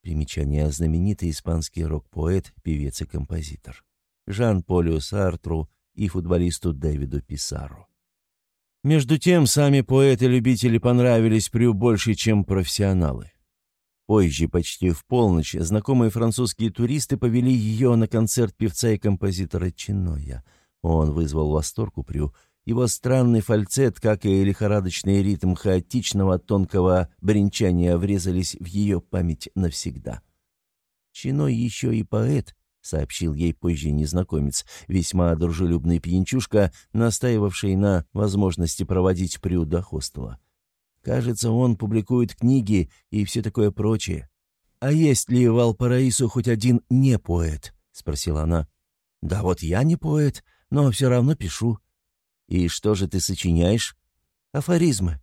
Примечание. Знаменитый испанский рок-поэт, певец и композитор. Жан-Полю Сартру и футболисту Дэвиду Писару. Между тем, сами поэты-любители понравились Прю больше, чем профессионалы. Позже, почти в полночь, знакомые французские туристы повели ее на концерт певца и композитора Чиноя. Он вызвал восторг у Прю, его странный фальцет, как и лихорадочный ритм хаотичного тонкого бренчания, врезались в ее память навсегда. «Чиной еще и поэт», — сообщил ей позже незнакомец, весьма дружелюбный пьянчушка, настаивавший на возможности проводить Прю до хостела. «Кажется, он публикует книги и все такое прочее». «А есть ли в Алпараису хоть один не поэт?» — спросила она. «Да вот я не поэт, но все равно пишу. «И что же ты сочиняешь?» «Афоризмы».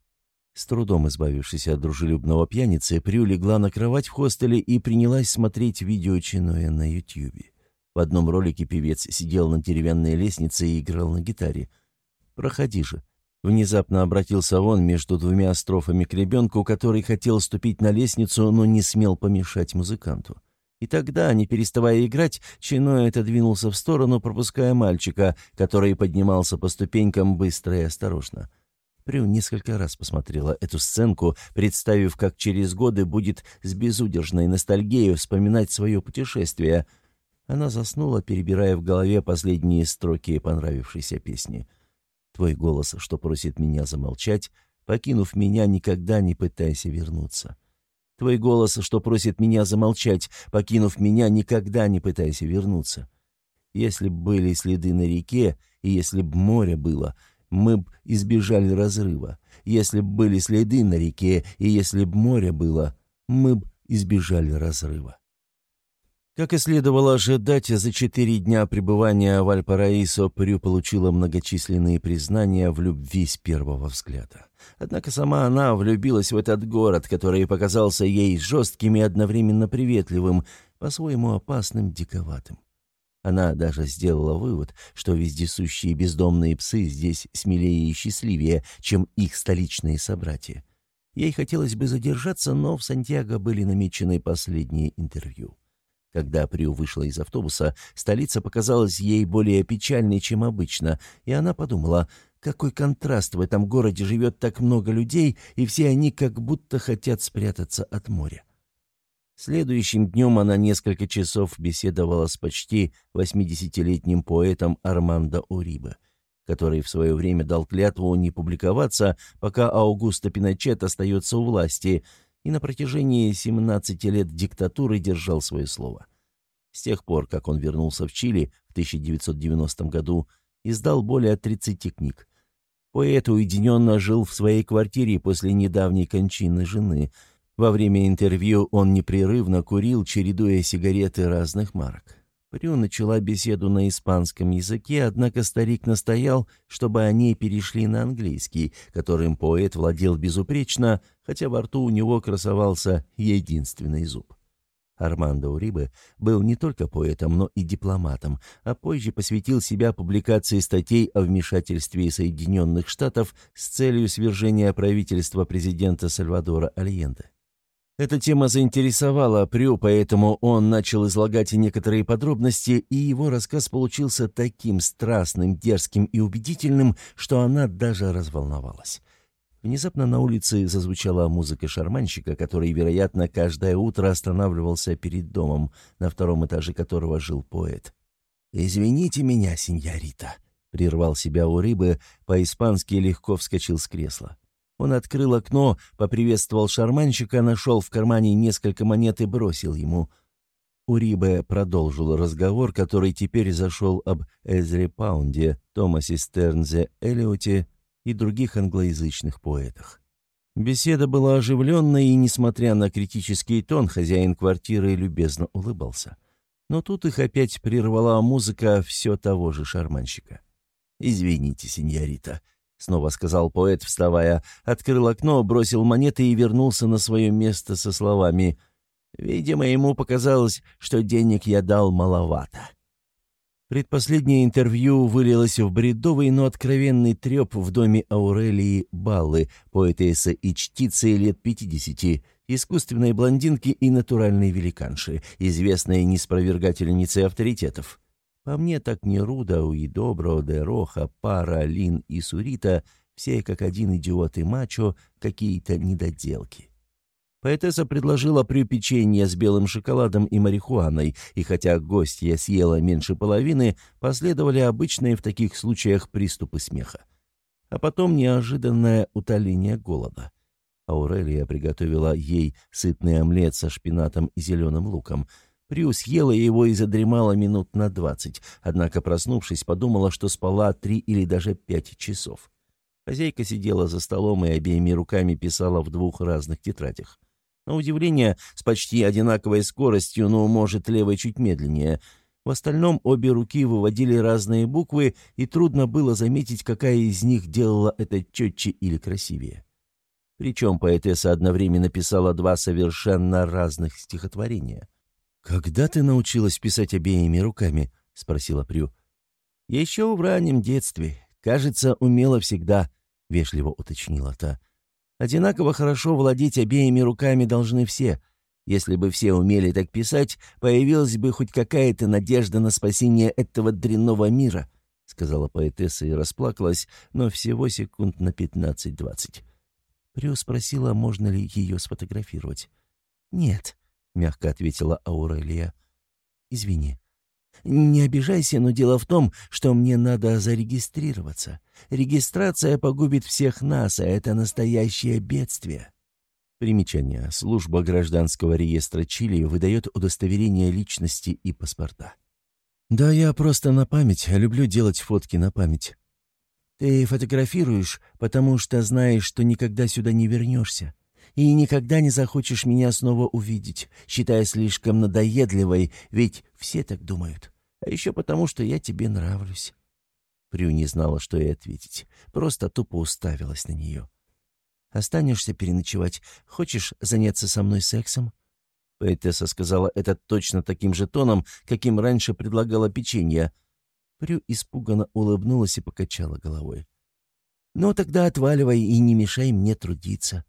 С трудом избавившись от дружелюбного пьяницы, Прю легла на кровать в хостеле и принялась смотреть видео Чиноя на Ютьюбе. В одном ролике певец сидел на деревянной лестнице и играл на гитаре. «Проходи же». Внезапно обратился он между двумя строфами к ребенку, который хотел ступить на лестницу, но не смел помешать музыканту. И тогда, не переставая играть, Чиной отодвинулся в сторону, пропуская мальчика, который поднимался по ступенькам быстро и осторожно. Прю несколько раз посмотрела эту сценку, представив, как через годы будет с безудержной ностальгией вспоминать свое путешествие. Она заснула, перебирая в голове последние строки понравившейся песни. «Твой голос, что просит меня замолчать, покинув меня, никогда не пытайся вернуться». Твой голос, что просит меня замолчать, покинув меня, никогда не пытайся вернуться. Если б были следы на реке, и если б море было, мы б избежали разрыва. Если б были следы на реке, и если б море было, мы б избежали разрыва. Как и следовало ожидать, за четыре дня пребывания в Альпараисо Прю получила многочисленные признания в любви с первого взгляда. Однако сама она влюбилась в этот город, который показался ей жестким и одновременно приветливым, по-своему опасным, диковатым. Она даже сделала вывод, что вездесущие бездомные псы здесь смелее и счастливее, чем их столичные собратья. Ей хотелось бы задержаться, но в Сантьяго были намечены последние интервью. Когда Приу вышла из автобуса, столица показалась ей более печальной, чем обычно, и она подумала, какой контраст в этом городе живет так много людей, и все они как будто хотят спрятаться от моря. Следующим днем она несколько часов беседовала с почти 80-летним поэтом Армандо Урибе, который в свое время дал клятву не публиковаться, пока Аугусто Пиночет остается у власти, и на протяжении 17 лет диктатуры держал свое слово. С тех пор, как он вернулся в Чили в 1990 году, издал более 30 книг. Поэт уединенно жил в своей квартире после недавней кончины жены – во время интервью он непрерывно курил, чередуя сигареты разных марок. Прю начала беседу на испанском языке, однако старик настоял, чтобы они перешли на английский, которым поэт владел безупречно, хотя во рту у него красовался единственный зуб. Армандо Урибе был не только поэтом, но и дипломатом, а позже посвятил себя публикации статей о вмешательстве Соединенных Штатов с целью свержения правительства президента Сальвадора Альенде. Эта тема заинтересовала Прю, поэтому он начал излагать некоторые подробности, и его рассказ получился таким страстным, дерзким и убедительным, что она даже разволновалась. Внезапно на улице зазвучала музыка шарманщика, который, вероятно, каждое утро останавливался перед домом, на втором этаже которого жил поэт. «Извините меня, сеньорита», — прервал себя у рыбы, по-испански легко вскочил с кресла. Он открыл окно, поприветствовал шарманщика, нашел в кармане несколько монет и бросил ему. Урибе продолжил разговор, который теперь зашел об Эзре Паунде, Томасе Стернзе Эллиоте и других англоязычных поэтах. Беседа была оживленной, и, несмотря на критический тон, хозяин квартиры любезно улыбался. Но тут их опять прервала музыка все того же шарманщика. «Извините, сеньорита», — снова сказал поэт, вставая, открыл окно, бросил монеты и вернулся на свое место со словами «Видимо, ему показалось, что денег я дал маловато». Предпоследнее интервью вылилось в бредовый, но откровенный треп в доме Аурелии Баллы, поэтессы и чтицы лет пятидесяти, искусственной блондинки и натуральной великанши, известной неспровергательницей авторитетов. По мне, так Неруда, Уидобро, Дероха, Пара, Лин и Сурита все как один идиот и мачо, какие-то недоделки. Поэтесса предложила припечение с белым шоколадом и марихуаной, и хотя гостья съела меньше половины, последовали обычные в таких случаях приступы смеха. А потом неожиданное утоление голода. Аурелия приготовила ей сытный омлет со шпинатом и зеленым луком — Прю съела его и задремала минут на двадцать, однако, проснувшись, подумала, что спала три или даже пять часов. Хозяйка сидела за столом и обеими руками писала в двух разных тетрадях. На удивление, с почти одинаковой скоростью, но, может, левой чуть медленнее. В остальном обе руки выводили разные буквы, и трудно было заметить, какая из них делала это четче или красивее. Причем поэтесса одновременно писала два совершенно разных стихотворения. «Когда ты научилась писать обеими руками?» — спросила Прю. «Еще в раннем детстве. Кажется, умела всегда», — вежливо уточнила та. «Одинаково хорошо владеть обеими руками должны все. Если бы все умели так писать, появилась бы хоть какая-то надежда на спасение этого дрянного мира», — сказала поэтесса и расплакалась, но всего секунд на пятнадцать-двадцать. Прю спросила, можно ли ее сфотографировать. «Нет», — мягко ответила Аурелия. «Извини. Не обижайся, но дело в том, что мне надо зарегистрироваться. Регистрация погубит всех нас, а это настоящее бедствие». Примечание. Служба гражданского реестра Чили выдает удостоверение личности и паспорта. «Да, я просто на память, люблю делать фотки на память. Ты фотографируешь, потому что знаешь, что никогда сюда не вернешься. И никогда не захочешь меня снова увидеть, считая слишком надоедливой, ведь все так думают. А еще потому, что я тебе нравлюсь». Прю не знала, что ей ответить, просто тупо уставилась на нее. «Останешься переночевать? Хочешь заняться со мной сексом?» Поэтесса сказала это точно таким же тоном, каким раньше предлагала печенье — Прю испуганно улыбнулась и покачала головой. «Ну, тогда отваливай и не мешай мне трудиться».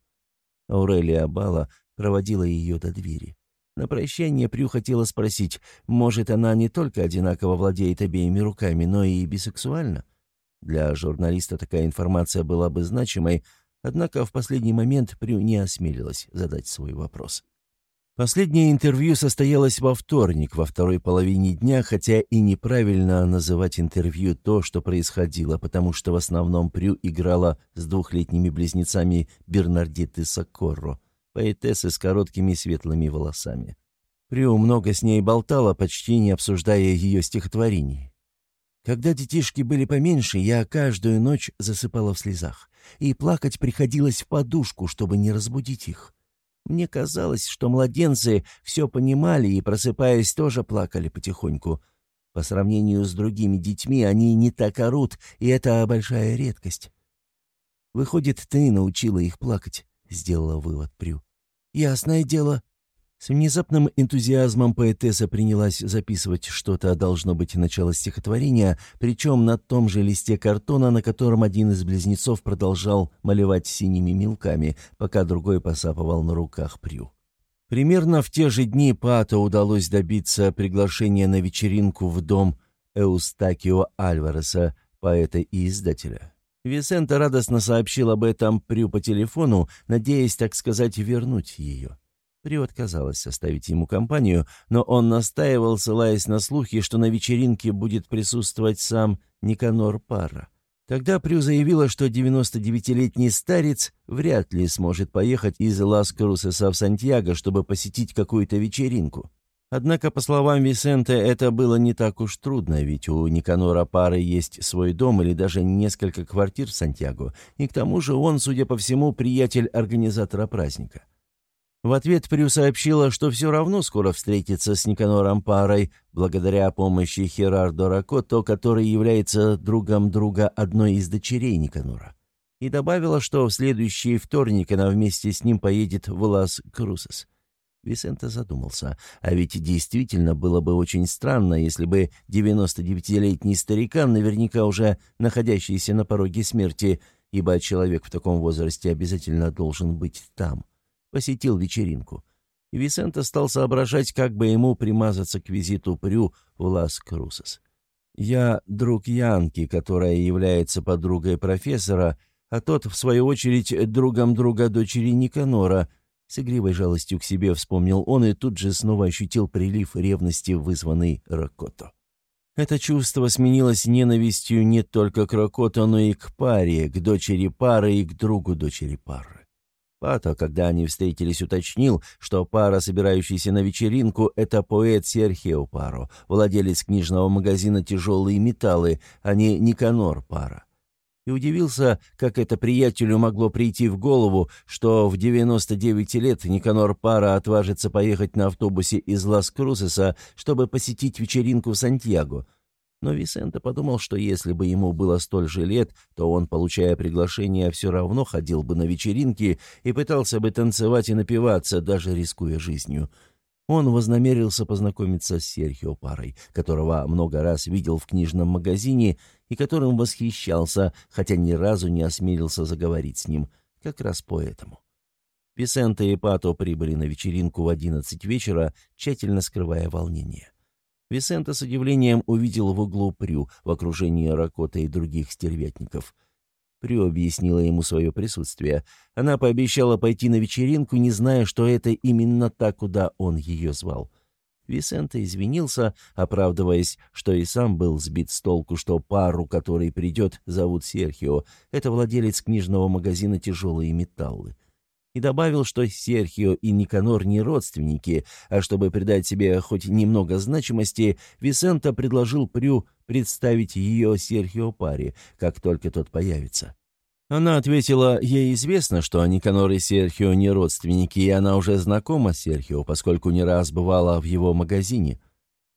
Аурелия Бала проводила ее до двери. На прощание Прю хотела спросить, может, она не только одинаково владеет обеими руками, но и бисексуальна? Для журналиста такая информация была бы значимой, однако в последний момент Прю не осмелилась задать свой вопрос. Последнее интервью состоялось во вторник, во второй половине дня, хотя и неправильно называть интервью то, что происходило, потому что в основном Прю играла с двухлетними близнецами Бернардиты Сокорро, поэтессы с короткими светлыми волосами. Прю много с ней болтала, почти не обсуждая ее стихотворений. Когда детишки были поменьше, я каждую ночь засыпала в слезах, и плакать приходилось в подушку, чтобы не разбудить их. Мне казалось, что младенцы все понимали и, просыпаясь, тоже плакали потихоньку. По сравнению с другими детьми они не так орут, и это большая редкость. «Выходит, ты научила их плакать», — сделала вывод Прю. «Ясное дело», с внезапным энтузиазмом поэтесса принялась записывать что-то, должно быть, начало стихотворения, причем на том же листе картона, на котором один из близнецов продолжал малевать синими мелками, пока другой посапывал на руках Прю. Примерно в те же дни Пато удалось добиться приглашения на вечеринку в дом Эустакио Альвареса, поэта и издателя. Висента радостно сообщил об этом Прю по телефону, надеясь, так сказать, вернуть ее. Рио отказалась составить ему компанию, но он настаивал, ссылаясь на слухи, что на вечеринке будет присутствовать сам Никанор Парра. Тогда Прю заявила, что 99-летний старец вряд ли сможет поехать из Лас-Крусеса в Сантьяго, чтобы посетить какую-то вечеринку. Однако, по словам Висенте, это было не так уж трудно, ведь у Никанора Пары есть свой дом или даже несколько квартир в Сантьяго, и к тому же он, судя по всему, приятель организатора праздника. В ответ Прю сообщила, что все равно скоро встретится с Никанором Парой, благодаря помощи Херардо Ракото, который является другом друга одной из дочерей Никанора. И добавила, что в следующий вторник она вместе с ним поедет в Лас-Крусес. Висенто задумался, а ведь действительно было бы очень странно, если бы 99-летний старикан, наверняка уже находящийся на пороге смерти, ибо человек в таком возрасте обязательно должен быть там — посетил вечеринку. И Висенто стал соображать, как бы ему примазаться к визиту Прю в Лас-Крусес. «Я друг Янки, которая является подругой профессора, а тот, в свою очередь, другом друга дочери Никанора», с игривой жалостью к себе вспомнил он и тут же снова ощутил прилив ревности, вызванный Ракото. Это чувство сменилось ненавистью не только к Ракото, но и к паре, к дочери пары и к другу дочери пары. Пато, когда они встретились, уточнил, что пара, собирающаяся на вечеринку, это поэт Серхио Паро, владелец книжного магазина «Тяжелые металлы», а не Никанор Пара. И удивился, как это приятелю могло прийти в голову, что в 99 лет Никанор Пара отважится поехать на автобусе из Лас-Крусеса, чтобы посетить вечеринку в Сантьяго. Но Висенто подумал, что если бы ему было столь же лет, то он, получая приглашение, все равно ходил бы на вечеринки и пытался бы танцевать и напиваться, даже рискуя жизнью. Он вознамерился познакомиться с Серхио Парой, которого много раз видел в книжном магазине и которым восхищался, хотя ни разу не осмелился заговорить с ним, как раз поэтому. Писента и Пато прибыли на вечеринку в одиннадцать вечера, тщательно скрывая волнение. Висента с удивлением увидел в углу Прю в окружении Ракота и других стервятников. Прю объяснила ему свое присутствие. Она пообещала пойти на вечеринку, не зная, что это именно та, куда он ее звал. Висента извинился, оправдываясь, что и сам был сбит с толку, что пару, который придет, зовут Серхио. Это владелец книжного магазина «Тяжелые металлы» и добавил, что Серхио и Никанор не родственники, а чтобы придать себе хоть немного значимости, Висента предложил Прю представить ее Серхио паре, как только тот появится. Она ответила, ей известно, что Никанор и Серхио не родственники, и она уже знакома с Серхио, поскольку не раз бывала в его магазине.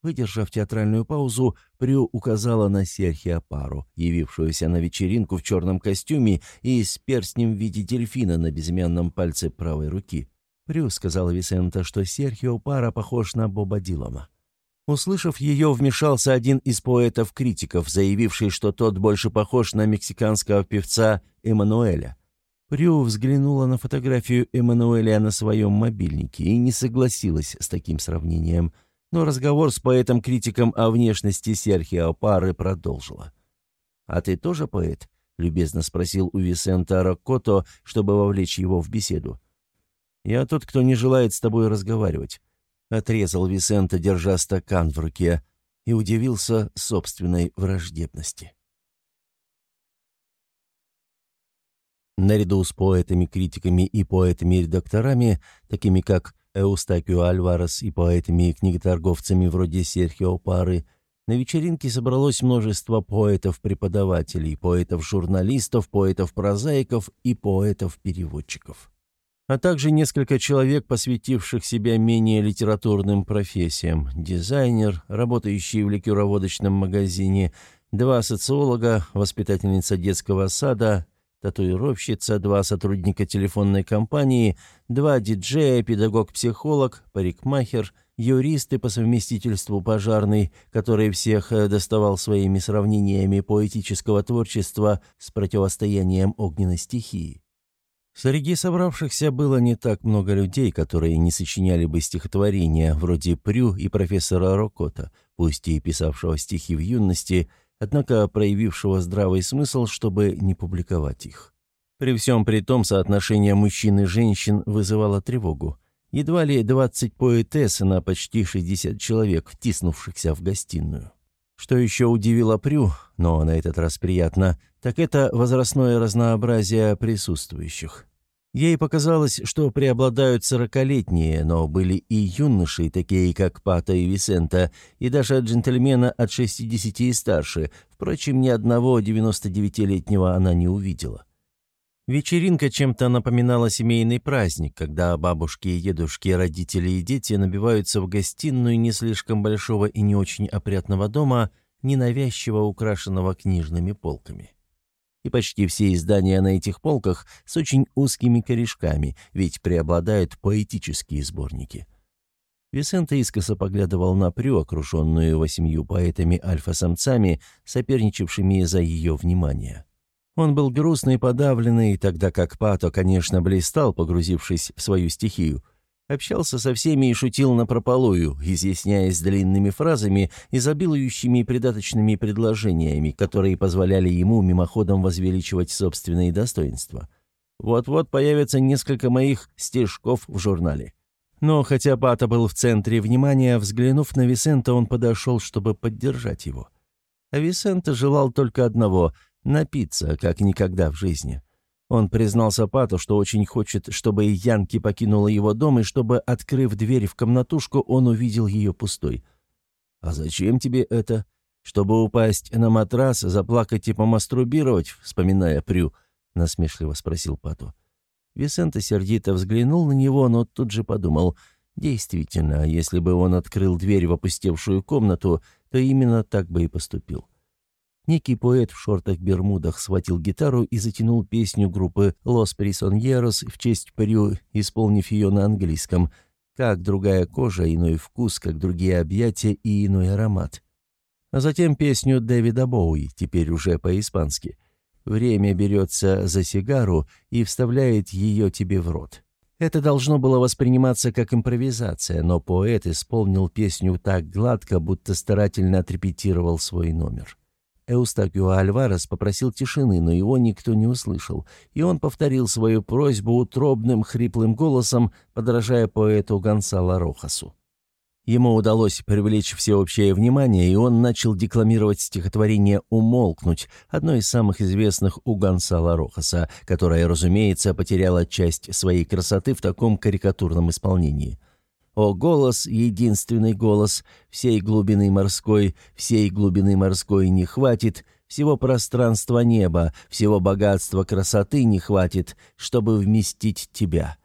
Выдержав театральную паузу, Прю указала на Серхио Пару, явившуюся на вечеринку в черном костюме и с перстнем в виде дельфина на безымянном пальце правой руки. «Прю», — сказала Висента, что Серхио Пара похож на Боба Дилама. Услышав ее, вмешался один из поэтов-критиков, заявивший, что тот больше похож на мексиканского певца Эммануэля. Прю взглянула на фотографию Эммануэля на своем мобильнике и не согласилась с таким сравнением — но разговор с поэтом-критиком о внешности Серхио Пары продолжила. «А ты тоже поэт?» — любезно спросил у Висента Роккото, чтобы вовлечь его в беседу. «Я тот, кто не желает с тобой разговаривать», — отрезал Висента, держа стакан в руке, и удивился собственной враждебности. Наряду с поэтами-критиками и поэтами-редакторами, такими как Эустакио Альварес и поэтами и книготорговцами вроде Серхио Пары, на вечеринке собралось множество поэтов-преподавателей, поэтов-журналистов, поэтов-прозаиков и поэтов-переводчиков. А также несколько человек, посвятивших себя менее литературным профессиям, дизайнер, работающий в ликероводочном магазине, два социолога, воспитательница детского сада, татуировщица, два сотрудника телефонной компании, два диджея, педагог-психолог, парикмахер, юристы по совместительству пожарный, который всех э, доставал своими сравнениями поэтического творчества с противостоянием огненной стихии. Среди собравшихся было не так много людей, которые не сочиняли бы стихотворения, вроде Прю и профессора Рокота, пусть и писавшего стихи в юности, однако проявившего здравый смысл, чтобы не публиковать их. При всем при том соотношение мужчин и женщин вызывало тревогу. Едва ли 20 поэтесс на почти 60 человек, втиснувшихся в гостиную. Что еще удивило Прю, но на этот раз приятно, так это возрастное разнообразие присутствующих. Ей показалось, что преобладают сорокалетние, но были и юноши, такие как Пата и Висента, и даже джентльмена от шестидесяти и старше. Впрочем, ни одного девяносто-девятилетнего она не увидела. Вечеринка чем-то напоминала семейный праздник, когда бабушки, дедушки, родители и дети набиваются в гостиную не слишком большого и не очень опрятного дома, ненавязчиво украшенного книжными полками и почти все издания на этих полках с очень узкими корешками, ведь преобладают поэтические сборники. Висента искоса поглядывал на Прю, окруженную восемью поэтами-альфа-самцами, соперничавшими за ее внимание. Он был грустный и подавленный, тогда как Пато, конечно, блистал, погрузившись в свою стихию — Общался со всеми и шутил напропалую, изъясняясь длинными фразами, изобилующими придаточными предложениями, которые позволяли ему мимоходом возвеличивать собственные достоинства. Вот-вот появится несколько моих стишков в журнале. Но хотя Пата был в центре внимания, взглянув на Висента, он подошел, чтобы поддержать его. А Висента желал только одного — напиться, как никогда в жизни. Он признался Пату, что очень хочет, чтобы Янки покинула его дом, и чтобы, открыв дверь в комнатушку, он увидел ее пустой. «А зачем тебе это? Чтобы упасть на матрас, заплакать и помастурбировать?» Вспоминая Прю, насмешливо спросил Пату. Висенто сердито взглянул на него, но тут же подумал, действительно, если бы он открыл дверь в опустевшую комнату, то именно так бы и поступил. Некий поэт в шортах-бермудах схватил гитару и затянул песню группы «Los Prisioneros» в честь Прю, исполнив ее на английском. Как другая кожа, иной вкус, как другие объятия и иной аромат. А затем песню Дэвида Боуи, теперь уже по-испански. Время берется за сигару и вставляет ее тебе в рот. Это должно было восприниматься как импровизация, но поэт исполнил песню так гладко, будто старательно отрепетировал свой номер. Эустакио Альварес попросил тишины, но его никто не услышал, и он повторил свою просьбу утробным хриплым голосом, подражая поэту Гонсало Рохасу. Ему удалось привлечь всеобщее внимание, и он начал декламировать стихотворение «Умолкнуть», одно из самых известных у Гонсало Рохаса, которое, разумеется, потеряло часть своей красоты в таком карикатурном исполнении – о, голос, единственный голос, всей глубины морской, всей глубины морской не хватит, всего пространства неба, всего богатства красоты не хватит, чтобы вместить тебя».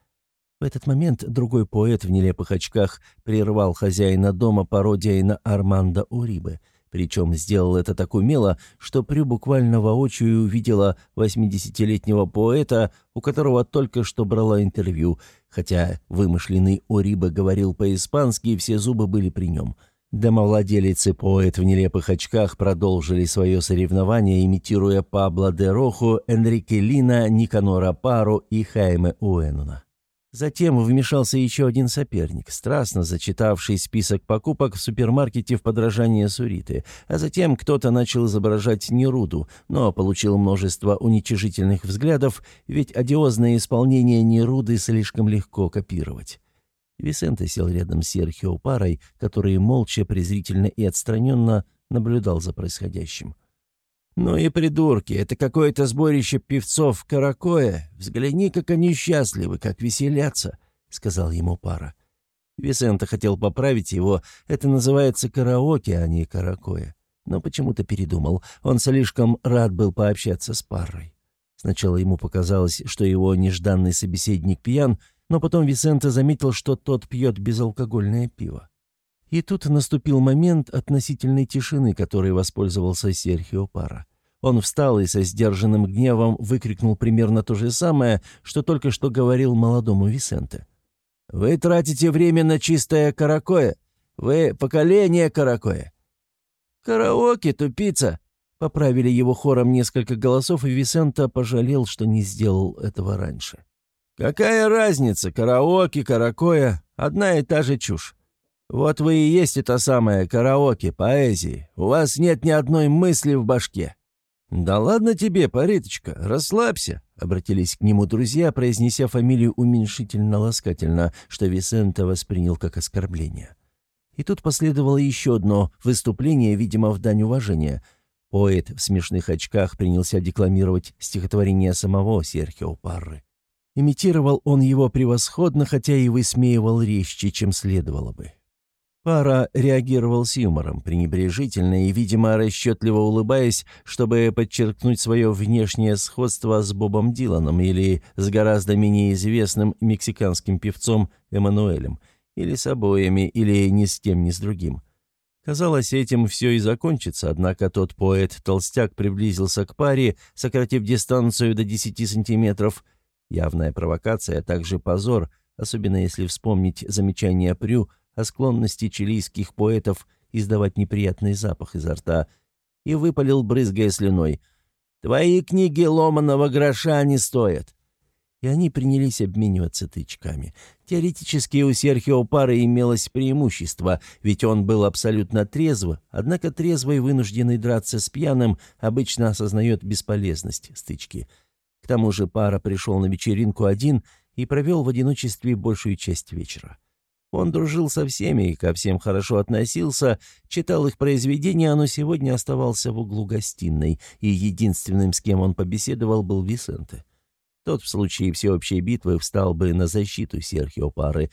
В этот момент другой поэт в нелепых очках прервал хозяина дома пародией на Армандо Урибе – причем сделал это так умело, что Прю буквально воочию увидела 80-летнего поэта, у которого только что брала интервью, хотя вымышленный Ориба говорил по-испански, и все зубы были при нем. Домовладелец и поэт в нелепых очках продолжили свое соревнование, имитируя Пабло де Роху, Энрике Лина, Никанора Пару и Хайме Уэнуна. Затем вмешался еще один соперник, страстно зачитавший список покупок в супермаркете в подражание Суриты, а затем кто-то начал изображать Неруду, но получил множество уничижительных взглядов, ведь одиозное исполнение Неруды слишком легко копировать. Висенте сел рядом с Серхио Парой, который молча, презрительно и отстраненно наблюдал за происходящим. «Ну и придурки, это какое-то сборище певцов каракоя. Взгляни, как они счастливы, как веселятся», — сказал ему пара. Висента хотел поправить его, это называется караоке, а не каракоя. Но почему-то передумал, он слишком рад был пообщаться с парой. Сначала ему показалось, что его нежданный собеседник пьян, но потом Висента заметил, что тот пьет безалкогольное пиво. И тут наступил момент относительной тишины, которой воспользовался Серхио Пара. Он встал и со сдержанным гневом выкрикнул примерно то же самое, что только что говорил молодому Висенте. «Вы тратите время на чистое каракое. Вы поколение каракое». «Караоке, тупица!» — поправили его хором несколько голосов, и Висента пожалел, что не сделал этого раньше. «Какая разница, караоке, каракоя? Одна и та же чушь. Вот вы и есть это самое караоке, поэзии. У вас нет ни одной мысли в башке». «Да ладно тебе, Париточка, расслабься», — обратились к нему друзья, произнеся фамилию уменьшительно-ласкательно, что Висента воспринял как оскорбление. И тут последовало еще одно выступление, видимо, в дань уважения. Поэт в смешных очках принялся декламировать стихотворение самого Серхио Парры. Имитировал он его превосходно, хотя и высмеивал резче, чем следовало бы. Пара реагировал с юмором, пренебрежительно и, видимо, расчетливо улыбаясь, чтобы подчеркнуть свое внешнее сходство с Бобом Диланом или с гораздо менее известным мексиканским певцом Эммануэлем, или с обоими, или ни с тем, ни с другим. Казалось, этим все и закончится, однако тот поэт-толстяк приблизился к паре, сократив дистанцию до 10 сантиметров. Явная провокация, а также позор, особенно если вспомнить замечание Прю – о склонности чилийских поэтов издавать неприятный запах изо рта, и выпалил, брызгая слюной. «Твои книги ломаного гроша не стоят!» И они принялись обмениваться тычками. Теоретически у Серхио Пары имелось преимущество, ведь он был абсолютно трезв, однако трезвый, вынужденный драться с пьяным, обычно осознает бесполезность стычки. К тому же Пара пришел на вечеринку один и провел в одиночестве большую часть вечера. Он дружил со всеми и ко всем хорошо относился, читал их произведения, но сегодня оставался в углу гостиной, и единственным, с кем он побеседовал, был Висенте. Тот в случае всеобщей битвы встал бы на защиту Серхио Пары,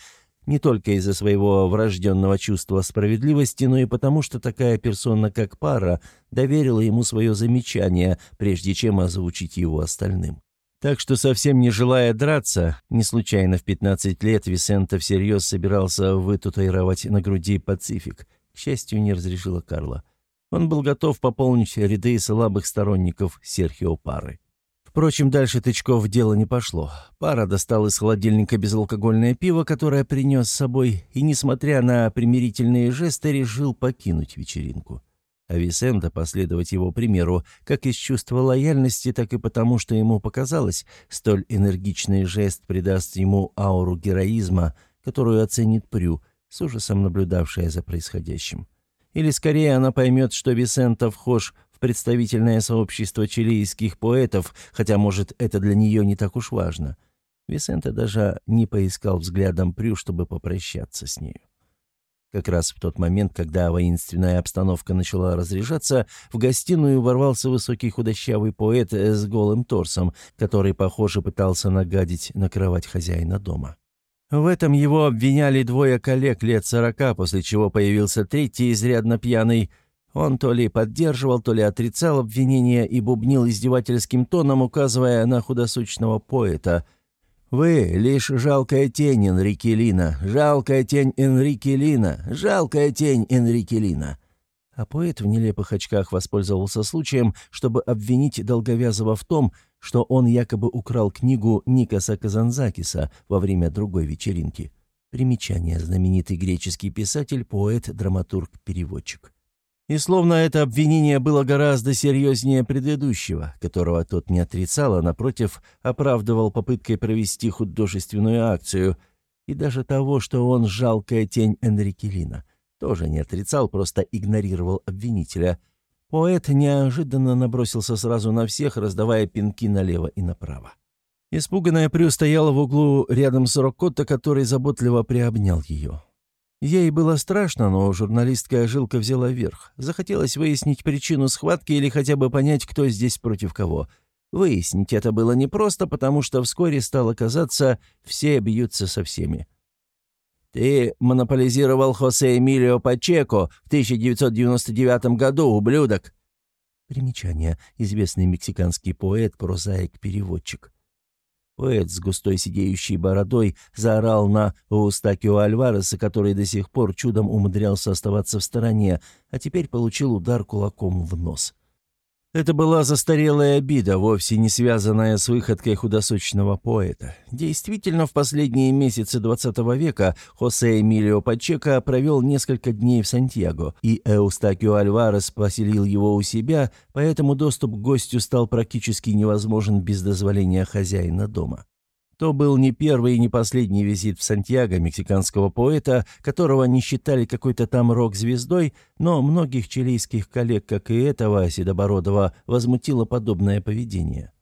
не только из-за своего врожденного чувства справедливости, но и потому, что такая персона, как Пара, доверила ему свое замечание, прежде чем озвучить его остальным. Так что, совсем не желая драться, не случайно в 15 лет Висента всерьез собирался вытатуировать на груди «Пацифик», К счастью, не разрешила Карла. Он был готов пополнить ряды слабых сторонников Серхио Пары. Впрочем, дальше Тычков дело не пошло. Пара достал из холодильника безалкогольное пиво, которое принес с собой, и, несмотря на примирительные жесты, решил покинуть вечеринку. А Висенда последовать его примеру, как из чувства лояльности, так и потому, что ему показалось, столь энергичный жест придаст ему ауру героизма, которую оценит Прю, с ужасом наблюдавшая за происходящим. Или скорее она поймет, что Висента вхож в представительное сообщество чилийских поэтов, хотя, может, это для нее не так уж важно. Висента даже не поискал взглядом Прю, чтобы попрощаться с нею. Как раз в тот момент, когда воинственная обстановка начала разряжаться, в гостиную ворвался высокий худощавый поэт с голым торсом, который, похоже, пытался нагадить на кровать хозяина дома. В этом его обвиняли двое коллег лет сорока, после чего появился третий, изрядно пьяный. Он то ли поддерживал, то ли отрицал обвинения и бубнил издевательским тоном, указывая на худосочного поэта. «Вы — лишь жалкая тень Энрике Лина, жалкая тень Энрике Лина, жалкая тень Энрике Лина». А поэт в нелепых очках воспользовался случаем, чтобы обвинить Долговязова в том, что он якобы украл книгу Никаса Казанзакиса во время другой вечеринки. Примечание. Знаменитый греческий писатель, поэт, драматург, переводчик. И словно это обвинение было гораздо серьезнее предыдущего, которого тот не отрицал, а, напротив, оправдывал попыткой провести художественную акцию, и даже того, что он жалкая тень Энрикелина, тоже не отрицал, просто игнорировал обвинителя – Поэт неожиданно набросился сразу на всех, раздавая пинки налево и направо. Испуганная Прю стояла в углу рядом с Рокотто, который заботливо приобнял ее. Ей было страшно, но журналистская жилка взяла верх. Захотелось выяснить причину схватки или хотя бы понять, кто здесь против кого. Выяснить это было непросто, потому что вскоре стало казаться, все бьются со всеми. «Ты монополизировал Хосе Эмилио Пачеко в 1999 году, ублюдок!» Примечание. Известный мексиканский поэт, прозаик-переводчик. Поэт с густой сидеющей бородой заорал на Устакио Альвареса, который до сих пор чудом умудрялся оставаться в стороне, а теперь получил удар кулаком в нос. Это была застарелая обида, вовсе не связанная с выходкой худосочного поэта. Действительно, в последние месяцы XX века Хосе Эмилио Пачека провел несколько дней в Сантьяго, и Эустакио Альварес поселил его у себя, поэтому доступ к гостю стал практически невозможен без дозволения хозяина дома. То был не первый и не последний визит в Сантьяго мексиканского поэта, которого не считали какой-то там рок-звездой, но многих чилийских коллег, как и этого Седобородова, возмутило подобное поведение.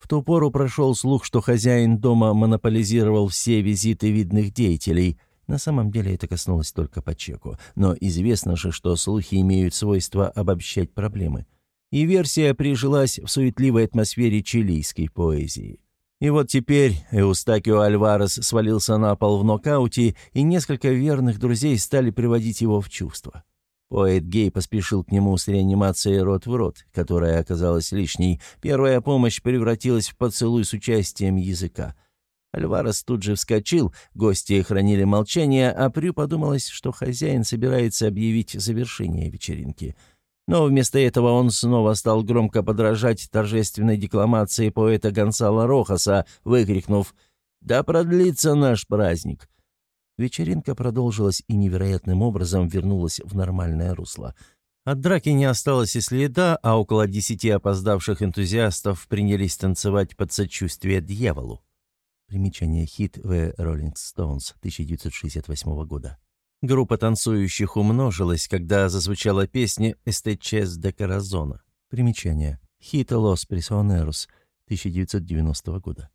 В ту пору прошел слух, что хозяин дома монополизировал все визиты видных деятелей. На самом деле это коснулось только по чеку, но известно же, что слухи имеют свойство обобщать проблемы. И версия прижилась в суетливой атмосфере чилийской поэзии. И вот теперь Эустакио Альварес свалился на пол в нокауте, и несколько верных друзей стали приводить его в чувство. Поэт Гей поспешил к нему с реанимацией рот в рот, которая оказалась лишней. Первая помощь превратилась в поцелуй с участием языка. Альварес тут же вскочил, гости хранили молчание, а Прю подумалось, что хозяин собирается объявить завершение вечеринки — но вместо этого он снова стал громко подражать торжественной декламации поэта Гонсала Рохаса, выкрикнув «Да продлится наш праздник!». Вечеринка продолжилась и невероятным образом вернулась в нормальное русло. От драки не осталось и следа, а около десяти опоздавших энтузиастов принялись танцевать под сочувствие дьяволу. Примечание хит в Rolling Stones 1968 года. Группа танцующих умножилась, когда зазвучала песня «Эстечес де Каразона». Примечание. «Хита Лос Присонерус» 1990 года.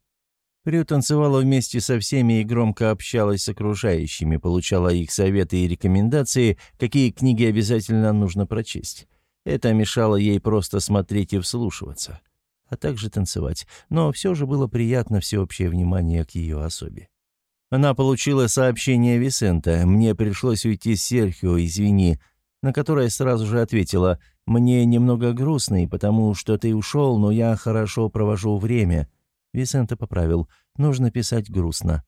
Прю танцевала вместе со всеми и громко общалась с окружающими, получала их советы и рекомендации, какие книги обязательно нужно прочесть. Это мешало ей просто смотреть и вслушиваться, а также танцевать, но все же было приятно всеобщее внимание к ее особе. Она получила сообщение Висента «Мне пришлось уйти с Серхио, извини», на которое сразу же ответила «Мне немного грустно, потому что ты ушел, но я хорошо провожу время». Висента поправил «Нужно писать грустно».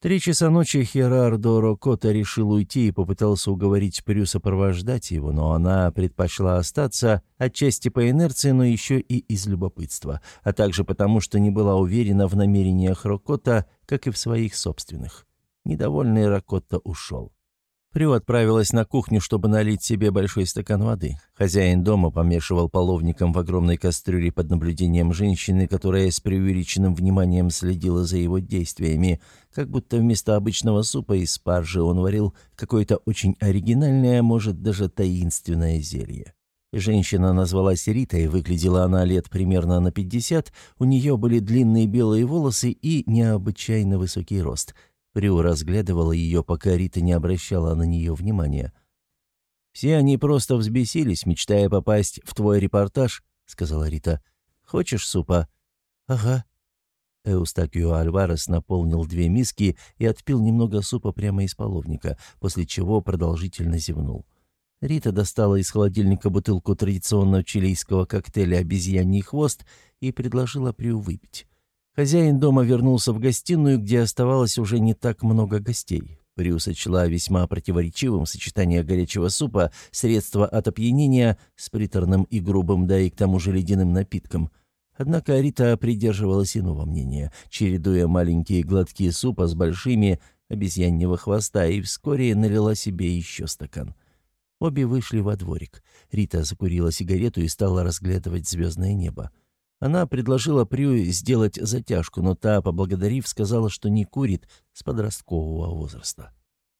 Три часа ночи Херардо Рокота решил уйти и попытался уговорить Прю сопровождать его, но она предпочла остаться отчасти по инерции, но еще и из любопытства, а также потому, что не была уверена в намерениях Рокота, как и в своих собственных. Недовольный Рокотта ушел. Прю отправилась на кухню, чтобы налить себе большой стакан воды. Хозяин дома помешивал половником в огромной кастрюле под наблюдением женщины, которая с преувеличенным вниманием следила за его действиями, как будто вместо обычного супа из спаржи он варил какое-то очень оригинальное, может, даже таинственное зелье. Женщина назвалась Ритой, выглядела она лет примерно на 50, у нее были длинные белые волосы и необычайно высокий рост – Прю разглядывала ее, пока Рита не обращала на нее внимания. «Все они просто взбесились, мечтая попасть в твой репортаж», — сказала Рита. «Хочешь супа?» «Ага». Эустакио Альварес наполнил две миски и отпил немного супа прямо из половника, после чего продолжительно зевнул. Рита достала из холодильника бутылку традиционного чилийского коктейля «Обезьяний хвост» и предложила Прю выпить. Хозяин дома вернулся в гостиную, где оставалось уже не так много гостей. Прю сочла весьма противоречивым сочетание горячего супа, средства от опьянения с приторным и грубым, да и к тому же ледяным напитком. Однако Рита придерживалась иного мнения, чередуя маленькие глотки супа с большими обезьяньего хвоста, и вскоре налила себе еще стакан. Обе вышли во дворик. Рита закурила сигарету и стала разглядывать звездное небо. Она предложила Прю сделать затяжку, но та, поблагодарив, сказала, что не курит с подросткового возраста.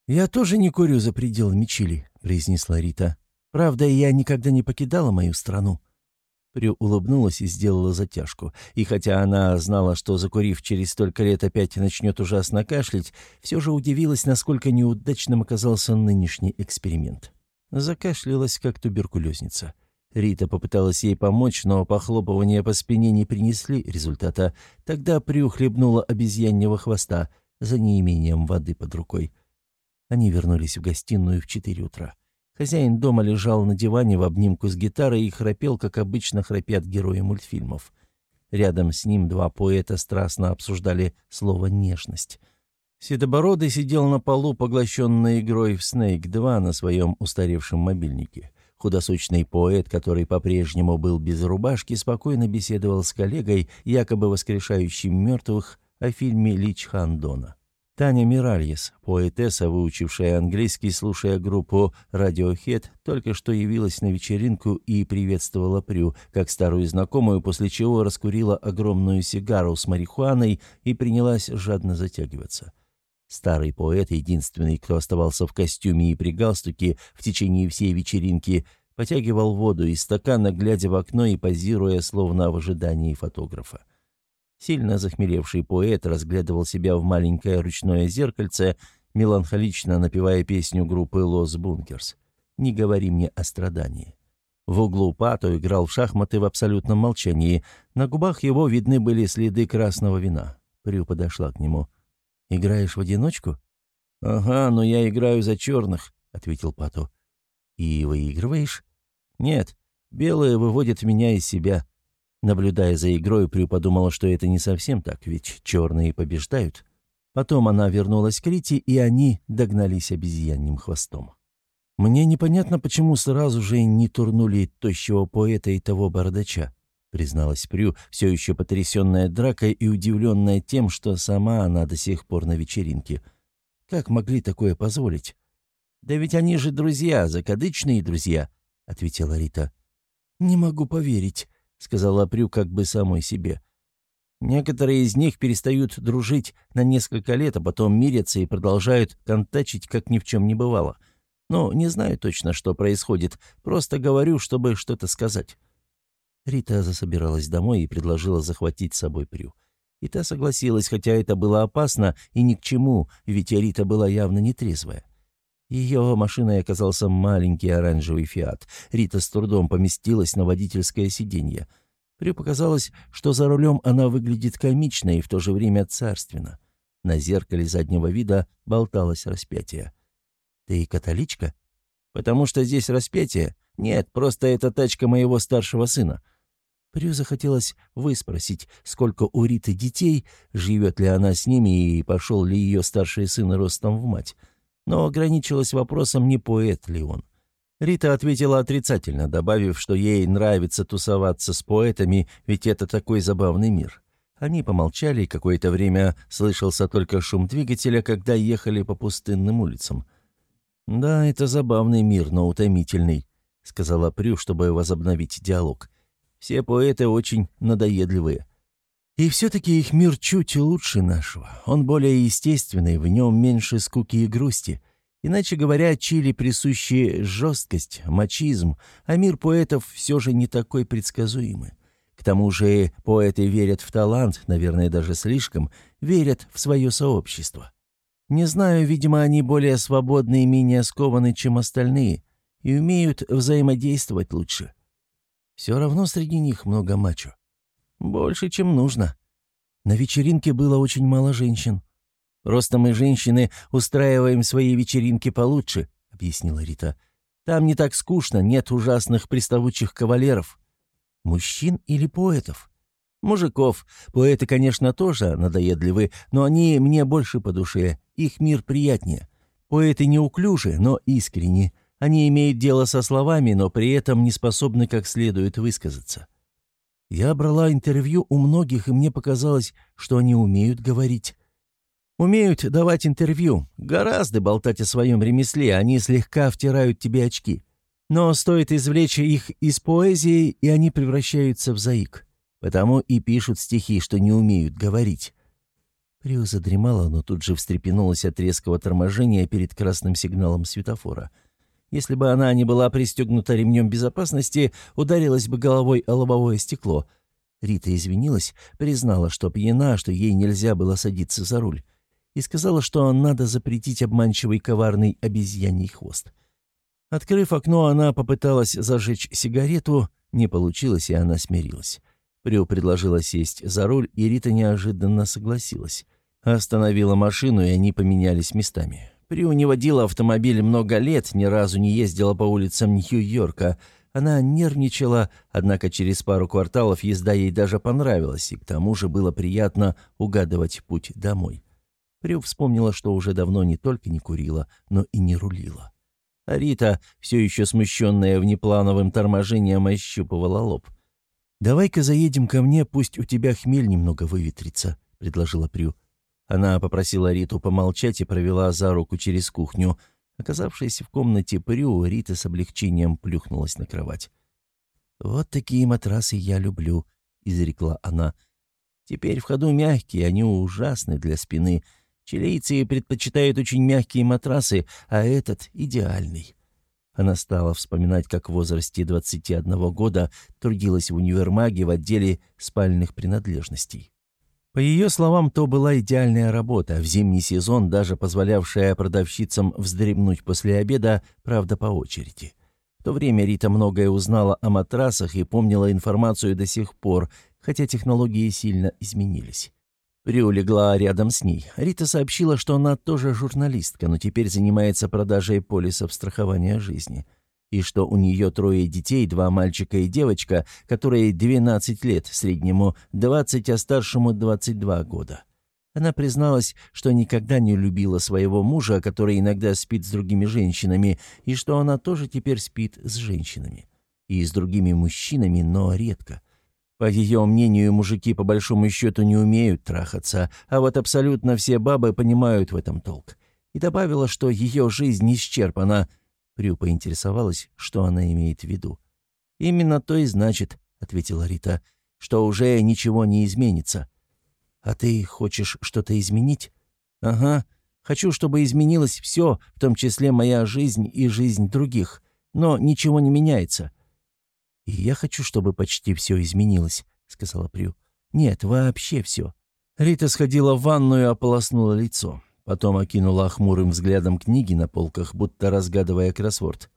«Я тоже не курю за пределами Чили», — произнесла Рита. «Правда, я никогда не покидала мою страну». Прю улыбнулась и сделала затяжку. И хотя она знала, что, закурив через столько лет, опять начнет ужасно кашлять, все же удивилась, насколько неудачным оказался нынешний эксперимент. Закашлялась, как туберкулезница. Рита попыталась ей помочь, но похлопывания по спине не принесли результата. Тогда Прю хлебнула обезьяньего хвоста за неимением воды под рукой. Они вернулись в гостиную в четыре утра. Хозяин дома лежал на диване в обнимку с гитарой и храпел, как обычно храпят герои мультфильмов. Рядом с ним два поэта страстно обсуждали слово «нежность». Седобородый сидел на полу, поглощенный игрой в Snake 2 на своем устаревшем мобильнике. Худосочный поэт, который по-прежнему был без рубашки, спокойно беседовал с коллегой, якобы воскрешающим мертвых, о фильме «Лич Хандона». Таня Миральес, поэтесса, выучившая английский, слушая группу Radiohead, только что явилась на вечеринку и приветствовала Прю, как старую знакомую, после чего раскурила огромную сигару с марихуаной и принялась жадно затягиваться. Старый поэт, единственный, кто оставался в костюме и при галстуке в течение всей вечеринки, потягивал воду из стакана, глядя в окно и позируя, словно в ожидании фотографа. Сильно захмелевший поэт разглядывал себя в маленькое ручное зеркальце, меланхолично напевая песню группы «Лос Бункерс». «Не говори мне о страдании». В углу Пато играл в шахматы в абсолютном молчании. На губах его видны были следы красного вина. Прю подошла к нему. «Играешь в одиночку?» «Ага, но я играю за черных», — ответил Пату. «И выигрываешь?» «Нет, белые выводят меня из себя». Наблюдая за игрой, Прю подумала, что это не совсем так, ведь черные побеждают. Потом она вернулась к Рите, и они догнались обезьянным хвостом. «Мне непонятно, почему сразу же не турнули тощего поэта и того бардача призналась Прю, все еще потрясенная дракой и удивленная тем, что сама она до сих пор на вечеринке. Как могли такое позволить? «Да ведь они же друзья, закадычные друзья», — ответила Рита. «Не могу поверить», — сказала Прю как бы самой себе. «Некоторые из них перестают дружить на несколько лет, а потом мирятся и продолжают контачить, как ни в чем не бывало. Но не знаю точно, что происходит, просто говорю, чтобы что-то сказать». Рита засобиралась домой и предложила захватить с собой Прю. И та согласилась, хотя это было опасно и ни к чему, ведь Рита была явно нетрезвая. Ее машиной оказался маленький оранжевый «Фиат». Рита с трудом поместилась на водительское сиденье. Прю показалось, что за рулем она выглядит комично и в то же время царственно. На зеркале заднего вида болталось распятие. «Ты католичка?» «Потому что здесь распятие? Нет, просто это тачка моего старшего сына». Прю захотелось выспросить, сколько у Риты детей, живет ли она с ними и пошел ли ее старший сын ростом в мать. Но ограничилась вопросом, не поэт ли он. Рита ответила отрицательно, добавив, что ей нравится тусоваться с поэтами, ведь это такой забавный мир. Они помолчали, и какое-то время слышался только шум двигателя, когда ехали по пустынным улицам. «Да, это забавный мир, но утомительный», — сказала Прю, чтобы возобновить диалог. Все поэты очень надоедливые. И все-таки их мир чуть лучше нашего. Он более естественный, в нем меньше скуки и грусти. Иначе говоря, Чили присущи жесткость, мачизм, а мир поэтов все же не такой предсказуемый. К тому же поэты верят в талант, наверное, даже слишком, верят в свое сообщество. Не знаю, видимо, они более свободны и менее скованы, чем остальные, и умеют взаимодействовать лучше. Все равно среди них много мачо. Больше, чем нужно. На вечеринке было очень мало женщин. «Просто мы, женщины, устраиваем свои вечеринки получше», — объяснила Рита. «Там не так скучно, нет ужасных приставучих кавалеров». «Мужчин или поэтов?» «Мужиков. Поэты, конечно, тоже надоедливы, но они мне больше по душе, их мир приятнее. Поэты неуклюжи, но искренни. Они имеют дело со словами, но при этом не способны как следует высказаться. Я брала интервью у многих, и мне показалось, что они умеют говорить. Умеют давать интервью, гораздо болтать о своем ремесле, они слегка втирают тебе очки. Но стоит извлечь их из поэзии, и они превращаются в заик. Потому и пишут стихи, что не умеют говорить. Прио задремала, но тут же встрепенулась от резкого торможения перед красным сигналом светофора — если бы она не была пристегнута ремнем безопасности, ударилась бы головой о лобовое стекло. Рита извинилась, признала, что пьяна, что ей нельзя было садиться за руль. И сказала, что надо запретить обманчивый коварный обезьяний хвост. Открыв окно, она попыталась зажечь сигарету, не получилось, и она смирилась. Прю предложила сесть за руль, и Рита неожиданно согласилась. Остановила машину, и они поменялись местами. Приу не водила автомобиль много лет, ни разу не ездила по улицам Нью-Йорка. Она нервничала, однако через пару кварталов езда ей даже понравилась, и к тому же было приятно угадывать путь домой. Прю вспомнила, что уже давно не только не курила, но и не рулила. А Рита, все еще смущенная внеплановым торможением, ощупывала лоб. «Давай-ка заедем ко мне, пусть у тебя хмель немного выветрится», — предложила Прю. Она попросила Риту помолчать и провела за руку через кухню. Оказавшись в комнате Прю, Рита с облегчением плюхнулась на кровать. «Вот такие матрасы я люблю», — изрекла она. «Теперь в ходу мягкие, они ужасны для спины. Чилийцы предпочитают очень мягкие матрасы, а этот идеальный». Она стала вспоминать, как в возрасте 21 года трудилась в универмаге в отделе спальных принадлежностей. По ее словам, то была идеальная работа, в зимний сезон даже позволявшая продавщицам вздремнуть после обеда, правда, по очереди. В то время Рита многое узнала о матрасах и помнила информацию до сих пор, хотя технологии сильно изменились. Прю легла рядом с ней. Рита сообщила, что она тоже журналистка, но теперь занимается продажей полисов страхования жизни и что у нее трое детей, два мальчика и девочка, которые 12 лет, среднему 20, а старшему 22 года. Она призналась, что никогда не любила своего мужа, который иногда спит с другими женщинами, и что она тоже теперь спит с женщинами. И с другими мужчинами, но редко. По ее мнению, мужики по большому счету не умеют трахаться, а вот абсолютно все бабы понимают в этом толк. И добавила, что ее жизнь исчерпана – Прю поинтересовалась, что она имеет в виду. «Именно то и значит», — ответила Рита, — «что уже ничего не изменится». «А ты хочешь что-то изменить?» «Ага. Хочу, чтобы изменилось все, в том числе моя жизнь и жизнь других. Но ничего не меняется». «И я хочу, чтобы почти все изменилось», — сказала Прю. «Нет, вообще все». Рита сходила в ванную и ополоснула лицо. Потом окинула хмурым взглядом книги на полках, будто разгадывая кроссворд.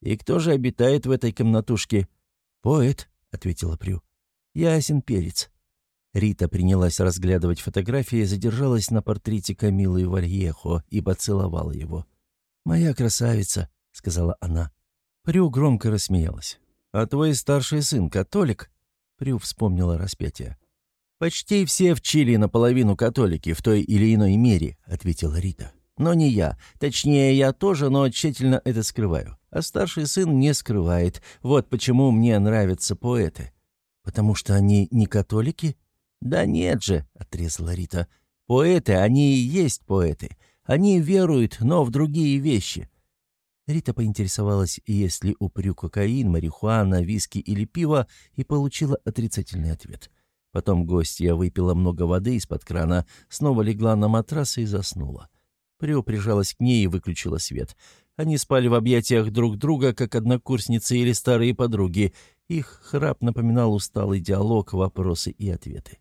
«И кто же обитает в этой комнатушке?» «Поэт», — ответила Прю. «Ясен перец». Рита принялась разглядывать фотографии, задержалась на портрете Камилы Вальехо и поцеловала его. «Моя красавица», — сказала она. Прю громко рассмеялась. «А твой старший сын католик?» Прю вспомнила распятие. «Почти все в Чили наполовину католики, в той или иной мере», — ответила Рита. «Но не я. Точнее, я тоже, но тщательно это скрываю. А старший сын не скрывает. Вот почему мне нравятся поэты». «Потому что они не католики?» «Да нет же», — отрезала Рита. «Поэты, они и есть поэты. Они веруют, но в другие вещи». Рита поинтересовалась, есть ли у кокаин, марихуана, виски или пиво, и получила отрицательный ответ. Потом гостья выпила много воды из-под крана, снова легла на матрас и заснула. Прю прижалась к ней и выключила свет. Они спали в объятиях друг друга, как однокурсницы или старые подруги. Их храп напоминал усталый диалог, вопросы и ответы.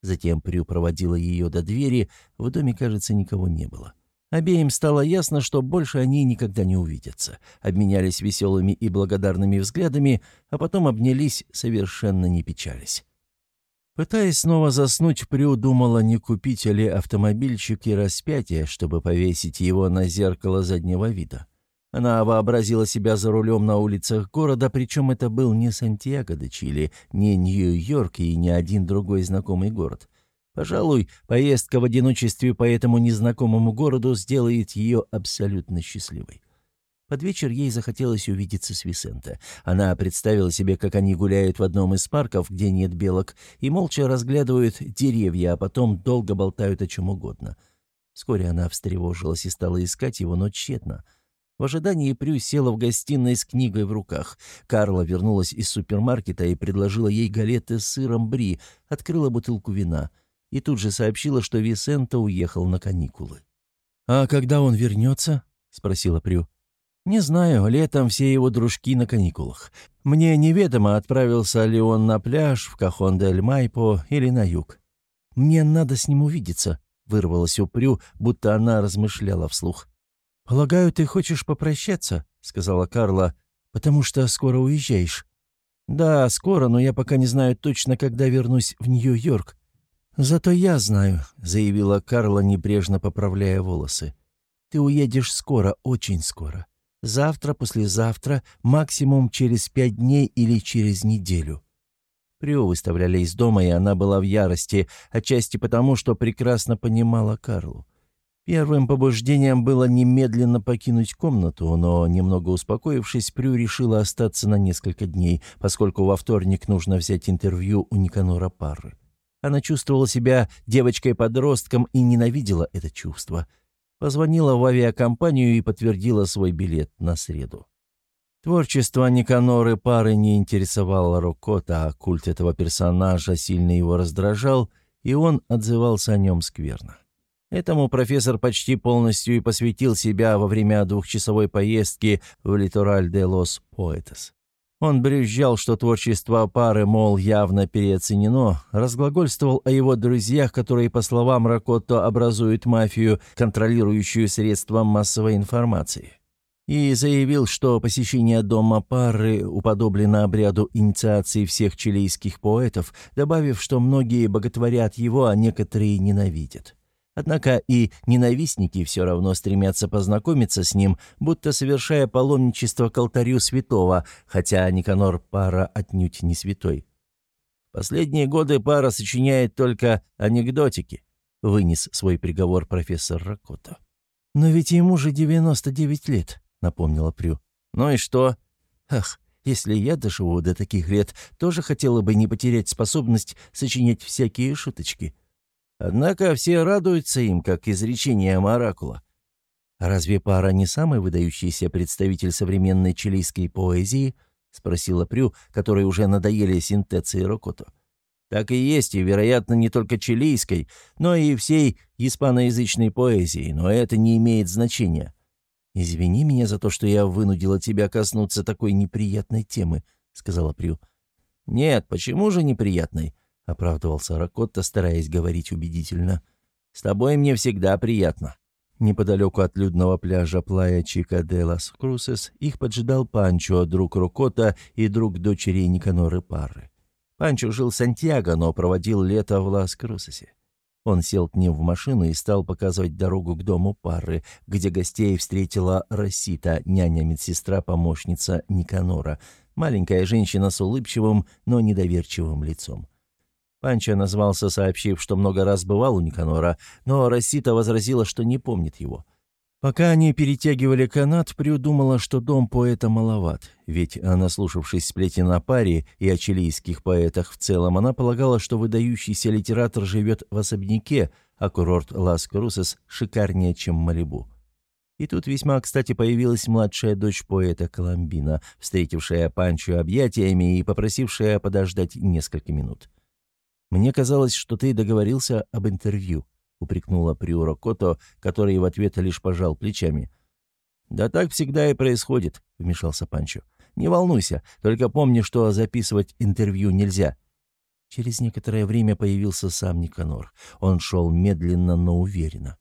Затем Прю проводила ее до двери, в доме, кажется, никого не было. Обеим стало ясно, что больше они никогда не увидятся. Обменялись веселыми и благодарными взглядами, а потом обнялись, совершенно не печались. Пытаясь снова заснуть, Прю думала, не купить ли автомобильчик и распятие, чтобы повесить его на зеркало заднего вида. Она вообразила себя за рулем на улицах города, причем это был не Сантьяго де Чили, не Нью-Йорк и ни один другой знакомый город. Пожалуй, поездка в одиночестве по этому незнакомому городу сделает ее абсолютно счастливой. Под вечер ей захотелось увидеться с Висенте. Она представила себе, как они гуляют в одном из парков, где нет белок, и молча разглядывают деревья, а потом долго болтают о чем угодно. Вскоре она встревожилась и стала искать его, но тщетно. В ожидании Прю села в гостиной с книгой в руках. Карла вернулась из супермаркета и предложила ей галеты с сыром бри, открыла бутылку вина — и тут же сообщила, что Висента уехал на каникулы. «А когда он вернется?» — спросила Прю. «Не знаю, летом все его дружки на каникулах. Мне неведомо, отправился ли он на пляж, в Кахон-дель-Майпо или на юг. Мне надо с ним увидеться», — вырвалась у Прю, будто она размышляла вслух. «Полагаю, ты хочешь попрощаться?» — сказала Карла, — «потому что скоро уезжаешь». «Да, скоро, но я пока не знаю точно, когда вернусь в Нью-Йорк. «Зато я знаю», — заявила Карла, небрежно поправляя волосы. «Ты уедешь скоро, очень скоро. Завтра, послезавтра, максимум через пять дней или через неделю». Прио выставляли из дома, и она была в ярости, отчасти потому, что прекрасно понимала Карлу. Первым побуждением было немедленно покинуть комнату, но, немного успокоившись, Прю решила остаться на несколько дней, поскольку во вторник нужно взять интервью у Никанора Парры. Она чувствовала себя девочкой-подростком и ненавидела это чувство. Позвонила в авиакомпанию и подтвердила свой билет на среду. Творчество Никаноры пары не интересовало Рокота, а культ этого персонажа сильно его раздражал, и он отзывался о нем скверно. Этому профессор почти полностью и посвятил себя во время двухчасовой поездки в Литораль де лос Поэтес. Он брюзжал, что творчество пары, мол, явно переоценено, разглагольствовал о его друзьях, которые, по словам Ракотто, образуют мафию, контролирующую средства массовой информации. И заявил, что посещение дома пары уподоблено обряду инициации всех чилийских поэтов, добавив, что многие боготворят его, а некоторые ненавидят. Однако и ненавистники все равно стремятся познакомиться с ним, будто совершая паломничество к алтарю святого, хотя Никанор Пара отнюдь не святой. «Последние годы Пара сочиняет только анекдотики», — вынес свой приговор профессор Ракото. «Но ведь ему же 99 лет», — напомнила Прю. «Ну и что?» «Ах, если я доживу до таких лет, тоже хотела бы не потерять способность сочинять всякие шуточки». Однако все радуются им, как изречением оракула. «Разве пара не самый выдающийся представитель современной чилийской поэзии?» — спросила Прю, которой уже надоели синтеции Рокото. «Так и есть, и, вероятно, не только чилийской, но и всей испаноязычной поэзии, но это не имеет значения. Извини меня за то, что я вынудила тебя коснуться такой неприятной темы», — сказала Прю. «Нет, почему же неприятной? — оправдывался Ракотта, стараясь говорить убедительно. «С тобой мне всегда приятно». Неподалеку от людного пляжа Плая Чика де лас Крусес их поджидал Панчо, друг Рокота и друг дочери Никаноры Парры. Панчо жил в Сантьяго, но проводил лето в Лас-Крусесе. Он сел к ним в машину и стал показывать дорогу к дому пары, где гостей встретила Росита, няня-медсестра-помощница Никанора, Маленькая женщина с улыбчивым, но недоверчивым лицом. Панча назвался, сообщив, что много раз бывал у Никанора, но Рассита возразила, что не помнит его. Пока они перетягивали канат, Прю думала, что дом поэта маловат, ведь, наслушавшись сплетен о паре и о чилийских поэтах в целом, она полагала, что выдающийся литератор живет в особняке, а курорт Лас-Крусес шикарнее, чем Малибу. И тут весьма кстати появилась младшая дочь поэта Коломбина, встретившая Панчу объятиями и попросившая подождать несколько минут. «Мне казалось, что ты договорился об интервью», — упрекнула Приора Кото, который в ответ лишь пожал плечами. «Да так всегда и происходит», — вмешался Панчо. «Не волнуйся, только помни, что записывать интервью нельзя». Через некоторое время появился сам Никанор. Он шел медленно, но уверенно.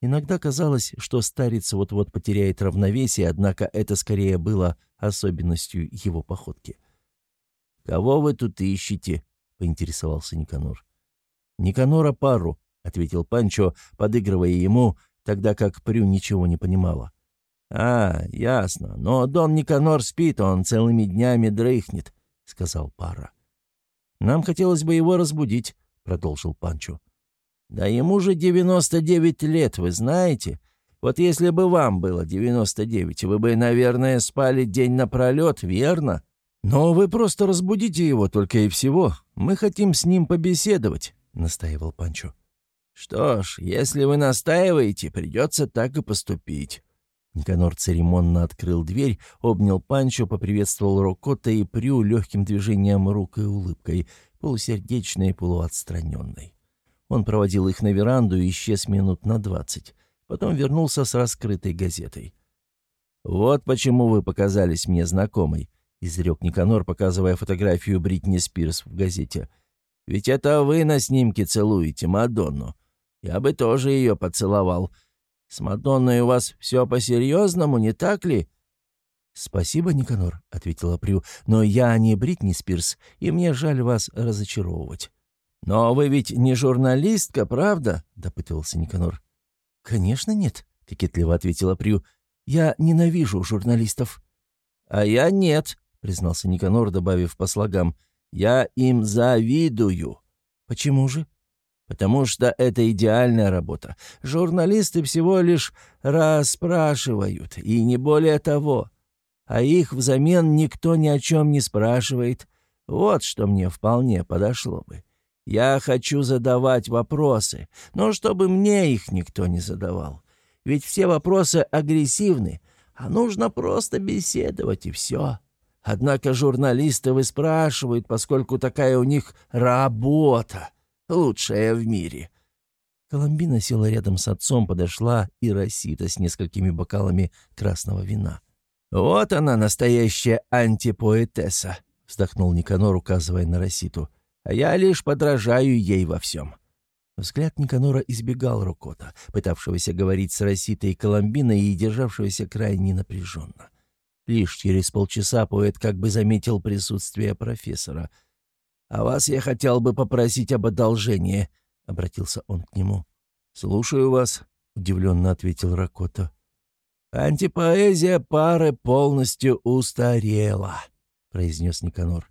Иногда казалось, что старец вот-вот потеряет равновесие, однако это скорее было особенностью его походки. «Кого вы тут ищете?» — поинтересовался Никанор. «Никанора пару», ответил Панчо, подыгрывая ему, тогда как Прю ничего не понимала. «А, ясно. Но Дон Никанор спит, он целыми днями дрыхнет», — сказал Пара. «Нам хотелось бы его разбудить», — продолжил Панчо. «Да ему же девяносто девять лет, вы знаете. Вот если бы вам было девяносто девять, вы бы, наверное, спали день напролет, верно? Но вы просто разбудите его только и всего. Мы хотим с ним побеседовать», — настаивал Панчо. «Что ж, если вы настаиваете, придется так и поступить». Никанор церемонно открыл дверь, обнял Панчо, поприветствовал Рокота и Прю легким движением рук и улыбкой, полусердечной и полуотстраненной. Он проводил их на веранду и исчез минут на двадцать. Потом вернулся с раскрытой газетой. «Вот почему вы показались мне знакомой», — изрек Никанор, показывая фотографию Бритни Спирс в газете. «Ведь это вы на снимке целуете Мадонну. Я бы тоже ее поцеловал. С Мадонной у вас все по-серьезному, не так ли?» «Спасибо, Никанор», — ответила Прю, — «но я не Бритни Спирс, и мне жаль вас разочаровывать». «Но вы ведь не журналистка, правда?» — допытывался Никанор. «Конечно нет», — кокетливо ответила Прю. «Я ненавижу журналистов». «А я нет», — признался Никанор, добавив по слогам. «Я им завидую». «Почему же?» Потому что это идеальная работа. Журналисты всего лишь расспрашивают, и не более того. А их взамен никто ни о чем не спрашивает. Вот что мне вполне подошло бы. Я хочу задавать вопросы, но чтобы мне их никто не задавал. Ведь все вопросы агрессивны, а нужно просто беседовать, и все. Однако журналисты выспрашивают, поскольку такая у них работа лучшая в мире». Коломбина села рядом с отцом, подошла и Росита с несколькими бокалами красного вина. «Вот она, настоящая антипоэтесса», — вздохнул Никанор, указывая на Роситу. «А я лишь подражаю ей во всем». Взгляд Никанора избегал Рокота, пытавшегося говорить с Роситой и Коломбиной и державшегося крайне напряженно. Лишь через полчаса поэт как бы заметил присутствие профессора — «А вас я хотел бы попросить об одолжении», — обратился он к нему. «Слушаю вас», — удивленно ответил Ракота. «Антипоэзия пары полностью устарела», — произнес Никанор.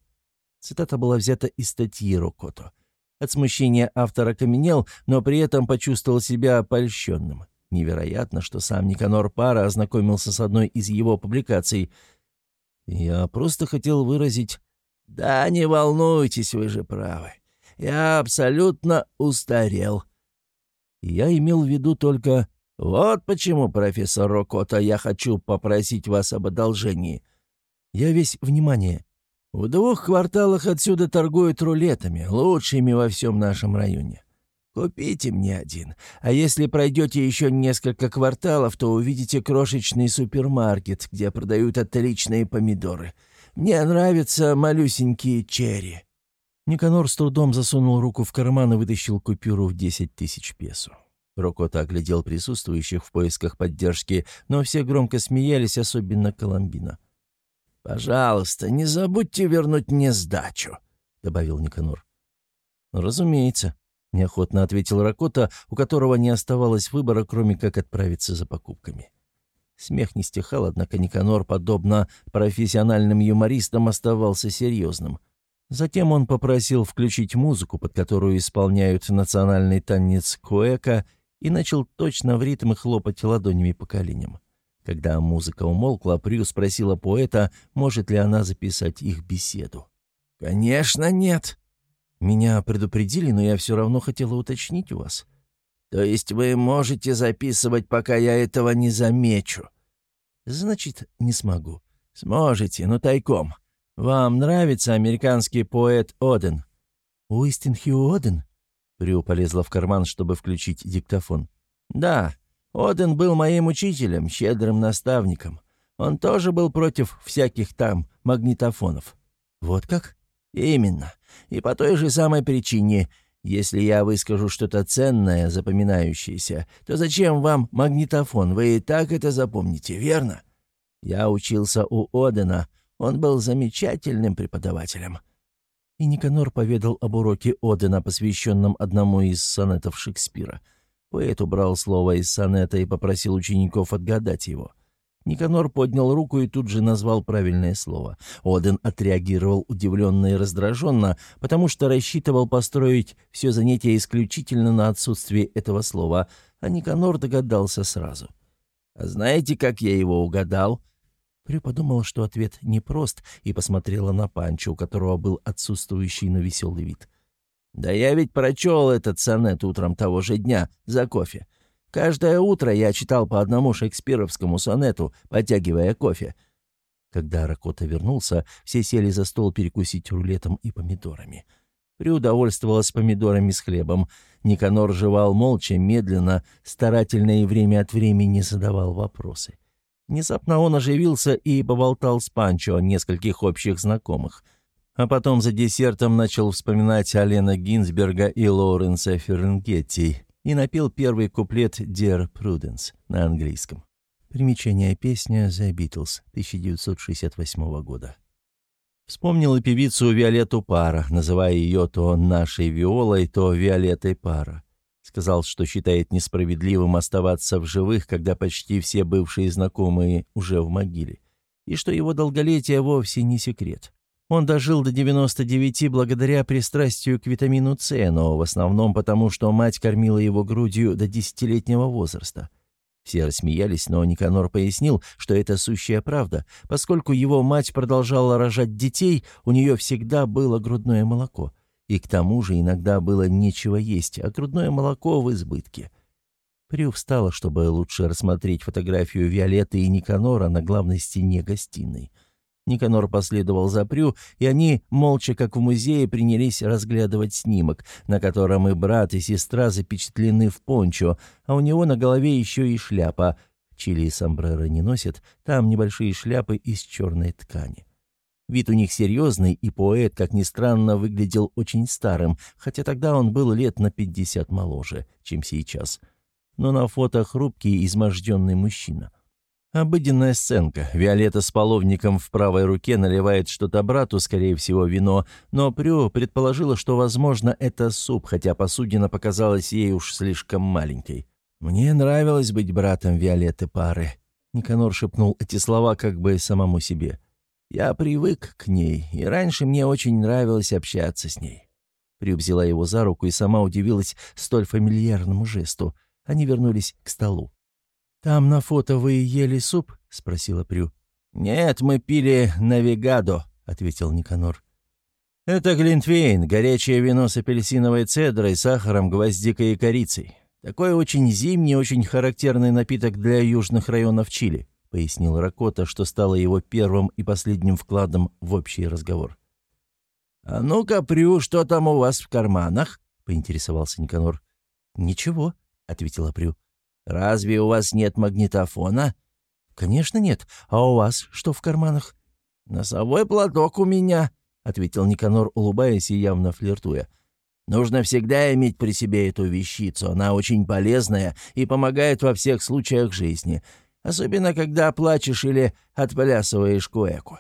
Цитата была взята из статьи Рокото. От смущения автор окаменел, но при этом почувствовал себя опольщенным. Невероятно, что сам Никанор Пара ознакомился с одной из его публикаций. «Я просто хотел выразить «Да не волнуйтесь, вы же правы. Я абсолютно устарел». Я имел в виду только... Вот почему, профессор Рокота, я хочу попросить вас об одолжении. Я весь внимание. В двух кварталах отсюда торгуют рулетами, лучшими во всем нашем районе. Купите мне один, а если пройдете еще несколько кварталов, то увидите крошечный супермаркет, где продают отличные помидоры — мне нравятся малюсенькие черри». Никанор с трудом засунул руку в карман и вытащил купюру в десять тысяч песо. Рокота оглядел присутствующих в поисках поддержки, но все громко смеялись, особенно Коломбина. «Пожалуйста, не забудьте вернуть мне сдачу», — добавил Никанор. «Разумеется», — неохотно ответил Ракота, у которого не оставалось выбора, кроме как отправиться за покупками. Смех не стихал, однако Никанор, подобно профессиональным юмористам, оставался серьезным. Затем он попросил включить музыку, под которую исполняют национальный танец куэка, и начал точно в ритм хлопать ладонями по коленям. Когда музыка умолкла, Прю спросила поэта, может ли она записать их беседу. «Конечно нет!» «Меня предупредили, но я все равно хотела уточнить у вас». «То есть вы можете записывать, пока я этого не замечу?» «Значит, не смогу». «Сможете, но тайком. Вам нравится американский поэт Оден?» «Уистин Хью Оден?» Прю полезла в карман, чтобы включить диктофон. «Да, Оден был моим учителем, щедрым наставником. Он тоже был против всяких там магнитофонов». «Вот как?» «Именно. И по той же самой причине. Если я выскажу что-то ценное, запоминающееся, то зачем вам магнитофон? Вы и так это запомните, верно? Я учился у Одена. Он был замечательным преподавателем». И Никанор поведал об уроке Одена, посвященном одному из сонетов Шекспира. Поэт убрал слово из сонета и попросил учеников отгадать его. Никанор поднял руку и тут же назвал правильное слово. Оден отреагировал удивленно и раздраженно, потому что рассчитывал построить все занятие исключительно на отсутствие этого слова, а Никанор догадался сразу. «А знаете, как я его угадал?» Прю подумала, что ответ непрост, и посмотрела на Панчо, у которого был отсутствующий, но веселый вид. «Да я ведь прочел этот сонет утром того же дня, за кофе. Каждое утро я читал по одному шекспировскому сонету, подтягивая кофе». Когда Ракота вернулся, все сели за стол перекусить рулетом и помидорами. Прю удовольствовалась помидорами с хлебом. Никанор жевал молча, медленно, старательно и время от времени задавал вопросы. Внезапно он оживился и поболтал с Панчо о нескольких общих знакомых. А потом за десертом начал вспоминать Алена Гинзберга и Лоуренса Фернгетти и напел первый куплет «Dear Prudence» на английском. Примечание песня «The Beatles» 1968 года. Вспомнил и певицу Виолетту Пара, называя ее то нашей Виолой, то Виолеттой Пара. Сказал, что считает несправедливым оставаться в живых, когда почти все бывшие знакомые уже в могиле. И что его долголетие вовсе не секрет. Он дожил до 99 благодаря пристрастию к витамину С, но в основном потому, что мать кормила его грудью до десятилетнего возраста. Все рассмеялись, но Никанор пояснил, что это сущая правда. Поскольку его мать продолжала рожать детей, у нее всегда было грудное молоко – и к тому же иногда было нечего есть, а грудное молоко в избытке. Прю встала, чтобы лучше рассмотреть фотографию Виолетты и Никанора на главной стене гостиной. Никанор последовал за Прю, и они, молча, как в музее, принялись разглядывать снимок, на котором и брат, и сестра запечатлены в пончо, а у него на голове еще и шляпа. Чили и сомбреро не носят, там небольшие шляпы из черной ткани. Вид у них серьезный, и поэт, как ни странно, выглядел очень старым, хотя тогда он был лет на пятьдесят моложе, чем сейчас. Но на фото хрупкий, изможденный мужчина. Обыденная сценка. Виолетта с половником в правой руке наливает что-то брату, скорее всего, вино, но Прю предположила, что, возможно, это суп, хотя посудина показалась ей уж слишком маленькой. «Мне нравилось быть братом Виолетты Пары», — Никанор шепнул эти слова как бы самому себе. Я привык к ней, и раньше мне очень нравилось общаться с ней. Прю взяла его за руку и сама удивилась столь фамильярному жесту. Они вернулись к столу. «Там на фото вы ели суп?» — спросила Прю. «Нет, мы пили навигадо», — ответил Никанор. «Это глинтвейн, горячее вино с апельсиновой цедрой, сахаром, гвоздикой и корицей. Такой очень зимний, очень характерный напиток для южных районов Чили пояснил Ракота, что стало его первым и последним вкладом в общий разговор. «А ну-ка, Прю, что там у вас в карманах?» — поинтересовался Никанор. «Ничего», — ответила Прю. «Разве у вас нет магнитофона?» «Конечно нет. А у вас что в карманах?» «Носовой платок у меня», — ответил Никанор, улыбаясь и явно флиртуя. «Нужно всегда иметь при себе эту вещицу. Она очень полезная и помогает во всех случаях жизни особенно когда плачешь или отплясываешь куэку».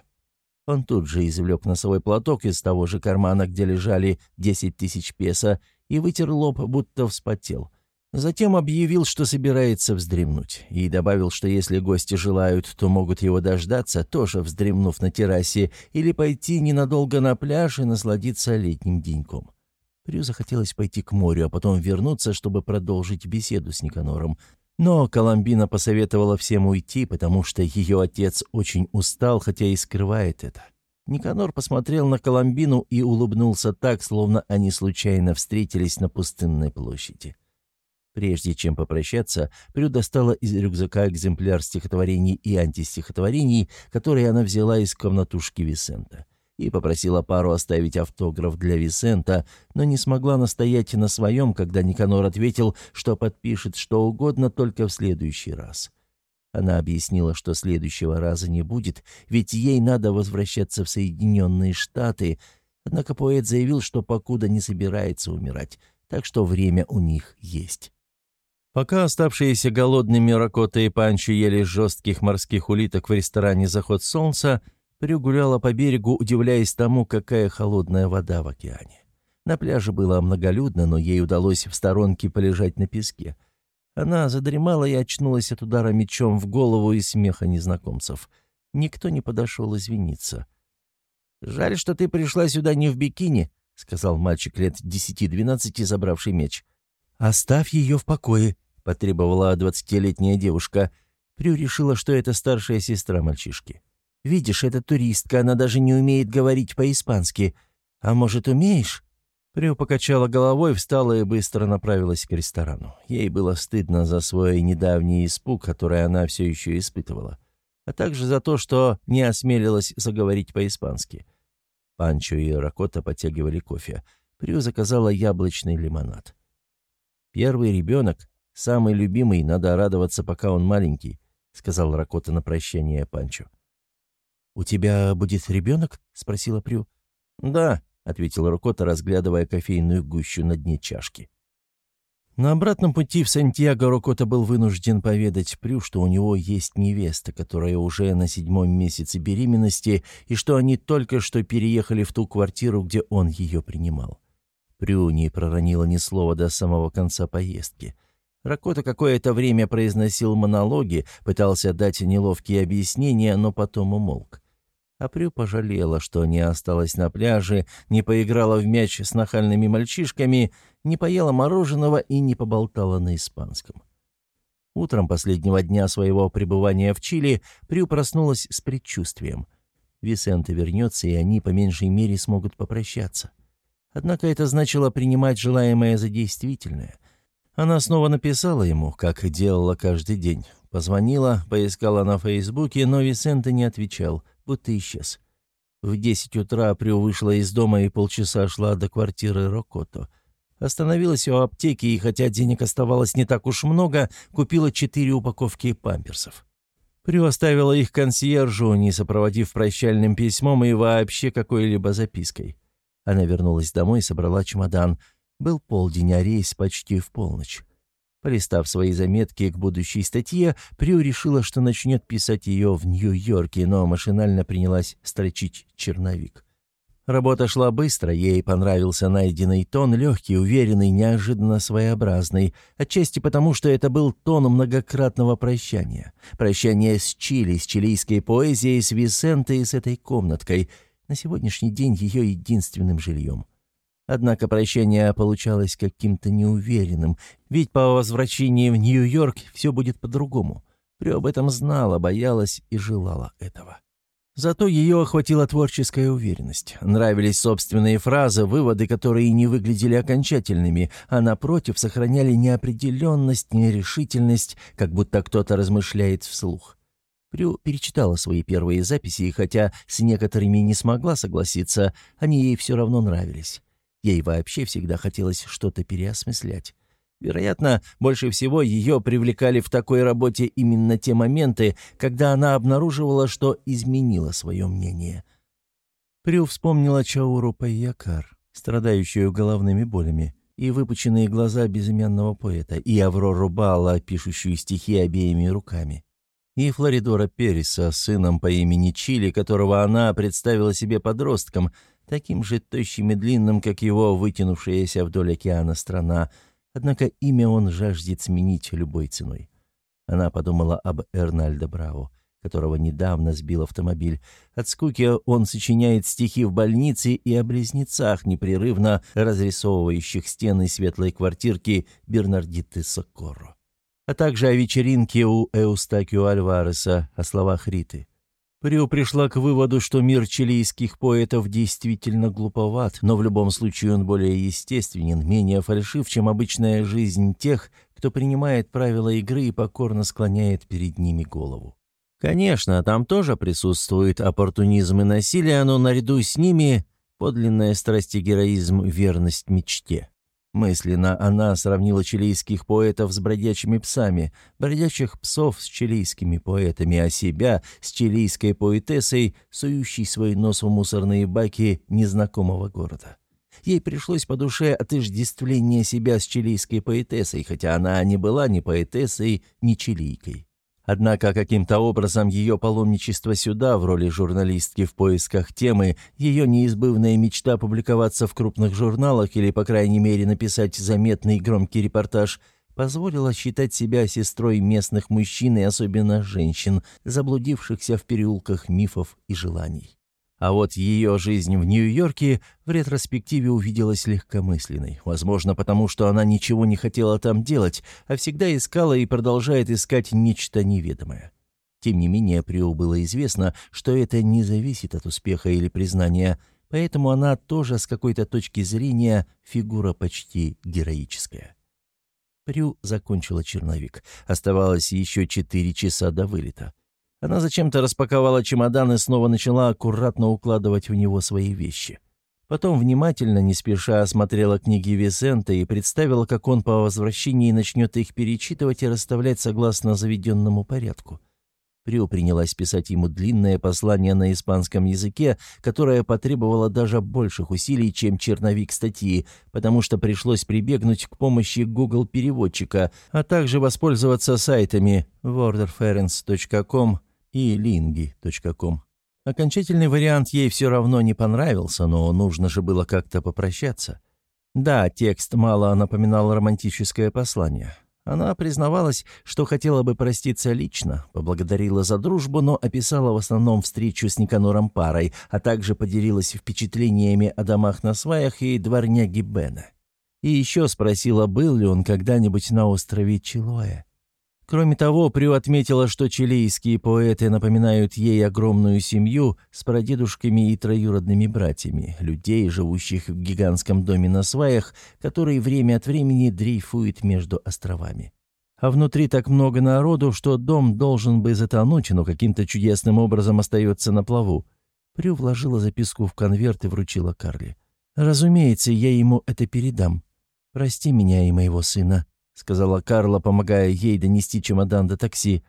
Он тут же извлек носовой платок из того же кармана, где лежали десять тысяч песо, и вытер лоб, будто вспотел. Затем объявил, что собирается вздремнуть, и добавил, что если гости желают, то могут его дождаться, тоже вздремнув на террасе, или пойти ненадолго на пляж и насладиться летним деньком. Прю захотелось пойти к морю, а потом вернуться, чтобы продолжить беседу с Никанором. Но Коломбина посоветовала всем уйти, потому что ее отец очень устал, хотя и скрывает это. Никанор посмотрел на Коломбину и улыбнулся так, словно они случайно встретились на пустынной площади. Прежде чем попрощаться, Прю достала из рюкзака экземпляр стихотворений и антистихотворений, которые она взяла из комнатушки Висента, и попросила пару оставить автограф для Висента, но не смогла настоять на своем, когда Никанор ответил, что подпишет что угодно только в следующий раз. Она объяснила, что следующего раза не будет, ведь ей надо возвращаться в Соединенные Штаты, однако поэт заявил, что покуда не собирается умирать, так что время у них есть. Пока оставшиеся голодными Ракота и Панчо ели жестких морских улиток в ресторане «Заход солнца», Прю гуляла по берегу, удивляясь тому, какая холодная вода в океане. На пляже было многолюдно, но ей удалось в сторонке полежать на песке. Она задремала и очнулась от удара мечом в голову и смеха незнакомцев. Никто не подошел извиниться. «Жаль, что ты пришла сюда не в бикини», — сказал мальчик лет десяти-двенадцати, забравший меч. «Оставь ее в покое», потребовала двадцатилетняя девушка. Прю решила, что это старшая сестра мальчишки. «Видишь, это туристка, она даже не умеет говорить по-испански. А может, умеешь?» Прю покачала головой, встала и быстро направилась к ресторану. Ей было стыдно за свой недавний испуг, который она все еще испытывала, а также за то, что не осмелилась заговорить по-испански. Панчо и Ракота подтягивали кофе. Прю заказала яблочный лимонад. Первый ребенок Самый любимый, надо радоваться, пока он маленький», — сказал Ракота на прощание Панчо. «У тебя будет ребенок?» — спросила Прю. «Да», — ответил Ракота, разглядывая кофейную гущу на дне чашки. На обратном пути в Сантьяго Рокота был вынужден поведать Прю, что у него есть невеста, которая уже на седьмом месяце беременности, и что они только что переехали в ту квартиру, где он ее принимал. Прю не проронила ни слова до самого конца поездки. Ракота какое-то время произносил монологи, пытался дать неловкие объяснения, но потом умолк. Апрю пожалела, что не осталась на пляже, не поиграла в мяч с нахальными мальчишками, не поела мороженого и не поболтала на испанском. Утром последнего дня своего пребывания в Чили Прю проснулась с предчувствием. Висенте вернется, и они по меньшей мере смогут попрощаться. Однако это значило принимать желаемое за действительное. Она снова написала ему, как делала каждый день. Позвонила, поискала на Фейсбуке, но Висенте не отвечал, будто исчез. В десять утра Прю вышла из дома и полчаса шла до квартиры Рокото. Остановилась у аптеки и, хотя денег оставалось не так уж много, купила четыре упаковки памперсов. Прю оставила их консьержу, не сопроводив прощальным письмом и вообще какой-либо запиской. Она вернулась домой и собрала чемодан — был полдень, а рейс почти в полночь. Полистав свои заметки к будущей статье, Прю решила, что начнет писать ее в Нью-Йорке, но машинально принялась строчить черновик. Работа шла быстро, ей понравился найденный тон, легкий, уверенный, неожиданно своеобразный, отчасти потому, что это был тон многократного прощания. Прощание с Чили, с чилийской поэзией, с Висентой и с этой комнаткой, на сегодняшний день ее единственным жильем. Однако прощание получалось каким-то неуверенным, ведь по возвращении в Нью-Йорк все будет по-другому. Прю об этом знала, боялась и желала этого. Зато ее охватила творческая уверенность. Нравились собственные фразы, выводы, которые не выглядели окончательными, а напротив сохраняли неопределенность, нерешительность, как будто кто-то размышляет вслух. Прю перечитала свои первые записи, и хотя с некоторыми не смогла согласиться, они ей все равно нравились. Ей вообще всегда хотелось что-то переосмыслять. Вероятно, больше всего ее привлекали в такой работе именно те моменты, когда она обнаруживала, что изменила свое мнение. Прю вспомнила Чауру Пайякар, страдающую головными болями, и выпученные глаза безымянного поэта, и Аврору Бала, пишущую стихи обеими руками, и Флоридора Переса, сыном по имени Чили, которого она представила себе подростком — таким же тощим и длинным, как его вытянувшаяся вдоль океана страна, Однако имя он жаждет сменить любой ценой. Она подумала об Эрнальдо Браво, которого недавно сбил автомобиль. От скуки он сочиняет стихи в больнице и о близнецах, непрерывно разрисовывающих стены светлой квартирки Бернардиты Соккоро. А также о вечеринке у Эустакио Альвареса, о словах Риты. Прио пришла к выводу, что мир чилийских поэтов действительно глуповат, но в любом случае он более естественен, менее фальшив, чем обычная жизнь тех, кто принимает правила игры и покорно склоняет перед ними голову. Конечно, там тоже присутствует оппортунизм и насилие, но наряду с ними подлинная страсть и героизм, верность мечте. Мысленно она сравнила чилийских поэтов с бродячими псами, бродячих псов с чилийскими поэтами, а себя с чилийской поэтессой, сующей свой нос в мусорные баки незнакомого города. Ей пришлось по душе отождествление себя с чилийской поэтессой, хотя она не была ни поэтессой, ни чилийкой. Однако каким-то образом ее паломничество сюда в роли журналистки в поисках темы, ее неизбывная мечта публиковаться в крупных журналах или, по крайней мере, написать заметный громкий репортаж, позволила считать себя сестрой местных мужчин и особенно женщин, заблудившихся в переулках мифов и желаний. А вот ее жизнь в Нью-Йорке в ретроспективе увиделась легкомысленной. Возможно, потому что она ничего не хотела там делать, а всегда искала и продолжает искать нечто неведомое. Тем не менее, Прио было известно, что это не зависит от успеха или признания, поэтому она тоже с какой-то точки зрения фигура почти героическая. Прю закончила черновик. Оставалось еще четыре часа до вылета. Она зачем-то распаковала чемодан и снова начала аккуратно укладывать в него свои вещи. Потом внимательно, не спеша, осмотрела книги Висента и представила, как он по возвращении начнет их перечитывать и расставлять согласно заведенному порядку. Прио принялась писать ему длинное послание на испанском языке, которое потребовало даже больших усилий, чем черновик статьи, потому что пришлось прибегнуть к помощи Google-переводчика, а также воспользоваться сайтами worderference.com и lingi.com. Окончательный вариант ей все равно не понравился, но нужно же было как-то попрощаться. Да, текст мало напоминал романтическое послание. Она признавалась, что хотела бы проститься лично, поблагодарила за дружбу, но описала в основном встречу с Никанором Парой, а также поделилась впечатлениями о домах на сваях и дворняге Бена. И еще спросила, был ли он когда-нибудь на острове Чилоэ. Кроме того, Прю отметила, что чилийские поэты напоминают ей огромную семью с прадедушками и троюродными братьями, людей, живущих в гигантском доме на сваях, который время от времени дрейфует между островами. А внутри так много народу, что дом должен бы затонуть, но каким-то чудесным образом остается на плаву. Прю вложила записку в конверт и вручила Карли. «Разумеется, я ему это передам. Прости меня и моего сына», — сказала Карла, помогая ей донести чемодан до такси.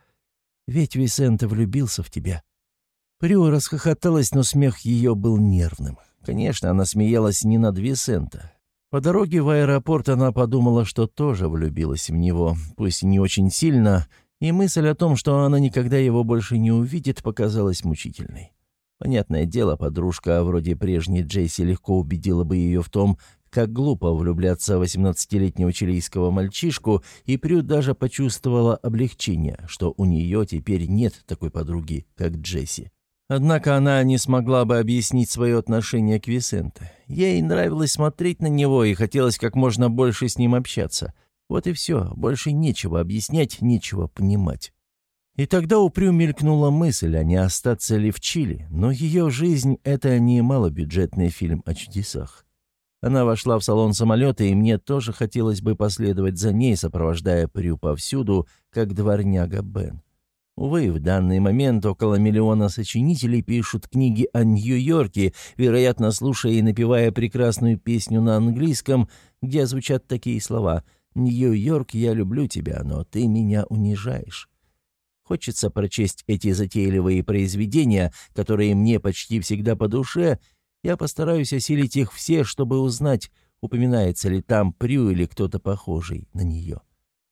«Ведь Висенте влюбился в тебя». Прио расхохоталась, но смех ее был нервным. Конечно, она смеялась не над Висента. По дороге в аэропорт она подумала, что тоже влюбилась в него, пусть не очень сильно, и мысль о том, что она никогда его больше не увидит, показалась мучительной. Понятное дело, подружка вроде прежней Джейси легко убедила бы ее в том, как глупо влюбляться в 18-летнего чилийского мальчишку, и Прю даже почувствовала облегчение, что у нее теперь нет такой подруги, как Джесси. Однако она не смогла бы объяснить свое отношение к Висенте. Ей нравилось смотреть на него и хотелось как можно больше с ним общаться. Вот и все, больше нечего объяснять, нечего понимать. И тогда у Прю мелькнула мысль, а не остаться ли в Чили, но ее жизнь — это не малобюджетный фильм о чудесах. Она вошла в салон самолета, и мне тоже хотелось бы последовать за ней, сопровождая Прю повсюду, как дворняга Бен. Увы, в данный момент около миллиона сочинителей пишут книги о Нью-Йорке, вероятно, слушая и напевая прекрасную песню на английском, где звучат такие слова «Нью-Йорк, я люблю тебя, но ты меня унижаешь». Хочется прочесть эти затейливые произведения, которые мне почти всегда по душе — я постараюсь осилить их все, чтобы узнать, упоминается ли там Прю или кто-то похожий на нее.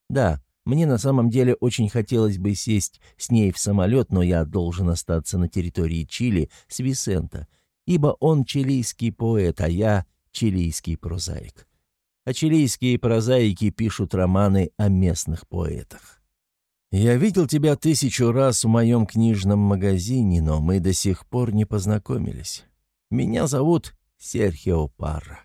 Да, мне на самом деле очень хотелось бы сесть с ней в самолет, но я должен остаться на территории Чили с Висента, ибо он чилийский поэт, а я чилийский прозаик. а чилийские прозаики пишут романы о местных поэтах. Я видел тебя тысячу раз в моем книжном магазине, но мы до сих пор не познакомились. Меня зовут Серхио Парра.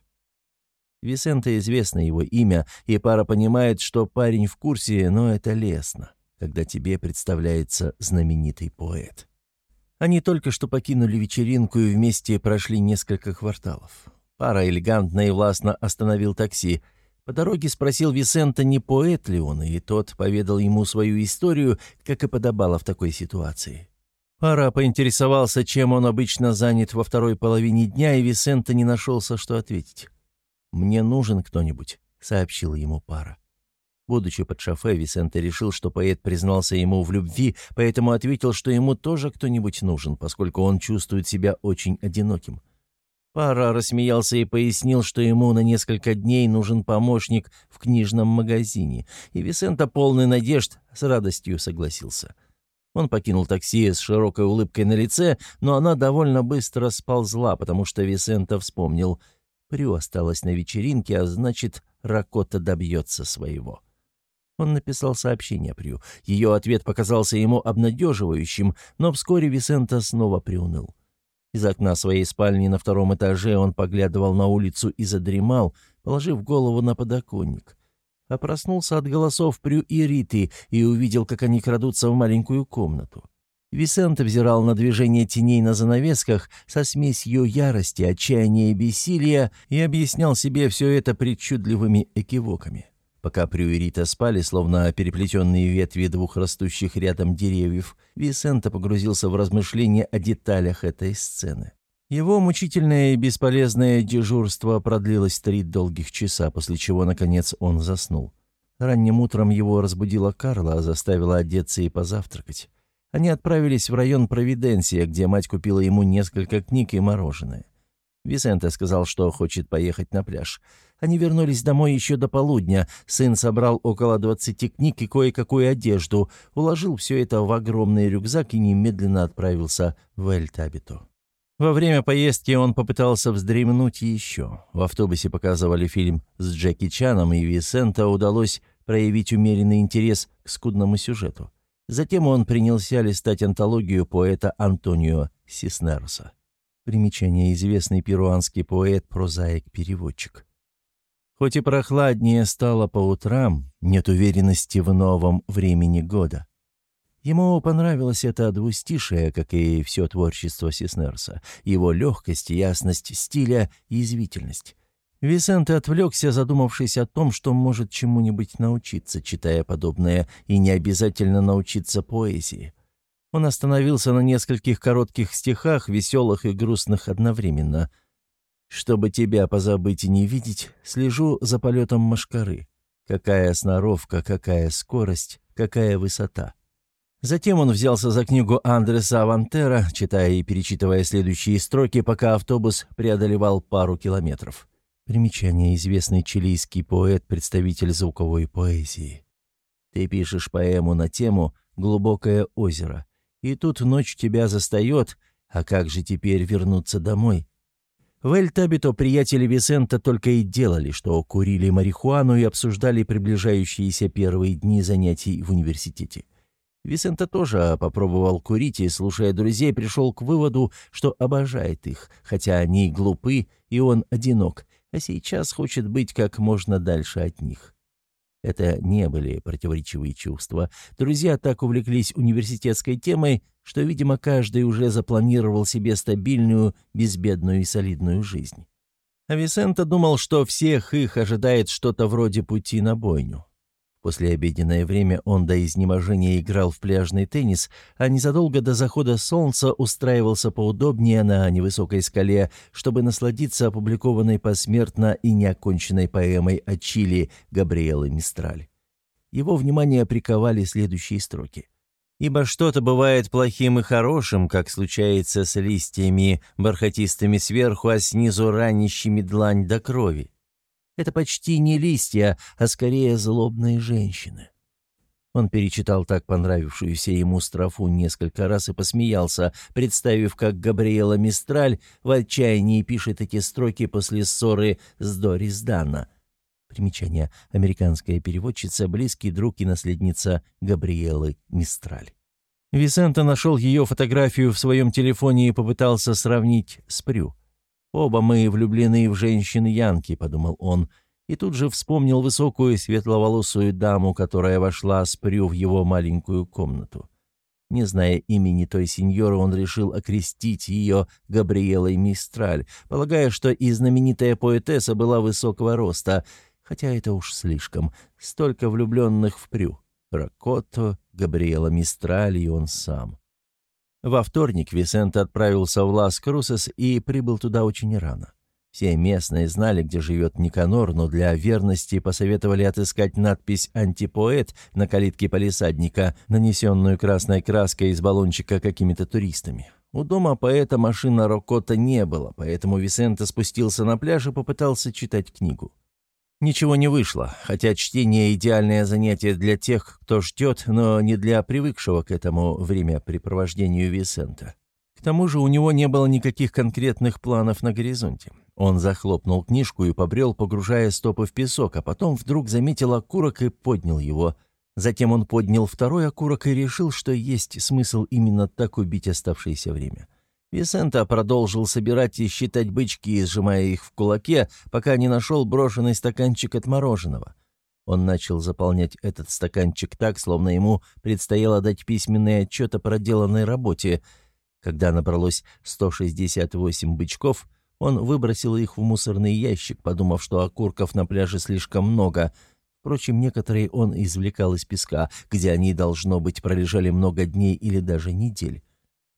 Висенте известно его имя, и пара понимает, что парень в курсе, но это лестно, когда тебе представляется знаменитый поэт. Они только что покинули вечеринку и вместе прошли несколько кварталов. Пара элегантно и властно остановил такси. По дороге спросил Висента, не поэт ли он, и тот поведал ему свою историю, как и подобало в такой ситуации. Пара поинтересовался, чем он обычно занят во второй половине дня, и Висента не нашелся, что ответить. «Мне нужен кто-нибудь», — сообщила ему пара. Будучи под шофе, Висенте решил, что поэт признался ему в любви, поэтому ответил, что ему тоже кто-нибудь нужен, поскольку он чувствует себя очень одиноким. Пара рассмеялся и пояснил, что ему на несколько дней нужен помощник в книжном магазине, и Висента, полный надежд, с радостью согласился. Он покинул такси с широкой улыбкой на лице, но она довольно быстро сползла, потому что Висента вспомнил. Прю осталась на вечеринке, а значит, Ракота добьется своего. Он написал сообщение Прю. Ее ответ показался ему обнадеживающим, но вскоре Висента снова приуныл. Из окна своей спальни на втором этаже он поглядывал на улицу и задремал, положив голову на подоконник. А проснулся от голосов Прю и Риты и увидел, как они крадутся в маленькую комнату. Висент взирал на движение теней на занавесках со смесью ярости, отчаяния и бессилия и объяснял себе все это причудливыми экивоками. Пока Прюерита спали, словно переплетенные ветви двух растущих рядом деревьев, Висента погрузился в размышления о деталях этой сцены. Его мучительное и бесполезное дежурство продлилось три долгих часа, после чего, наконец, он заснул. Ранним утром его разбудила Карла, заставила одеться и позавтракать. Они отправились в район Провиденция, где мать купила ему несколько книг и мороженое. Висенте сказал, что хочет поехать на пляж. Они вернулись домой еще до полудня. Сын собрал около двадцати книг и кое-какую одежду, уложил все это в огромный рюкзак и немедленно отправился в Эль-Табиту. Во время поездки он попытался вздремнуть еще. В автобусе показывали фильм с Джеки Чаном, и Висента удалось проявить умеренный интерес к скудному сюжету. Затем он принялся листать антологию поэта Антонио Сиснероса. Примечание известный перуанский поэт, прозаик, переводчик. Хоть и прохладнее стало по утрам, нет уверенности в новом времени года. Ему понравилось это двустишее, как и все творчество Сиснерса, его легкость, ясность стиля и язвительность. Висенте отвлекся, задумавшись о том, что может чему-нибудь научиться, читая подобное, и не обязательно научиться поэзии. Он остановился на нескольких коротких стихах, веселых и грустных одновременно. «Чтобы тебя позабыть и не видеть, слежу за полетом машкары. Какая сноровка, какая скорость, какая высота». Затем он взялся за книгу Андреса Авантера, читая и перечитывая следующие строки, пока автобус преодолевал пару километров. Примечание известный чилийский поэт, представитель звуковой поэзии. Ты пишешь поэму на тему «Глубокое озеро», и тут ночь тебя застает, а как же теперь вернуться домой? В Эль-Табито приятели Висента только и делали, что курили марихуану и обсуждали приближающиеся первые дни занятий в университете. Висента тоже попробовал курить и, слушая друзей, пришел к выводу, что обожает их, хотя они глупы, и он одинок, а сейчас хочет быть как можно дальше от них. Это не были противоречивые чувства. Друзья так увлеклись университетской темой, что, видимо, каждый уже запланировал себе стабильную, безбедную и солидную жизнь. А Висента думал, что всех их ожидает что-то вроде пути на бойню. После обеденное время он до изнеможения играл в пляжный теннис, а незадолго до захода солнца устраивался поудобнее на невысокой скале, чтобы насладиться опубликованной посмертно и неоконченной поэмой о Чили Габриэлы Мистраль. Его внимание приковали следующие строки. «Ибо что-то бывает плохим и хорошим, как случается с листьями, бархатистыми сверху, а снизу ранящими длань до крови. Это почти не листья, а скорее злобные женщины. Он перечитал так понравившуюся ему строфу несколько раз и посмеялся, представив, как Габриэла Мистраль в отчаянии пишет эти строки после ссоры с Дорис Данна. Примечание. Американская переводчица, близкий друг и наследница Габриэлы Мистраль. Висента нашел ее фотографию в своем телефоне и попытался сравнить с Прю. «Оба мы влюблены в женщин Янки», — подумал он, и тут же вспомнил высокую светловолосую даму, которая вошла с Прю в его маленькую комнату. Не зная имени той сеньоры, он решил окрестить ее Габриэлой Мистраль, полагая, что и знаменитая поэтесса была высокого роста, хотя это уж слишком. Столько влюбленных в Прю. Ракотто, Габриэла Мистраль и он сам. Во вторник Висент отправился в Лас-Крусес и прибыл туда очень рано. Все местные знали, где живет Никанор, но для верности посоветовали отыскать надпись «Антипоэт» на калитке полисадника, нанесенную красной краской из баллончика какими-то туристами. У дома поэта машина Рокота не было, поэтому Висенте спустился на пляж и попытался читать книгу. Ничего не вышло, хотя чтение – идеальное занятие для тех, кто ждет, но не для привыкшего к этому времяпрепровождению Висента. К тому же у него не было никаких конкретных планов на горизонте. Он захлопнул книжку и побрел, погружая стопы в песок, а потом вдруг заметил окурок и поднял его. Затем он поднял второй окурок и решил, что есть смысл именно так убить оставшееся время. Висента продолжил собирать и считать бычки, сжимая их в кулаке, пока не нашел брошенный стаканчик от мороженого. Он начал заполнять этот стаканчик так, словно ему предстояло дать письменный отчет о проделанной работе — когда набралось 168 бычков, он выбросил их в мусорный ящик, подумав, что окурков на пляже слишком много. Впрочем, некоторые он извлекал из песка, где они, должно быть, пролежали много дней или даже недель.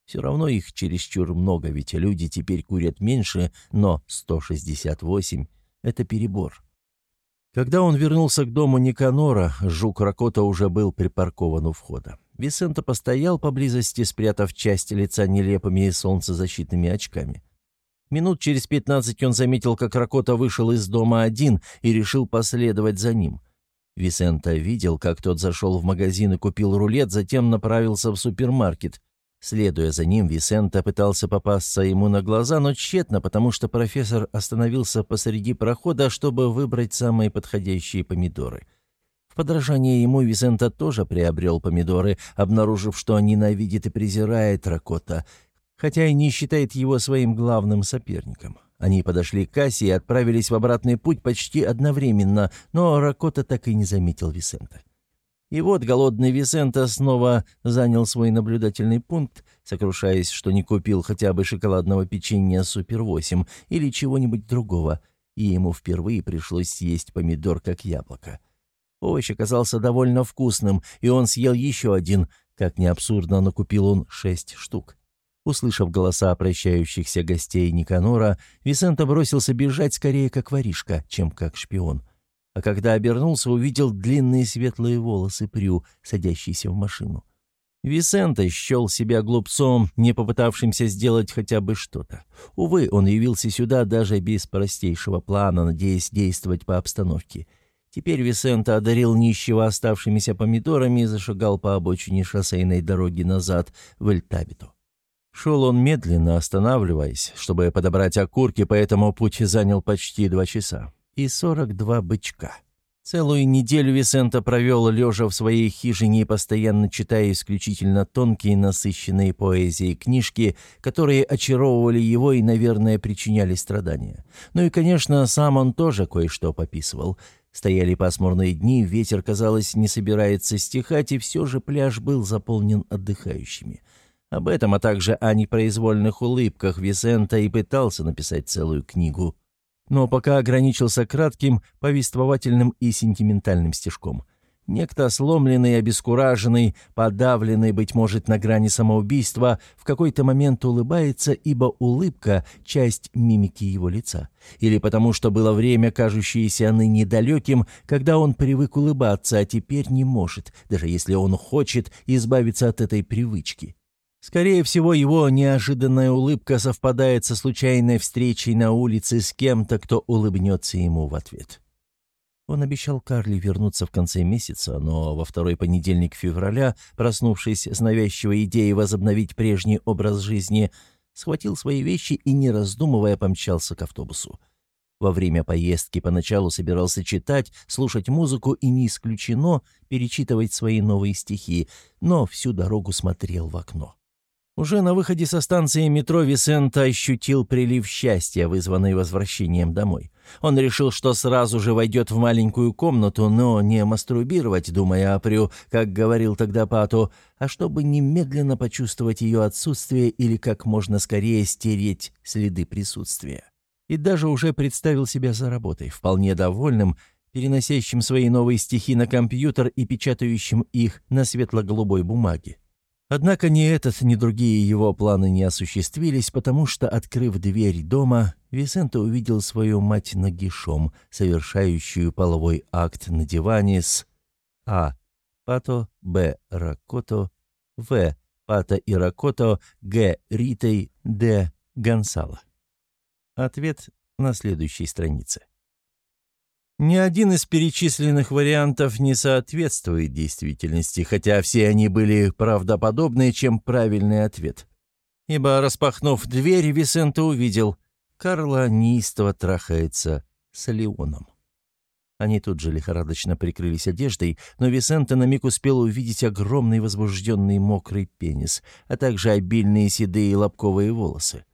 Все равно их чересчур много, ведь люди теперь курят меньше, но 168 — это перебор. Когда он вернулся к дому Никанора, жук Ракота уже был припаркован у входа. Висенто постоял поблизости, спрятав часть лица нелепыми солнцезащитными очками. Минут через пятнадцать он заметил, как Ракота вышел из дома один и решил последовать за ним. Висенто видел, как тот зашел в магазин и купил рулет, затем направился в супермаркет. Следуя за ним, Висенто пытался попасться ему на глаза, но тщетно, потому что профессор остановился посреди прохода, чтобы выбрать самые подходящие помидоры — в подражание ему Визента тоже приобрел помидоры, обнаружив, что ненавидит и презирает Ракота, хотя и не считает его своим главным соперником. Они подошли к кассе и отправились в обратный путь почти одновременно, но Ракота так и не заметил Висента. И вот голодный Висента снова занял свой наблюдательный пункт, сокрушаясь, что не купил хотя бы шоколадного печенья «Супер-8» или чего-нибудь другого, и ему впервые пришлось съесть помидор как яблоко. Овощ оказался довольно вкусным, и он съел еще один. Как ни абсурдно, но купил он шесть штук. Услышав голоса прощающихся гостей Никанора, Висента бросился бежать скорее как воришка, чем как шпион. А когда обернулся, увидел длинные светлые волосы Прю, садящиеся в машину. Висента счел себя глупцом, не попытавшимся сделать хотя бы что-то. Увы, он явился сюда даже без простейшего плана, надеясь действовать по обстановке — Теперь Висента одарил нищего оставшимися помидорами и зашагал по обочине шоссейной дороги назад, в Эльтабиту. Шел он медленно, останавливаясь, чтобы подобрать окурки, поэтому путь занял почти два часа. И сорок два бычка. Целую неделю Висента провел, лежа в своей хижине постоянно читая исключительно тонкие, насыщенные поэзией книжки, которые очаровывали его и, наверное, причиняли страдания. Ну и, конечно, сам он тоже кое-что пописывал — Стояли пасмурные дни, ветер, казалось, не собирается стихать, и все же пляж был заполнен отдыхающими. Об этом, а также о непроизвольных улыбках Висента и пытался написать целую книгу. Но пока ограничился кратким, повествовательным и сентиментальным стишком. Некто сломленный, обескураженный, подавленный, быть может, на грани самоубийства, в какой-то момент улыбается, ибо улыбка — часть мимики его лица. Или потому, что было время, кажущееся ныне далеким, когда он привык улыбаться, а теперь не может, даже если он хочет избавиться от этой привычки. Скорее всего, его неожиданная улыбка совпадает со случайной встречей на улице с кем-то, кто улыбнется ему в ответ. Он обещал Карли вернуться в конце месяца, но во второй понедельник февраля, проснувшись с навязчивой идеей возобновить прежний образ жизни, схватил свои вещи и, не раздумывая, помчался к автобусу. Во время поездки поначалу собирался читать, слушать музыку и не исключено перечитывать свои новые стихи, но всю дорогу смотрел в окно. Уже на выходе со станции метро Висента ощутил прилив счастья, вызванный возвращением домой. Он решил, что сразу же войдет в маленькую комнату, но не мастурбировать, думая о Прю, как говорил тогда Пату, а чтобы немедленно почувствовать ее отсутствие или как можно скорее стереть следы присутствия. И даже уже представил себя за работой, вполне довольным, переносящим свои новые стихи на компьютер и печатающим их на светло-голубой бумаге. Однако ни этот, ни другие его планы не осуществились, потому что, открыв дверь дома, Висенто увидел свою мать нагишом, совершающую половой акт на диване с А. Пато, Б. Ракото, В. Пато и Ракото, Г. Ритой, Д. Гонсало. Ответ на следующей странице. Ни один из перечисленных вариантов не соответствует действительности, хотя все они были правдоподобнее, чем правильный ответ. Ибо, распахнув дверь, Висенто увидел, Карла неистово трахается с Леоном. Они тут же лихорадочно прикрылись одеждой, но Висенто на миг успел увидеть огромный возбужденный мокрый пенис, а также обильные седые лобковые волосы.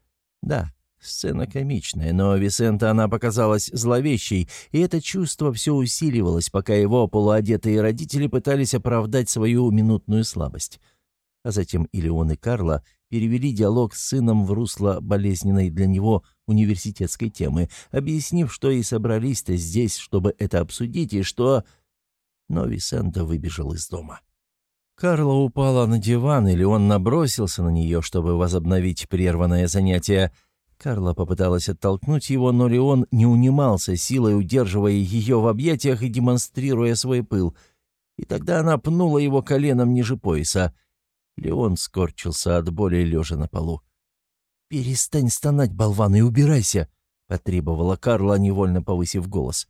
Да, Сцена комичная, но Висента она показалась зловещей, и это чувство все усиливалось, пока его полуодетые родители пытались оправдать свою минутную слабость. А затем и Леон, и Карла перевели диалог с сыном в русло болезненной для него университетской темы, объяснив, что и собрались-то здесь, чтобы это обсудить, и что... Но Висента выбежал из дома. Карла упала на диван, или он набросился на нее, чтобы возобновить прерванное занятие — Карла попыталась оттолкнуть его, но Леон не унимался, силой удерживая ее в объятиях и демонстрируя свой пыл. И тогда она пнула его коленом ниже пояса. Леон скорчился от боли, лежа на полу. «Перестань стонать, болван, и убирайся!» — потребовала Карла, невольно повысив голос.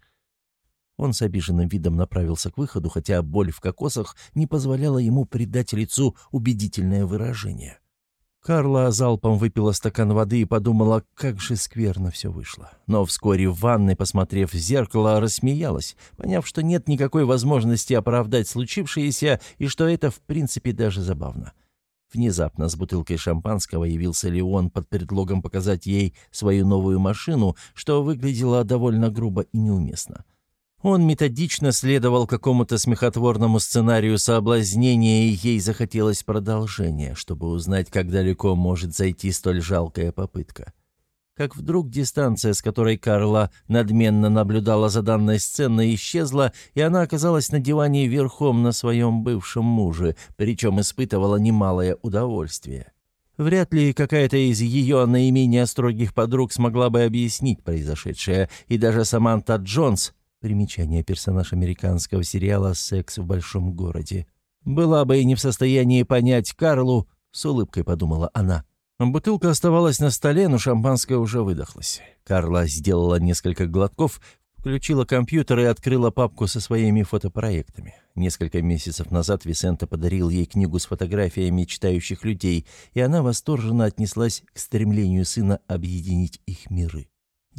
Он с обиженным видом направился к выходу, хотя боль в кокосах не позволяла ему придать лицу убедительное выражение. Карла залпом выпила стакан воды и подумала, как же скверно все вышло. Но вскоре в ванной, посмотрев в зеркало, рассмеялась, поняв, что нет никакой возможности оправдать случившееся и что это в принципе даже забавно. Внезапно с бутылкой шампанского явился Леон под предлогом показать ей свою новую машину, что выглядело довольно грубо и неуместно. — он методично следовал какому-то смехотворному сценарию соблазнения, и ей захотелось продолжения, чтобы узнать, как далеко может зайти столь жалкая попытка. Как вдруг дистанция, с которой Карла надменно наблюдала за данной сценой, исчезла, и она оказалась на диване верхом на своем бывшем муже, причем испытывала немалое удовольствие. Вряд ли какая-то из ее наименее строгих подруг смогла бы объяснить произошедшее, и даже Саманта Джонс, Примечание персонаж американского сериала «Секс в большом городе». «Была бы и не в состоянии понять Карлу», — с улыбкой подумала она. Бутылка оставалась на столе, но шампанское уже выдохлось. Карла сделала несколько глотков, включила компьютер и открыла папку со своими фотопроектами. Несколько месяцев назад Висента подарил ей книгу с фотографиями читающих людей, и она восторженно отнеслась к стремлению сына объединить их миры.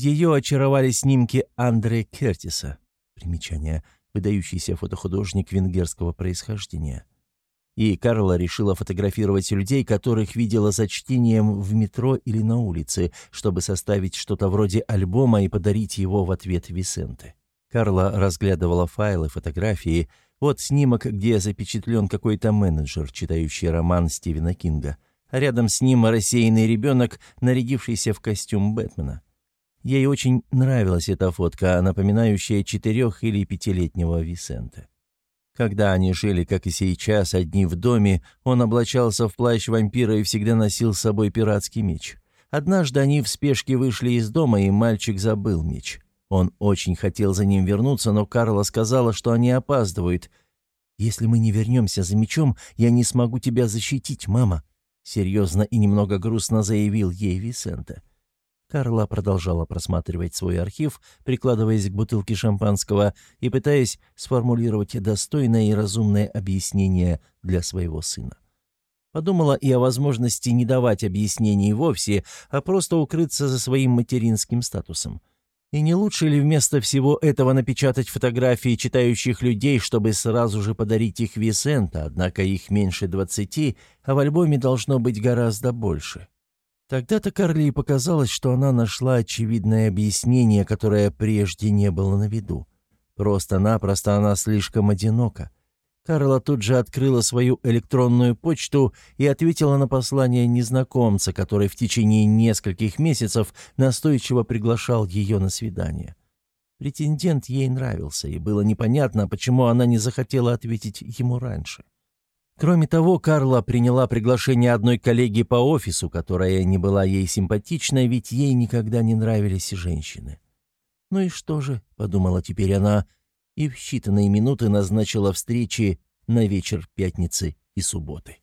Ее очаровали снимки Андре Кертиса. Примечание. Выдающийся фотохудожник венгерского происхождения. И Карла решила фотографировать людей, которых видела за чтением в метро или на улице, чтобы составить что-то вроде альбома и подарить его в ответ Висенте. Карла разглядывала файлы, фотографии. Вот снимок, где запечатлен какой-то менеджер, читающий роман Стивена Кинга. А рядом с ним рассеянный ребенок, нарядившийся в костюм Бэтмена. Ей очень нравилась эта фотка, напоминающая четырех- или пятилетнего Висента. Когда они жили, как и сейчас, одни в доме, он облачался в плащ вампира и всегда носил с собой пиратский меч. Однажды они в спешке вышли из дома, и мальчик забыл меч. Он очень хотел за ним вернуться, но Карла сказала, что они опаздывают. «Если мы не вернемся за мечом, я не смогу тебя защитить, мама», — серьезно и немного грустно заявил ей Висента. Карла продолжала просматривать свой архив, прикладываясь к бутылке шампанского и пытаясь сформулировать достойное и разумное объяснение для своего сына. Подумала и о возможности не давать объяснений вовсе, а просто укрыться за своим материнским статусом. И не лучше ли вместо всего этого напечатать фотографии читающих людей, чтобы сразу же подарить их Висента, однако их меньше двадцати, а в альбоме должно быть гораздо больше? Тогда-то Карли показалось, что она нашла очевидное объяснение, которое прежде не было на виду. Просто-напросто она слишком одинока. Карла тут же открыла свою электронную почту и ответила на послание незнакомца, который в течение нескольких месяцев настойчиво приглашал ее на свидание. Претендент ей нравился, и было непонятно, почему она не захотела ответить ему раньше. Кроме того, Карла приняла приглашение одной коллеги по офису, которая не была ей симпатична, ведь ей никогда не нравились женщины. «Ну и что же?» — подумала теперь она — и в считанные минуты назначила встречи на вечер пятницы и субботы.